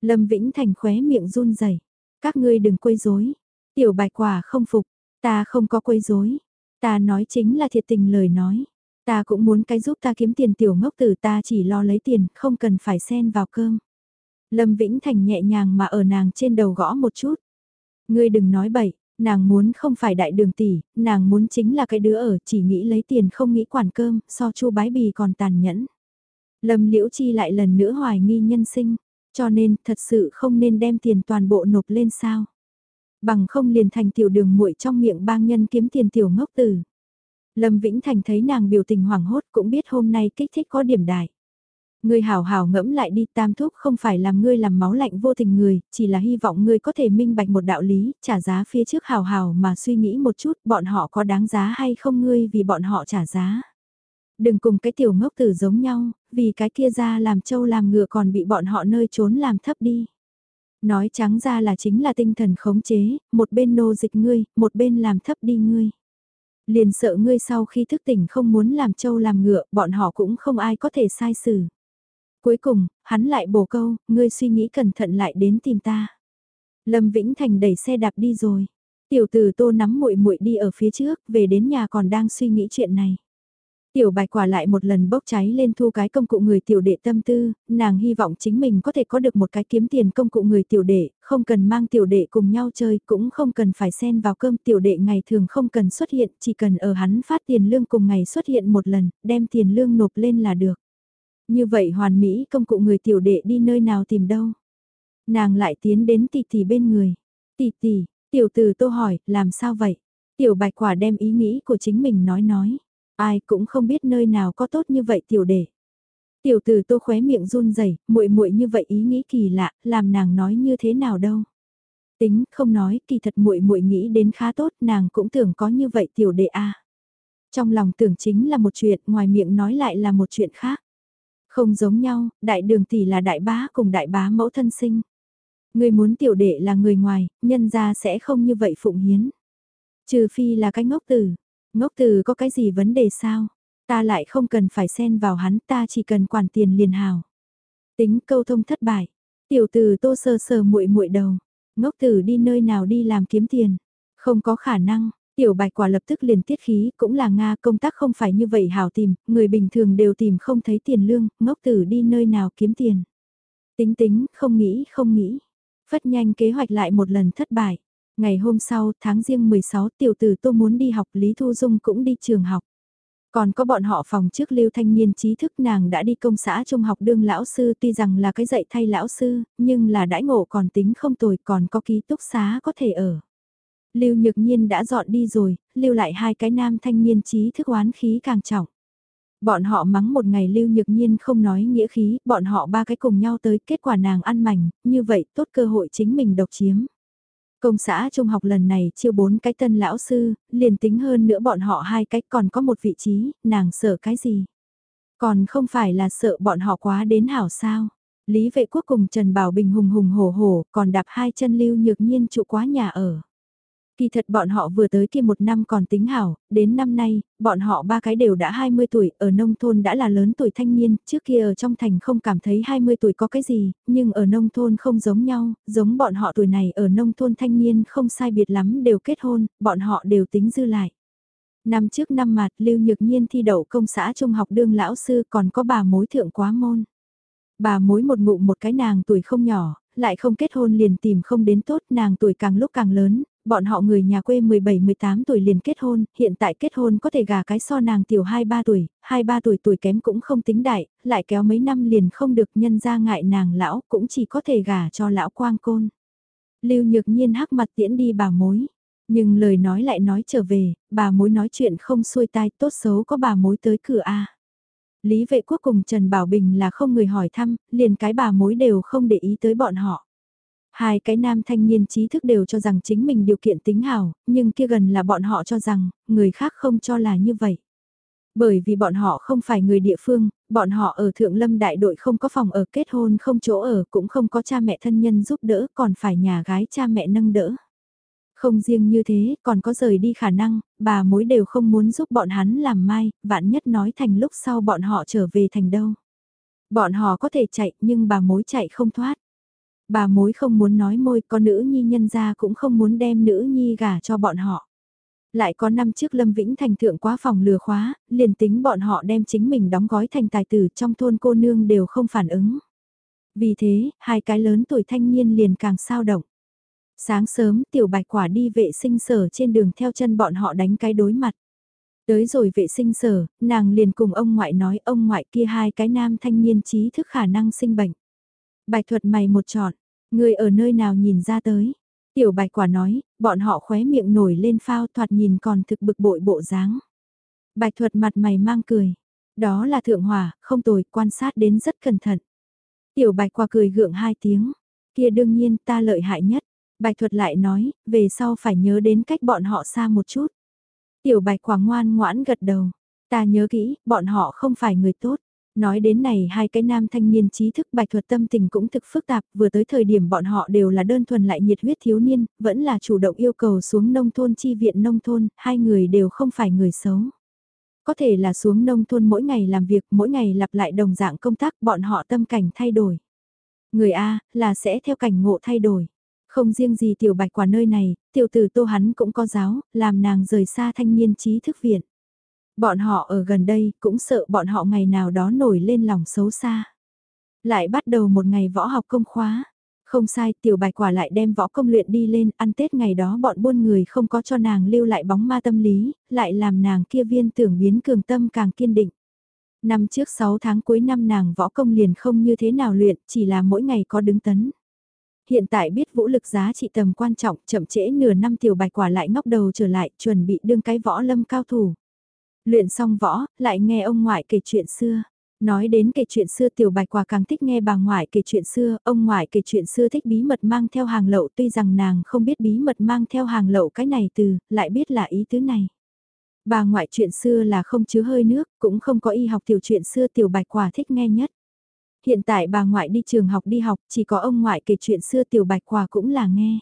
Lâm Vĩnh Thành khóe miệng run rẩy Các ngươi đừng quấy rối Tiểu bạch quả không phục, ta không có quấy rối Ta nói chính là thiệt tình lời nói. Ta cũng muốn cái giúp ta kiếm tiền tiểu ngốc tử ta chỉ lo lấy tiền, không cần phải xen vào cơm. Lâm Vĩnh Thành nhẹ nhàng mà ở nàng trên đầu gõ một chút. Ngươi đừng nói bậy, nàng muốn không phải đại đường tỷ, nàng muốn chính là cái đứa ở chỉ nghĩ lấy tiền không nghĩ quản cơm, so chu bái bì còn tàn nhẫn. Lâm Liễu Chi lại lần nữa hoài nghi nhân sinh, cho nên thật sự không nên đem tiền toàn bộ nộp lên sao. Bằng không liền thành tiểu đường muội trong miệng bang nhân kiếm tiền tiểu ngốc tử. Lâm Vĩnh Thành thấy nàng biểu tình hoảng hốt cũng biết hôm nay kích thích có điểm đại. Ngươi hảo hảo ngẫm lại đi tam thúc không phải làm ngươi làm máu lạnh vô tình người, chỉ là hy vọng ngươi có thể minh bạch một đạo lý, trả giá phía trước hảo hảo mà suy nghĩ một chút bọn họ có đáng giá hay không ngươi vì bọn họ trả giá. Đừng cùng cái tiểu ngốc tử giống nhau, vì cái kia ra làm trâu làm ngựa còn bị bọn họ nơi trốn làm thấp đi. Nói trắng ra là chính là tinh thần khống chế, một bên nô dịch ngươi, một bên làm thấp đi ngươi. Liền sợ ngươi sau khi thức tỉnh không muốn làm trâu làm ngựa, bọn họ cũng không ai có thể sai xử. Cuối cùng, hắn lại bổ câu, ngươi suy nghĩ cẩn thận lại đến tìm ta. Lâm Vĩnh Thành đẩy xe đạp đi rồi. Tiểu tử tô nắm muội muội đi ở phía trước, về đến nhà còn đang suy nghĩ chuyện này. Tiểu bạch quả lại một lần bốc cháy lên thu cái công cụ người tiểu đệ tâm tư, nàng hy vọng chính mình có thể có được một cái kiếm tiền công cụ người tiểu đệ, không cần mang tiểu đệ cùng nhau chơi, cũng không cần phải xen vào cơm tiểu đệ ngày thường không cần xuất hiện, chỉ cần ở hắn phát tiền lương cùng ngày xuất hiện một lần, đem tiền lương nộp lên là được. Như vậy hoàn mỹ công cụ người tiểu đệ đi nơi nào tìm đâu. Nàng lại tiến đến tỷ tỷ bên người. Tỷ tỷ, tiểu tử tô hỏi, làm sao vậy? Tiểu bạch quả đem ý nghĩ của chính mình nói nói. Ai cũng không biết nơi nào có tốt như vậy tiểu đệ. Tiểu tử tô khóe miệng run rẩy, muội muội như vậy ý nghĩ kỳ lạ, làm nàng nói như thế nào đâu. Tính, không nói, kỳ thật muội muội nghĩ đến khá tốt, nàng cũng tưởng có như vậy tiểu đệ a. Trong lòng tưởng chính là một chuyện, ngoài miệng nói lại là một chuyện khác. Không giống nhau, đại đường tỷ là đại bá cùng đại bá mẫu thân sinh. Người muốn tiểu đệ là người ngoài, nhân ra sẽ không như vậy phụng hiến. Trừ phi là cái ngốc tử. Ngốc tử có cái gì vấn đề sao? Ta lại không cần phải xen vào hắn, ta chỉ cần quản tiền liền hào. Tính câu thông thất bại. Tiểu tử tô sơ sờ muội muội đầu. Ngốc tử đi nơi nào đi làm kiếm tiền. Không có khả năng, Tiểu bạch quả lập tức liền tiết khí, cũng là Nga công tác không phải như vậy hảo tìm, người bình thường đều tìm không thấy tiền lương, ngốc tử đi nơi nào kiếm tiền. Tính tính, không nghĩ, không nghĩ. Phất nhanh kế hoạch lại một lần thất bại. Ngày hôm sau, tháng riêng 16, tiểu tử tô muốn đi học, Lý Thu Dung cũng đi trường học. Còn có bọn họ phòng trước lưu thanh niên trí thức nàng đã đi công xã trung học đương lão sư tuy rằng là cái dạy thay lão sư, nhưng là đãi ngộ còn tính không tồi còn có ký túc xá có thể ở. Lưu Nhược Nhiên đã dọn đi rồi, lưu lại hai cái nam thanh niên trí thức oán khí càng trọng. Bọn họ mắng một ngày Lưu Nhược Nhiên không nói nghĩa khí, bọn họ ba cái cùng nhau tới kết quả nàng ăn mảnh, như vậy tốt cơ hội chính mình độc chiếm. Công xã trung học lần này chiêu bốn cái tân lão sư, liền tính hơn nữa bọn họ hai cái còn có một vị trí, nàng sợ cái gì? Còn không phải là sợ bọn họ quá đến hảo sao? Lý vệ quốc cùng Trần Bảo Bình hùng hùng hổ hổ, còn đạp hai chân lưu nhược nhiên trụ quá nhà ở. Kỳ thật bọn họ vừa tới kia một năm còn tính hảo, đến năm nay, bọn họ ba cái đều đã 20 tuổi, ở nông thôn đã là lớn tuổi thanh niên, trước kia ở trong thành không cảm thấy 20 tuổi có cái gì, nhưng ở nông thôn không giống nhau, giống bọn họ tuổi này ở nông thôn thanh niên không sai biệt lắm đều kết hôn, bọn họ đều tính dư lại. Năm trước năm mặt, Lưu Nhược Nhiên thi đậu công xã trung học đương lão sư còn có bà mối thượng quá môn. Bà mối một ngụ một cái nàng tuổi không nhỏ, lại không kết hôn liền tìm không đến tốt nàng tuổi càng lúc càng lớn, bọn họ người nhà quê 17-18 tuổi liền kết hôn, hiện tại kết hôn có thể gà cái so nàng tiểu 2-3 tuổi, 2-3 tuổi tuổi kém cũng không tính đại, lại kéo mấy năm liền không được nhân ra ngại nàng lão cũng chỉ có thể gà cho lão quang côn. Lưu nhược nhiên hắc mặt tiễn đi bà mối, nhưng lời nói lại nói trở về, bà mối nói chuyện không xuôi tai tốt xấu có bà mối tới cửa a Lý vệ quốc cùng Trần Bảo Bình là không người hỏi thăm, liền cái bà mối đều không để ý tới bọn họ. Hai cái nam thanh niên trí thức đều cho rằng chính mình điều kiện tính hảo, nhưng kia gần là bọn họ cho rằng, người khác không cho là như vậy. Bởi vì bọn họ không phải người địa phương, bọn họ ở Thượng Lâm đại đội không có phòng ở kết hôn không chỗ ở cũng không có cha mẹ thân nhân giúp đỡ còn phải nhà gái cha mẹ nâng đỡ. Không riêng như thế, còn có rời đi khả năng, bà mối đều không muốn giúp bọn hắn làm mai, vạn nhất nói thành lúc sau bọn họ trở về thành đâu. Bọn họ có thể chạy nhưng bà mối chạy không thoát. Bà mối không muốn nói môi, có nữ nhi nhân ra cũng không muốn đem nữ nhi gả cho bọn họ. Lại có năm trước Lâm Vĩnh Thành thượng quá phòng lừa khóa, liền tính bọn họ đem chính mình đóng gói thành tài tử trong thôn cô nương đều không phản ứng. Vì thế, hai cái lớn tuổi thanh niên liền càng sao động. Sáng sớm tiểu bạch quả đi vệ sinh sở trên đường theo chân bọn họ đánh cái đối mặt. Tới rồi vệ sinh sở, nàng liền cùng ông ngoại nói ông ngoại kia hai cái nam thanh niên trí thức khả năng sinh bệnh. bài thuật mày một trọn, người ở nơi nào nhìn ra tới. Tiểu bạch quả nói, bọn họ khóe miệng nổi lên phao thoạt nhìn còn thực bực bội bộ dáng. Bạch thuật mặt mày mang cười. Đó là thượng hòa, không tồi, quan sát đến rất cẩn thận. Tiểu bạch quả cười gượng hai tiếng. Kia đương nhiên ta lợi hại nhất. Bạch thuật lại nói, về sau phải nhớ đến cách bọn họ xa một chút. Tiểu bạch quả ngoan ngoãn gật đầu. Ta nhớ kỹ, bọn họ không phải người tốt. Nói đến này hai cái nam thanh niên trí thức bạch thuật tâm tình cũng thực phức tạp, vừa tới thời điểm bọn họ đều là đơn thuần lại nhiệt huyết thiếu niên, vẫn là chủ động yêu cầu xuống nông thôn chi viện nông thôn, hai người đều không phải người xấu. Có thể là xuống nông thôn mỗi ngày làm việc, mỗi ngày lặp lại đồng dạng công tác, bọn họ tâm cảnh thay đổi. Người A, là sẽ theo cảnh ngộ thay đổi. Không riêng gì tiểu bạch quả nơi này, tiểu tử tô hắn cũng có giáo, làm nàng rời xa thanh niên trí thức viện. Bọn họ ở gần đây cũng sợ bọn họ ngày nào đó nổi lên lòng xấu xa. Lại bắt đầu một ngày võ học công khóa. Không sai, tiểu bạch quả lại đem võ công luyện đi lên, ăn Tết ngày đó bọn buôn người không có cho nàng lưu lại bóng ma tâm lý, lại làm nàng kia viên tưởng biến cường tâm càng kiên định. Năm trước 6 tháng cuối năm nàng võ công liền không như thế nào luyện, chỉ là mỗi ngày có đứng tấn. Hiện tại biết vũ lực giá trị tầm quan trọng, chậm trễ nửa năm tiểu bạch quả lại ngóc đầu trở lại, chuẩn bị đương cái võ lâm cao thủ. Luyện xong võ, lại nghe ông ngoại kể chuyện xưa. Nói đến kể chuyện xưa tiểu bạch quả càng thích nghe bà ngoại kể chuyện xưa, ông ngoại kể chuyện xưa thích bí mật mang theo hàng lậu tuy rằng nàng không biết bí mật mang theo hàng lậu cái này từ, lại biết là ý tứ này. Bà ngoại chuyện xưa là không chứa hơi nước, cũng không có y học tiểu chuyện xưa tiểu bạch quả thích nghe nhất. Hiện tại bà ngoại đi trường học đi học, chỉ có ông ngoại kể chuyện xưa tiểu bạch quả cũng là nghe.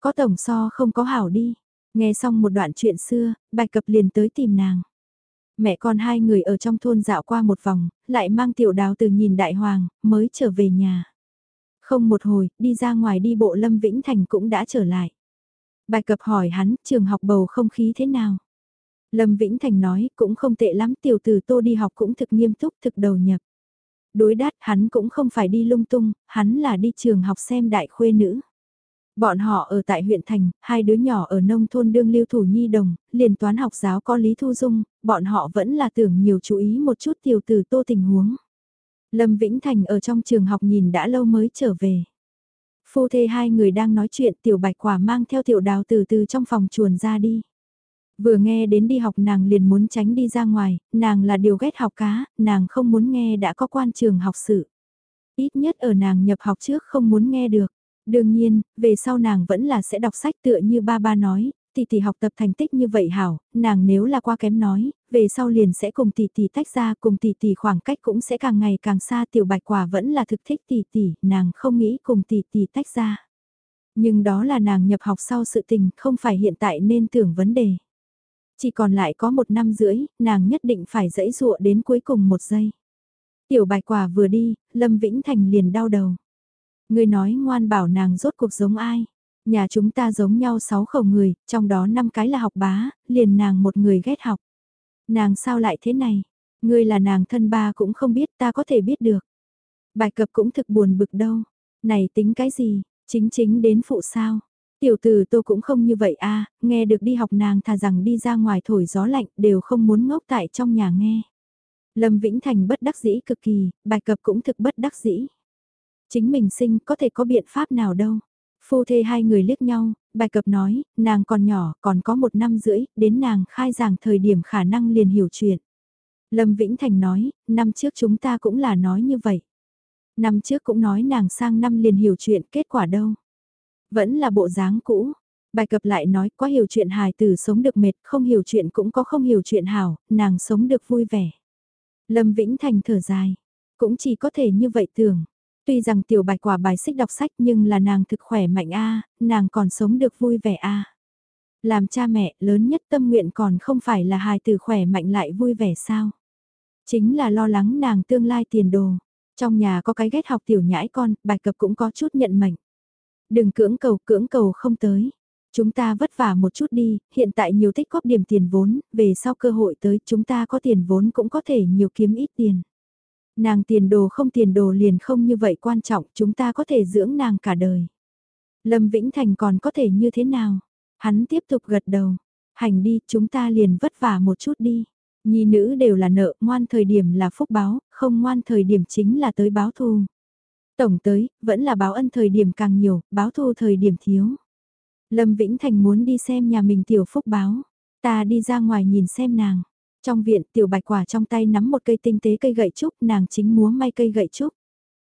Có tổng so không có hảo đi. Nghe xong một đoạn chuyện xưa, bạch cập liền tới tìm nàng mẹ con hai người ở trong thôn dạo qua một vòng, lại mang tiểu đào từ nhìn đại hoàng, mới trở về nhà. Không một hồi, đi ra ngoài đi bộ Lâm Vĩnh Thành cũng đã trở lại. Bài cập hỏi hắn, trường học bầu không khí thế nào? Lâm Vĩnh Thành nói, cũng không tệ lắm, tiểu tử tô đi học cũng thực nghiêm túc, thực đầu nhập. Đối đáp hắn cũng không phải đi lung tung, hắn là đi trường học xem đại khuê nữ. Bọn họ ở tại huyện thành, hai đứa nhỏ ở nông thôn đương lưu thủ nhi đồng, liền toán học giáo có Lý Thu Dung, bọn họ vẫn là tưởng nhiều chú ý một chút tiểu tử tô tình huống. Lâm Vĩnh Thành ở trong trường học nhìn đã lâu mới trở về. Phu thê hai người đang nói chuyện tiểu bạch quả mang theo tiểu đào từ từ trong phòng chuồn ra đi. Vừa nghe đến đi học nàng liền muốn tránh đi ra ngoài, nàng là điều ghét học cá, nàng không muốn nghe đã có quan trường học sự. Ít nhất ở nàng nhập học trước không muốn nghe được. Đương nhiên, về sau nàng vẫn là sẽ đọc sách tựa như ba ba nói, tỷ tỷ học tập thành tích như vậy hảo, nàng nếu là qua kém nói, về sau liền sẽ cùng tỷ tỷ tách ra, cùng tỷ tỷ khoảng cách cũng sẽ càng ngày càng xa, tiểu bạch quả vẫn là thực thích tỷ tỷ, nàng không nghĩ cùng tỷ tỷ tách ra. Nhưng đó là nàng nhập học sau sự tình, không phải hiện tại nên tưởng vấn đề. Chỉ còn lại có một năm rưỡi, nàng nhất định phải dẫy dụa đến cuối cùng một giây. Tiểu bạch quả vừa đi, Lâm Vĩnh Thành liền đau đầu. Người nói ngoan bảo nàng rốt cuộc giống ai. Nhà chúng ta giống nhau sáu khẩu người, trong đó năm cái là học bá, liền nàng một người ghét học. Nàng sao lại thế này? Ngươi là nàng thân ba cũng không biết ta có thể biết được. Bài cập cũng thực buồn bực đâu. Này tính cái gì, chính chính đến phụ sao? Tiểu tử tô cũng không như vậy a nghe được đi học nàng thà rằng đi ra ngoài thổi gió lạnh đều không muốn ngốc tại trong nhà nghe. Lâm Vĩnh Thành bất đắc dĩ cực kỳ, bài cập cũng thực bất đắc dĩ. Chính mình sinh có thể có biện pháp nào đâu. Phu thê hai người liếc nhau, bài cập nói, nàng còn nhỏ, còn có một năm rưỡi, đến nàng khai giảng thời điểm khả năng liền hiểu chuyện. Lâm Vĩnh Thành nói, năm trước chúng ta cũng là nói như vậy. Năm trước cũng nói nàng sang năm liền hiểu chuyện, kết quả đâu. Vẫn là bộ dáng cũ. Bài cập lại nói quá hiểu chuyện hài tử sống được mệt, không hiểu chuyện cũng có không hiểu chuyện hảo, nàng sống được vui vẻ. Lâm Vĩnh Thành thở dài, cũng chỉ có thể như vậy tưởng. Tuy rằng tiểu bạch quả bài xích đọc sách nhưng là nàng thực khỏe mạnh a nàng còn sống được vui vẻ a Làm cha mẹ lớn nhất tâm nguyện còn không phải là hài tử khỏe mạnh lại vui vẻ sao. Chính là lo lắng nàng tương lai tiền đồ. Trong nhà có cái ghét học tiểu nhãi con, bạch cập cũng có chút nhận mệnh. Đừng cưỡng cầu, cưỡng cầu không tới. Chúng ta vất vả một chút đi, hiện tại nhiều tích góp điểm tiền vốn, về sau cơ hội tới chúng ta có tiền vốn cũng có thể nhiều kiếm ít tiền. Nàng tiền đồ không tiền đồ liền không như vậy quan trọng, chúng ta có thể dưỡng nàng cả đời. Lâm Vĩnh Thành còn có thể như thế nào? Hắn tiếp tục gật đầu. Hành đi, chúng ta liền vất vả một chút đi. Nhi nữ đều là nợ, ngoan thời điểm là phúc báo, không ngoan thời điểm chính là tới báo thù. Tổng tới, vẫn là báo ân thời điểm càng nhiều, báo thù thời điểm thiếu. Lâm Vĩnh Thành muốn đi xem nhà mình tiểu phúc báo. Ta đi ra ngoài nhìn xem nàng. Trong viện tiểu bạch quả trong tay nắm một cây tinh tế cây gậy trúc, nàng chính múa may cây gậy trúc.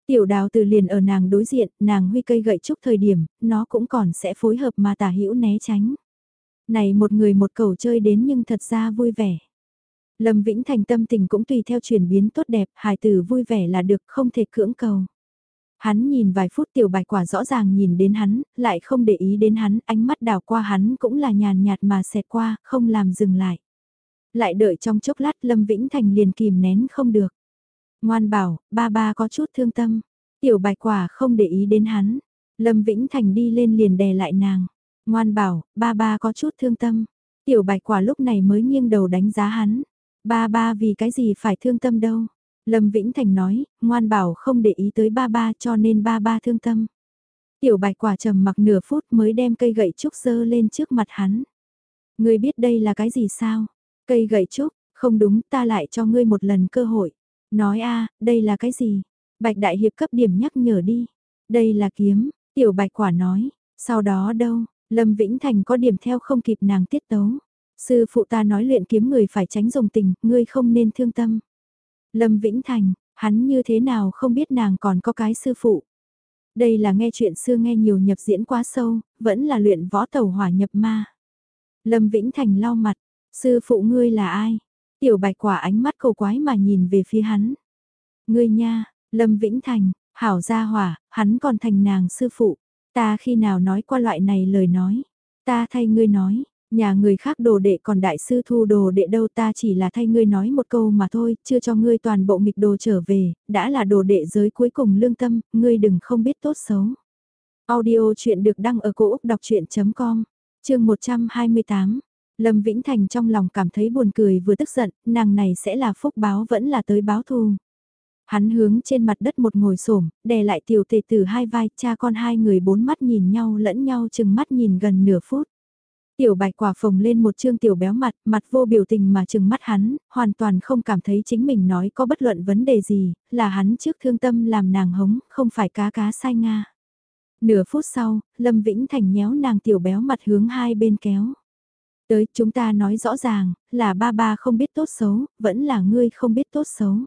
Tiểu đào từ liền ở nàng đối diện, nàng huy cây gậy trúc thời điểm, nó cũng còn sẽ phối hợp mà tả hữu né tránh. Này một người một cầu chơi đến nhưng thật ra vui vẻ. Lâm Vĩnh Thành tâm tình cũng tùy theo chuyển biến tốt đẹp, hài tử vui vẻ là được không thể cưỡng cầu. Hắn nhìn vài phút tiểu bạch quả rõ ràng nhìn đến hắn, lại không để ý đến hắn, ánh mắt đào qua hắn cũng là nhàn nhạt mà xẹt qua, không làm dừng lại. Lại đợi trong chốc lát Lâm Vĩnh Thành liền kìm nén không được. Ngoan bảo, ba ba có chút thương tâm. Tiểu bạch quả không để ý đến hắn. Lâm Vĩnh Thành đi lên liền đè lại nàng. Ngoan bảo, ba ba có chút thương tâm. Tiểu bạch quả lúc này mới nghiêng đầu đánh giá hắn. Ba ba vì cái gì phải thương tâm đâu. Lâm Vĩnh Thành nói, ngoan bảo không để ý tới ba ba cho nên ba ba thương tâm. Tiểu bạch quả trầm mặc nửa phút mới đem cây gậy trúc dơ lên trước mặt hắn. người biết đây là cái gì sao? Cây gậy trúc, không đúng ta lại cho ngươi một lần cơ hội. Nói a đây là cái gì? Bạch đại hiệp cấp điểm nhắc nhở đi. Đây là kiếm, tiểu bạch quả nói. Sau đó đâu, Lâm Vĩnh Thành có điểm theo không kịp nàng tiết tấu. Sư phụ ta nói luyện kiếm người phải tránh dùng tình, ngươi không nên thương tâm. Lâm Vĩnh Thành, hắn như thế nào không biết nàng còn có cái sư phụ. Đây là nghe chuyện xưa nghe nhiều nhập diễn quá sâu, vẫn là luyện võ tàu hỏa nhập ma. Lâm Vĩnh Thành lau mặt, sư phụ ngươi là ai? Tiểu bạch quả ánh mắt cầu quái mà nhìn về phía hắn. Ngươi nha, Lâm Vĩnh Thành, hảo gia hỏa, hắn còn thành nàng sư phụ. Ta khi nào nói qua loại này lời nói. Ta thay ngươi nói, Nhà người khác đồ đệ còn đại sư thu đồ đệ đâu ta chỉ là thay ngươi nói một câu mà thôi, chưa cho ngươi toàn bộ nghịch đồ trở về, đã là đồ đệ giới cuối cùng lương tâm, ngươi đừng không biết tốt xấu. Audio chuyện được đăng ở cổ Úc đọc chuyện.com, chương 128. Lâm Vĩnh Thành trong lòng cảm thấy buồn cười vừa tức giận, nàng này sẽ là phúc báo vẫn là tới báo thù. Hắn hướng trên mặt đất một ngồi xổm đè lại tiểu tề tử hai vai, cha con hai người bốn mắt nhìn nhau lẫn nhau chừng mắt nhìn gần nửa phút. Tiểu bạch quả phồng lên một trương tiểu béo mặt, mặt vô biểu tình mà chừng mắt hắn, hoàn toàn không cảm thấy chính mình nói có bất luận vấn đề gì, là hắn trước thương tâm làm nàng hống, không phải cá cá sai nga. Nửa phút sau, Lâm Vĩnh Thành nhéo nàng tiểu béo mặt hướng hai bên kéo. Tới, chúng ta nói rõ ràng, là ba ba không biết tốt xấu, vẫn là ngươi không biết tốt xấu.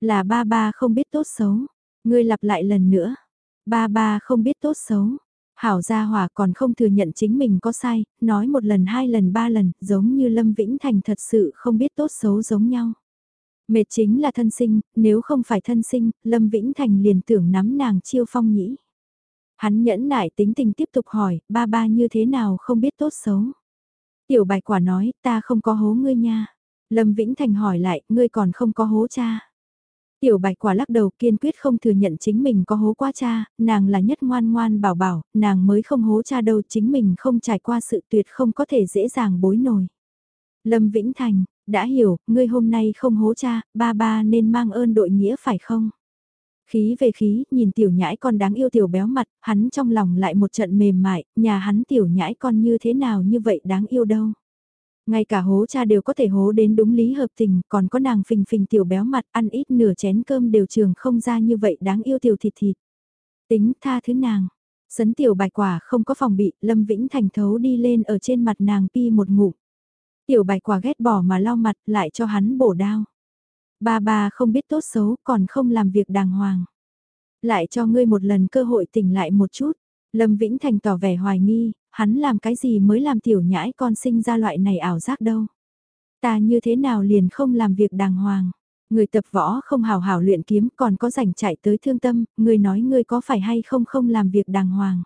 Là ba ba không biết tốt xấu, ngươi lặp lại lần nữa. Ba ba không biết tốt xấu, Hảo gia hỏa còn không thừa nhận chính mình có sai, nói một lần hai lần ba lần, giống như Lâm Vĩnh Thành thật sự không biết tốt xấu giống nhau. Mệt chính là thân sinh, nếu không phải thân sinh, Lâm Vĩnh Thành liền tưởng nắm nàng chiêu phong nhĩ. Hắn nhẫn nại tính tình tiếp tục hỏi, ba ba như thế nào không biết tốt xấu. Tiểu bạch quả nói, ta không có hố ngươi nha. Lâm Vĩnh Thành hỏi lại, ngươi còn không có hố cha. Tiểu bạch quả lắc đầu kiên quyết không thừa nhận chính mình có hố qua cha, nàng là nhất ngoan ngoan bảo bảo, nàng mới không hố cha đâu chính mình không trải qua sự tuyệt không có thể dễ dàng bối nổi. Lâm Vĩnh Thành, đã hiểu, ngươi hôm nay không hố cha, ba ba nên mang ơn đội nghĩa phải không? Khí về khí, nhìn tiểu nhãi con đáng yêu tiểu béo mặt, hắn trong lòng lại một trận mềm mại, nhà hắn tiểu nhãi con như thế nào như vậy đáng yêu đâu. Ngay cả hố cha đều có thể hố đến đúng lý hợp tình, còn có nàng phình phình tiểu béo mặt ăn ít nửa chén cơm đều trường không ra như vậy đáng yêu tiểu thịt thịt. Tính tha thứ nàng. Sấn tiểu bạch quả không có phòng bị, Lâm Vĩnh Thành thấu đi lên ở trên mặt nàng pi một ngụm. Tiểu bạch quả ghét bỏ mà lau mặt lại cho hắn bổ đao. Ba ba không biết tốt xấu còn không làm việc đàng hoàng. Lại cho ngươi một lần cơ hội tỉnh lại một chút. Lâm Vĩnh Thành tỏ vẻ hoài nghi, hắn làm cái gì mới làm tiểu nhãi con sinh ra loại này ảo giác đâu. Ta như thế nào liền không làm việc đàng hoàng. Người tập võ không hào hảo luyện kiếm còn có rảnh chạy tới thương tâm, người nói ngươi có phải hay không không làm việc đàng hoàng.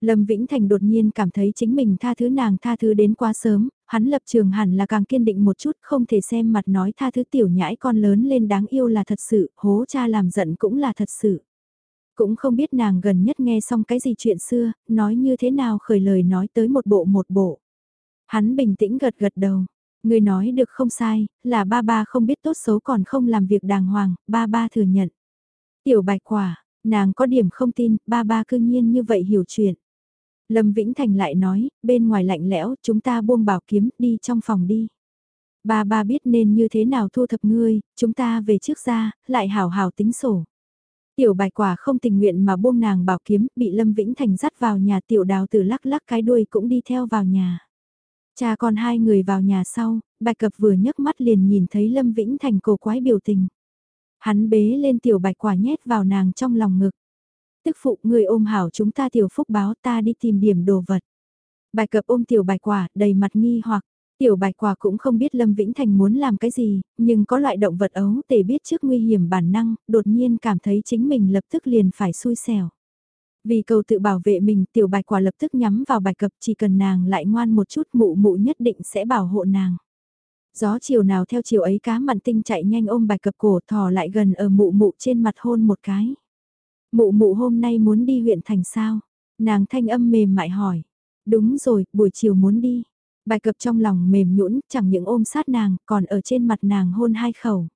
Lâm Vĩnh Thành đột nhiên cảm thấy chính mình tha thứ nàng tha thứ đến quá sớm, hắn lập trường hẳn là càng kiên định một chút không thể xem mặt nói tha thứ tiểu nhãi con lớn lên đáng yêu là thật sự, hố cha làm giận cũng là thật sự. Cũng không biết nàng gần nhất nghe xong cái gì chuyện xưa, nói như thế nào khởi lời nói tới một bộ một bộ. Hắn bình tĩnh gật gật đầu, người nói được không sai, là ba ba không biết tốt xấu còn không làm việc đàng hoàng, ba ba thừa nhận. Tiểu bạch quả, nàng có điểm không tin, ba ba cư nhiên như vậy hiểu chuyện. Lâm Vĩnh Thành lại nói, bên ngoài lạnh lẽo, chúng ta buông bảo kiếm, đi trong phòng đi. Ba ba biết nên như thế nào thu thập ngươi, chúng ta về trước ra, lại hảo hảo tính sổ. Tiểu bạch quả không tình nguyện mà buông nàng bảo kiếm, bị Lâm Vĩnh Thành dắt vào nhà tiểu đào từ lắc lắc cái đuôi cũng đi theo vào nhà. Cha con hai người vào nhà sau, bạch cập vừa nhấc mắt liền nhìn thấy Lâm Vĩnh Thành cổ quái biểu tình. Hắn bế lên tiểu bạch quả nhét vào nàng trong lòng ngực tức phụ người ôm hảo chúng ta tiểu phúc báo ta đi tìm điểm đồ vật. Bài cập ôm tiểu bạch quả, đầy mặt nghi hoặc, tiểu bạch quả cũng không biết Lâm Vĩnh Thành muốn làm cái gì, nhưng có loại động vật ấu tể biết trước nguy hiểm bản năng, đột nhiên cảm thấy chính mình lập tức liền phải xui xẻo. Vì cầu tự bảo vệ mình tiểu bạch quả lập tức nhắm vào bạch cập chỉ cần nàng lại ngoan một chút mụ mụ nhất định sẽ bảo hộ nàng. Gió chiều nào theo chiều ấy cá mặn tinh chạy nhanh ôm bạch cập cổ thò lại gần ở mụ mụ trên mặt hôn một cái. Mụ mụ hôm nay muốn đi huyện thành sao? Nàng thanh âm mềm mại hỏi. Đúng rồi, buổi chiều muốn đi. Bài cập trong lòng mềm nhũn, chẳng những ôm sát nàng, còn ở trên mặt nàng hôn hai khẩu.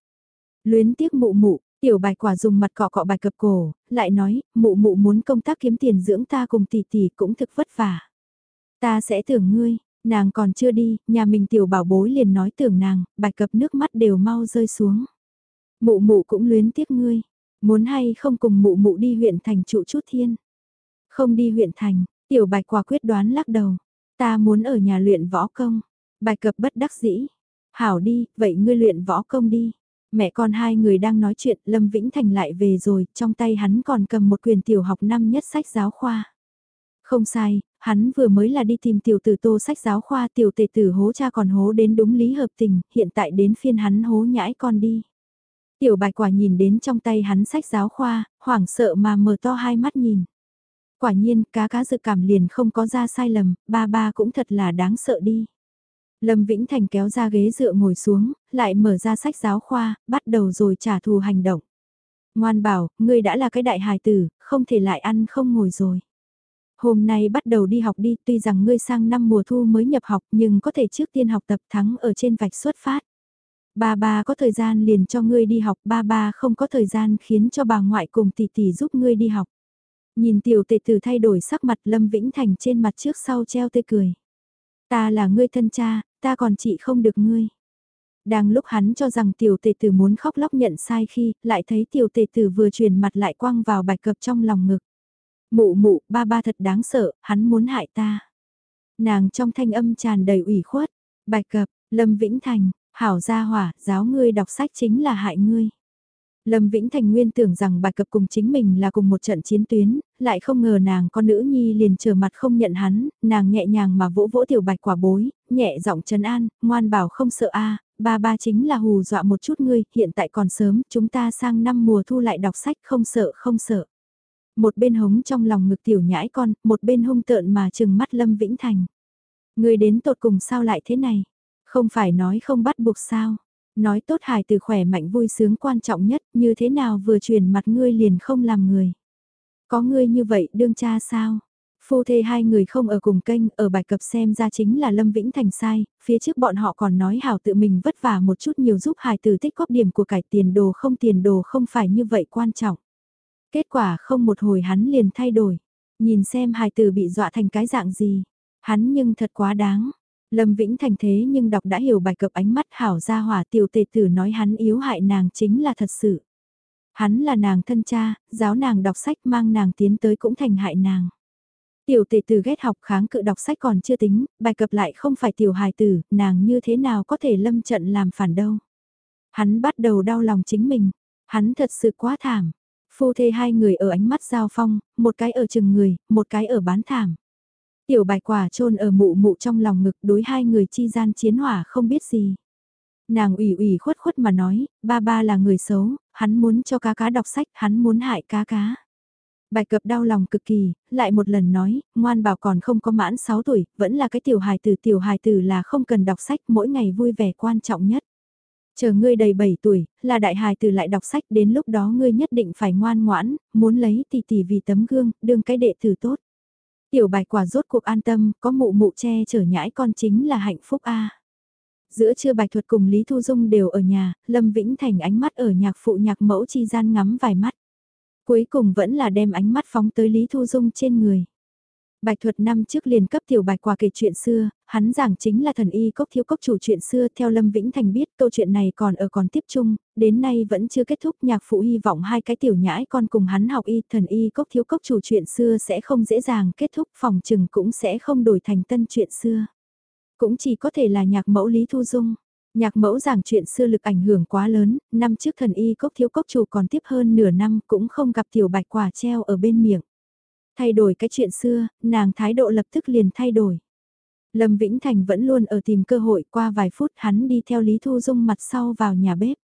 Luyến tiếc mụ mụ, tiểu bài quả dùng mặt cọ cọ bài cập cổ, lại nói, mụ mụ muốn công tác kiếm tiền dưỡng ta cùng tỷ tỷ cũng thực vất vả. Ta sẽ tưởng ngươi, nàng còn chưa đi, nhà mình tiểu bảo bối liền nói tưởng nàng, bài cập nước mắt đều mau rơi xuống. Mụ mụ cũng luyến tiếc ngươi, Muốn hay không cùng mụ mụ đi huyện thành trụ chút thiên. Không đi huyện thành, tiểu bạch quả quyết đoán lắc đầu. Ta muốn ở nhà luyện võ công. Bạch cập bất đắc dĩ. Hảo đi, vậy ngươi luyện võ công đi. Mẹ con hai người đang nói chuyện, Lâm Vĩnh Thành lại về rồi, trong tay hắn còn cầm một quyền tiểu học năm nhất sách giáo khoa. Không sai, hắn vừa mới là đi tìm tiểu tử tô sách giáo khoa tiểu tề tử hố cha còn hố đến đúng lý hợp tình, hiện tại đến phiên hắn hố nhãi con đi. Tiểu bạch quả nhìn đến trong tay hắn sách giáo khoa, hoảng sợ mà mở to hai mắt nhìn. Quả nhiên, cá cá dự cảm liền không có ra sai lầm, ba ba cũng thật là đáng sợ đi. Lâm Vĩnh Thành kéo ra ghế dựa ngồi xuống, lại mở ra sách giáo khoa, bắt đầu rồi trả thù hành động. Ngoan bảo, ngươi đã là cái đại hài tử, không thể lại ăn không ngồi rồi. Hôm nay bắt đầu đi học đi, tuy rằng ngươi sang năm mùa thu mới nhập học nhưng có thể trước tiên học tập thắng ở trên vạch xuất phát. Ba ba có thời gian liền cho ngươi đi học, ba ba không có thời gian khiến cho bà ngoại cùng tỷ tỷ giúp ngươi đi học. Nhìn tiểu tệ tử thay đổi sắc mặt Lâm Vĩnh Thành trên mặt trước sau treo tươi cười. Ta là ngươi thân cha, ta còn chị không được ngươi. Đang lúc hắn cho rằng tiểu tệ tử muốn khóc lóc nhận sai khi, lại thấy tiểu tệ tử vừa truyền mặt lại quăng vào bạch cập trong lòng ngực. Mụ mụ, ba ba thật đáng sợ, hắn muốn hại ta. Nàng trong thanh âm tràn đầy ủy khuất, bạch cập, Lâm Vĩnh Thành, Hảo gia hỏa, giáo ngươi đọc sách chính là hại ngươi. Lâm Vĩnh Thành Nguyên tưởng rằng bạch cập cùng chính mình là cùng một trận chiến tuyến, lại không ngờ nàng con nữ nhi liền trở mặt không nhận hắn, nàng nhẹ nhàng mà vỗ vỗ tiểu bạch quả bối, nhẹ giọng trấn an, ngoan bảo không sợ a ba ba chính là hù dọa một chút ngươi, hiện tại còn sớm, chúng ta sang năm mùa thu lại đọc sách không sợ không sợ. Một bên hống trong lòng ngực tiểu nhãi con, một bên hung tợn mà trừng mắt Lâm Vĩnh Thành. Ngươi đến tột cùng sao lại thế này? Không phải nói không bắt buộc sao. Nói tốt hài từ khỏe mạnh vui sướng quan trọng nhất như thế nào vừa truyền mặt ngươi liền không làm người. Có ngươi như vậy đương cha sao? Phu thê hai người không ở cùng kênh, ở bài cập xem ra chính là Lâm Vĩnh Thành sai, phía trước bọn họ còn nói hảo tự mình vất vả một chút nhiều giúp hài tử tích góp điểm của cải tiền đồ không tiền đồ không phải như vậy quan trọng. Kết quả không một hồi hắn liền thay đổi, nhìn xem hài tử bị dọa thành cái dạng gì, hắn nhưng thật quá đáng, Lâm Vĩnh Thành thế nhưng đọc đã hiểu bài cập ánh mắt hảo ra hỏa tiểu tề tử nói hắn yếu hại nàng chính là thật sự. Hắn là nàng thân cha, giáo nàng đọc sách mang nàng tiến tới cũng thành hại nàng. Tiểu tề tử ghét học kháng cự đọc sách còn chưa tính, bài cập lại không phải tiểu hài tử, nàng như thế nào có thể lâm trận làm phản đâu. Hắn bắt đầu đau lòng chính mình. Hắn thật sự quá thảm. Phu thê hai người ở ánh mắt giao phong, một cái ở chừng người, một cái ở bán thảm. Tiểu bạch quả trôn ở mụ mụ trong lòng ngực đối hai người chi gian chiến hỏa không biết gì. Nàng ủy ủy khuất khuất mà nói, ba ba là người xấu, hắn muốn cho cá cá đọc sách, hắn muốn hại cá cá. Bạch cập đau lòng cực kỳ, lại một lần nói, ngoan bảo còn không có mãn 6 tuổi, vẫn là cái tiểu hài tử tiểu hài tử là không cần đọc sách, mỗi ngày vui vẻ quan trọng nhất. Chờ ngươi đầy 7 tuổi, là đại hài tử lại đọc sách, đến lúc đó ngươi nhất định phải ngoan ngoãn, muốn lấy tỷ tỷ vì tấm gương, đương cái đệ tử tốt. Tiểu bạch quả rốt cuộc an tâm, có mụ mụ che chở nhãi con chính là hạnh phúc a. Giữa trưa bạch thuật cùng Lý Thu Dung đều ở nhà, Lâm Vĩnh Thành ánh mắt ở nhạc phụ nhạc mẫu chi gian ngắm vài mắt. Cuối cùng vẫn là đem ánh mắt phóng tới Lý Thu Dung trên người. Bạch thuật năm trước liền cấp tiểu bạch quả kể chuyện xưa, hắn giảng chính là thần y cốc thiếu cốc chủ chuyện xưa theo Lâm Vĩnh Thành biết câu chuyện này còn ở còn tiếp chung, đến nay vẫn chưa kết thúc nhạc phụ hy vọng hai cái tiểu nhãi con cùng hắn học y thần y cốc thiếu cốc chủ chuyện xưa sẽ không dễ dàng kết thúc phòng trừng cũng sẽ không đổi thành tân chuyện xưa. Cũng chỉ có thể là nhạc mẫu Lý Thu Dung. Nhạc mẫu giảng chuyện xưa lực ảnh hưởng quá lớn, năm trước thần y cốc thiếu cốc chủ còn tiếp hơn nửa năm cũng không gặp tiểu bạch quả treo ở bên miệng. Thay đổi cái chuyện xưa, nàng thái độ lập tức liền thay đổi. Lâm Vĩnh Thành vẫn luôn ở tìm cơ hội qua vài phút hắn đi theo Lý Thu Dung mặt sau vào nhà bếp.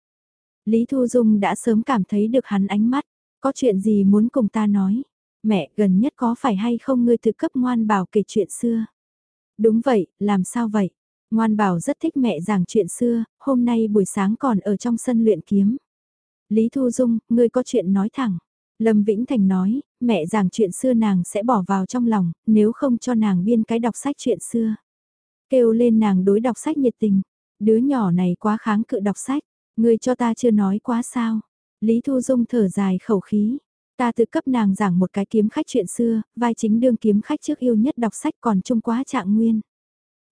Lý Thu Dung đã sớm cảm thấy được hắn ánh mắt, có chuyện gì muốn cùng ta nói. Mẹ gần nhất có phải hay không ngươi tự cấp ngoan bảo kể chuyện xưa. Đúng vậy, làm sao vậy? Ngoan bảo rất thích mẹ giảng chuyện xưa, hôm nay buổi sáng còn ở trong sân luyện kiếm. Lý Thu Dung, ngươi có chuyện nói thẳng. Lâm Vĩnh Thành nói, mẹ giảng chuyện xưa nàng sẽ bỏ vào trong lòng, nếu không cho nàng biên cái đọc sách chuyện xưa. Kêu lên nàng đối đọc sách nhiệt tình, đứa nhỏ này quá kháng cự đọc sách, người cho ta chưa nói quá sao. Lý Thu Dung thở dài khẩu khí, ta tự cấp nàng giảng một cái kiếm khách chuyện xưa, vai chính đương kiếm khách trước yêu nhất đọc sách còn trung quá trạng nguyên.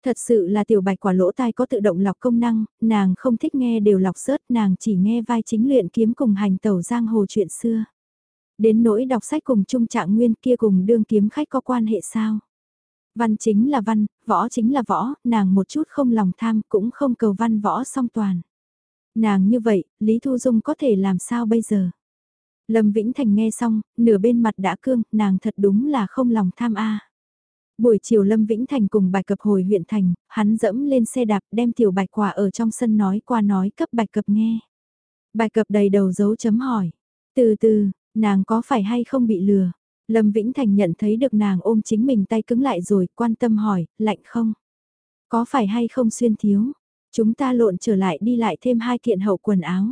Thật sự là tiểu bạch quả lỗ tai có tự động lọc công năng, nàng không thích nghe đều lọc sớt, nàng chỉ nghe vai chính luyện kiếm cùng hành tẩu giang hồ chuyện xưa. Đến nỗi đọc sách cùng trung trạng nguyên kia cùng đương kiếm khách có quan hệ sao? Văn chính là văn, võ chính là võ, nàng một chút không lòng tham cũng không cầu văn võ song toàn. Nàng như vậy, Lý Thu Dung có thể làm sao bây giờ? Lâm Vĩnh Thành nghe xong, nửa bên mặt đã cương, nàng thật đúng là không lòng tham a. Buổi chiều Lâm Vĩnh Thành cùng bạch cập hồi huyện thành, hắn dẫm lên xe đạp đem tiểu bạch quả ở trong sân nói qua nói cấp bạch cập nghe. Bạch cập đầy đầu dấu chấm hỏi. Từ từ, nàng có phải hay không bị lừa? Lâm Vĩnh Thành nhận thấy được nàng ôm chính mình tay cứng lại rồi, quan tâm hỏi, lạnh không? Có phải hay không xuyên thiếu? Chúng ta lộn trở lại đi lại thêm hai kiện hậu quần áo.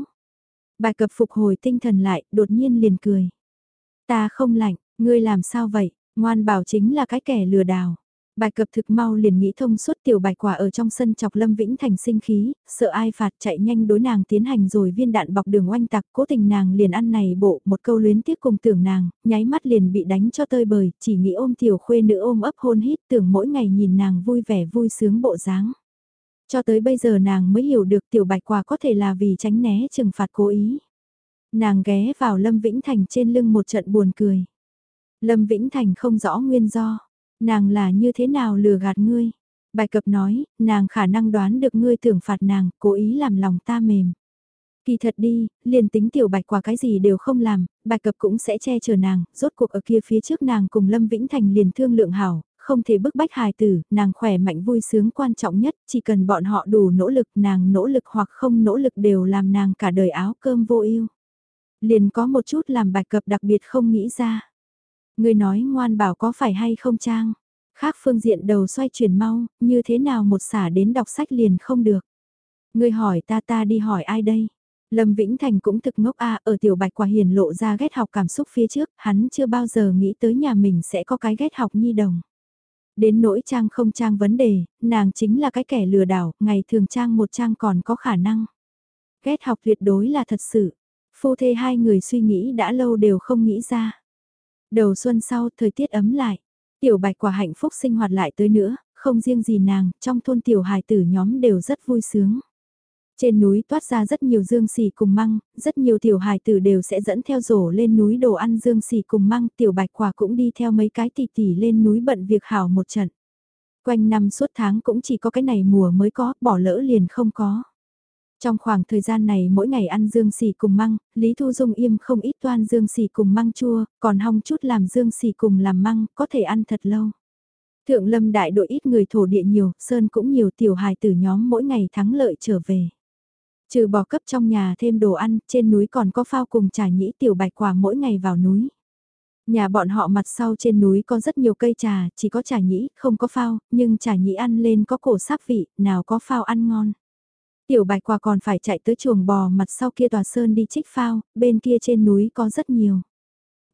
Bài cập phục hồi tinh thần lại, đột nhiên liền cười. Ta không lạnh, ngươi làm sao vậy? Ngoan bảo chính là cái kẻ lừa đảo. Bài cập thực mau liền nghĩ thông suốt tiểu bạch quả ở trong sân chọc Lâm Vĩnh Thành sinh khí, sợ ai phạt chạy nhanh đối nàng tiến hành rồi viên đạn bọc đường oanh tặc, cố tình nàng liền ăn này bộ một câu luyến tiếc cùng tưởng nàng, nháy mắt liền bị đánh cho tơi bời, chỉ nghĩ ôm tiểu khuê nữ ôm ấp hôn hít tưởng mỗi ngày nhìn nàng vui vẻ vui sướng bộ dáng. Cho tới bây giờ nàng mới hiểu được tiểu bạch quả có thể là vì tránh né trừng phạt cố ý. Nàng ghé vào Lâm Vĩnh Thành trên lưng một trận buồn cười. Lâm Vĩnh Thành không rõ nguyên do. Nàng là như thế nào lừa gạt ngươi? Bài cập nói, nàng khả năng đoán được ngươi thưởng phạt nàng, cố ý làm lòng ta mềm. Kỳ thật đi, liền tính tiểu bạch quả cái gì đều không làm, bạch cập cũng sẽ che chở nàng, rốt cuộc ở kia phía trước nàng cùng Lâm Vĩnh Thành liền thương lượng hảo, không thể bức bách hài tử, nàng khỏe mạnh vui sướng quan trọng nhất, chỉ cần bọn họ đủ nỗ lực nàng nỗ lực hoặc không nỗ lực đều làm nàng cả đời áo cơm vô ưu Liền có một chút làm bạch cập đặc biệt không nghĩ ra. Người nói ngoan bảo có phải hay không trang? Khác phương diện đầu xoay chuyển mau, như thế nào một xả đến đọc sách liền không được. Người hỏi ta ta đi hỏi ai đây? Lâm Vĩnh Thành cũng thực ngốc a ở tiểu bạch quả hiền lộ ra ghét học cảm xúc phía trước, hắn chưa bao giờ nghĩ tới nhà mình sẽ có cái ghét học nhi đồng. Đến nỗi trang không trang vấn đề, nàng chính là cái kẻ lừa đảo, ngày thường trang một trang còn có khả năng. Ghét học tuyệt đối là thật sự. Phu thê hai người suy nghĩ đã lâu đều không nghĩ ra. Đầu xuân sau, thời tiết ấm lại. Tiểu bạch quả hạnh phúc sinh hoạt lại tới nữa, không riêng gì nàng, trong thôn tiểu hài tử nhóm đều rất vui sướng. Trên núi toát ra rất nhiều dương xì cùng măng, rất nhiều tiểu hài tử đều sẽ dẫn theo rổ lên núi đồ ăn dương xì cùng măng, tiểu bạch quả cũng đi theo mấy cái tỷ tỷ lên núi bận việc hảo một trận. Quanh năm suốt tháng cũng chỉ có cái này mùa mới có, bỏ lỡ liền không có. Trong khoảng thời gian này mỗi ngày ăn dương xì cùng măng, Lý Thu Dung im không ít toan dương xì cùng măng chua, còn hong chút làm dương xì cùng làm măng, có thể ăn thật lâu. Thượng lâm đại đội ít người thổ địa nhiều, sơn cũng nhiều tiểu hài tử nhóm mỗi ngày thắng lợi trở về. Trừ bỏ cấp trong nhà thêm đồ ăn, trên núi còn có phao cùng trà nhĩ tiểu bạch quả mỗi ngày vào núi. Nhà bọn họ mặt sau trên núi có rất nhiều cây trà, chỉ có trà nhĩ, không có phao, nhưng trà nhĩ ăn lên có cổ sáp vị, nào có phao ăn ngon. Tiểu bạch quả còn phải chạy tới chuồng bò mặt sau kia tòa sơn đi trích phao, bên kia trên núi có rất nhiều.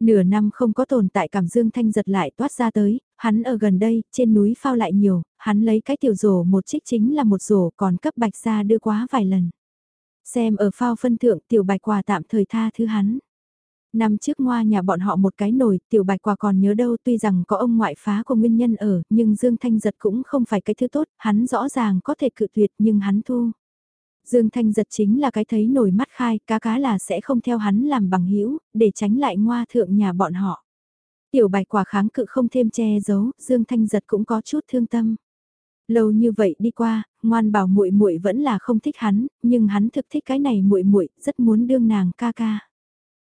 Nửa năm không có tồn tại cảm dương thanh giật lại toát ra tới, hắn ở gần đây, trên núi phao lại nhiều, hắn lấy cái tiểu rổ một trích chính là một rổ còn cấp bạch ra đưa quá vài lần. Xem ở phao phân thượng tiểu bạch quả tạm thời tha thứ hắn. Năm trước ngoa nhà bọn họ một cái nồi, tiểu bạch quả còn nhớ đâu tuy rằng có ông ngoại phá của nguyên nhân ở, nhưng Dương Thanh Giật cũng không phải cái thứ tốt, hắn rõ ràng có thể cự tuyệt nhưng hắn thu. Dương Thanh Giật chính là cái thấy nổi mắt khai, cá cá là sẽ không theo hắn làm bằng hữu để tránh lại ngoa thượng nhà bọn họ. Tiểu bạch quả kháng cự không thêm che giấu, Dương Thanh Giật cũng có chút thương tâm. Lâu như vậy đi qua, ngoan bảo muội muội vẫn là không thích hắn, nhưng hắn thực thích cái này muội muội, rất muốn đương nàng ca ca.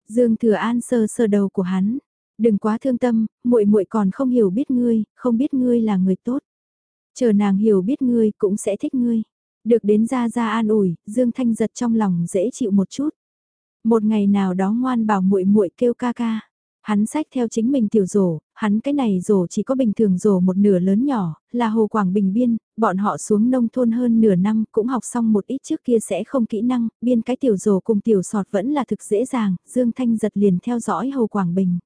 Dương Thừa An sơ sơ đầu của hắn, đừng quá thương tâm, muội muội còn không hiểu biết ngươi, không biết ngươi là người tốt. Chờ nàng hiểu biết ngươi cũng sẽ thích ngươi. Được đến ra ra an ủi, Dương Thanh giật trong lòng dễ chịu một chút. Một ngày nào đó ngoan bảo muội muội kêu ca ca. Hắn sách theo chính mình tiểu rổ, hắn cái này rổ chỉ có bình thường rổ một nửa lớn nhỏ, là Hồ Quảng Bình biên, bọn họ xuống nông thôn hơn nửa năm cũng học xong một ít trước kia sẽ không kỹ năng, biên cái tiểu rổ cùng tiểu sọt vẫn là thực dễ dàng, Dương Thanh giật liền theo dõi Hồ Quảng Bình.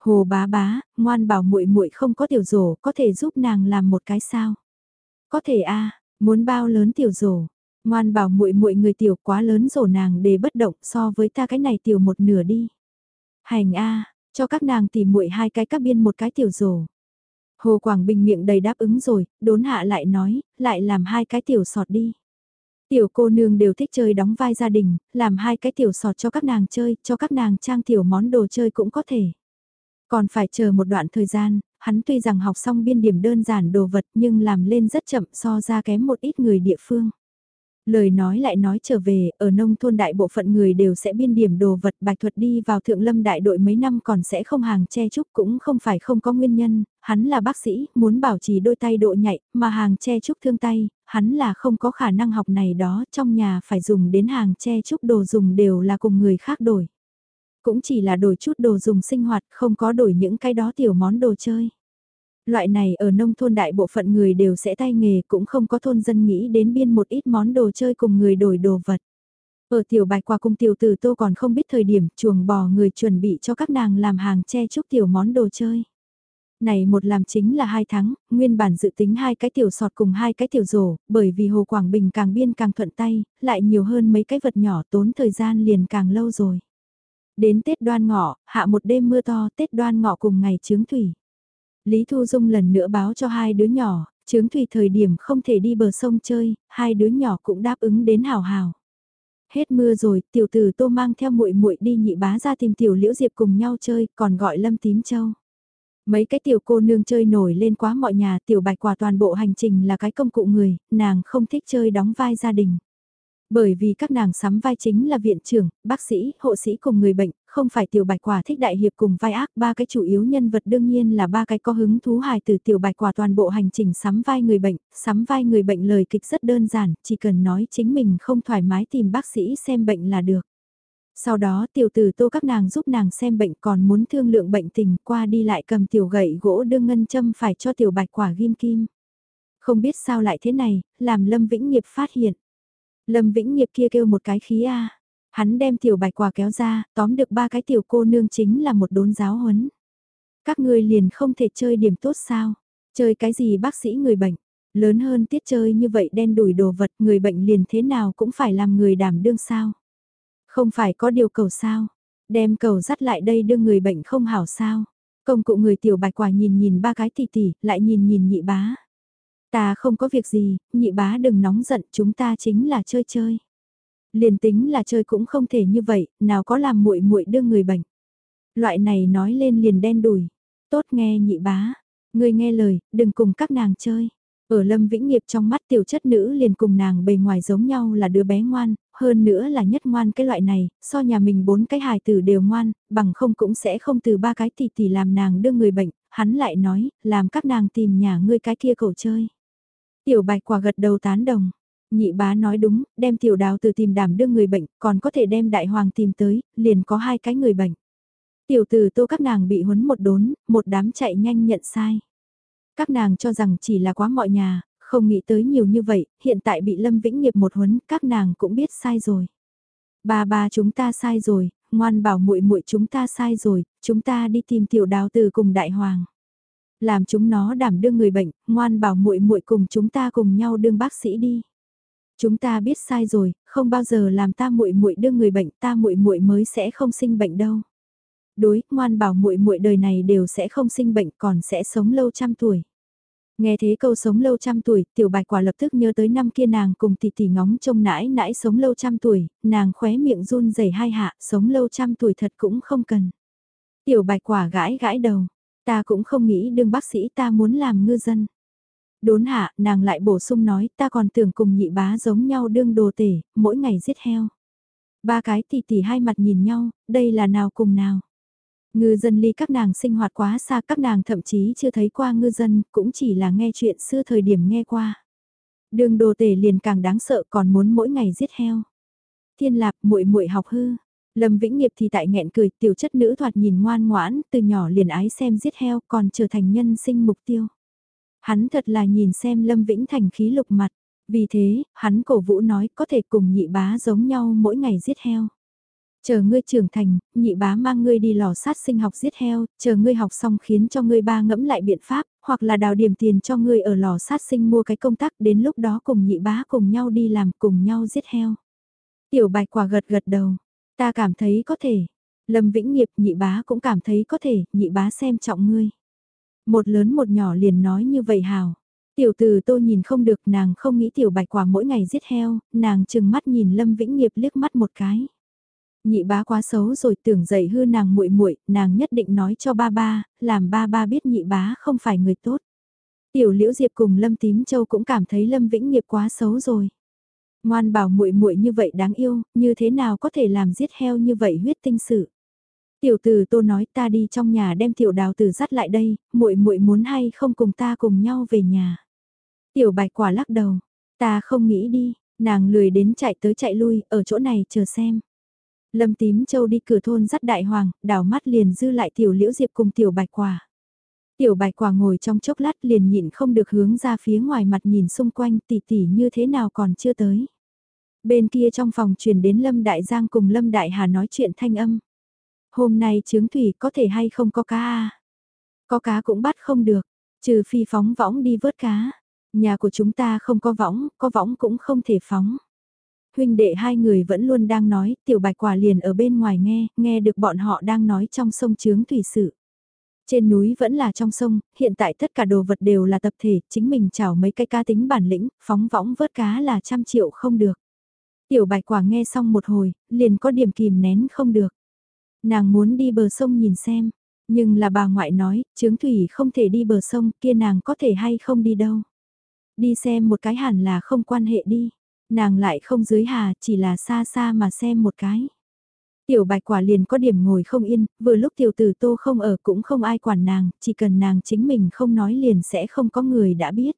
Hồ bá bá, ngoan bảo muội muội không có tiểu rổ, có thể giúp nàng làm một cái sao? Có thể a muốn bao lớn tiểu rổ? Ngoan bảo muội muội người tiểu quá lớn rổ nàng để bất động so với ta cái này tiểu một nửa đi. Hành a cho các nàng tìm muội hai cái các biên một cái tiểu rổ. Hồ Quảng Bình miệng đầy đáp ứng rồi, đốn hạ lại nói, lại làm hai cái tiểu sọt đi. Tiểu cô nương đều thích chơi đóng vai gia đình, làm hai cái tiểu sọt cho các nàng chơi, cho các nàng trang tiểu món đồ chơi cũng có thể. Còn phải chờ một đoạn thời gian, hắn tuy rằng học xong biên điểm đơn giản đồ vật nhưng làm lên rất chậm so ra kém một ít người địa phương. Lời nói lại nói trở về, ở nông thôn đại bộ phận người đều sẽ biên điểm đồ vật bạch thuật đi vào thượng lâm đại đội mấy năm còn sẽ không hàng che trúc cũng không phải không có nguyên nhân, hắn là bác sĩ, muốn bảo trì đôi tay độ nhạy, mà hàng che trúc thương tay, hắn là không có khả năng học này đó, trong nhà phải dùng đến hàng che trúc đồ dùng đều là cùng người khác đổi. Cũng chỉ là đổi chút đồ dùng sinh hoạt, không có đổi những cái đó tiểu món đồ chơi. Loại này ở nông thôn đại bộ phận người đều sẽ tay nghề cũng không có thôn dân nghĩ đến biên một ít món đồ chơi cùng người đổi đồ vật. Ở tiểu bạch qua cung tiểu tử tô còn không biết thời điểm chuồng bò người chuẩn bị cho các nàng làm hàng che chúc tiểu món đồ chơi. Này một làm chính là hai tháng, nguyên bản dự tính hai cái tiểu sọt cùng hai cái tiểu rổ, bởi vì Hồ Quảng Bình càng biên càng thuận tay, lại nhiều hơn mấy cái vật nhỏ tốn thời gian liền càng lâu rồi. Đến Tết đoan ngọ, hạ một đêm mưa to, Tết đoan ngọ cùng ngày trướng thủy. Lý Thu Dung lần nữa báo cho hai đứa nhỏ, chướng thủy thời điểm không thể đi bờ sông chơi, hai đứa nhỏ cũng đáp ứng đến hào hào. Hết mưa rồi, tiểu tử Tô mang theo muội muội đi nhị bá ra tìm tiểu Liễu Diệp cùng nhau chơi, còn gọi Lâm Tím Châu. Mấy cái tiểu cô nương chơi nổi lên quá mọi nhà, tiểu bạch quả toàn bộ hành trình là cái công cụ người, nàng không thích chơi đóng vai gia đình. Bởi vì các nàng sắm vai chính là viện trưởng, bác sĩ, hộ sĩ cùng người bệnh, không phải tiểu bạch quả thích đại hiệp cùng vai ác, ba cái chủ yếu nhân vật đương nhiên là ba cái có hứng thú hài từ tiểu bạch quả toàn bộ hành trình sắm vai người bệnh, sắm vai người bệnh lời kịch rất đơn giản, chỉ cần nói chính mình không thoải mái tìm bác sĩ xem bệnh là được. Sau đó tiểu tử tô các nàng giúp nàng xem bệnh còn muốn thương lượng bệnh tình qua đi lại cầm tiểu gậy gỗ đương ngân châm phải cho tiểu bạch quả ghim kim. Không biết sao lại thế này, làm Lâm Vĩnh Nghiệp phát hiện. Lâm Vĩnh Nghiệp kia kêu một cái khí A. Hắn đem tiểu bạch quả kéo ra, tóm được ba cái tiểu cô nương chính là một đốn giáo huấn. Các ngươi liền không thể chơi điểm tốt sao? Chơi cái gì bác sĩ người bệnh? Lớn hơn tiết chơi như vậy đen đủi đồ vật người bệnh liền thế nào cũng phải làm người đảm đương sao? Không phải có điều cầu sao? Đem cầu dắt lại đây đưa người bệnh không hảo sao? Công cụ người tiểu bạch quả nhìn nhìn ba cái tỷ tỷ, lại nhìn nhìn nhị bá. Ta không có việc gì, nhị bá đừng nóng giận, chúng ta chính là chơi chơi. Liền tính là chơi cũng không thể như vậy, nào có làm muội muội đưa người bệnh. Loại này nói lên liền đen đùi. Tốt nghe nhị bá, ngươi nghe lời, đừng cùng các nàng chơi. Ở Lâm Vĩnh Nghiệp trong mắt tiểu chất nữ liền cùng nàng bề ngoài giống nhau là đứa bé ngoan, hơn nữa là nhất ngoan cái loại này, so nhà mình bốn cái hài tử đều ngoan, bằng không cũng sẽ không từ ba cái tỷ tỷ làm nàng đưa người bệnh, hắn lại nói, làm các nàng tìm nhà ngươi cái kia cậu chơi. Tiểu bạch quả gật đầu tán đồng. Nhị bá nói đúng, đem tiểu đào từ tìm đảm đưa người bệnh, còn có thể đem đại hoàng tìm tới, liền có hai cái người bệnh. Tiểu tử tô các nàng bị huấn một đốn, một đám chạy nhanh nhận sai. Các nàng cho rằng chỉ là quá mọi nhà, không nghĩ tới nhiều như vậy, hiện tại bị Lâm Vĩnh Nghiệp một huấn, các nàng cũng biết sai rồi. Ba ba chúng ta sai rồi, ngoan bảo muội muội chúng ta sai rồi, chúng ta đi tìm tiểu đào từ cùng đại hoàng. Làm chúng nó đảm đương người bệnh, ngoan bảo muội muội cùng chúng ta cùng nhau đương bác sĩ đi. Chúng ta biết sai rồi, không bao giờ làm ta muội muội đương người bệnh, ta muội muội mới sẽ không sinh bệnh đâu. Đối, ngoan bảo muội muội đời này đều sẽ không sinh bệnh, còn sẽ sống lâu trăm tuổi. Nghe thế câu sống lâu trăm tuổi, tiểu bạch quả lập tức nhớ tới năm kia nàng cùng tỷ tỷ ngóng trông nãi nãi sống lâu trăm tuổi, nàng khóe miệng run rẩy hai hạ, sống lâu trăm tuổi thật cũng không cần. Tiểu bạch quả gãi gãi đầu, ta cũng không nghĩ đương bác sĩ ta muốn làm ngư dân. Đốn hạ, nàng lại bổ sung nói ta còn tưởng cùng nhị bá giống nhau đương đồ tể, mỗi ngày giết heo. Ba cái tỷ tỷ hai mặt nhìn nhau, đây là nào cùng nào. Ngư dân ly các nàng sinh hoạt quá xa các nàng thậm chí chưa thấy qua ngư dân, cũng chỉ là nghe chuyện xưa thời điểm nghe qua. Đường đồ tể liền càng đáng sợ còn muốn mỗi ngày giết heo. Thiên lạp muội muội học hư. Lâm Vĩnh Nghiệp thì tại nghẹn cười tiểu chất nữ thoạt nhìn ngoan ngoãn, từ nhỏ liền ái xem giết heo còn trở thành nhân sinh mục tiêu. Hắn thật là nhìn xem Lâm Vĩnh thành khí lục mặt, vì thế, hắn cổ vũ nói có thể cùng nhị bá giống nhau mỗi ngày giết heo. Chờ ngươi trưởng thành, nhị bá mang ngươi đi lò sát sinh học giết heo, chờ ngươi học xong khiến cho ngươi ba ngẫm lại biện pháp, hoặc là đào điểm tiền cho ngươi ở lò sát sinh mua cái công tác đến lúc đó cùng nhị bá cùng nhau đi làm cùng nhau giết heo. Tiểu bạch quả gật gật đầu, ta cảm thấy có thể. Lâm Vĩnh Nghiệp nhị bá cũng cảm thấy có thể, nhị bá xem trọng ngươi. Một lớn một nhỏ liền nói như vậy hào. Tiểu từ tôi nhìn không được nàng không nghĩ tiểu bạch quả mỗi ngày giết heo, nàng chừng mắt nhìn Lâm Vĩnh Nghiệp liếc mắt một cái. Nhị bá quá xấu rồi tưởng dậy hư nàng muội muội, nàng nhất định nói cho ba ba, làm ba ba biết nhị bá không phải người tốt. Tiểu Liễu Diệp cùng Lâm Tím Châu cũng cảm thấy Lâm Vĩnh Nghiệp quá xấu rồi. Ngoan bảo muội muội như vậy đáng yêu, như thế nào có thể làm giết heo như vậy huyết tinh sự. Tiểu Từ Tô nói ta đi trong nhà đem tiểu đào tử dắt lại đây, muội muội muốn hay không cùng ta cùng nhau về nhà. Tiểu Bạch quả lắc đầu, ta không nghĩ đi, nàng lười đến chạy tới chạy lui, ở chỗ này chờ xem. Lâm tím châu đi cửa thôn dắt đại hoàng, đảo mắt liền dư lại tiểu liễu diệp cùng tiểu bạch quả. Tiểu bạch quả ngồi trong chốc lát liền nhịn không được hướng ra phía ngoài mặt nhìn xung quanh tỉ tỉ như thế nào còn chưa tới. Bên kia trong phòng truyền đến Lâm Đại Giang cùng Lâm Đại Hà nói chuyện thanh âm. Hôm nay trướng thủy có thể hay không có cá à? Có cá cũng bắt không được, trừ phi phóng võng đi vớt cá. Nhà của chúng ta không có võng, có võng cũng không thể phóng huynh đệ hai người vẫn luôn đang nói, tiểu bạch quả liền ở bên ngoài nghe, nghe được bọn họ đang nói trong sông trướng thủy sự. Trên núi vẫn là trong sông, hiện tại tất cả đồ vật đều là tập thể, chính mình chảo mấy cái cá tính bản lĩnh, phóng võng vớt cá là trăm triệu không được. Tiểu bạch quả nghe xong một hồi, liền có điểm kìm nén không được. Nàng muốn đi bờ sông nhìn xem, nhưng là bà ngoại nói, Trướng thủy không thể đi bờ sông, kia nàng có thể hay không đi đâu. Đi xem một cái hẳn là không quan hệ đi. Nàng lại không dưới hà, chỉ là xa xa mà xem một cái. Tiểu bạch quả liền có điểm ngồi không yên, vừa lúc tiểu tử tô không ở cũng không ai quản nàng, chỉ cần nàng chính mình không nói liền sẽ không có người đã biết.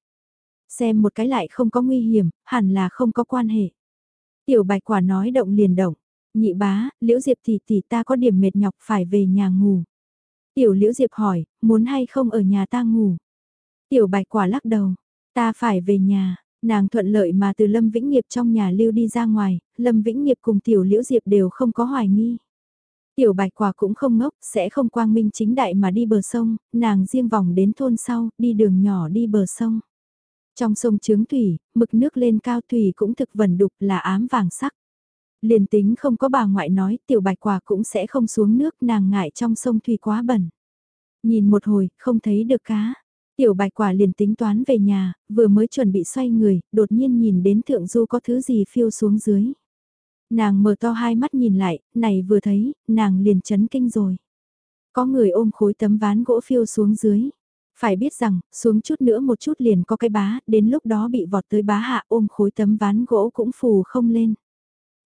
Xem một cái lại không có nguy hiểm, hẳn là không có quan hệ. Tiểu bạch quả nói động liền động, nhị bá, liễu diệp thì thì ta có điểm mệt nhọc phải về nhà ngủ. Tiểu liễu diệp hỏi, muốn hay không ở nhà ta ngủ? Tiểu bạch quả lắc đầu, ta phải về nhà, Nàng thuận lợi mà từ Lâm Vĩnh Nghiệp trong nhà lưu đi ra ngoài, Lâm Vĩnh Nghiệp cùng Tiểu Liễu Diệp đều không có hoài nghi. Tiểu Bạch Quả cũng không ngốc, sẽ không quang minh chính đại mà đi bờ sông, nàng riêng vòng đến thôn sau, đi đường nhỏ đi bờ sông. Trong sông trướng thủy, mực nước lên cao thủy cũng thực vẩn đục là ám vàng sắc. Liền tính không có bà ngoại nói, tiểu bạch quả cũng sẽ không xuống nước nàng ngại trong sông thủy quá bẩn. Nhìn một hồi, không thấy được cá. Tiểu bạch quả liền tính toán về nhà, vừa mới chuẩn bị xoay người, đột nhiên nhìn đến thượng du có thứ gì phiêu xuống dưới. Nàng mở to hai mắt nhìn lại, này vừa thấy, nàng liền chấn kinh rồi. Có người ôm khối tấm ván gỗ phiêu xuống dưới. Phải biết rằng, xuống chút nữa một chút liền có cái bá, đến lúc đó bị vọt tới bá hạ ôm khối tấm ván gỗ cũng phù không lên.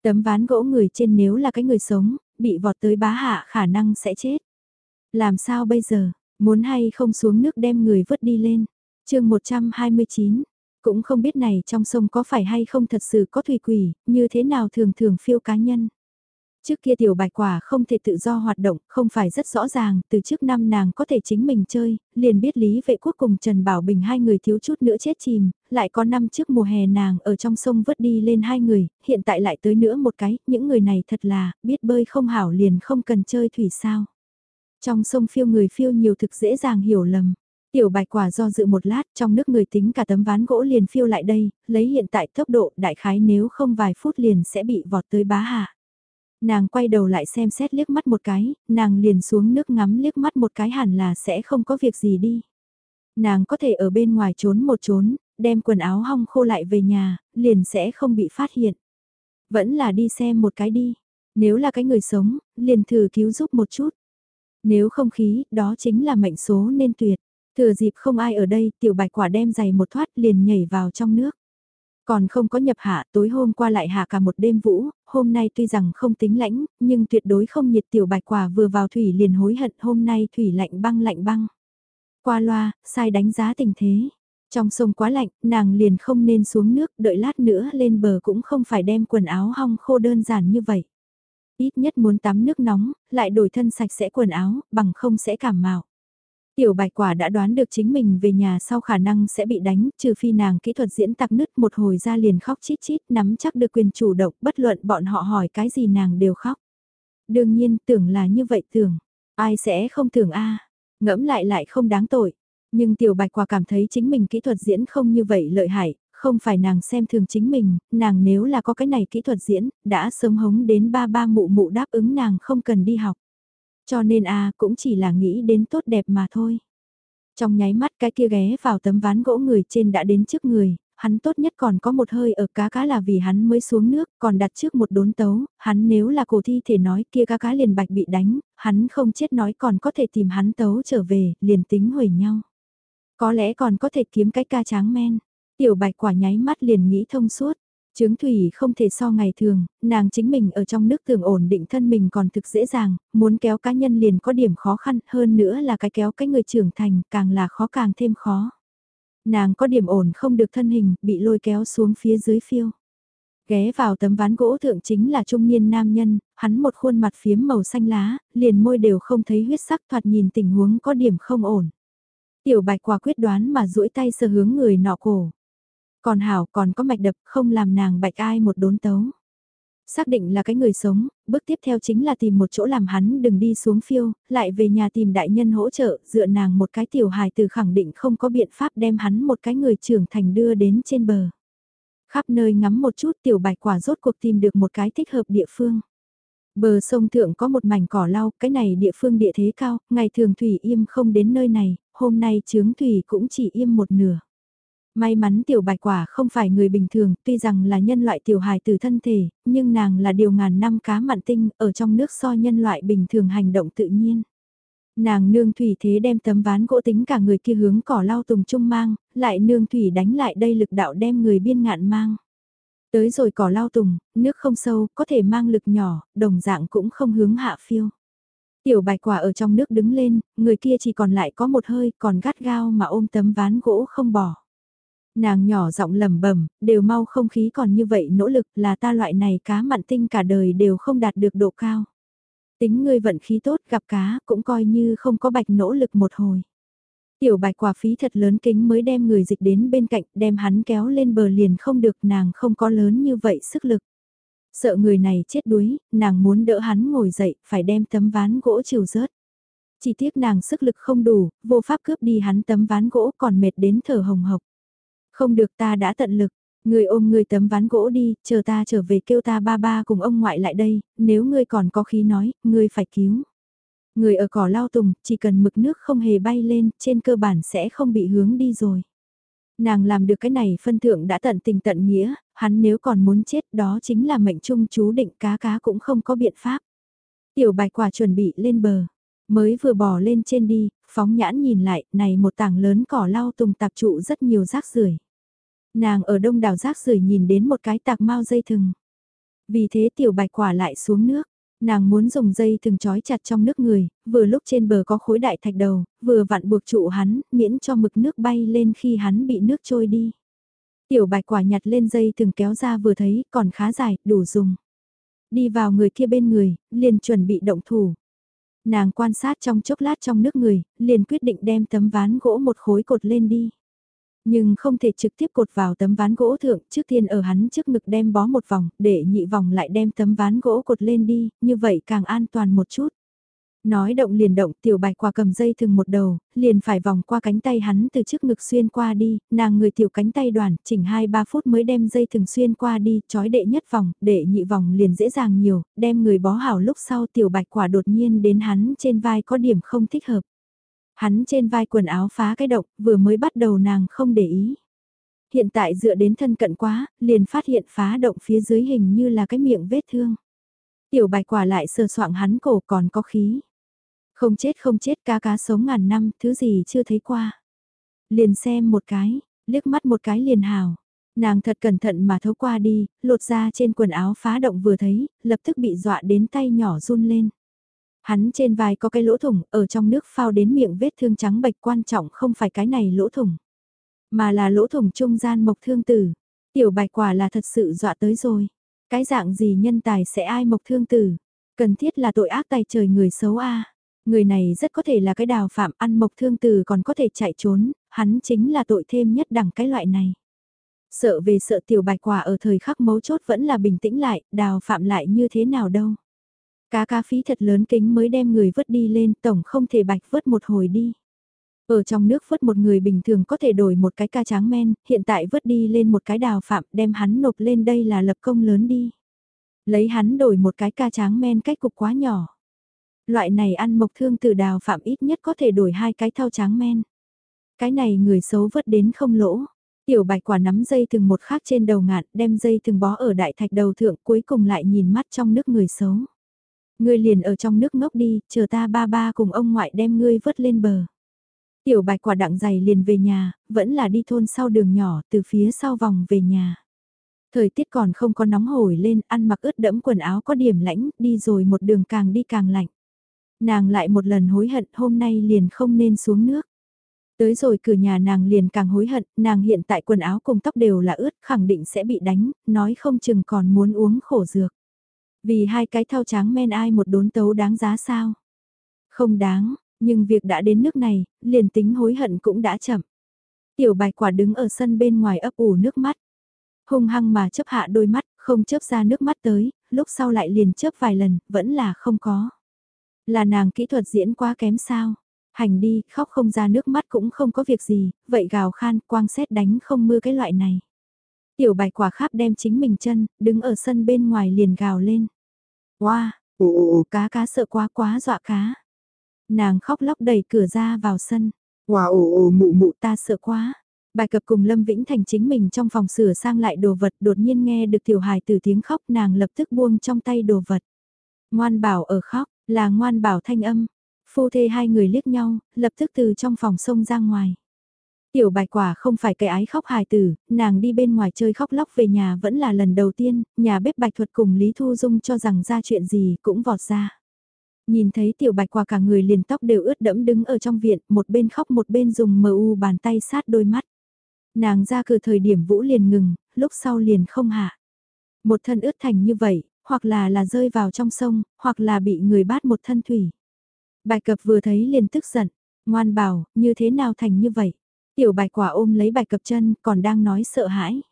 Tấm ván gỗ người trên nếu là cái người sống, bị vọt tới bá hạ khả năng sẽ chết. Làm sao bây giờ, muốn hay không xuống nước đem người vớt đi lên. chương 129, cũng không biết này trong sông có phải hay không thật sự có thủy quỷ, như thế nào thường thường phiêu cá nhân. Trước kia tiểu bạch quả không thể tự do hoạt động, không phải rất rõ ràng, từ trước năm nàng có thể chính mình chơi, liền biết lý vệ quốc cùng Trần Bảo Bình hai người thiếu chút nữa chết chìm, lại có năm trước mùa hè nàng ở trong sông vớt đi lên hai người, hiện tại lại tới nữa một cái, những người này thật là, biết bơi không hảo liền không cần chơi thủy sao. Trong sông phiêu người phiêu nhiều thực dễ dàng hiểu lầm. Tiểu bạch quả do dự một lát trong nước người tính cả tấm ván gỗ liền phiêu lại đây, lấy hiện tại tốc độ đại khái nếu không vài phút liền sẽ bị vọt tới bá hạ. Nàng quay đầu lại xem xét liếc mắt một cái, nàng liền xuống nước ngắm liếc mắt một cái hẳn là sẽ không có việc gì đi. Nàng có thể ở bên ngoài trốn một trốn, đem quần áo hong khô lại về nhà, liền sẽ không bị phát hiện. Vẫn là đi xem một cái đi. Nếu là cái người sống, liền thử cứu giúp một chút. Nếu không khí, đó chính là mệnh số nên tuyệt. Thừa dịp không ai ở đây, tiểu bạch quả đem giày một thoát liền nhảy vào trong nước. Còn không có nhập hạ, tối hôm qua lại hạ cả một đêm vũ, hôm nay tuy rằng không tính lãnh, nhưng tuyệt đối không nhiệt tiểu bạch quả vừa vào thủy liền hối hận hôm nay thủy lạnh băng lạnh băng. Qua loa, sai đánh giá tình thế. Trong sông quá lạnh, nàng liền không nên xuống nước, đợi lát nữa lên bờ cũng không phải đem quần áo hong khô đơn giản như vậy. Ít nhất muốn tắm nước nóng, lại đổi thân sạch sẽ quần áo, bằng không sẽ cảm mạo. Tiểu bạch quả đã đoán được chính mình về nhà sau khả năng sẽ bị đánh, trừ phi nàng kỹ thuật diễn tặc nứt một hồi ra liền khóc chít chít, nắm chắc được quyền chủ động, bất luận bọn họ hỏi cái gì nàng đều khóc. Đương nhiên, tưởng là như vậy tưởng, ai sẽ không tưởng a ngẫm lại lại không đáng tội. Nhưng tiểu bạch quả cảm thấy chính mình kỹ thuật diễn không như vậy lợi hại, không phải nàng xem thường chính mình, nàng nếu là có cái này kỹ thuật diễn, đã sớm hống đến ba ba mụ mụ đáp ứng nàng không cần đi học. Cho nên a cũng chỉ là nghĩ đến tốt đẹp mà thôi. Trong nháy mắt cái kia ghé vào tấm ván gỗ người trên đã đến trước người, hắn tốt nhất còn có một hơi ở cá cá là vì hắn mới xuống nước, còn đặt trước một đốn tấu, hắn nếu là cổ thi thể nói kia cá cá liền bạch bị đánh, hắn không chết nói còn có thể tìm hắn tấu trở về, liền tính hủy nhau. Có lẽ còn có thể kiếm cái ca tráng men. Tiểu bạch quả nháy mắt liền nghĩ thông suốt. Trướng thủy không thể so ngày thường, nàng chính mình ở trong nước tường ổn định thân mình còn thực dễ dàng, muốn kéo cá nhân liền có điểm khó khăn hơn nữa là cái kéo cái người trưởng thành càng là khó càng thêm khó. Nàng có điểm ổn không được thân hình, bị lôi kéo xuống phía dưới phiêu. Ghé vào tấm ván gỗ thượng chính là trung niên nam nhân, hắn một khuôn mặt phiếm màu xanh lá, liền môi đều không thấy huyết sắc thoạt nhìn tình huống có điểm không ổn. Tiểu bạch quả quyết đoán mà duỗi tay sờ hướng người nọ cổ. Còn hảo còn có mạch đập không làm nàng bạch ai một đốn tấu. Xác định là cái người sống, bước tiếp theo chính là tìm một chỗ làm hắn đừng đi xuống phiêu, lại về nhà tìm đại nhân hỗ trợ, dựa nàng một cái tiểu hài từ khẳng định không có biện pháp đem hắn một cái người trưởng thành đưa đến trên bờ. Khắp nơi ngắm một chút tiểu bạch quả rốt cuộc tìm được một cái thích hợp địa phương. Bờ sông thượng có một mảnh cỏ lau, cái này địa phương địa thế cao, ngày thường thủy im không đến nơi này, hôm nay chướng thủy cũng chỉ im một nửa. May mắn tiểu bạch quả không phải người bình thường, tuy rằng là nhân loại tiểu hài từ thân thể, nhưng nàng là điều ngàn năm cá mặn tinh, ở trong nước so nhân loại bình thường hành động tự nhiên. Nàng nương thủy thế đem tấm ván gỗ tính cả người kia hướng cỏ lau tùng trung mang, lại nương thủy đánh lại đây lực đạo đem người biên ngạn mang. Tới rồi cỏ lau tùng, nước không sâu, có thể mang lực nhỏ, đồng dạng cũng không hướng hạ phiêu. Tiểu bạch quả ở trong nước đứng lên, người kia chỉ còn lại có một hơi, còn gắt gao mà ôm tấm ván gỗ không bỏ. Nàng nhỏ giọng lầm bẩm đều mau không khí còn như vậy nỗ lực là ta loại này cá mặn tinh cả đời đều không đạt được độ cao. Tính ngươi vận khí tốt gặp cá cũng coi như không có bạch nỗ lực một hồi. Tiểu bạch quả phí thật lớn kính mới đem người dịch đến bên cạnh đem hắn kéo lên bờ liền không được nàng không có lớn như vậy sức lực. Sợ người này chết đuối, nàng muốn đỡ hắn ngồi dậy, phải đem tấm ván gỗ chiều rớt. Chỉ tiếc nàng sức lực không đủ, vô pháp cướp đi hắn tấm ván gỗ còn mệt đến thở hồng hộc. Không được ta đã tận lực, người ôm người tấm ván gỗ đi, chờ ta trở về kêu ta ba ba cùng ông ngoại lại đây, nếu ngươi còn có khí nói, ngươi phải cứu. Người ở cỏ lao tùng, chỉ cần mực nước không hề bay lên, trên cơ bản sẽ không bị hướng đi rồi. Nàng làm được cái này phân thượng đã tận tình tận nghĩa, hắn nếu còn muốn chết đó chính là mệnh trung chú định cá cá cũng không có biện pháp. Tiểu bạch quả chuẩn bị lên bờ. Mới vừa bỏ lên trên đi, phóng nhãn nhìn lại, này một tảng lớn cỏ lau tùng tạp trụ rất nhiều rác rưởi. Nàng ở đông đảo rác rưởi nhìn đến một cái tạc mau dây thừng. Vì thế tiểu bạch quả lại xuống nước. Nàng muốn dùng dây thừng trói chặt trong nước người, vừa lúc trên bờ có khối đại thạch đầu, vừa vặn buộc trụ hắn, miễn cho mực nước bay lên khi hắn bị nước trôi đi. Tiểu bạch quả nhặt lên dây thừng kéo ra vừa thấy, còn khá dài, đủ dùng. Đi vào người kia bên người, liền chuẩn bị động thủ. Nàng quan sát trong chốc lát trong nước người, liền quyết định đem tấm ván gỗ một khối cột lên đi. Nhưng không thể trực tiếp cột vào tấm ván gỗ thượng, trước tiên ở hắn trước ngực đem bó một vòng, để nhị vòng lại đem tấm ván gỗ cột lên đi, như vậy càng an toàn một chút. Nói động liền động, tiểu bạch quả cầm dây thừng một đầu, liền phải vòng qua cánh tay hắn từ trước ngực xuyên qua đi, nàng người tiểu cánh tay đoàn, chỉnh 2-3 phút mới đem dây thừng xuyên qua đi, chói đệ nhất vòng, đệ nhị vòng liền dễ dàng nhiều, đem người bó hảo lúc sau tiểu bạch quả đột nhiên đến hắn trên vai có điểm không thích hợp. Hắn trên vai quần áo phá cái động, vừa mới bắt đầu nàng không để ý. Hiện tại dựa đến thân cận quá, liền phát hiện phá động phía dưới hình như là cái miệng vết thương. Tiểu bạch quả lại sờ soạng hắn cổ còn có khí. Không chết không chết cá cá sống ngàn năm, thứ gì chưa thấy qua. Liền xem một cái, liếc mắt một cái liền hào. Nàng thật cẩn thận mà thấu qua đi, lột ra trên quần áo phá động vừa thấy, lập tức bị dọa đến tay nhỏ run lên. Hắn trên vai có cái lỗ thủng, ở trong nước phao đến miệng vết thương trắng bạch quan trọng không phải cái này lỗ thủng, mà là lỗ thủng trung gian mộc thương tử. Tiểu bạch quả là thật sự dọa tới rồi. Cái dạng gì nhân tài sẽ ai mộc thương tử? Cần thiết là tội ác tài trời người xấu a. Người này rất có thể là cái đào phạm ăn mộc thương tử còn có thể chạy trốn, hắn chính là tội thêm nhất đẳng cái loại này. Sợ về sợ tiểu bạch quả ở thời khắc mấu chốt vẫn là bình tĩnh lại, đào phạm lại như thế nào đâu. Cá cá phí thật lớn kính mới đem người vớt đi lên, tổng không thể bạch vớt một hồi đi. Ở trong nước vớt một người bình thường có thể đổi một cái ca tráng men, hiện tại vớt đi lên một cái đào phạm đem hắn nộp lên đây là lập công lớn đi. Lấy hắn đổi một cái ca tráng men cách cục quá nhỏ. Loại này ăn mộc thương từ đào phạm ít nhất có thể đổi hai cái thao tráng men. Cái này người xấu vớt đến không lỗ. Tiểu bạch quả nắm dây từng một khác trên đầu ngạn đem dây từng bó ở đại thạch đầu thượng cuối cùng lại nhìn mắt trong nước người xấu. Ngươi liền ở trong nước ngốc đi, chờ ta ba ba cùng ông ngoại đem ngươi vớt lên bờ. Tiểu bạch quả đặng giày liền về nhà, vẫn là đi thôn sau đường nhỏ, từ phía sau vòng về nhà. Thời tiết còn không có nóng hổi lên, ăn mặc ướt đẫm quần áo có điểm lãnh, đi rồi một đường càng đi càng lạnh. Nàng lại một lần hối hận hôm nay liền không nên xuống nước. Tới rồi cửa nhà nàng liền càng hối hận, nàng hiện tại quần áo cùng tóc đều là ướt, khẳng định sẽ bị đánh, nói không chừng còn muốn uống khổ dược. Vì hai cái thao tráng men ai một đốn tấu đáng giá sao? Không đáng, nhưng việc đã đến nước này, liền tính hối hận cũng đã chậm. Tiểu bạch quả đứng ở sân bên ngoài ấp ủ nước mắt. Hung hăng mà chấp hạ đôi mắt, không chớp ra nước mắt tới, lúc sau lại liền chớp vài lần, vẫn là không có. Là nàng kỹ thuật diễn quá kém sao? Hành đi, khóc không ra nước mắt cũng không có việc gì, vậy gào khan, quang xét đánh không mưa cái loại này. Tiểu bạch quả kháp đem chính mình chân, đứng ở sân bên ngoài liền gào lên. Wow, ồ ồ cá cá sợ quá quá dọa cá. Nàng khóc lóc đẩy cửa ra vào sân. Wow ồ ồ mụ mụ ta sợ quá. Bài cập cùng Lâm Vĩnh Thành chính mình trong phòng sửa sang lại đồ vật đột nhiên nghe được tiểu hài từ tiếng khóc nàng lập tức buông trong tay đồ vật. Ngoan bảo ở khóc, là ngoan bảo thanh âm. Phu thê hai người liếc nhau, lập tức từ trong phòng sông ra ngoài. Tiểu bạch quả không phải cái ái khóc hài tử, nàng đi bên ngoài chơi khóc lóc về nhà vẫn là lần đầu tiên, nhà bếp bạch thuật cùng Lý Thu Dung cho rằng ra chuyện gì cũng vọt ra. Nhìn thấy tiểu bạch quả cả người liền tóc đều ướt đẫm đứng ở trong viện, một bên khóc một bên dùng mờ u bàn tay sát đôi mắt. Nàng ra cửa thời điểm vũ liền ngừng, lúc sau liền không hạ. Một thân ướt thành như vậy, hoặc là là rơi vào trong sông, hoặc là bị người bát một thân thủy. Bài cập vừa thấy liền tức giận, ngoan bảo, như thế nào thành như vậy? Tiểu bạch quả ôm lấy bạch cập chân còn đang nói sợ hãi.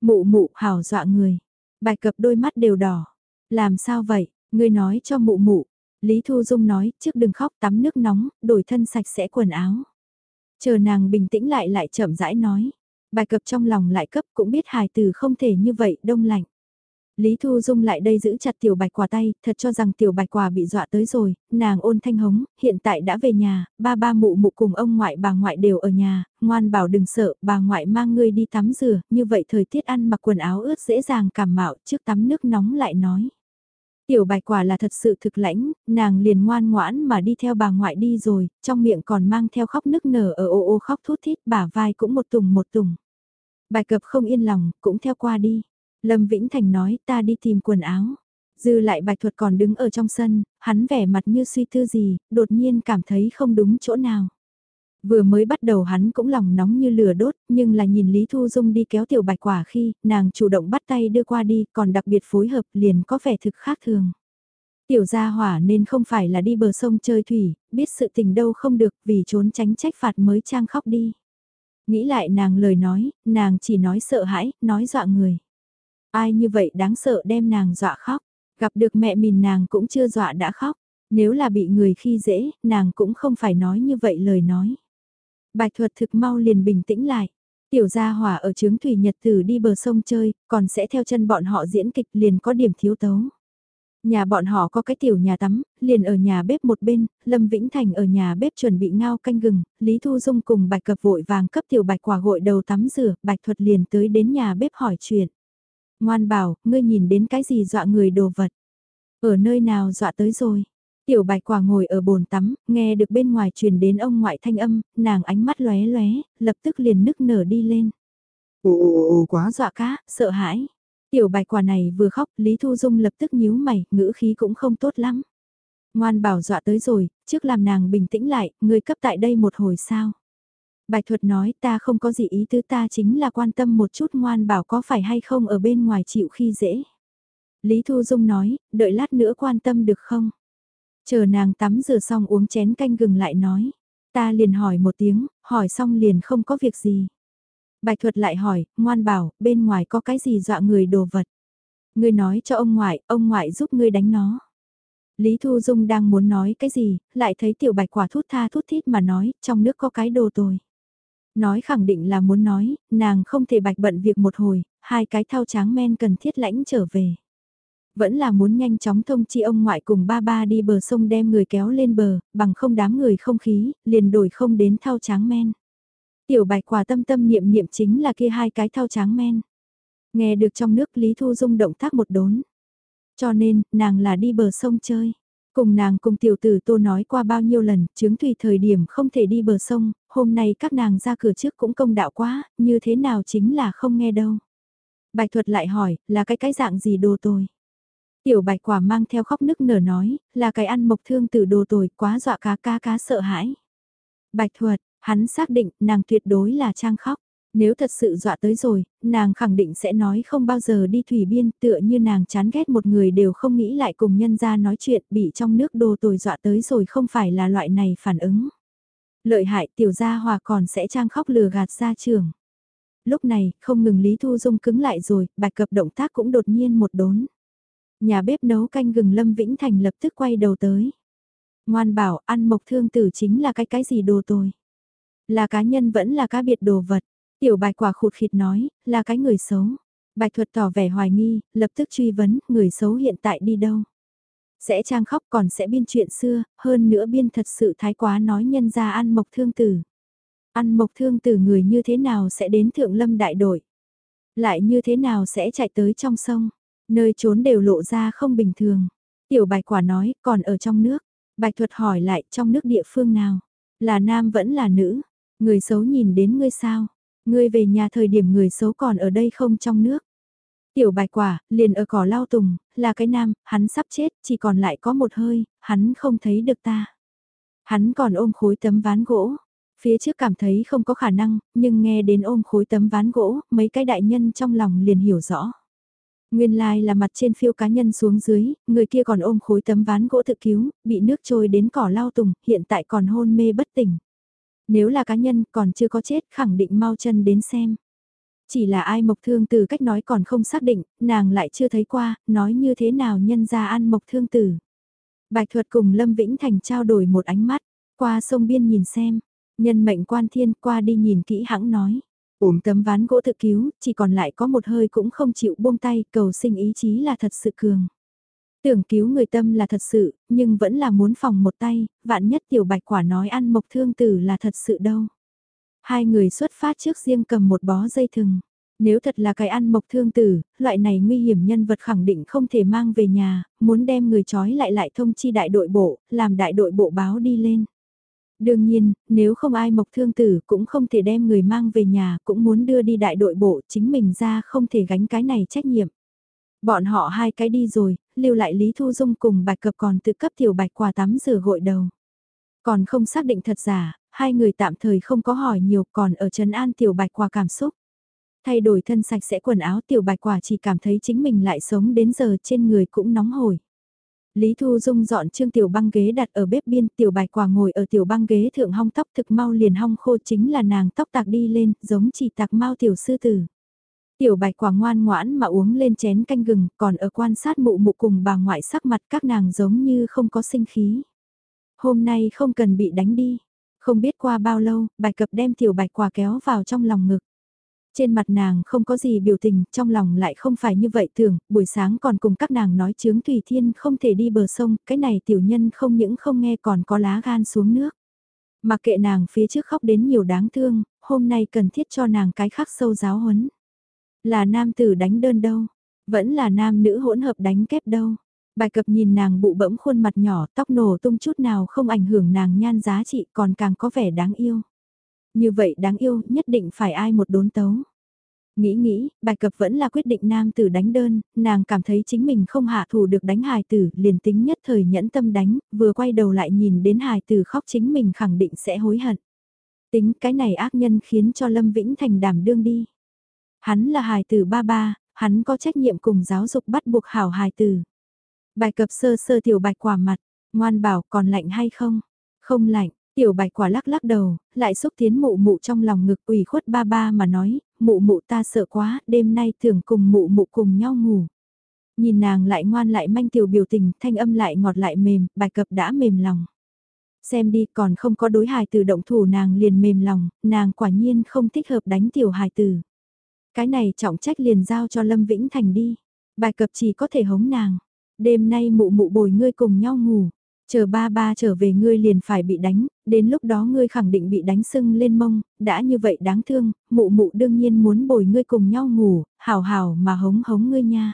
Mụ mụ hảo dọa người. Bạch cập đôi mắt đều đỏ. Làm sao vậy, ngươi nói cho mụ mụ. Lý Thu Dung nói trước đừng khóc tắm nước nóng, đổi thân sạch sẽ quần áo. Chờ nàng bình tĩnh lại lại chậm rãi nói. Bài cập trong lòng lại cấp cũng biết hài từ không thể như vậy đông lạnh. Lý Thu Dung lại đây giữ chặt tiểu bạch quả tay, thật cho rằng tiểu bạch quả bị dọa tới rồi, nàng ôn thanh hống, hiện tại đã về nhà, ba ba mụ mụ cùng ông ngoại bà ngoại đều ở nhà, ngoan bảo đừng sợ, bà ngoại mang ngươi đi tắm rửa, như vậy thời tiết ăn mặc quần áo ướt dễ dàng cảm mạo trước tắm nước nóng lại nói. Tiểu bạch quả là thật sự thực lãnh, nàng liền ngoan ngoãn mà đi theo bà ngoại đi rồi, trong miệng còn mang theo khóc nức nở ở ô ô khóc thút thít bả vai cũng một tùng một tùng. Bài cập không yên lòng, cũng theo qua đi. Lâm Vĩnh Thành nói ta đi tìm quần áo. Dư lại bạch thuật còn đứng ở trong sân, hắn vẻ mặt như suy tư gì, đột nhiên cảm thấy không đúng chỗ nào. Vừa mới bắt đầu hắn cũng lòng nóng như lửa đốt, nhưng là nhìn Lý Thu Dung đi kéo tiểu bạch quả khi, nàng chủ động bắt tay đưa qua đi, còn đặc biệt phối hợp liền có vẻ thực khác thường. Tiểu gia hỏa nên không phải là đi bờ sông chơi thủy, biết sự tình đâu không được vì trốn tránh trách phạt mới trang khóc đi. Nghĩ lại nàng lời nói, nàng chỉ nói sợ hãi, nói dọa người. Ai như vậy đáng sợ đem nàng dọa khóc, gặp được mẹ mình nàng cũng chưa dọa đã khóc, nếu là bị người khi dễ, nàng cũng không phải nói như vậy lời nói. Bạch thuật thực mau liền bình tĩnh lại. Tiểu gia hỏa ở trướng thủy nhật tử đi bờ sông chơi, còn sẽ theo chân bọn họ diễn kịch liền có điểm thiếu tấu. Nhà bọn họ có cái tiểu nhà tắm, liền ở nhà bếp một bên, Lâm Vĩnh Thành ở nhà bếp chuẩn bị ngao canh gừng, Lý Thu Dung cùng bạch cập vội vàng cấp tiểu bạch quả gội đầu tắm rửa, bạch thuật liền tới đến nhà bếp hỏi chuyện. Ngoan bảo, ngươi nhìn đến cái gì dọa người đồ vật? Ở nơi nào dọa tới rồi? Tiểu bạch quả ngồi ở bồn tắm, nghe được bên ngoài truyền đến ông ngoại thanh âm, nàng ánh mắt lóe lóe, lập tức liền nức nở đi lên. Ồ ồ ồ quá dọa cá, sợ hãi. Tiểu bạch quả này vừa khóc, Lý Thu Dung lập tức nhíu mày, ngữ khí cũng không tốt lắm. Ngoan bảo dọa tới rồi, trước làm nàng bình tĩnh lại, người cấp tại đây một hồi sao. Bạch thuật nói ta không có gì ý tứ ta chính là quan tâm một chút ngoan bảo có phải hay không ở bên ngoài chịu khi dễ. Lý Thu Dung nói, đợi lát nữa quan tâm được không? Chờ nàng tắm rửa xong uống chén canh gừng lại nói. Ta liền hỏi một tiếng, hỏi xong liền không có việc gì. Bạch thuật lại hỏi, ngoan bảo, bên ngoài có cái gì dọa người đồ vật. Ngươi nói cho ông ngoại, ông ngoại giúp ngươi đánh nó. Lý Thu Dung đang muốn nói cái gì, lại thấy tiểu bạch quả thút tha thút thít mà nói, trong nước có cái đồ tồi. Nói khẳng định là muốn nói, nàng không thể bạch bận việc một hồi, hai cái thao tráng men cần thiết lãnh trở về. Vẫn là muốn nhanh chóng thông chi ông ngoại cùng ba ba đi bờ sông đem người kéo lên bờ, bằng không đám người không khí, liền đổi không đến thao tráng men. Tiểu bạch quả tâm tâm niệm niệm chính là kia hai cái thao tráng men. Nghe được trong nước Lý Thu Dung động tác một đốn. Cho nên, nàng là đi bờ sông chơi. Cùng nàng cùng tiểu tử tô nói qua bao nhiêu lần, chứng tùy thời điểm không thể đi bờ sông, hôm nay các nàng ra cửa trước cũng công đạo quá, như thế nào chính là không nghe đâu. Bạch thuật lại hỏi, là cái cái dạng gì đồ tồi Tiểu bạch quả mang theo khóc nức nở nói, là cái ăn mộc thương tử đồ tồi quá dọa cá cá cá sợ hãi. Bạch thuật, hắn xác định nàng tuyệt đối là trang khóc. Nếu thật sự dọa tới rồi, nàng khẳng định sẽ nói không bao giờ đi thủy biên tựa như nàng chán ghét một người đều không nghĩ lại cùng nhân ra nói chuyện bị trong nước đồ tồi dọa tới rồi không phải là loại này phản ứng. Lợi hại tiểu gia hòa còn sẽ trang khóc lừa gạt ra trường. Lúc này, không ngừng Lý Thu Dung cứng lại rồi, bạch cập động tác cũng đột nhiên một đốn. Nhà bếp nấu canh gừng Lâm Vĩnh Thành lập tức quay đầu tới. Ngoan bảo ăn mộc thương tử chính là cái cái gì đồ tồi. Là cá nhân vẫn là cá biệt đồ vật. Tiểu bạch quả khụt khịt nói, là cái người xấu. Bạch thuật tỏ vẻ hoài nghi, lập tức truy vấn, người xấu hiện tại đi đâu. Sẽ trang khóc còn sẽ biên chuyện xưa, hơn nữa biên thật sự thái quá nói nhân ra ăn mộc thương tử. Ăn mộc thương tử người như thế nào sẽ đến thượng lâm đại đội. Lại như thế nào sẽ chạy tới trong sông. Nơi trốn đều lộ ra không bình thường. Tiểu bạch quả nói, còn ở trong nước. Bạch thuật hỏi lại, trong nước địa phương nào? Là nam vẫn là nữ? Người xấu nhìn đến ngươi sao? Ngươi về nhà thời điểm người xấu còn ở đây không trong nước? Tiểu bạch quả, liền ở cỏ lao tùng, là cái nam, hắn sắp chết, chỉ còn lại có một hơi, hắn không thấy được ta. Hắn còn ôm khối tấm ván gỗ. Phía trước cảm thấy không có khả năng, nhưng nghe đến ôm khối tấm ván gỗ, mấy cái đại nhân trong lòng liền hiểu rõ. Nguyên lai like là mặt trên phiêu cá nhân xuống dưới, người kia còn ôm khối tấm ván gỗ tự cứu, bị nước trôi đến cỏ lao tùng, hiện tại còn hôn mê bất tỉnh. Nếu là cá nhân còn chưa có chết khẳng định mau chân đến xem. Chỉ là ai mộc thương từ cách nói còn không xác định, nàng lại chưa thấy qua, nói như thế nào nhân ra ăn mộc thương tử. Bạch thuật cùng Lâm Vĩnh Thành trao đổi một ánh mắt, qua sông biên nhìn xem, nhân mệnh quan thiên qua đi nhìn kỹ hãng nói. Ổm tấm ván gỗ tự cứu, chỉ còn lại có một hơi cũng không chịu buông tay, cầu sinh ý chí là thật sự cường. Tưởng cứu người tâm là thật sự, nhưng vẫn là muốn phòng một tay, vạn nhất tiểu bạch quả nói ăn mộc thương tử là thật sự đâu. Hai người xuất phát trước riêng cầm một bó dây thừng. Nếu thật là cái ăn mộc thương tử, loại này nguy hiểm nhân vật khẳng định không thể mang về nhà, muốn đem người trói lại lại thông chi đại đội bộ, làm đại đội bộ báo đi lên. Đương nhiên, nếu không ai mộc thương tử cũng không thể đem người mang về nhà, cũng muốn đưa đi đại đội bộ, chính mình ra không thể gánh cái này trách nhiệm. Bọn họ hai cái đi rồi, lưu lại Lý Thu Dung cùng bạch cập còn tự cấp tiểu bạch quà tắm rửa gội đầu. Còn không xác định thật giả, hai người tạm thời không có hỏi nhiều, còn ở trấn an tiểu bạch quả cảm xúc. Thay đổi thân sạch sẽ quần áo tiểu bạch quả chỉ cảm thấy chính mình lại sống đến giờ trên người cũng nóng hổi. Lý Thu Dung dọn trương tiểu băng ghế đặt ở bếp biên, tiểu bạch quả ngồi ở tiểu băng ghế thượng hong tóc thực mau liền hong khô chính là nàng tóc tạc đi lên, giống chỉ tạc mau tiểu sư tử. Tiểu bạch quả ngoan ngoãn mà uống lên chén canh gừng, còn ở quan sát mụ mụ cùng bà ngoại sắc mặt các nàng giống như không có sinh khí. Hôm nay không cần bị đánh đi. Không biết qua bao lâu, bạch cập đem tiểu bạch quả kéo vào trong lòng ngực. Trên mặt nàng không có gì biểu tình, trong lòng lại không phải như vậy tưởng buổi sáng còn cùng các nàng nói chướng tùy Thiên không thể đi bờ sông, cái này tiểu nhân không những không nghe còn có lá gan xuống nước. Mặc kệ nàng phía trước khóc đến nhiều đáng thương, hôm nay cần thiết cho nàng cái khắc sâu giáo huấn. Là nam tử đánh đơn đâu, vẫn là nam nữ hỗn hợp đánh kép đâu. Bài cập nhìn nàng bụ bẫm khuôn mặt nhỏ, tóc nổ tung chút nào không ảnh hưởng nàng nhan giá trị còn càng có vẻ đáng yêu. Như vậy đáng yêu, nhất định phải ai một đốn tấu. Nghĩ nghĩ, bài cập vẫn là quyết định nam tử đánh đơn, nàng cảm thấy chính mình không hạ thủ được đánh hài tử, liền tính nhất thời nhẫn tâm đánh, vừa quay đầu lại nhìn đến hài tử khóc chính mình khẳng định sẽ hối hận. Tính cái này ác nhân khiến cho Lâm Vĩnh Thành đảm đương đi. Hắn là hài tử ba ba, hắn có trách nhiệm cùng giáo dục bắt buộc hảo hài tử. Bài cập sơ sơ tiểu bạch quả mặt, ngoan bảo còn lạnh hay không? Không lạnh, Tiểu bạch quả lắc lắc đầu, lại xúc tiến mụ mụ trong lòng ngực ủy khuất ba ba mà nói, mụ mụ ta sợ quá, đêm nay thường cùng mụ mụ cùng nhau ngủ. Nhìn nàng lại ngoan lại manh tiểu biểu tình, thanh âm lại ngọt lại mềm, bạch cập đã mềm lòng. Xem đi còn không có đối hài từ động thủ nàng liền mềm lòng, nàng quả nhiên không thích hợp đánh tiểu hài tử. Cái này trọng trách liền giao cho Lâm Vĩnh Thành đi. Bài cập chỉ có thể hống nàng. Đêm nay mụ mụ bồi ngươi cùng nhau ngủ. Chờ ba ba trở về ngươi liền phải bị đánh, đến lúc đó ngươi khẳng định bị đánh sưng lên mông, đã như vậy đáng thương, mụ mụ đương nhiên muốn bồi ngươi cùng nhau ngủ, hào hào mà hống hống ngươi nha.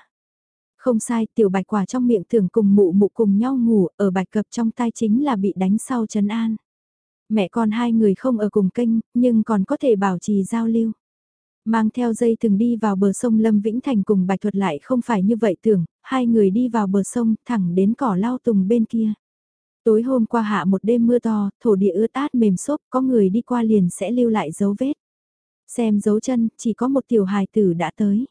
Không sai, tiểu bạch quả trong miệng tưởng cùng mụ mụ cùng nhau ngủ, ở bạch cập trong tai chính là bị đánh sau chấn an. Mẹ con hai người không ở cùng kênh, nhưng còn có thể bảo trì giao lưu. Mang theo dây từng đi vào bờ sông Lâm Vĩnh Thành cùng bạch thuật lại không phải như vậy tưởng, hai người đi vào bờ sông thẳng đến cỏ lau tùng bên kia. Tối hôm qua hạ một đêm mưa to, thổ địa ướt át mềm xốp, có người đi qua liền sẽ lưu lại dấu vết. Xem dấu chân, chỉ có một tiểu hài tử đã tới.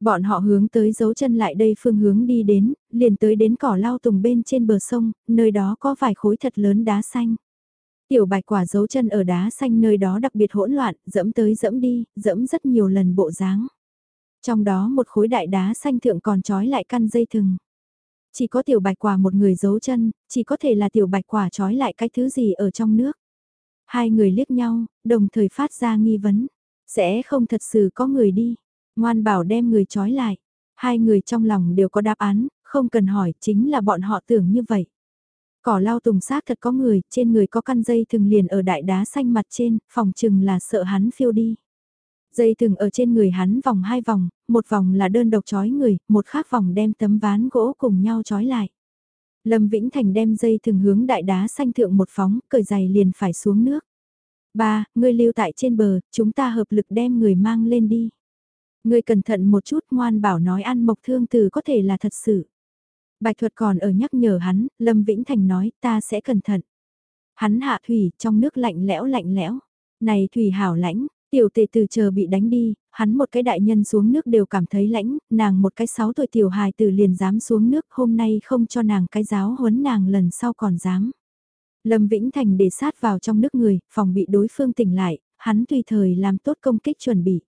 Bọn họ hướng tới dấu chân lại đây phương hướng đi đến, liền tới đến cỏ lau tùng bên trên bờ sông, nơi đó có vài khối thật lớn đá xanh. Tiểu bạch quả giấu chân ở đá xanh nơi đó đặc biệt hỗn loạn, dẫm tới dẫm đi, dẫm rất nhiều lần bộ dáng. Trong đó một khối đại đá xanh thượng còn trói lại căn dây thừng. Chỉ có tiểu bạch quả một người giấu chân, chỉ có thể là tiểu bạch quả trói lại cái thứ gì ở trong nước. Hai người liếc nhau, đồng thời phát ra nghi vấn. Sẽ không thật sự có người đi. Ngoan bảo đem người trói lại. Hai người trong lòng đều có đáp án, không cần hỏi, chính là bọn họ tưởng như vậy. Cỏ lau tùng xác thật có người, trên người có căn dây thường liền ở đại đá xanh mặt trên, phòng chừng là sợ hắn phiêu đi. Dây thừng ở trên người hắn vòng hai vòng, một vòng là đơn độc chói người, một khác vòng đem tấm ván gỗ cùng nhau chói lại. Lâm Vĩnh Thành đem dây thừng hướng đại đá xanh thượng một phóng, cởi giày liền phải xuống nước. Ba, ngươi lưu tại trên bờ, chúng ta hợp lực đem người mang lên đi. Ngươi cẩn thận một chút ngoan bảo nói ăn mộc thương từ có thể là thật sự. Bạch thuật còn ở nhắc nhở hắn, Lâm Vĩnh Thành nói ta sẽ cẩn thận. Hắn hạ thủy trong nước lạnh lẽo lạnh lẽo. Này thủy hảo lãnh, Tiểu tề từ chờ bị đánh đi, hắn một cái đại nhân xuống nước đều cảm thấy lãnh, nàng một cái sáu tuổi tiểu hài tử liền dám xuống nước, hôm nay không cho nàng cái giáo huấn nàng lần sau còn dám. Lâm Vĩnh Thành để sát vào trong nước người, phòng bị đối phương tỉnh lại, hắn tùy thời làm tốt công kích chuẩn bị.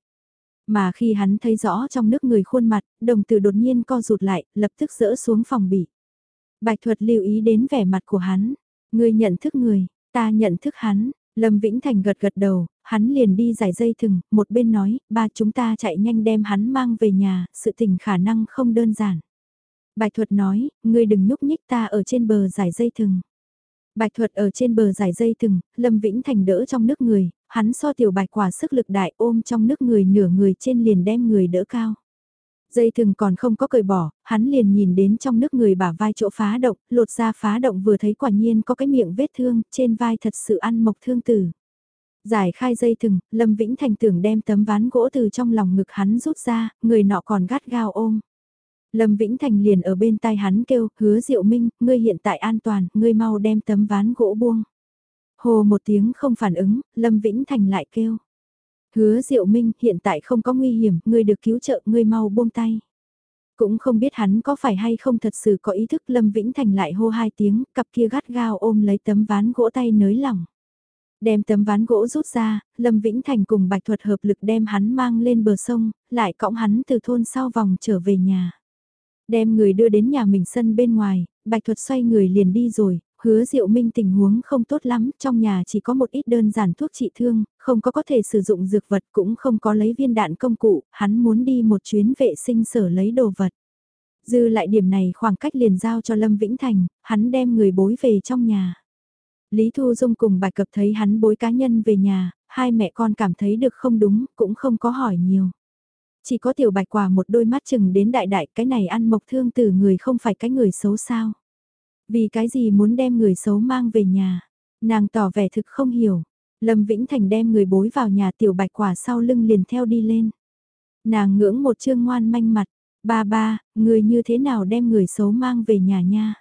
Mà khi hắn thấy rõ trong nước người khuôn mặt, đồng tử đột nhiên co rụt lại, lập tức rỡ xuống phòng bị. Bạch thuật lưu ý đến vẻ mặt của hắn. Người nhận thức người, ta nhận thức hắn, Lâm Vĩnh Thành gật gật đầu, hắn liền đi giải dây thừng, một bên nói, ba chúng ta chạy nhanh đem hắn mang về nhà, sự tình khả năng không đơn giản. Bạch thuật nói, ngươi đừng nhúc nhích ta ở trên bờ giải dây thừng. Bạch thuật ở trên bờ giải dây thừng, Lâm Vĩnh Thành đỡ trong nước người, hắn so tiểu bạch quả sức lực đại ôm trong nước người nửa người trên liền đem người đỡ cao. Dây thừng còn không có cởi bỏ, hắn liền nhìn đến trong nước người bả vai chỗ phá động, lột ra phá động vừa thấy quả nhiên có cái miệng vết thương, trên vai thật sự ăn mộc thương tử. Giải khai dây thừng, Lâm Vĩnh Thành tưởng đem tấm ván gỗ từ trong lòng ngực hắn rút ra, người nọ còn gắt gao ôm. Lâm Vĩnh Thành liền ở bên tai hắn kêu, hứa Diệu Minh, ngươi hiện tại an toàn, ngươi mau đem tấm ván gỗ buông. Hồ một tiếng không phản ứng, Lâm Vĩnh Thành lại kêu. Hứa Diệu Minh, hiện tại không có nguy hiểm, ngươi được cứu trợ, ngươi mau buông tay. Cũng không biết hắn có phải hay không thật sự có ý thức Lâm Vĩnh Thành lại hô hai tiếng, cặp kia gắt gao ôm lấy tấm ván gỗ tay nới lỏng. Đem tấm ván gỗ rút ra, Lâm Vĩnh Thành cùng Bạch Thuật hợp lực đem hắn mang lên bờ sông, lại cõng hắn từ thôn sau vòng trở về nhà. Đem người đưa đến nhà mình sân bên ngoài, Bạch Thuật xoay người liền đi rồi, hứa Diệu Minh tình huống không tốt lắm, trong nhà chỉ có một ít đơn giản thuốc trị thương, không có có thể sử dụng dược vật cũng không có lấy viên đạn công cụ, hắn muốn đi một chuyến vệ sinh sở lấy đồ vật. Dư lại điểm này khoảng cách liền giao cho Lâm Vĩnh Thành, hắn đem người bối về trong nhà. Lý Thu Dung cùng bài cập thấy hắn bối cá nhân về nhà, hai mẹ con cảm thấy được không đúng, cũng không có hỏi nhiều. Chỉ có tiểu bạch quả một đôi mắt chừng đến đại đại cái này ăn mộc thương từ người không phải cái người xấu sao. Vì cái gì muốn đem người xấu mang về nhà, nàng tỏ vẻ thực không hiểu. Lâm Vĩnh Thành đem người bối vào nhà tiểu bạch quả sau lưng liền theo đi lên. Nàng ngưỡng một trương ngoan manh mặt, ba ba, người như thế nào đem người xấu mang về nhà nha.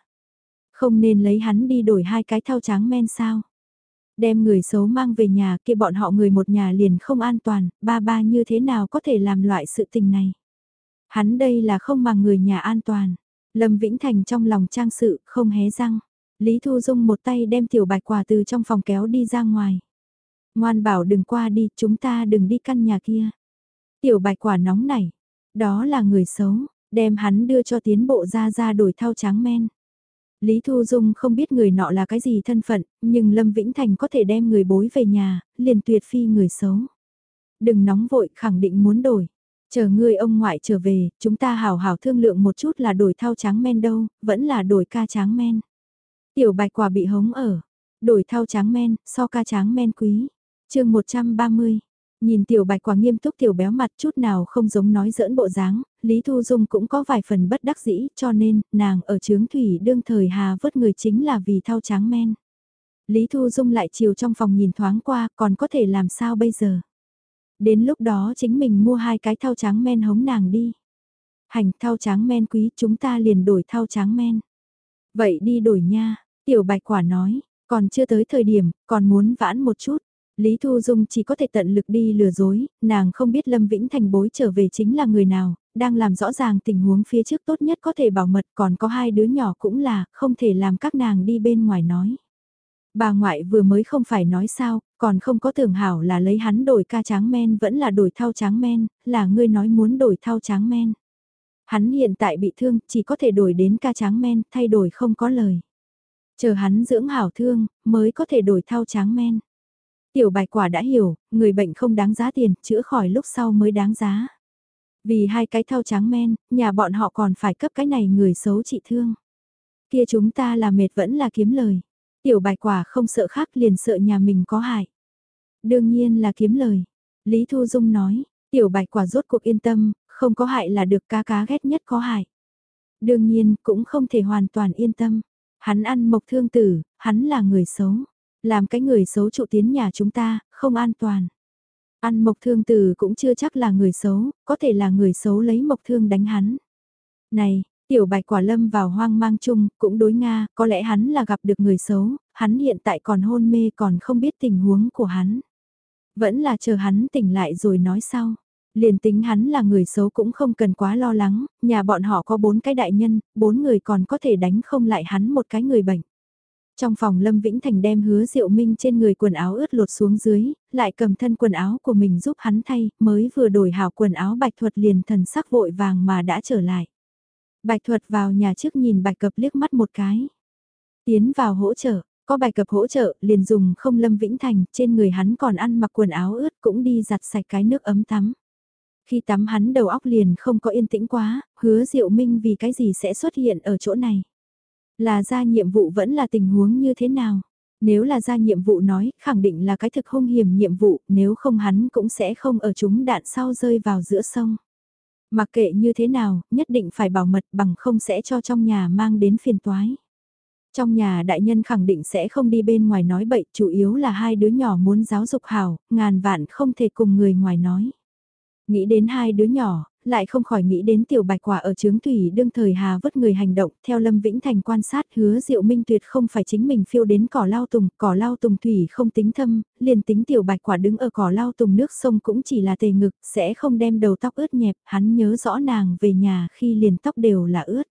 Không nên lấy hắn đi đổi hai cái thao tráng men sao. Đem người xấu mang về nhà kia bọn họ người một nhà liền không an toàn, ba ba như thế nào có thể làm loại sự tình này. Hắn đây là không mà người nhà an toàn. Lâm Vĩnh Thành trong lòng trang sự, không hé răng. Lý Thu Dung một tay đem tiểu bạch quả từ trong phòng kéo đi ra ngoài. Ngoan bảo đừng qua đi, chúng ta đừng đi căn nhà kia. Tiểu bạch quả nóng nảy. Đó là người xấu, đem hắn đưa cho tiến bộ ra ra đổi thao tráng men. Lý Thu Dung không biết người nọ là cái gì thân phận, nhưng Lâm Vĩnh Thành có thể đem người bối về nhà, liền tuyệt phi người xấu. Đừng nóng vội, khẳng định muốn đổi. Chờ ngươi ông ngoại trở về, chúng ta hào hào thương lượng một chút là đổi thao tráng men đâu, vẫn là đổi ca tráng men. Tiểu bạch quả bị hống ở, đổi thao tráng men, so ca tráng men quý. chương 130, nhìn tiểu bạch quả nghiêm túc tiểu béo mặt chút nào không giống nói giỡn bộ dáng, Lý Thu Dung cũng có vài phần bất đắc dĩ cho nên nàng ở trướng thủy đương thời hà vớt người chính là vì thao tráng men. Lý Thu Dung lại chiều trong phòng nhìn thoáng qua còn có thể làm sao bây giờ. Đến lúc đó chính mình mua hai cái thao tráng men hống nàng đi. Hành thao tráng men quý chúng ta liền đổi thao tráng men. Vậy đi đổi nha, tiểu bạch quả nói, còn chưa tới thời điểm, còn muốn vãn một chút. Lý Thu Dung chỉ có thể tận lực đi lừa dối, nàng không biết Lâm Vĩnh Thành bối trở về chính là người nào, đang làm rõ ràng tình huống phía trước tốt nhất có thể bảo mật còn có hai đứa nhỏ cũng là không thể làm các nàng đi bên ngoài nói. Bà ngoại vừa mới không phải nói sao, còn không có tưởng hảo là lấy hắn đổi ca tráng men vẫn là đổi thao tráng men, là ngươi nói muốn đổi thao tráng men. Hắn hiện tại bị thương, chỉ có thể đổi đến ca tráng men, thay đổi không có lời. Chờ hắn dưỡng hảo thương, mới có thể đổi thao tráng men. Tiểu bài quả đã hiểu, người bệnh không đáng giá tiền, chữa khỏi lúc sau mới đáng giá. Vì hai cái thao tráng men, nhà bọn họ còn phải cấp cái này người xấu trị thương. Kia chúng ta là mệt vẫn là kiếm lời. Tiểu bài quả không sợ khác liền sợ nhà mình có hại. Đương nhiên là kiếm lời. Lý Thu Dung nói, tiểu bạch quả rốt cuộc yên tâm, không có hại là được cá cá ghét nhất có hại. Đương nhiên cũng không thể hoàn toàn yên tâm. Hắn ăn mộc thương tử, hắn là người xấu. Làm cái người xấu trụ tiến nhà chúng ta, không an toàn. Ăn mộc thương tử cũng chưa chắc là người xấu, có thể là người xấu lấy mộc thương đánh hắn. Này, Tiểu bạch quả lâm vào hoang mang chung, cũng đối Nga, có lẽ hắn là gặp được người xấu, hắn hiện tại còn hôn mê còn không biết tình huống của hắn. Vẫn là chờ hắn tỉnh lại rồi nói sau. Liền tính hắn là người xấu cũng không cần quá lo lắng, nhà bọn họ có bốn cái đại nhân, bốn người còn có thể đánh không lại hắn một cái người bệnh. Trong phòng Lâm Vĩnh Thành đem hứa Diệu Minh trên người quần áo ướt lột xuống dưới, lại cầm thân quần áo của mình giúp hắn thay, mới vừa đổi hào quần áo bạch thuật liền thần sắc vội vàng mà đã trở lại. Bạch thuật vào nhà trước nhìn bạch cập liếc mắt một cái. Tiến vào hỗ trợ, có bạch cập hỗ trợ liền dùng không lâm vĩnh thành, trên người hắn còn ăn mặc quần áo ướt cũng đi giặt sạch cái nước ấm tắm. Khi tắm hắn đầu óc liền không có yên tĩnh quá, hứa diệu minh vì cái gì sẽ xuất hiện ở chỗ này. Là ra nhiệm vụ vẫn là tình huống như thế nào? Nếu là ra nhiệm vụ nói, khẳng định là cái thực hung hiểm nhiệm vụ, nếu không hắn cũng sẽ không ở chúng đạn sau rơi vào giữa sông. Mặc kệ như thế nào, nhất định phải bảo mật bằng không sẽ cho trong nhà mang đến phiền toái. Trong nhà đại nhân khẳng định sẽ không đi bên ngoài nói bậy, chủ yếu là hai đứa nhỏ muốn giáo dục hảo, ngàn vạn không thể cùng người ngoài nói. Nghĩ đến hai đứa nhỏ, lại không khỏi nghĩ đến tiểu bạch quả ở trướng thủy đương thời hà vất người hành động, theo Lâm Vĩnh Thành quan sát hứa diệu minh tuyệt không phải chính mình phiêu đến cỏ lao tùng, cỏ lao tùng thủy không tính thâm, liền tính tiểu bạch quả đứng ở cỏ lao tùng nước sông cũng chỉ là tề ngực, sẽ không đem đầu tóc ướt nhẹp, hắn nhớ rõ nàng về nhà khi liền tóc đều là ướt.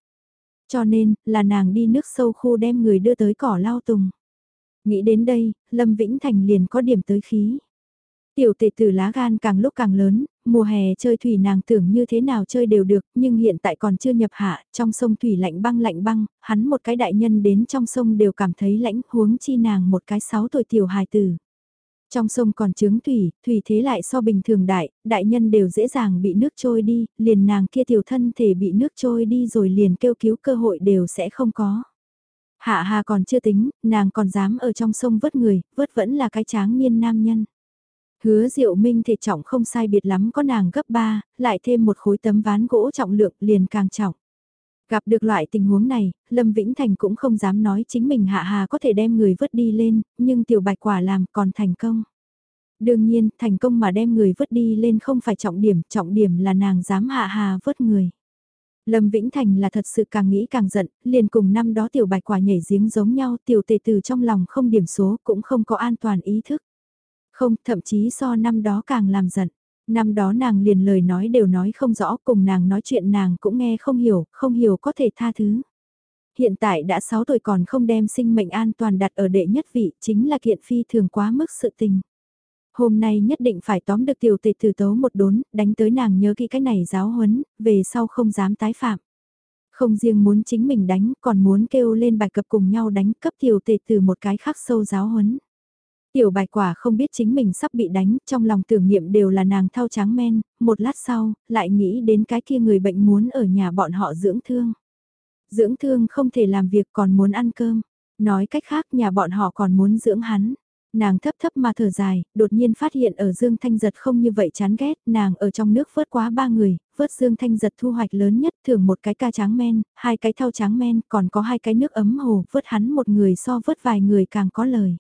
Cho nên, là nàng đi nước sâu khu đem người đưa tới cỏ lao tùng. Nghĩ đến đây, Lâm Vĩnh Thành liền có điểm tới khí. Tiểu tệ tử lá gan càng lúc càng lớn, mùa hè chơi thủy nàng tưởng như thế nào chơi đều được, nhưng hiện tại còn chưa nhập hạ, trong sông thủy lạnh băng lạnh băng, hắn một cái đại nhân đến trong sông đều cảm thấy lãnh huống chi nàng một cái sáu tuổi tiểu hài tử. Trong sông còn trướng thủy, thủy thế lại so bình thường đại, đại nhân đều dễ dàng bị nước trôi đi, liền nàng kia tiểu thân thể bị nước trôi đi rồi liền kêu cứu cơ hội đều sẽ không có. Hạ hà còn chưa tính, nàng còn dám ở trong sông vớt người, vớt vẫn là cái tráng niên nam nhân. Hứa diệu minh thể trọng không sai biệt lắm có nàng gấp 3, lại thêm một khối tấm ván gỗ trọng lượng liền càng trọng. Gặp được loại tình huống này, Lâm Vĩnh Thành cũng không dám nói chính mình hạ hà có thể đem người vứt đi lên, nhưng tiểu bạch quả làm còn thành công. Đương nhiên, thành công mà đem người vứt đi lên không phải trọng điểm, trọng điểm là nàng dám hạ hà vứt người. Lâm Vĩnh Thành là thật sự càng nghĩ càng giận, liền cùng năm đó tiểu bạch quả nhảy giếng giống nhau, tiểu tề từ trong lòng không điểm số cũng không có an toàn ý thức. Không, thậm chí so năm đó càng làm giận. Năm đó nàng liền lời nói đều nói không rõ, cùng nàng nói chuyện nàng cũng nghe không hiểu, không hiểu có thể tha thứ. Hiện tại đã 6 tuổi còn không đem sinh mệnh an toàn đặt ở đệ nhất vị, chính là kiện phi thường quá mức sự tình. Hôm nay nhất định phải tóm được tiểu tịch tử tấu một đốn, đánh tới nàng nhớ kỹ cái này giáo huấn, về sau không dám tái phạm. Không riêng muốn chính mình đánh, còn muốn kêu lên bài cập cùng nhau đánh cấp tiểu tệ từ một cái khắc sâu giáo huấn. Tiểu bạch quả không biết chính mình sắp bị đánh, trong lòng tưởng niệm đều là nàng thao tráng men, một lát sau, lại nghĩ đến cái kia người bệnh muốn ở nhà bọn họ dưỡng thương. Dưỡng thương không thể làm việc còn muốn ăn cơm, nói cách khác nhà bọn họ còn muốn dưỡng hắn. Nàng thấp thấp mà thở dài, đột nhiên phát hiện ở Dương Thanh Giật không như vậy chán ghét, nàng ở trong nước vớt quá ba người, vớt Dương Thanh Giật thu hoạch lớn nhất thường một cái ca tráng men, hai cái thau tráng men, còn có hai cái nước ấm hồ, vớt hắn một người so vớt vài người càng có lời.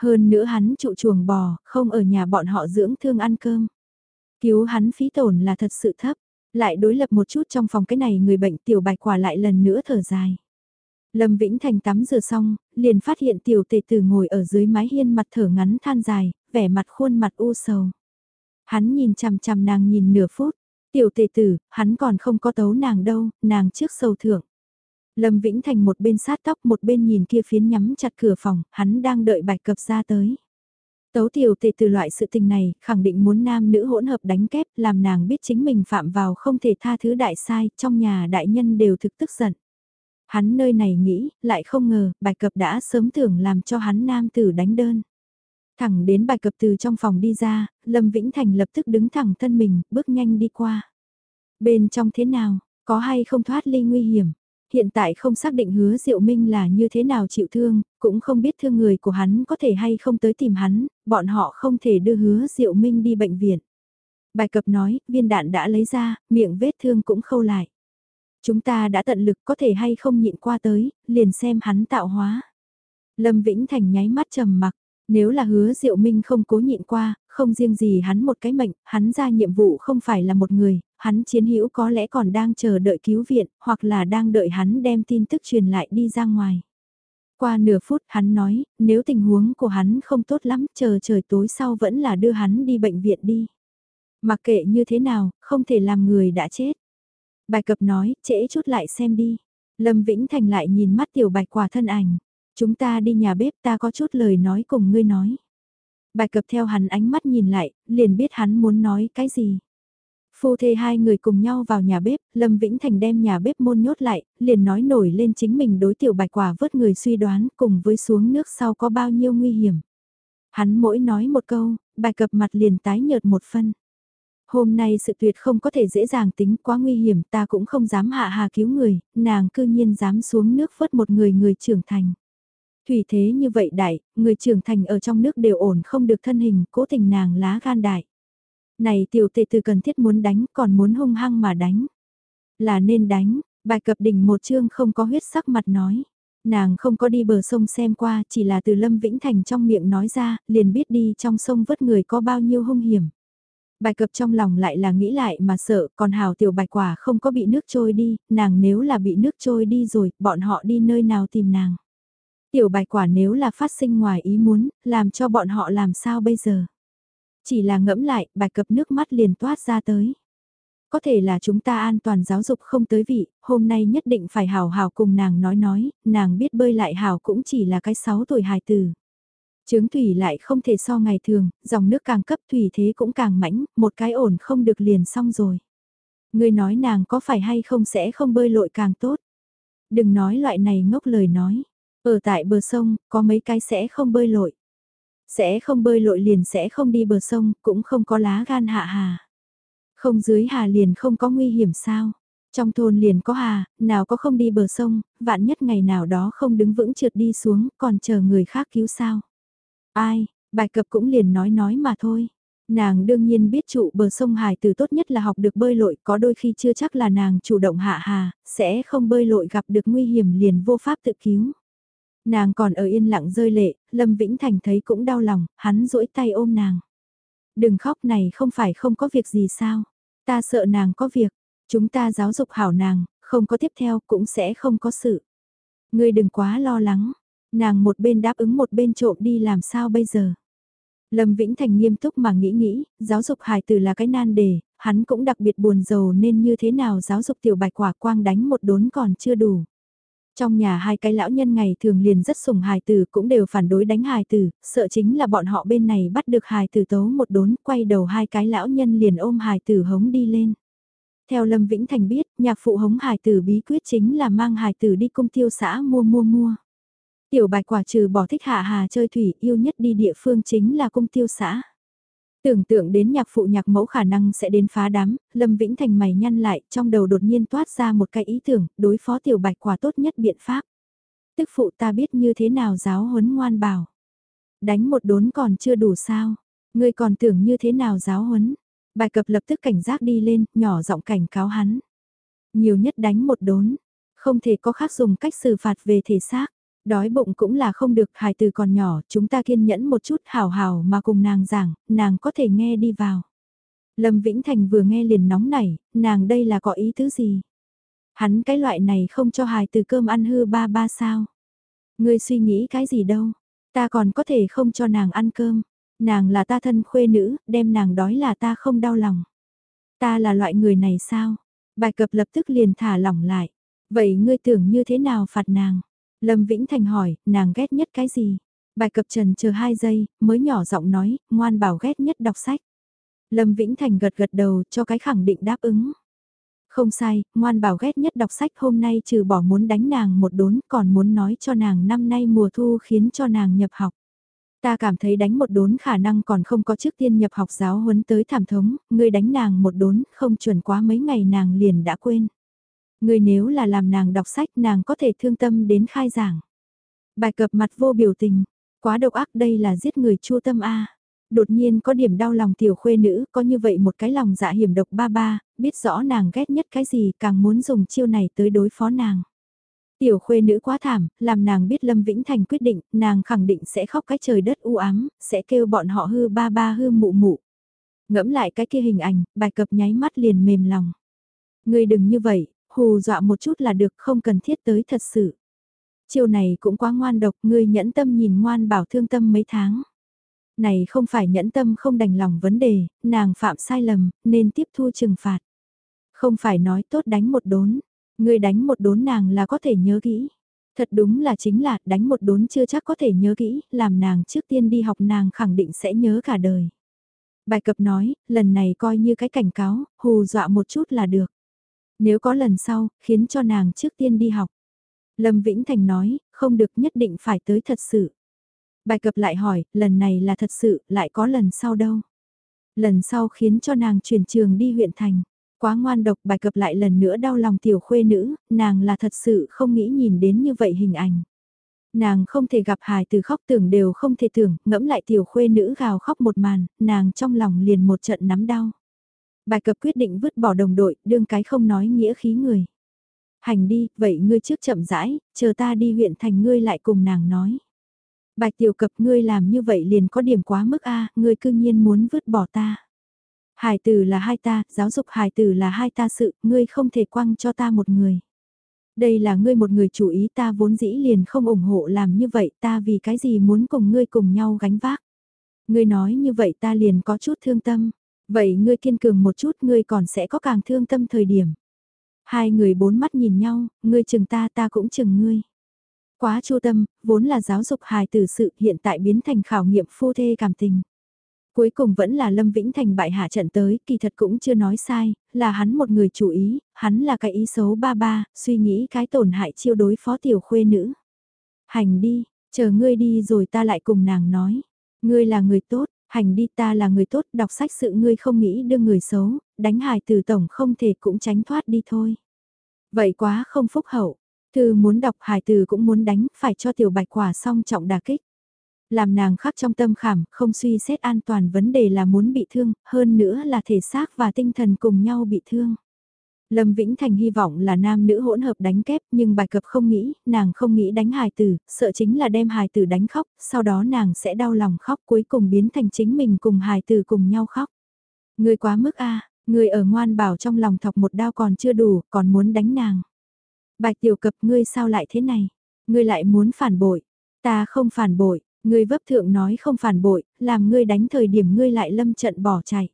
Hơn nữa hắn trụ chuồng bò, không ở nhà bọn họ dưỡng thương ăn cơm. Cứu hắn phí tổn là thật sự thấp, lại đối lập một chút trong phòng cái này người bệnh tiểu bạch quả lại lần nữa thở dài. Lâm Vĩnh Thành tắm rửa xong, liền phát hiện tiểu tề tử ngồi ở dưới mái hiên mặt thở ngắn than dài, vẻ mặt khuôn mặt u sầu. Hắn nhìn chằm chằm nàng nhìn nửa phút, tiểu tề tử, hắn còn không có tấu nàng đâu, nàng trước sầu thượng. Lâm Vĩnh Thành một bên sát tóc một bên nhìn kia phiến nhắm chặt cửa phòng, hắn đang đợi bạch cập ra tới. Tấu tiểu tệ từ loại sự tình này, khẳng định muốn nam nữ hỗn hợp đánh kép, làm nàng biết chính mình phạm vào không thể tha thứ đại sai, trong nhà đại nhân đều thực tức giận. Hắn nơi này nghĩ, lại không ngờ, bạch cập đã sớm tưởng làm cho hắn nam tử đánh đơn. Thẳng đến bạch cập từ trong phòng đi ra, Lâm Vĩnh Thành lập tức đứng thẳng thân mình, bước nhanh đi qua. Bên trong thế nào, có hay không thoát ly nguy hiểm, hiện tại không xác định hứa Diệu Minh là như thế nào chịu thương, cũng không biết thương người của hắn có thể hay không tới tìm hắn, bọn họ không thể đưa hứa Diệu Minh đi bệnh viện. Bài cập nói, viên đạn đã lấy ra, miệng vết thương cũng khâu lại. Chúng ta đã tận lực có thể hay không nhịn qua tới, liền xem hắn tạo hóa. Lâm Vĩnh Thành nháy mắt trầm mặc, nếu là hứa Diệu Minh không cố nhịn qua, không riêng gì hắn một cái mệnh, hắn ra nhiệm vụ không phải là một người, hắn chiến hữu có lẽ còn đang chờ đợi cứu viện, hoặc là đang đợi hắn đem tin tức truyền lại đi ra ngoài. Qua nửa phút hắn nói, nếu tình huống của hắn không tốt lắm, chờ trời tối sau vẫn là đưa hắn đi bệnh viện đi. Mặc kệ như thế nào, không thể làm người đã chết. Bài cập nói, trễ chút lại xem đi. Lâm Vĩnh Thành lại nhìn mắt tiểu bạch quả thân ảnh. Chúng ta đi nhà bếp ta có chút lời nói cùng ngươi nói. Bài cập theo hắn ánh mắt nhìn lại, liền biết hắn muốn nói cái gì. Phu thê hai người cùng nhau vào nhà bếp, Lâm Vĩnh Thành đem nhà bếp môn nhốt lại, liền nói nổi lên chính mình đối tiểu bạch quả vớt người suy đoán cùng với xuống nước sau có bao nhiêu nguy hiểm. Hắn mỗi nói một câu, bài cập mặt liền tái nhợt một phân. Hôm nay sự tuyệt không có thể dễ dàng tính quá nguy hiểm ta cũng không dám hạ hà cứu người, nàng cư nhiên dám xuống nước vớt một người người trưởng thành. Thủy thế như vậy đại, người trưởng thành ở trong nước đều ổn không được thân hình, cố tình nàng lá gan đại. Này tiểu tệ từ cần thiết muốn đánh còn muốn hung hăng mà đánh. Là nên đánh, bài cập đỉnh một chương không có huyết sắc mặt nói. Nàng không có đi bờ sông xem qua, chỉ là từ Lâm Vĩnh Thành trong miệng nói ra, liền biết đi trong sông vớt người có bao nhiêu hung hiểm. Bài cập trong lòng lại là nghĩ lại mà sợ, còn hào tiểu bạch quả không có bị nước trôi đi, nàng nếu là bị nước trôi đi rồi, bọn họ đi nơi nào tìm nàng. Tiểu bạch quả nếu là phát sinh ngoài ý muốn, làm cho bọn họ làm sao bây giờ. Chỉ là ngẫm lại, bạch cập nước mắt liền toát ra tới. Có thể là chúng ta an toàn giáo dục không tới vị, hôm nay nhất định phải hào hào cùng nàng nói nói, nàng biết bơi lại hào cũng chỉ là cái 6 tuổi hài tử. Trướng thủy lại không thể so ngày thường, dòng nước càng cấp thủy thế cũng càng mãnh, một cái ổn không được liền xong rồi. Người nói nàng có phải hay không sẽ không bơi lội càng tốt. Đừng nói loại này ngốc lời nói. Ở tại bờ sông, có mấy cái sẽ không bơi lội. Sẽ không bơi lội liền sẽ không đi bờ sông, cũng không có lá gan hạ hà. Không dưới hà liền không có nguy hiểm sao. Trong thôn liền có hà, nào có không đi bờ sông, vạn nhất ngày nào đó không đứng vững trượt đi xuống, còn chờ người khác cứu sao. Ai, bài cập cũng liền nói nói mà thôi. Nàng đương nhiên biết trụ bờ sông Hải từ tốt nhất là học được bơi lội, có đôi khi chưa chắc là nàng chủ động hạ hà, sẽ không bơi lội gặp được nguy hiểm liền vô pháp tự cứu. Nàng còn ở yên lặng rơi lệ, Lâm Vĩnh Thành thấy cũng đau lòng, hắn duỗi tay ôm nàng. Đừng khóc này không phải không có việc gì sao, ta sợ nàng có việc, chúng ta giáo dục hảo nàng, không có tiếp theo cũng sẽ không có sự. Ngươi đừng quá lo lắng, Nàng một bên đáp ứng một bên trộm đi làm sao bây giờ. Lâm Vĩnh Thành nghiêm túc mà nghĩ nghĩ, giáo dục hài tử là cái nan đề, hắn cũng đặc biệt buồn rầu nên như thế nào giáo dục tiểu bạch quả quang đánh một đốn còn chưa đủ. Trong nhà hai cái lão nhân ngày thường liền rất sùng hài tử cũng đều phản đối đánh hài tử, sợ chính là bọn họ bên này bắt được hài tử tấu một đốn, quay đầu hai cái lão nhân liền ôm hài tử hống đi lên. Theo Lâm Vĩnh Thành biết, nhạc phụ hống hài tử bí quyết chính là mang hài tử đi cung tiêu xã mua mua mua. Tiểu bạch quả trừ bỏ thích hạ hà chơi thủy yêu nhất đi địa phương chính là cung tiêu xã. Tưởng tượng đến nhạc phụ nhạc mẫu khả năng sẽ đến phá đám, Lâm Vĩnh Thành mày nhăn lại, trong đầu đột nhiên toát ra một cái ý tưởng, đối phó tiểu bạch quả tốt nhất biện pháp. Tức phụ ta biết như thế nào giáo huấn ngoan bảo. Đánh một đốn còn chưa đủ sao, ngươi còn tưởng như thế nào giáo huấn. Bài cập lập tức cảnh giác đi lên, nhỏ giọng cảnh cáo hắn. Nhiều nhất đánh một đốn, không thể có khác dùng cách xử phạt về thể xác. Đói bụng cũng là không được, hài từ còn nhỏ, chúng ta kiên nhẫn một chút hào hào mà cùng nàng giảng, nàng có thể nghe đi vào. Lâm Vĩnh Thành vừa nghe liền nóng nảy, nàng đây là có ý thứ gì? Hắn cái loại này không cho hài từ cơm ăn hư ba ba sao? Ngươi suy nghĩ cái gì đâu? Ta còn có thể không cho nàng ăn cơm. Nàng là ta thân khuê nữ, đem nàng đói là ta không đau lòng. Ta là loại người này sao? Bài cập lập tức liền thả lỏng lại. Vậy ngươi tưởng như thế nào phạt nàng? Lâm Vĩnh Thành hỏi, nàng ghét nhất cái gì? Bài cập trần chờ 2 giây, mới nhỏ giọng nói, ngoan bảo ghét nhất đọc sách. Lâm Vĩnh Thành gật gật đầu cho cái khẳng định đáp ứng. Không sai, ngoan bảo ghét nhất đọc sách hôm nay trừ bỏ muốn đánh nàng một đốn còn muốn nói cho nàng năm nay mùa thu khiến cho nàng nhập học. Ta cảm thấy đánh một đốn khả năng còn không có trước tiên nhập học giáo huấn tới thảm thống, ngươi đánh nàng một đốn không chuẩn quá mấy ngày nàng liền đã quên. Người nếu là làm nàng đọc sách nàng có thể thương tâm đến khai giảng. Bài cập mặt vô biểu tình, quá độc ác đây là giết người chua tâm A. Đột nhiên có điểm đau lòng tiểu khuê nữ, có như vậy một cái lòng dạ hiểm độc ba ba, biết rõ nàng ghét nhất cái gì càng muốn dùng chiêu này tới đối phó nàng. Tiểu khuê nữ quá thảm, làm nàng biết Lâm Vĩnh Thành quyết định, nàng khẳng định sẽ khóc cái trời đất u ám, sẽ kêu bọn họ hư ba ba hư mụ mụ. Ngẫm lại cái kia hình ảnh, bài cập nháy mắt liền mềm lòng. Ngươi đừng như vậy, hù dọa một chút là được không cần thiết tới thật sự. Chiều này cũng quá ngoan độc, ngươi nhẫn tâm nhìn ngoan bảo thương tâm mấy tháng. Này không phải nhẫn tâm không đành lòng vấn đề, nàng phạm sai lầm, nên tiếp thu trừng phạt. Không phải nói tốt đánh một đốn, ngươi đánh một đốn nàng là có thể nhớ kỹ. Thật đúng là chính là đánh một đốn chưa chắc có thể nhớ kỹ, làm nàng trước tiên đi học nàng khẳng định sẽ nhớ cả đời. Bài cập nói, lần này coi như cái cảnh cáo, hù dọa một chút là được. Nếu có lần sau, khiến cho nàng trước tiên đi học. Lâm Vĩnh Thành nói, không được nhất định phải tới thật sự. Bài cập lại hỏi, lần này là thật sự, lại có lần sau đâu. Lần sau khiến cho nàng chuyển trường đi huyện thành. Quá ngoan độc bài cập lại lần nữa đau lòng tiểu khuê nữ, nàng là thật sự không nghĩ nhìn đến như vậy hình ảnh. Nàng không thể gặp hài từ khóc tưởng đều không thể tưởng, ngẫm lại tiểu khuê nữ gào khóc một màn, nàng trong lòng liền một trận nắm đau. Bài cập quyết định vứt bỏ đồng đội, đương cái không nói nghĩa khí người. Hành đi, vậy ngươi trước chậm rãi, chờ ta đi huyện thành ngươi lại cùng nàng nói. Bạch tiểu cập ngươi làm như vậy liền có điểm quá mức a ngươi cư nhiên muốn vứt bỏ ta. Hải tử là hai ta, giáo dục hải tử là hai ta sự, ngươi không thể quăng cho ta một người. Đây là ngươi một người chủ ý ta vốn dĩ liền không ủng hộ làm như vậy ta vì cái gì muốn cùng ngươi cùng nhau gánh vác. Ngươi nói như vậy ta liền có chút thương tâm. Vậy ngươi kiên cường một chút ngươi còn sẽ có càng thương tâm thời điểm. Hai người bốn mắt nhìn nhau, ngươi chừng ta ta cũng chừng ngươi. Quá chu tâm, vốn là giáo dục hài tử sự hiện tại biến thành khảo nghiệm phu thê cảm tình. Cuối cùng vẫn là Lâm Vĩnh Thành bại hạ trận tới, kỳ thật cũng chưa nói sai, là hắn một người chủ ý, hắn là cái ý xấu ba ba, suy nghĩ cái tổn hại chiêu đối phó tiểu khuê nữ. Hành đi, chờ ngươi đi rồi ta lại cùng nàng nói. Ngươi là người tốt, hành đi ta là người tốt, đọc sách sự ngươi không nghĩ đưa người xấu, đánh hài từ tổng không thể cũng tránh thoát đi thôi. Vậy quá không phúc hậu, thư muốn đọc hài từ cũng muốn đánh, phải cho tiểu bạch quả xong trọng đà kích. Làm nàng khắc trong tâm khảm, không suy xét an toàn vấn đề là muốn bị thương, hơn nữa là thể xác và tinh thần cùng nhau bị thương. Lâm Vĩnh Thành hy vọng là nam nữ hỗn hợp đánh kép nhưng bài cập không nghĩ, nàng không nghĩ đánh hài tử, sợ chính là đem hài tử đánh khóc, sau đó nàng sẽ đau lòng khóc cuối cùng biến thành chính mình cùng hài tử cùng nhau khóc. Người quá mức a người ở ngoan bảo trong lòng thọc một đau còn chưa đủ, còn muốn đánh nàng. Bạch tiểu cập ngươi sao lại thế này? Ngươi lại muốn phản bội. Ta không phản bội, Ngươi vấp thượng nói không phản bội, làm ngươi đánh thời điểm ngươi lại lâm trận bỏ chạy.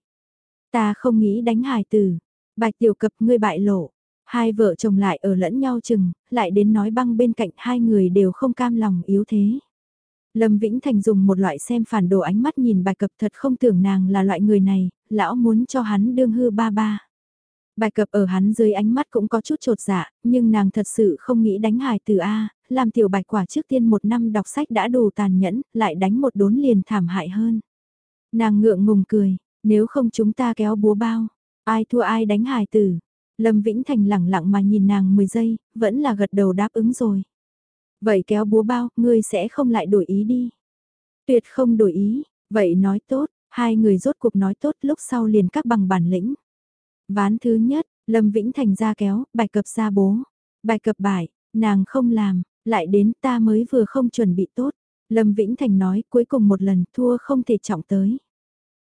Ta không nghĩ đánh hài tử. Bạch tiểu cập ngươi bại lộ. Hai vợ chồng lại ở lẫn nhau chừng, lại đến nói băng bên cạnh hai người đều không cam lòng yếu thế. Lâm Vĩnh Thành dùng một loại xem phản đồ ánh mắt nhìn bạch cập thật không tưởng nàng là loại người này, lão muốn cho hắn đương hư ba ba. Bạch cập ở hắn dưới ánh mắt cũng có chút trột dạ, nhưng nàng thật sự không nghĩ đánh hài từ A, làm tiểu bạch quả trước tiên một năm đọc sách đã đủ tàn nhẫn, lại đánh một đốn liền thảm hại hơn. Nàng ngượng ngùng cười, nếu không chúng ta kéo búa bao, ai thua ai đánh hài tử. Lâm Vĩnh Thành lẳng lặng mà nhìn nàng 10 giây, vẫn là gật đầu đáp ứng rồi. Vậy kéo búa bao, ngươi sẽ không lại đổi ý đi. Tuyệt không đổi ý, vậy nói tốt, hai người rốt cuộc nói tốt lúc sau liền các bằng bản lĩnh. Ván thứ nhất, Lâm Vĩnh Thành ra kéo, bài cập ra bố. Bài cập bài, nàng không làm, lại đến ta mới vừa không chuẩn bị tốt. Lâm Vĩnh Thành nói cuối cùng một lần thua không thể trọng tới.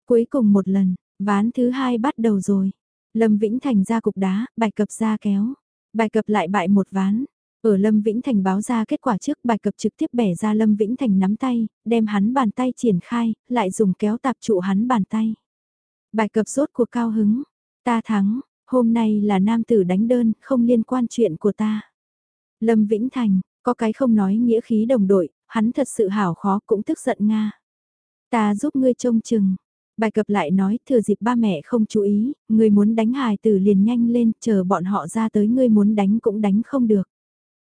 Cuối cùng một lần, ván thứ hai bắt đầu rồi. Lâm Vĩnh Thành ra cục đá, bài cập ra kéo. Bài cập lại bại một ván. Ở Lâm Vĩnh Thành báo ra kết quả trước bài cập trực tiếp bẻ ra Lâm Vĩnh Thành nắm tay, đem hắn bàn tay triển khai, lại dùng kéo tạp trụ hắn bàn tay. Bài cập rốt cuộc cao hứng. Ta thắng, hôm nay là nam tử đánh đơn, không liên quan chuyện của ta. Lâm Vĩnh Thành, có cái không nói nghĩa khí đồng đội, hắn thật sự hảo khó cũng tức giận Nga. Ta giúp ngươi trông chừng. Bài cập lại nói thừa dịp ba mẹ không chú ý, người muốn đánh hài tử liền nhanh lên, chờ bọn họ ra tới ngươi muốn đánh cũng đánh không được.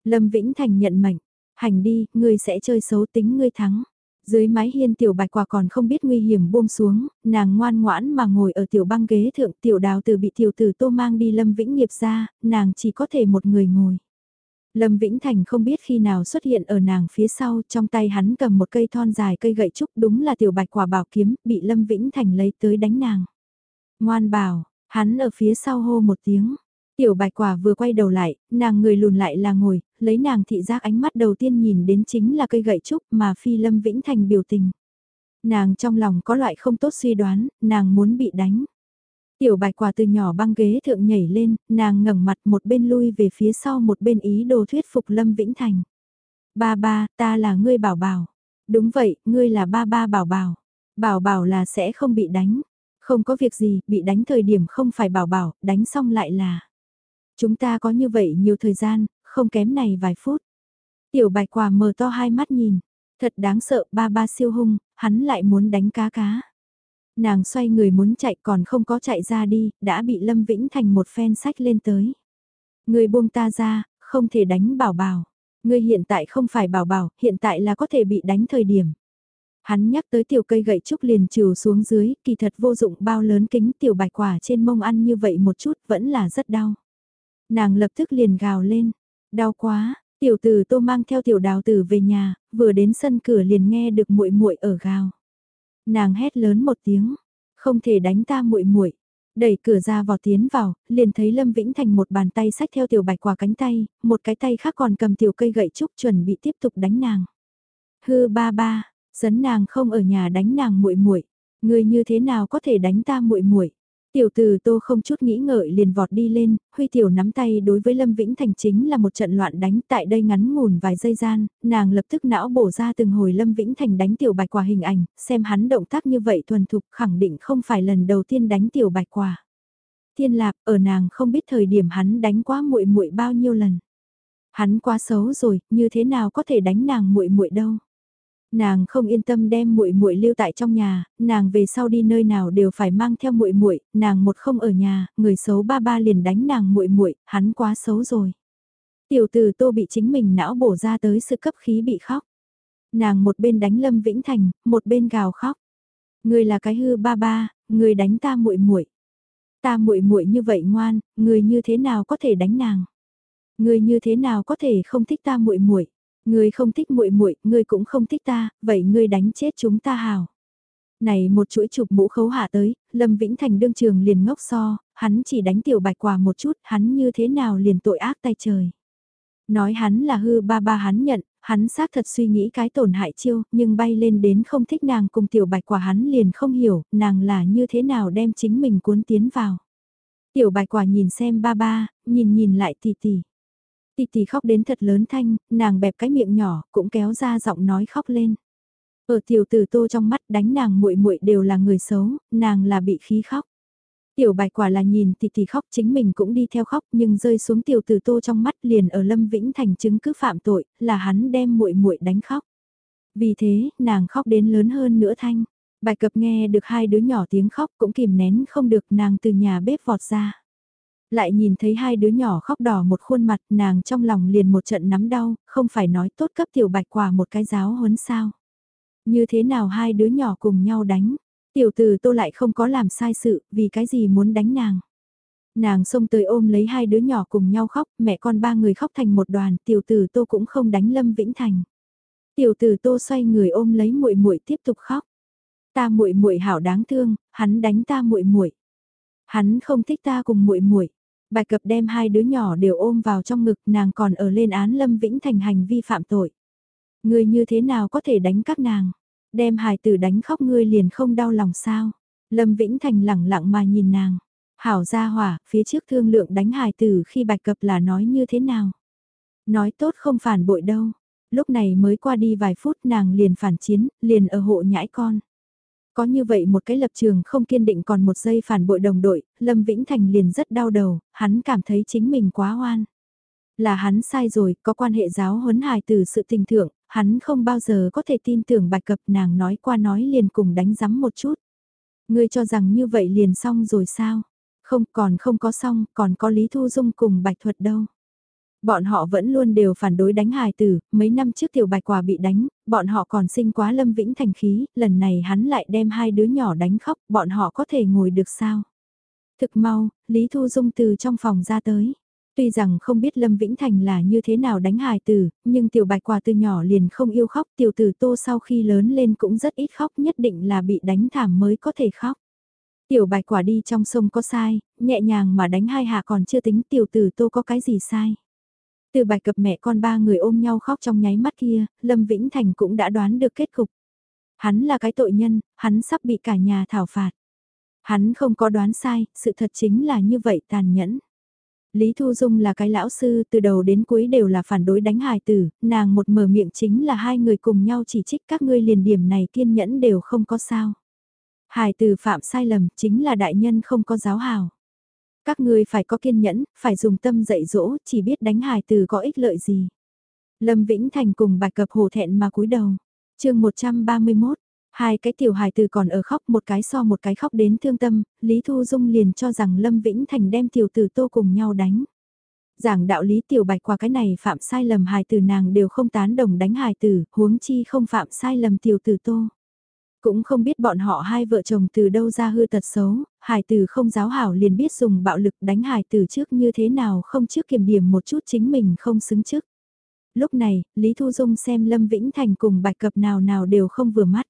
Lâm Vĩnh Thành nhận mệnh, hành đi, ngươi sẽ chơi xấu tính ngươi thắng. Dưới mái hiên tiểu bạch quả còn không biết nguy hiểm buông xuống, nàng ngoan ngoãn mà ngồi ở tiểu băng ghế thượng tiểu đào từ bị tiểu tử tô mang đi lâm vĩnh nghiệp ra, nàng chỉ có thể một người ngồi. Lâm Vĩnh Thành không biết khi nào xuất hiện ở nàng phía sau, trong tay hắn cầm một cây thon dài cây gậy trúc đúng là tiểu bạch quả bảo kiếm, bị Lâm Vĩnh Thành lấy tới đánh nàng. Ngoan bảo, hắn ở phía sau hô một tiếng. Tiểu bạch quả vừa quay đầu lại, nàng người lùn lại là ngồi, lấy nàng thị giác ánh mắt đầu tiên nhìn đến chính là cây gậy trúc mà phi Lâm Vĩnh Thành biểu tình. Nàng trong lòng có loại không tốt suy đoán, nàng muốn bị đánh. Tiểu bạch quả từ nhỏ băng ghế thượng nhảy lên, nàng ngẩng mặt một bên lui về phía sau một bên ý đồ thuyết phục Lâm Vĩnh Thành. Ba ba, ta là ngươi bảo bảo. Đúng vậy, ngươi là ba ba bảo bảo. Bảo bảo là sẽ không bị đánh. Không có việc gì, bị đánh thời điểm không phải bảo bảo, đánh xong lại là. Chúng ta có như vậy nhiều thời gian, không kém này vài phút. Tiểu bạch quả mở to hai mắt nhìn. Thật đáng sợ, ba ba siêu hung, hắn lại muốn đánh cá cá. Nàng xoay người muốn chạy còn không có chạy ra đi, đã bị Lâm Vĩnh Thành một phen sách lên tới. Người buông ta ra, không thể đánh bảo bảo. Người hiện tại không phải bảo bảo, hiện tại là có thể bị đánh thời điểm. Hắn nhắc tới tiểu cây gậy trúc liền trừ xuống dưới, kỳ thật vô dụng bao lớn kính tiểu bạch quả trên mông ăn như vậy một chút vẫn là rất đau. Nàng lập tức liền gào lên, đau quá, Tiểu tử Tô mang theo tiểu đào tử về nhà, vừa đến sân cửa liền nghe được muội muội ở gào. Nàng hét lớn một tiếng, không thể đánh ta muội muội. Đẩy cửa ra vào tiến vào, liền thấy Lâm Vĩnh Thành một bàn tay sách theo tiểu bạch quả cánh tay, một cái tay khác còn cầm tiểu cây gậy trúc chuẩn bị tiếp tục đánh nàng. Hư ba ba, Sấn nàng không ở nhà đánh nàng muội muội, người như thế nào có thể đánh ta muội muội? Tiểu từ tô không chút nghĩ ngợi liền vọt đi lên, huy tiểu nắm tay đối với Lâm Vĩnh Thành chính là một trận loạn đánh tại đây ngắn ngủn vài giây gian, nàng lập tức não bổ ra từng hồi Lâm Vĩnh Thành đánh tiểu bạch quả hình ảnh, xem hắn động tác như vậy thuần thục khẳng định không phải lần đầu tiên đánh tiểu bạch quả. Thiên lạp ở nàng không biết thời điểm hắn đánh quá muội muội bao nhiêu lần. Hắn quá xấu rồi, như thế nào có thể đánh nàng muội muội đâu. Nàng không yên tâm đem muội muội lưu tại trong nhà, nàng về sau đi nơi nào đều phải mang theo muội muội, nàng một không ở nhà, người xấu ba ba liền đánh nàng muội muội, hắn quá xấu rồi. Tiểu tử Tô bị chính mình não bổ ra tới sự cấp khí bị khóc. Nàng một bên đánh Lâm Vĩnh Thành, một bên gào khóc. Người là cái hư ba ba, người đánh ta muội muội. Ta muội muội như vậy ngoan, người như thế nào có thể đánh nàng? Người như thế nào có thể không thích ta muội muội? Ngươi không thích muội muội, ngươi cũng không thích ta, vậy ngươi đánh chết chúng ta hào. Này một chuỗi chụp mũ khấu hạ tới, Lâm Vĩnh Thành đương trường liền ngốc so, hắn chỉ đánh tiểu bạch quả một chút, hắn như thế nào liền tội ác tay trời. Nói hắn là hư ba ba hắn nhận, hắn xác thật suy nghĩ cái tổn hại chiêu, nhưng bay lên đến không thích nàng cùng tiểu bạch quả hắn liền không hiểu, nàng là như thế nào đem chính mình cuốn tiến vào. Tiểu bạch quả nhìn xem ba ba, nhìn nhìn lại tỷ tỷ. Tì tì khóc đến thật lớn thanh, nàng bẹp cái miệng nhỏ, cũng kéo ra giọng nói khóc lên. Ở tiểu tử tô trong mắt đánh nàng muội muội đều là người xấu, nàng là bị khí khóc. Tiểu bạch quả là nhìn tì tì khóc chính mình cũng đi theo khóc nhưng rơi xuống tiểu tử tô trong mắt liền ở Lâm Vĩnh thành chứng cứ phạm tội, là hắn đem muội muội đánh khóc. Vì thế, nàng khóc đến lớn hơn nữa thanh. Bài cập nghe được hai đứa nhỏ tiếng khóc cũng kìm nén không được nàng từ nhà bếp vọt ra lại nhìn thấy hai đứa nhỏ khóc đỏ một khuôn mặt nàng trong lòng liền một trận nắm đau, không phải nói tốt cấp tiểu bạch quả một cái giáo huấn sao. Như thế nào hai đứa nhỏ cùng nhau đánh, tiểu từ tô lại không có làm sai sự, vì cái gì muốn đánh nàng. Nàng xông tới ôm lấy hai đứa nhỏ cùng nhau khóc, mẹ con ba người khóc thành một đoàn, tiểu tử tô cũng không đánh Lâm Vĩnh Thành. Tiểu tử tô xoay người ôm lấy muội muội tiếp tục khóc. Ta muội muội hảo đáng thương, hắn đánh ta muội muội. Hắn không thích ta cùng muội muội. Bài cập đem hai đứa nhỏ đều ôm vào trong ngực nàng còn ở lên án Lâm Vĩnh Thành hành vi phạm tội. người như thế nào có thể đánh các nàng? Đem hài tử đánh khóc ngươi liền không đau lòng sao? Lâm Vĩnh Thành lẳng lặng mà nhìn nàng. Hảo ra hỏa, phía trước thương lượng đánh hài tử khi bạch cập là nói như thế nào? Nói tốt không phản bội đâu. Lúc này mới qua đi vài phút nàng liền phản chiến, liền ở hộ nhãi con. Có như vậy một cái lập trường không kiên định còn một giây phản bội đồng đội, Lâm Vĩnh Thành liền rất đau đầu, hắn cảm thấy chính mình quá oan. Là hắn sai rồi, có quan hệ giáo huấn hài từ sự tình thượng, hắn không bao giờ có thể tin tưởng bạch cập nàng nói qua nói liền cùng đánh rắm một chút. Ngươi cho rằng như vậy liền xong rồi sao? Không còn không có xong, còn có Lý Thu Dung cùng Bạch Thuật đâu. Bọn họ vẫn luôn đều phản đối đánh hài tử, mấy năm trước tiểu bạch quả bị đánh, bọn họ còn sinh quá lâm vĩnh thành khí, lần này hắn lại đem hai đứa nhỏ đánh khóc, bọn họ có thể ngồi được sao? Thực mau, Lý Thu Dung từ trong phòng ra tới. Tuy rằng không biết Lâm Vĩnh Thành là như thế nào đánh hài tử, nhưng tiểu bạch quả từ nhỏ liền không yêu khóc, tiểu tử tô sau khi lớn lên cũng rất ít khóc nhất định là bị đánh thảm mới có thể khóc. Tiểu bạch quả đi trong sông có sai, nhẹ nhàng mà đánh hai hạ còn chưa tính tiểu tử tô có cái gì sai. Từ bài cập mẹ con ba người ôm nhau khóc trong nháy mắt kia, Lâm Vĩnh Thành cũng đã đoán được kết cục. Hắn là cái tội nhân, hắn sắp bị cả nhà thảo phạt. Hắn không có đoán sai, sự thật chính là như vậy tàn nhẫn. Lý Thu Dung là cái lão sư từ đầu đến cuối đều là phản đối đánh hài tử, nàng một mở miệng chính là hai người cùng nhau chỉ trích các ngươi liền điểm này kiên nhẫn đều không có sao. Hài tử phạm sai lầm chính là đại nhân không có giáo hào. Các ngươi phải có kiên nhẫn, phải dùng tâm dạy dỗ, chỉ biết đánh hài từ có ích lợi gì. Lâm Vĩnh Thành cùng bạch cập hồ thẹn mà cúi đầu. chương 131, hai cái tiểu hài từ còn ở khóc một cái so một cái khóc đến thương tâm, Lý Thu Dung liền cho rằng Lâm Vĩnh Thành đem tiểu tử tô cùng nhau đánh. Giảng đạo lý tiểu bạch qua cái này phạm sai lầm hài từ nàng đều không tán đồng đánh hài tử, huống chi không phạm sai lầm tiểu tử tô. Cũng không biết bọn họ hai vợ chồng từ đâu ra hư tật xấu, hải tử không giáo hảo liền biết dùng bạo lực đánh hải tử trước như thế nào không trước kiểm điểm một chút chính mình không xứng trước. Lúc này, Lý Thu Dung xem Lâm Vĩnh Thành cùng bạch cập nào nào đều không vừa mắt.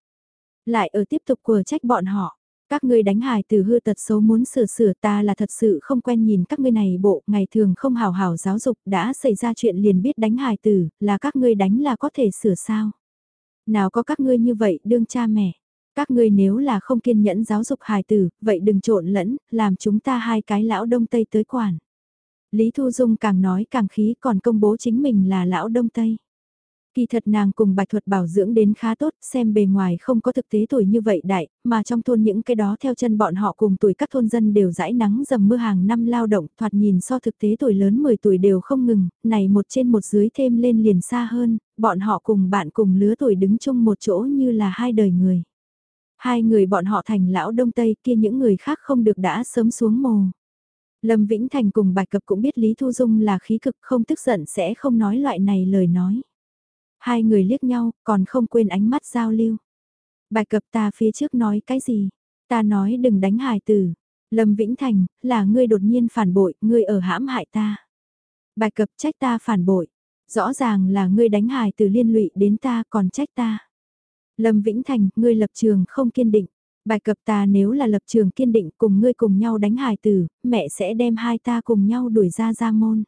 Lại ở tiếp tục quờ trách bọn họ. Các ngươi đánh hài từ hư tật xấu muốn sửa sửa ta là thật sự không quen nhìn các ngươi này bộ, ngày thường không hào hào giáo dục đã xảy ra chuyện liền biết đánh hài tử, là các ngươi đánh là có thể sửa sao. Nào có các ngươi như vậy đương cha mẹ. Các ngươi nếu là không kiên nhẫn giáo dục hài tử, vậy đừng trộn lẫn, làm chúng ta hai cái lão đông tây tới quản. Lý Thu Dung càng nói càng khí còn công bố chính mình là lão đông tây. Kỳ thật nàng cùng bạch thuật bảo dưỡng đến khá tốt, xem bề ngoài không có thực tế tuổi như vậy đại, mà trong thôn những cái đó theo chân bọn họ cùng tuổi các thôn dân đều dãi nắng dầm mưa hàng năm lao động, thoạt nhìn so thực tế tuổi lớn 10 tuổi đều không ngừng, này một trên một dưới thêm lên liền xa hơn, bọn họ cùng bạn cùng lứa tuổi đứng chung một chỗ như là hai đời người. Hai người bọn họ thành lão đông tây kia những người khác không được đã sớm xuống mồ. Lâm Vĩnh Thành cùng Bạch Cập cũng biết Lý Thu Dung là khí cực không tức giận sẽ không nói loại này lời nói. Hai người liếc nhau, còn không quên ánh mắt giao lưu. Bạch Cập ta phía trước nói cái gì? Ta nói đừng đánh hài tử. Lâm Vĩnh Thành, là ngươi đột nhiên phản bội, ngươi ở hãm hại ta. Bạch Cập trách ta phản bội. Rõ ràng là ngươi đánh hài tử liên lụy đến ta còn trách ta. Lâm Vĩnh Thành, ngươi lập trường không kiên định. Bài cập ta nếu là lập trường kiên định cùng ngươi cùng nhau đánh hài tử, mẹ sẽ đem hai ta cùng nhau đuổi ra ra môn.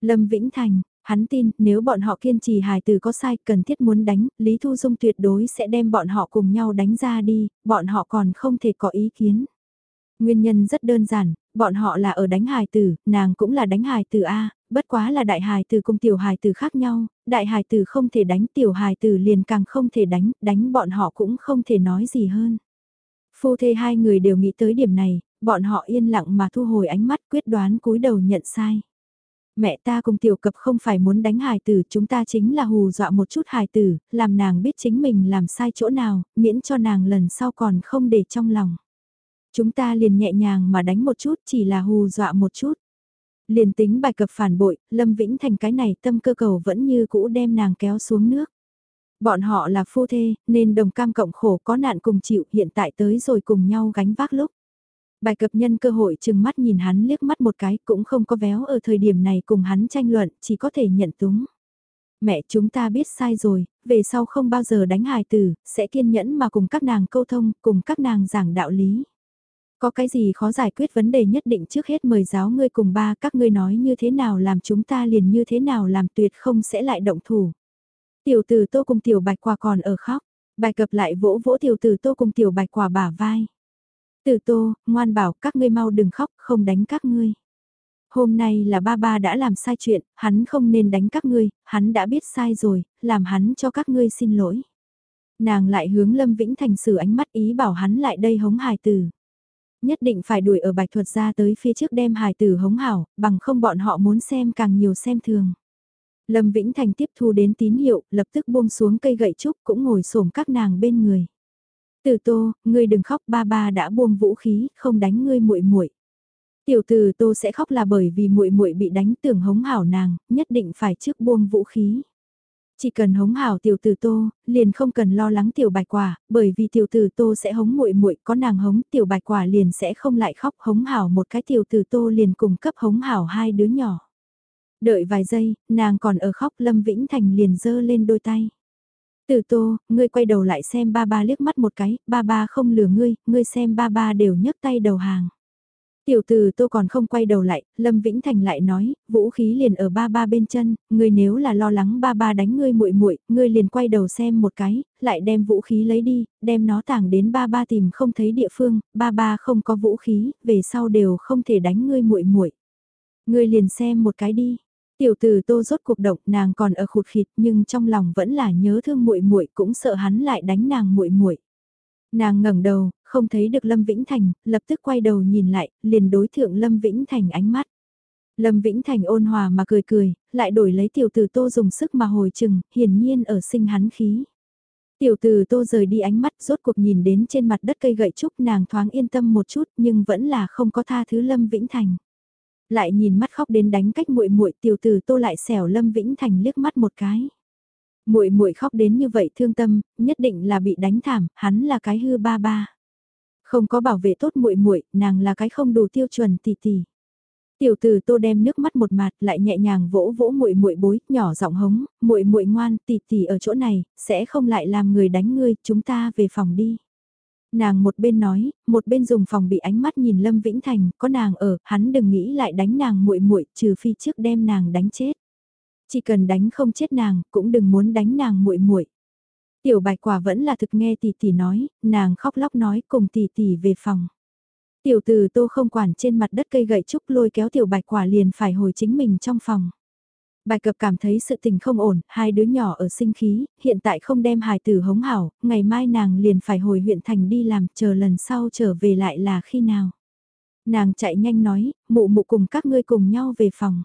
Lâm Vĩnh Thành, hắn tin nếu bọn họ kiên trì hài tử có sai cần thiết muốn đánh, Lý Thu Dung tuyệt đối sẽ đem bọn họ cùng nhau đánh ra đi, bọn họ còn không thể có ý kiến. Nguyên nhân rất đơn giản, bọn họ là ở đánh hài tử, nàng cũng là đánh hài tử A, bất quá là đại hài tử cùng tiểu hài tử khác nhau, đại hài tử không thể đánh tiểu hài tử liền càng không thể đánh, đánh bọn họ cũng không thể nói gì hơn. Phu thê hai người đều nghĩ tới điểm này, bọn họ yên lặng mà thu hồi ánh mắt quyết đoán cúi đầu nhận sai. Mẹ ta cùng tiểu cập không phải muốn đánh hài tử, chúng ta chính là hù dọa một chút hài tử, làm nàng biết chính mình làm sai chỗ nào, miễn cho nàng lần sau còn không để trong lòng. Chúng ta liền nhẹ nhàng mà đánh một chút chỉ là hù dọa một chút. Liền tính bài cập phản bội, Lâm Vĩnh Thành cái này tâm cơ cầu vẫn như cũ đem nàng kéo xuống nước. Bọn họ là phu thê, nên đồng cam cộng khổ có nạn cùng chịu hiện tại tới rồi cùng nhau gánh vác lúc. Bài cập nhân cơ hội chừng mắt nhìn hắn liếc mắt một cái cũng không có véo ở thời điểm này cùng hắn tranh luận, chỉ có thể nhận túng. Mẹ chúng ta biết sai rồi, về sau không bao giờ đánh hài tử, sẽ kiên nhẫn mà cùng các nàng câu thông, cùng các nàng giảng đạo lý. Có cái gì khó giải quyết vấn đề nhất định trước hết mời giáo ngươi cùng ba các ngươi nói như thế nào làm chúng ta liền như thế nào làm tuyệt không sẽ lại động thủ. Tiểu tử tô cùng tiểu bạch quả còn ở khóc, bài cập lại vỗ vỗ tiểu tử tô cùng tiểu bạch quả bả vai. Tử tô, ngoan bảo các ngươi mau đừng khóc, không đánh các ngươi. Hôm nay là ba ba đã làm sai chuyện, hắn không nên đánh các ngươi, hắn đã biết sai rồi, làm hắn cho các ngươi xin lỗi. Nàng lại hướng Lâm Vĩnh Thành sử ánh mắt ý bảo hắn lại đây hống hài tử. Nhất định phải đuổi ở bạch thuật ra tới phía trước đem hài tử hống hảo, bằng không bọn họ muốn xem càng nhiều xem thường. Lâm Vĩnh Thành tiếp thu đến tín hiệu, lập tức buông xuống cây gậy trúc cũng ngồi xổm các nàng bên người. Từ Tô, ngươi đừng khóc, ba ba đã buông vũ khí, không đánh ngươi muội muội. Tiểu Từ Tô sẽ khóc là bởi vì muội muội bị đánh tưởng hống hảo nàng, nhất định phải trước buông vũ khí. Chỉ cần hống hảo tiểu tử Tô, liền không cần lo lắng tiểu bạch quả, bởi vì tiểu tử Tô sẽ hống muội muội, có nàng hống, tiểu bạch quả liền sẽ không lại khóc, hống hảo một cái tiểu tử Tô liền cùng cấp hống hảo hai đứa nhỏ. Đợi vài giây, nàng còn ở khóc Lâm Vĩnh Thành liền giơ lên đôi tay. Tử tô, ngươi quay đầu lại xem ba ba liếc mắt một cái, ba ba không lừa ngươi, ngươi xem ba ba đều nhấc tay đầu hàng. Tiểu tử tô còn không quay đầu lại, Lâm Vĩnh Thành lại nói, vũ khí liền ở ba ba bên chân, ngươi nếu là lo lắng ba ba đánh ngươi muội muội, ngươi liền quay đầu xem một cái, lại đem vũ khí lấy đi, đem nó tàng đến ba ba tìm không thấy địa phương, ba ba không có vũ khí, về sau đều không thể đánh ngươi muội muội. Ngươi liền xem một cái đi. Tiểu tử Tô rốt cuộc động, nàng còn ở khụt khịt, nhưng trong lòng vẫn là nhớ thương muội muội, cũng sợ hắn lại đánh nàng muội muội. Nàng ngẩng đầu, không thấy được Lâm Vĩnh Thành, lập tức quay đầu nhìn lại, liền đối thượng Lâm Vĩnh Thành ánh mắt. Lâm Vĩnh Thành ôn hòa mà cười cười, lại đổi lấy tiểu tử Tô dùng sức mà hồi chừng, hiển nhiên ở sinh hắn khí. Tiểu tử Tô rời đi ánh mắt, rốt cuộc nhìn đến trên mặt đất cây gậy trúc, nàng thoáng yên tâm một chút, nhưng vẫn là không có tha thứ Lâm Vĩnh Thành. Lại nhìn mắt khóc đến đánh cách muội muội tiểu tử tô lại xẻo Lâm Vĩnh Thành liếc mắt một cái. Muội muội khóc đến như vậy thương tâm, nhất định là bị đánh thảm, hắn là cái hư ba ba. Không có bảo vệ tốt muội muội, nàng là cái không đủ tiêu chuẩn tỷ tỷ. Tiểu tử Tô đem nước mắt một mặt, lại nhẹ nhàng vỗ vỗ muội muội bối, nhỏ giọng hống, "Muội muội ngoan, tỷ tỷ ở chỗ này, sẽ không lại làm người đánh ngươi, chúng ta về phòng đi." Nàng một bên nói, một bên dùng phòng bị ánh mắt nhìn Lâm Vĩnh Thành, có nàng ở, hắn đừng nghĩ lại đánh nàng muội muội, trừ phi trước đem nàng đánh chết. Chỉ cần đánh không chết nàng, cũng đừng muốn đánh nàng muội muội. Tiểu Bạch Quả vẫn là thực nghe tỷ tỷ nói, nàng khóc lóc nói cùng tỷ tỷ về phòng. Tiểu Từ Tô không quản trên mặt đất cây gậy trúc lôi kéo Tiểu Bạch Quả liền phải hồi chính mình trong phòng. Bài cập cảm thấy sự tình không ổn, hai đứa nhỏ ở sinh khí, hiện tại không đem hài tử hống hảo, ngày mai nàng liền phải hồi huyện thành đi làm, chờ lần sau trở về lại là khi nào. Nàng chạy nhanh nói, mụ mụ cùng các ngươi cùng nhau về phòng.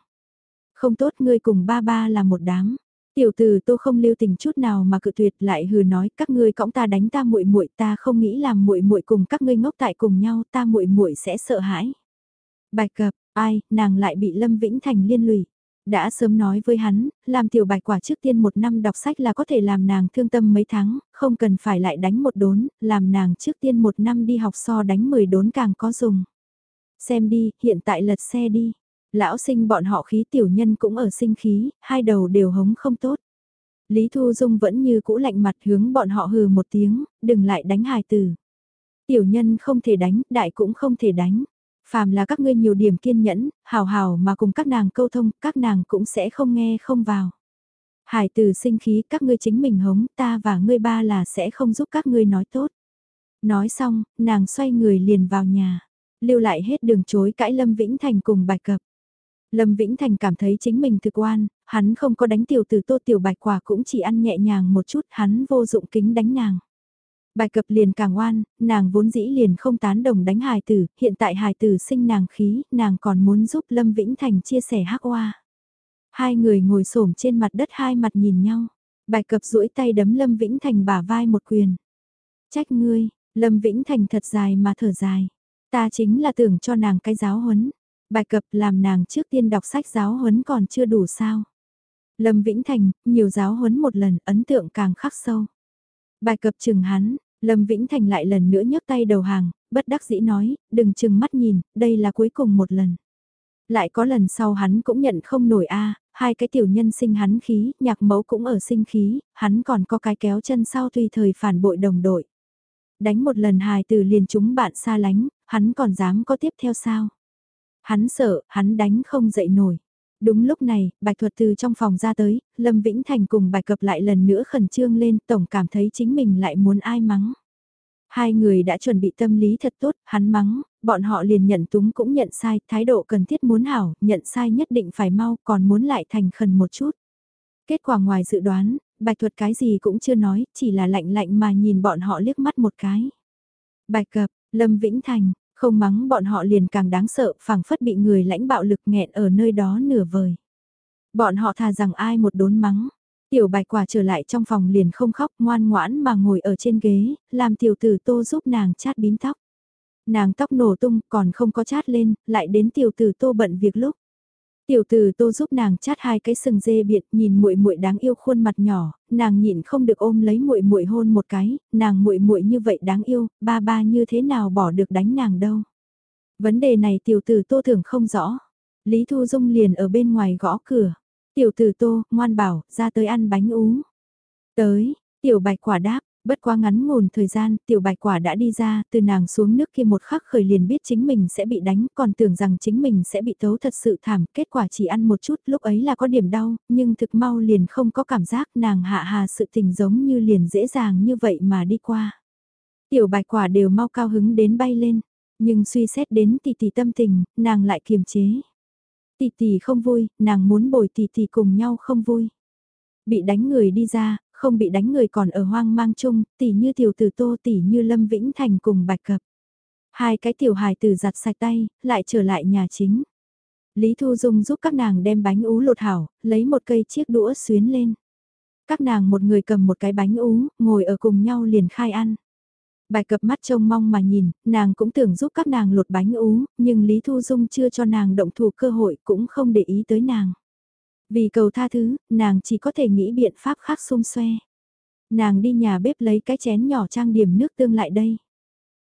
Không tốt ngươi cùng ba ba là một đám. Tiểu tử tô không lưu tình chút nào mà cự tuyệt lại hừ nói các ngươi cõng ta đánh ta muội muội ta không nghĩ làm muội muội cùng các ngươi ngốc tại cùng nhau ta muội muội sẽ sợ hãi. Bạch cập, ai, nàng lại bị Lâm Vĩnh Thành liên lụy. Đã sớm nói với hắn, làm tiểu bạch quả trước tiên một năm đọc sách là có thể làm nàng thương tâm mấy tháng, không cần phải lại đánh một đốn, làm nàng trước tiên một năm đi học so đánh 10 đốn càng có dùng. Xem đi, hiện tại lật xe đi. Lão sinh bọn họ khí tiểu nhân cũng ở sinh khí, hai đầu đều hống không tốt. Lý Thu Dung vẫn như cũ lạnh mặt hướng bọn họ hừ một tiếng, đừng lại đánh hài tử. Tiểu nhân không thể đánh, đại cũng không thể đánh. Phàm là các ngươi nhiều điểm kiên nhẫn, hào hào mà cùng các nàng câu thông, các nàng cũng sẽ không nghe không vào. Hải tử sinh khí các ngươi chính mình hống, ta và ngươi ba là sẽ không giúp các ngươi nói tốt. Nói xong, nàng xoay người liền vào nhà, lưu lại hết đường chối cãi Lâm Vĩnh Thành cùng bạch cập. Lâm Vĩnh Thành cảm thấy chính mình thực oan, hắn không có đánh tiểu từ tô tiểu bạch quả cũng chỉ ăn nhẹ nhàng một chút, hắn vô dụng kính đánh nàng. Bài cập liền càng oan, nàng vốn dĩ liền không tán đồng đánh hài tử, hiện tại hài tử sinh nàng khí, nàng còn muốn giúp Lâm Vĩnh Thành chia sẻ hắc oa. Hai người ngồi xổm trên mặt đất hai mặt nhìn nhau, bài cập duỗi tay đấm Lâm Vĩnh Thành bả vai một quyền. Trách ngươi, Lâm Vĩnh Thành thật dài mà thở dài, ta chính là tưởng cho nàng cái giáo huấn. Bài cập làm nàng trước tiên đọc sách giáo huấn còn chưa đủ sao. Lâm Vĩnh Thành, nhiều giáo huấn một lần, ấn tượng càng khắc sâu. Bài cập chừng hắn, Lâm Vĩnh Thành lại lần nữa nhấc tay đầu hàng, bất đắc dĩ nói, đừng chừng mắt nhìn, đây là cuối cùng một lần. Lại có lần sau hắn cũng nhận không nổi a hai cái tiểu nhân sinh hắn khí, nhạc mẫu cũng ở sinh khí, hắn còn có cái kéo chân sau tùy thời phản bội đồng đội. Đánh một lần hài từ liền chúng bạn xa lánh, hắn còn dám có tiếp theo sao? Hắn sợ, hắn đánh không dậy nổi. Đúng lúc này, Bạch Thuật từ trong phòng ra tới, Lâm Vĩnh Thành cùng Bạch Cập lại lần nữa khẩn trương lên, tổng cảm thấy chính mình lại muốn ai mắng. Hai người đã chuẩn bị tâm lý thật tốt, hắn mắng, bọn họ liền nhận túng cũng nhận sai, thái độ cần thiết muốn hảo, nhận sai nhất định phải mau, còn muốn lại thành khẩn một chút. Kết quả ngoài dự đoán, Bạch Thuật cái gì cũng chưa nói, chỉ là lạnh lạnh mà nhìn bọn họ liếc mắt một cái. Bạch Cập, Lâm Vĩnh Thành, không mắng bọn họ liền càng đáng sợ, phảng phất bị người lãnh bạo lực nghẹn ở nơi đó nửa vời. Bọn họ thà rằng ai một đốn mắng. Tiểu bạch quả trở lại trong phòng liền không khóc ngoan ngoãn mà ngồi ở trên ghế, làm tiểu tử tô giúp nàng chát bím tóc. Nàng tóc nổ tung còn không có chát lên, lại đến tiểu tử tô bận việc lúc. Tiểu tử Tô giúp nàng chát hai cái sừng dê biệt, nhìn muội muội đáng yêu khuôn mặt nhỏ, nàng nhịn không được ôm lấy muội muội hôn một cái, nàng muội muội như vậy đáng yêu, ba ba như thế nào bỏ được đánh nàng đâu. Vấn đề này tiểu tử Tô thường không rõ. Lý Thu Dung liền ở bên ngoài gõ cửa. Tiểu tử Tô, ngoan bảo, ra tới ăn bánh ú. Tới, tiểu bạch quả đáp, Bất quá ngắn ngủn thời gian, tiểu bạch quả đã đi ra, từ nàng xuống nước kia một khắc khởi liền biết chính mình sẽ bị đánh, còn tưởng rằng chính mình sẽ bị tấu thật sự thảm, kết quả chỉ ăn một chút, lúc ấy là có điểm đau, nhưng thực mau liền không có cảm giác nàng hạ hà sự tình giống như liền dễ dàng như vậy mà đi qua. Tiểu bạch quả đều mau cao hứng đến bay lên, nhưng suy xét đến tỷ tỷ tâm tình, nàng lại kiềm chế. Tỷ tỷ không vui, nàng muốn bồi tỷ tỷ cùng nhau không vui. Bị đánh người đi ra, không bị đánh người còn ở hoang mang chung, tỉ như tiểu tử tô tỉ như Lâm Vĩnh Thành cùng bạch cập. Hai cái tiểu hài tử giặt sạch tay, lại trở lại nhà chính. Lý Thu Dung giúp các nàng đem bánh ú lột hảo, lấy một cây chiếc đũa xuyến lên. Các nàng một người cầm một cái bánh ú, ngồi ở cùng nhau liền khai ăn. Bài cập mắt trông mong mà nhìn, nàng cũng tưởng giúp các nàng lột bánh ú, nhưng Lý Thu Dung chưa cho nàng động thủ cơ hội cũng không để ý tới nàng. Vì cầu tha thứ, nàng chỉ có thể nghĩ biện pháp khác xung xoe. Nàng đi nhà bếp lấy cái chén nhỏ trang điểm nước tương lại đây.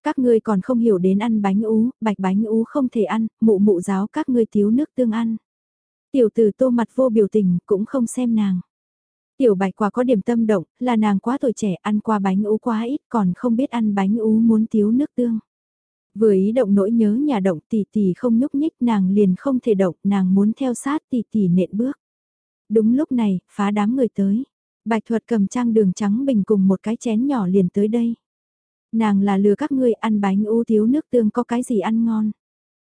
Các ngươi còn không hiểu đến ăn bánh ú, bạch bánh ú không thể ăn, mụ mụ giáo các ngươi thiếu nước tương ăn. Tiểu tử tô mặt vô biểu tình, cũng không xem nàng. Tiểu bạch quả có điểm tâm động, là nàng quá tuổi trẻ ăn qua bánh ú quá ít còn không biết ăn bánh ú muốn thiếu nước tương. Vừa ý động nỗi nhớ nhà động tỷ tỷ không nhúc nhích nàng liền không thể động, nàng muốn theo sát tỷ tỷ nện bước. Đúng lúc này, phá đám người tới. Bạch thuật cầm trang đường trắng bình cùng một cái chén nhỏ liền tới đây. Nàng là lừa các ngươi ăn bánh u thiếu nước tương có cái gì ăn ngon.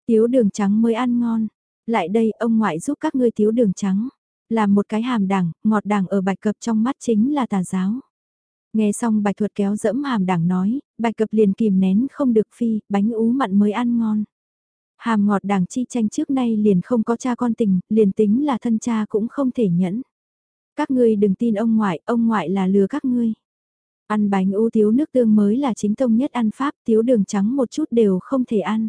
Thiếu đường trắng mới ăn ngon. Lại đây ông ngoại giúp các ngươi thiếu đường trắng. Làm một cái hàm đẳng, ngọt đẳng ở bạch cập trong mắt chính là tà giáo. Nghe xong bạch thuật kéo dẫm hàm đảng nói, bạch cập liền kìm nén không được phi, bánh ú mặn mới ăn ngon. Hàm ngọt đảng chi tranh trước nay liền không có cha con tình, liền tính là thân cha cũng không thể nhẫn. Các ngươi đừng tin ông ngoại, ông ngoại là lừa các ngươi. Ăn bánh u thiếu nước tương mới là chính tông nhất ăn pháp, thiếu đường trắng một chút đều không thể ăn.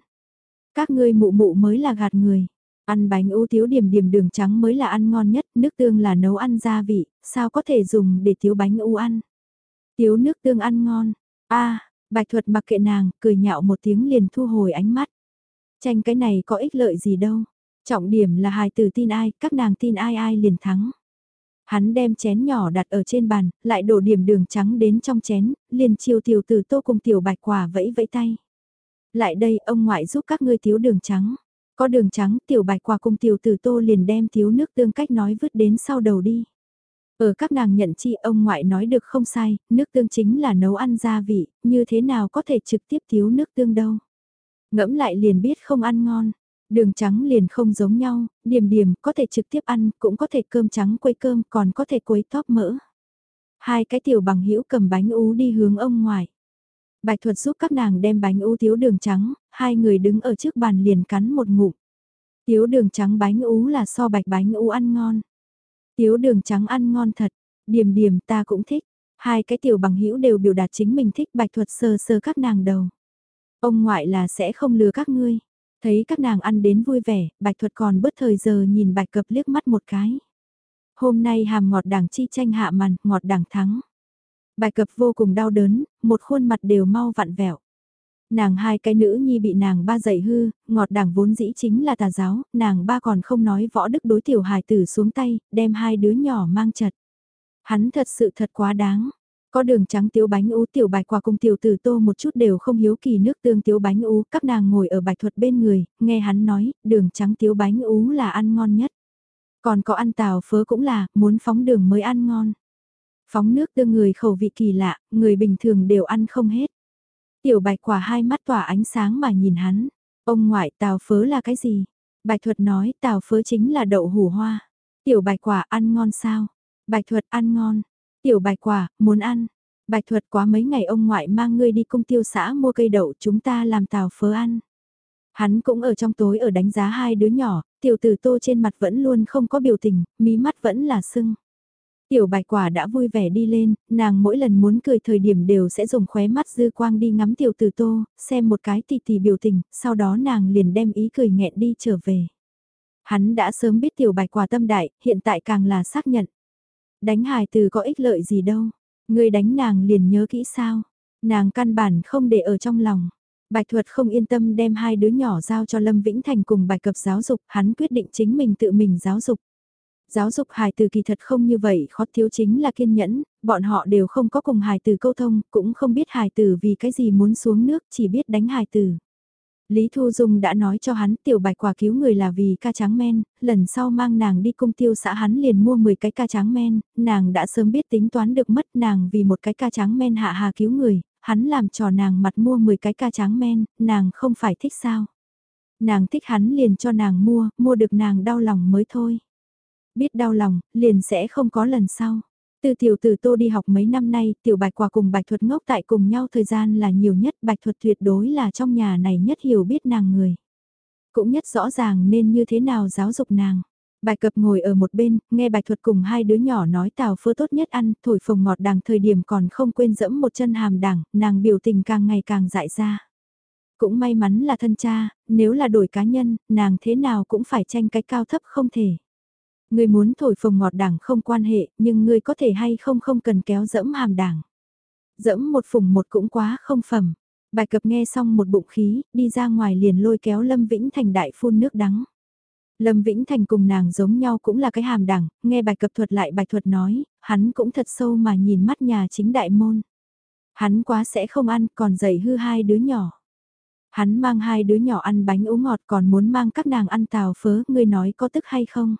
Các ngươi mụ mụ mới là gạt người. Ăn bánh u thiếu điểm điểm đường trắng mới là ăn ngon nhất, nước tương là nấu ăn gia vị, sao có thể dùng để thiếu bánh u ăn. Thiếu nước tương ăn ngon. a bạch thuật mặc kệ nàng, cười nhạo một tiếng liền thu hồi ánh mắt. Tranh cái này có ích lợi gì đâu. Trọng điểm là hài tử tin ai, các nàng tin ai ai liền thắng. Hắn đem chén nhỏ đặt ở trên bàn, lại đổ điểm đường trắng đến trong chén, liền chiều tiểu tử tô cùng tiểu bạch quả vẫy vẫy tay. Lại đây ông ngoại giúp các ngươi thiếu đường trắng. Có đường trắng tiểu bạch quả cùng tiểu tử tô liền đem thiếu nước tương cách nói vứt đến sau đầu đi. Ở các nàng nhận chi ông ngoại nói được không sai, nước tương chính là nấu ăn gia vị, như thế nào có thể trực tiếp thiếu nước tương đâu. Ngẫm lại liền biết không ăn ngon, Đường trắng liền không giống nhau, điểm điểm có thể trực tiếp ăn, cũng có thể cơm trắng quấy cơm, còn có thể quấy tóp mỡ. Hai cái tiểu bằng hữu cầm bánh ú đi hướng ông ngoài. Bạch thuật giúp các nàng đem bánh ú thiếu đường trắng, hai người đứng ở trước bàn liền cắn một ngụm. Tiếu đường trắng bánh ú là so bạch bánh ú ăn ngon. Tiếu đường trắng ăn ngon thật, điểm điểm ta cũng thích. Hai cái tiểu bằng hữu đều biểu đạt chính mình thích bạch thuật sờ sờ các nàng đầu. Ông ngoại là sẽ không lừa các ngươi. Thấy các nàng ăn đến vui vẻ, bạch thuật còn bớt thời giờ nhìn bạch cập liếc mắt một cái. Hôm nay hàm ngọt đảng chi tranh hạ màn, ngọt đảng thắng. Bạch cập vô cùng đau đớn, một khuôn mặt đều mau vặn vẹo. Nàng hai cái nữ nhi bị nàng ba dạy hư, ngọt đảng vốn dĩ chính là tà giáo, nàng ba còn không nói võ đức đối tiểu hài tử xuống tay, đem hai đứa nhỏ mang chật. Hắn thật sự thật quá đáng, có đường trắng tiếu bánh ú tiểu bạch quả cùng tiểu tử tô một chút đều không hiếu kỳ nước tương tiếu bánh ú, các nàng ngồi ở bài thuật bên người, nghe hắn nói, đường trắng tiếu bánh ú là ăn ngon nhất. Còn có ăn tàu phớ cũng là, muốn phóng đường mới ăn ngon. Phóng nước tương người khẩu vị kỳ lạ, người bình thường đều ăn không hết. Tiểu bạch quả hai mắt tỏa ánh sáng mà nhìn hắn. Ông ngoại tàu phớ là cái gì? Bạch thuật nói tàu phớ chính là đậu hủ hoa. Tiểu bạch quả ăn ngon sao? Bạch thuật ăn ngon. Tiểu bạch quả, muốn ăn. Bạch thuật quá mấy ngày ông ngoại mang ngươi đi cung tiêu xã mua cây đậu chúng ta làm tàu phớ ăn. Hắn cũng ở trong tối ở đánh giá hai đứa nhỏ, tiểu tử tô trên mặt vẫn luôn không có biểu tình, mí mắt vẫn là sưng. Tiểu bạch quả đã vui vẻ đi lên, nàng mỗi lần muốn cười thời điểm đều sẽ dùng khóe mắt dư quang đi ngắm tiểu tử tô, xem một cái tì tì biểu tình, sau đó nàng liền đem ý cười nghẹn đi trở về. Hắn đã sớm biết tiểu bạch quả tâm đại, hiện tại càng là xác nhận. Đánh hài từ có ích lợi gì đâu. Người đánh nàng liền nhớ kỹ sao. Nàng căn bản không để ở trong lòng. Bạch thuật không yên tâm đem hai đứa nhỏ giao cho Lâm Vĩnh Thành cùng bài cập giáo dục, hắn quyết định chính mình tự mình giáo dục. Giáo dục hài từ kỳ thật không như vậy, khó thiếu chính là kiên nhẫn, bọn họ đều không có cùng hài từ câu thông, cũng không biết hài từ vì cái gì muốn xuống nước, chỉ biết đánh hài từ. Lý Thu Dung đã nói cho hắn tiểu bạch quả cứu người là vì ca tráng men, lần sau mang nàng đi cung tiêu xã hắn liền mua 10 cái ca tráng men, nàng đã sớm biết tính toán được mất nàng vì một cái ca tráng men hạ hà cứu người, hắn làm trò nàng mặt mua 10 cái ca tráng men, nàng không phải thích sao. Nàng thích hắn liền cho nàng mua, mua được nàng đau lòng mới thôi. Biết đau lòng, liền sẽ không có lần sau. Từ tiểu tử tô đi học mấy năm nay, tiểu bạch quả cùng bạch thuật ngốc tại cùng nhau thời gian là nhiều nhất, bạch thuật tuyệt đối là trong nhà này nhất hiểu biết nàng người. Cũng nhất rõ ràng nên như thế nào giáo dục nàng. Bạch cập ngồi ở một bên, nghe bạch thuật cùng hai đứa nhỏ nói tào phơ tốt nhất ăn, thổi phồng ngọt đằng thời điểm còn không quên dẫm một chân hàm đằng, nàng biểu tình càng ngày càng dại ra. Cũng may mắn là thân cha, nếu là đổi cá nhân, nàng thế nào cũng phải tranh cái cao thấp không thể. Ngươi muốn thổi phồng ngọt đảng không quan hệ, nhưng ngươi có thể hay không không cần kéo dẫm hàm đảng. Dẫm một phùng một cũng quá không phẩm. Bài cập nghe xong một bụng khí, đi ra ngoài liền lôi kéo Lâm Vĩnh Thành đại phun nước đắng. Lâm Vĩnh Thành cùng nàng giống nhau cũng là cái hàm đẳng, nghe bài cập thuật lại bài thuật nói, hắn cũng thật sâu mà nhìn mắt nhà chính đại môn. Hắn quá sẽ không ăn còn dạy hư hai đứa nhỏ. Hắn mang hai đứa nhỏ ăn bánh ú ngọt còn muốn mang các nàng ăn tàu phớ, ngươi nói có tức hay không?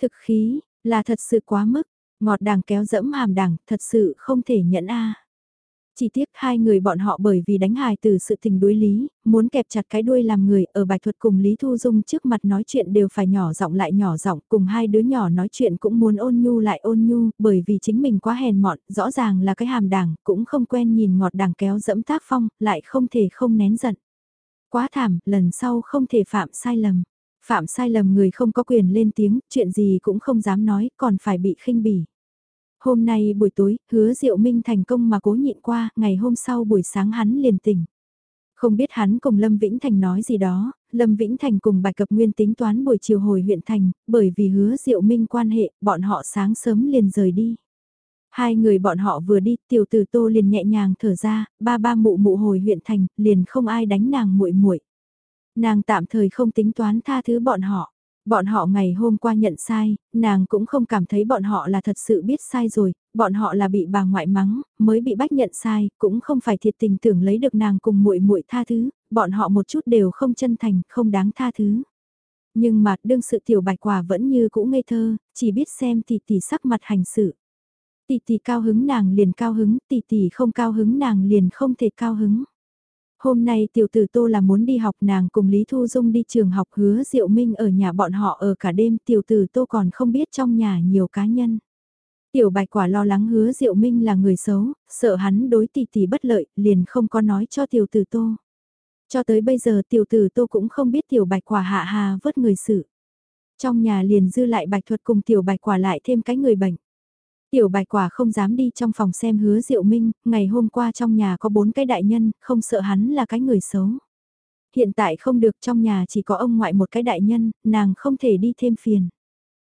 Thực khí, là thật sự quá mức, ngọt đàng kéo dẫm hàm đàng, thật sự không thể nhẫn a. Chỉ tiếc hai người bọn họ bởi vì đánh hài từ sự tình đối lý, muốn kẹp chặt cái đuôi làm người ở bài thuật cùng Lý Thu Dung trước mặt nói chuyện đều phải nhỏ giọng lại nhỏ giọng cùng hai đứa nhỏ nói chuyện cũng muốn ôn nhu lại ôn nhu bởi vì chính mình quá hèn mọn, rõ ràng là cái hàm đảng, cũng không quen nhìn ngọt đàng kéo dẫm tác phong, lại không thể không nén giận. Quá thảm, lần sau không thể phạm sai lầm. Phạm sai lầm người không có quyền lên tiếng, chuyện gì cũng không dám nói, còn phải bị khinh bỉ. Hôm nay buổi tối, hứa Diệu Minh thành công mà cố nhịn qua, ngày hôm sau buổi sáng hắn liền tỉnh. Không biết hắn cùng Lâm Vĩnh Thành nói gì đó, Lâm Vĩnh Thành cùng bài cập nguyên tính toán buổi chiều hồi huyện thành, bởi vì hứa Diệu Minh quan hệ, bọn họ sáng sớm liền rời đi. Hai người bọn họ vừa đi, tiểu tử Tô liền nhẹ nhàng thở ra, ba ba mụ mụ hồi huyện thành, liền không ai đánh nàng muội muội. Nàng tạm thời không tính toán tha thứ bọn họ. Bọn họ ngày hôm qua nhận sai, nàng cũng không cảm thấy bọn họ là thật sự biết sai rồi, bọn họ là bị bà ngoại mắng, mới bị bách nhận sai, cũng không phải thiệt tình tưởng lấy được nàng cùng muội muội tha thứ, bọn họ một chút đều không chân thành, không đáng tha thứ. Nhưng mà đương sự tiểu bạch quả vẫn như cũ ngây thơ, chỉ biết xem tỷ tỷ sắc mặt hành sự. Tỷ tỷ cao hứng nàng liền cao hứng, tỷ tỷ không cao hứng nàng liền không thể cao hứng. Hôm nay tiểu tử Tô là muốn đi học nàng cùng Lý Thu Dung đi trường học hứa Diệu Minh ở nhà bọn họ ở cả đêm tiểu tử Tô còn không biết trong nhà nhiều cá nhân. Tiểu bạch quả lo lắng hứa Diệu Minh là người xấu, sợ hắn đối tỷ tỷ bất lợi, liền không có nói cho tiểu tử Tô. Cho tới bây giờ tiểu tử Tô cũng không biết tiểu bạch quả hạ hà vớt người sự. Trong nhà liền dư lại bạch thuật cùng tiểu bạch quả lại thêm cái người bệnh. Tiểu bạch quả không dám đi trong phòng xem hứa diệu minh, ngày hôm qua trong nhà có bốn cái đại nhân, không sợ hắn là cái người xấu. Hiện tại không được trong nhà chỉ có ông ngoại một cái đại nhân, nàng không thể đi thêm phiền.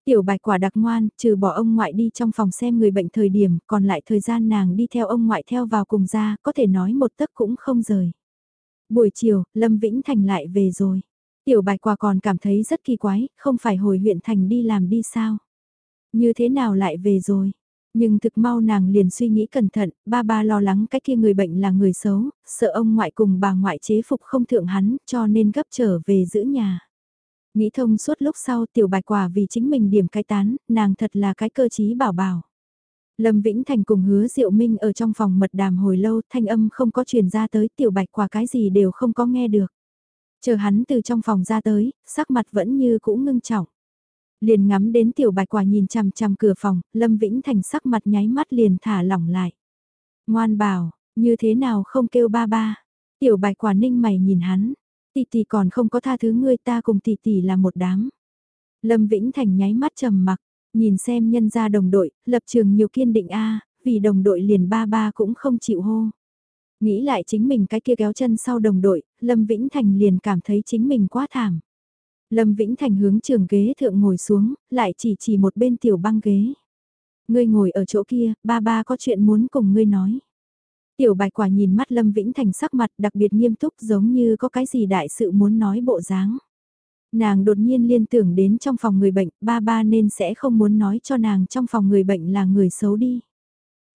Tiểu bạch quả đặc ngoan, trừ bỏ ông ngoại đi trong phòng xem người bệnh thời điểm, còn lại thời gian nàng đi theo ông ngoại theo vào cùng ra, có thể nói một tấc cũng không rời. Buổi chiều, Lâm Vĩnh Thành lại về rồi. Tiểu bạch quả còn cảm thấy rất kỳ quái, không phải hồi huyện thành đi làm đi sao? Như thế nào lại về rồi? Nhưng thực mau nàng liền suy nghĩ cẩn thận, ba ba lo lắng cái kia người bệnh là người xấu, sợ ông ngoại cùng bà ngoại chế phục không thượng hắn, cho nên gấp trở về giữ nhà. Nghĩ thông suốt lúc sau tiểu bạch quả vì chính mình điểm cái tán, nàng thật là cái cơ chí bảo bảo. Lâm Vĩnh Thành cùng hứa Diệu Minh ở trong phòng mật đàm hồi lâu thanh âm không có truyền ra tới tiểu bạch quả cái gì đều không có nghe được. Chờ hắn từ trong phòng ra tới, sắc mặt vẫn như cũ ngưng trọng. Liền ngắm đến tiểu bạch quả nhìn chằm chằm cửa phòng, Lâm Vĩnh Thành sắc mặt nháy mắt liền thả lỏng lại. Ngoan bảo, như thế nào không kêu ba ba. Tiểu bạch quả ninh mày nhìn hắn, tỷ tỷ còn không có tha thứ ngươi ta cùng tỷ tỷ là một đám. Lâm Vĩnh Thành nháy mắt trầm mặc, nhìn xem nhân gia đồng đội, lập trường nhiều kiên định a, vì đồng đội liền ba ba cũng không chịu hô. Nghĩ lại chính mình cái kia kéo chân sau đồng đội, Lâm Vĩnh Thành liền cảm thấy chính mình quá thảm. Lâm Vĩnh Thành hướng trường ghế thượng ngồi xuống, lại chỉ chỉ một bên tiểu băng ghế. Ngươi ngồi ở chỗ kia, ba ba có chuyện muốn cùng ngươi nói. Tiểu bạch quả nhìn mắt Lâm Vĩnh Thành sắc mặt đặc biệt nghiêm túc giống như có cái gì đại sự muốn nói bộ dáng. Nàng đột nhiên liên tưởng đến trong phòng người bệnh, ba ba nên sẽ không muốn nói cho nàng trong phòng người bệnh là người xấu đi.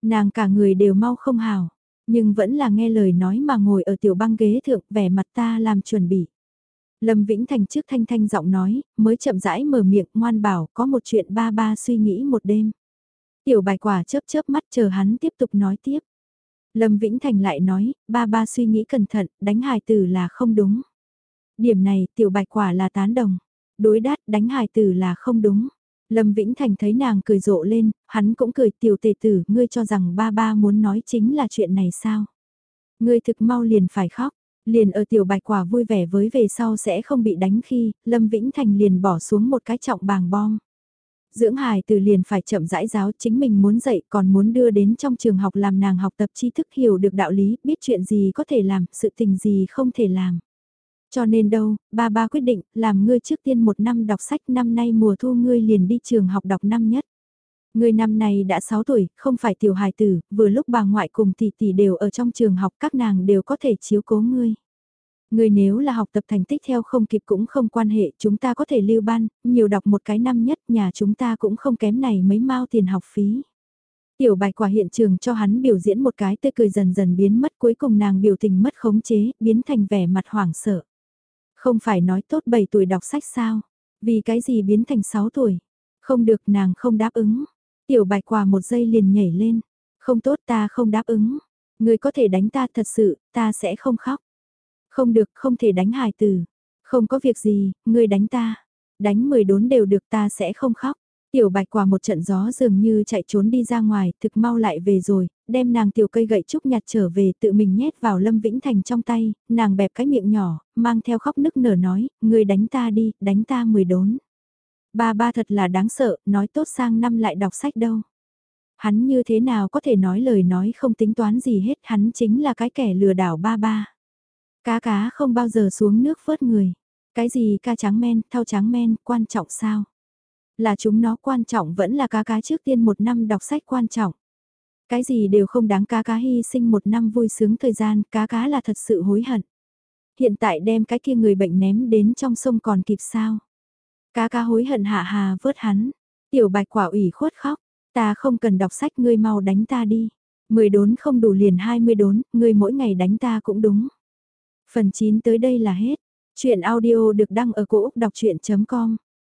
Nàng cả người đều mau không hào, nhưng vẫn là nghe lời nói mà ngồi ở tiểu băng ghế thượng vẻ mặt ta làm chuẩn bị. Lâm Vĩnh Thành trước thanh thanh giọng nói, mới chậm rãi mở miệng ngoan bảo có một chuyện ba ba suy nghĩ một đêm. Tiểu bài quả chớp chớp mắt chờ hắn tiếp tục nói tiếp. Lâm Vĩnh Thành lại nói, ba ba suy nghĩ cẩn thận, đánh hài tử là không đúng. Điểm này tiểu bạch quả là tán đồng. Đối đát đánh hài tử là không đúng. Lâm Vĩnh Thành thấy nàng cười rộ lên, hắn cũng cười tiểu tề tử, ngươi cho rằng ba ba muốn nói chính là chuyện này sao? Ngươi thực mau liền phải khóc, Liền ở tiểu bạch quả vui vẻ với về sau sẽ không bị đánh khi, Lâm Vĩnh Thành liền bỏ xuống một cái trọng bàng bom. Dưỡng hài từ liền phải chậm rãi giáo chính mình muốn dạy còn muốn đưa đến trong trường học làm nàng học tập tri thức hiểu được đạo lý, biết chuyện gì có thể làm, sự tình gì không thể làm. Cho nên đâu, ba ba quyết định làm ngươi trước tiên một năm đọc sách năm nay mùa thu ngươi liền đi trường học đọc năm nhất. Người năm này đã 6 tuổi, không phải tiểu hài tử, vừa lúc bà ngoại cùng tỷ tỷ đều ở trong trường học các nàng đều có thể chiếu cố ngươi. Người nếu là học tập thành tích theo không kịp cũng không quan hệ, chúng ta có thể lưu ban, nhiều đọc một cái năm nhất, nhà chúng ta cũng không kém này mấy mao tiền học phí. Tiểu bạch quả hiện trường cho hắn biểu diễn một cái tươi cười dần dần biến mất cuối cùng nàng biểu tình mất khống chế, biến thành vẻ mặt hoảng sợ. Không phải nói tốt 7 tuổi đọc sách sao? Vì cái gì biến thành 6 tuổi? Không được nàng không đáp ứng. Tiểu bạch quả một giây liền nhảy lên. Không tốt ta không đáp ứng. Người có thể đánh ta thật sự, ta sẽ không khóc. Không được, không thể đánh hài tử. Không có việc gì, người đánh ta. Đánh 10 đốn đều được ta sẽ không khóc. Tiểu bạch quả một trận gió dường như chạy trốn đi ra ngoài, thực mau lại về rồi, đem nàng tiểu cây gậy trúc nhặt trở về tự mình nhét vào Lâm Vĩnh Thành trong tay, nàng bẹp cái miệng nhỏ, mang theo khóc nức nở nói, người đánh ta đi, đánh ta mười đốn. Ba ba thật là đáng sợ, nói tốt sang năm lại đọc sách đâu. Hắn như thế nào có thể nói lời nói không tính toán gì hết, hắn chính là cái kẻ lừa đảo ba ba. Cá cá không bao giờ xuống nước vớt người. Cái gì ca trắng men, thao trắng men, quan trọng sao? Là chúng nó quan trọng vẫn là cá cá trước tiên một năm đọc sách quan trọng. Cái gì đều không đáng cá cá hy sinh một năm vui sướng thời gian, cá cá là thật sự hối hận. Hiện tại đem cái kia người bệnh ném đến trong sông còn kịp sao? Cá cá hối hận hạ hà vớt hắn. Tiểu bạch quả ủy khuất khóc, ta không cần đọc sách ngươi mau đánh ta đi. Mười đốn không đủ liền hai mươi đốn, ngươi mỗi ngày đánh ta cũng đúng. Phần 9 tới đây là hết. Chuyện audio được đăng ở cổ Úc đọc chuyện.com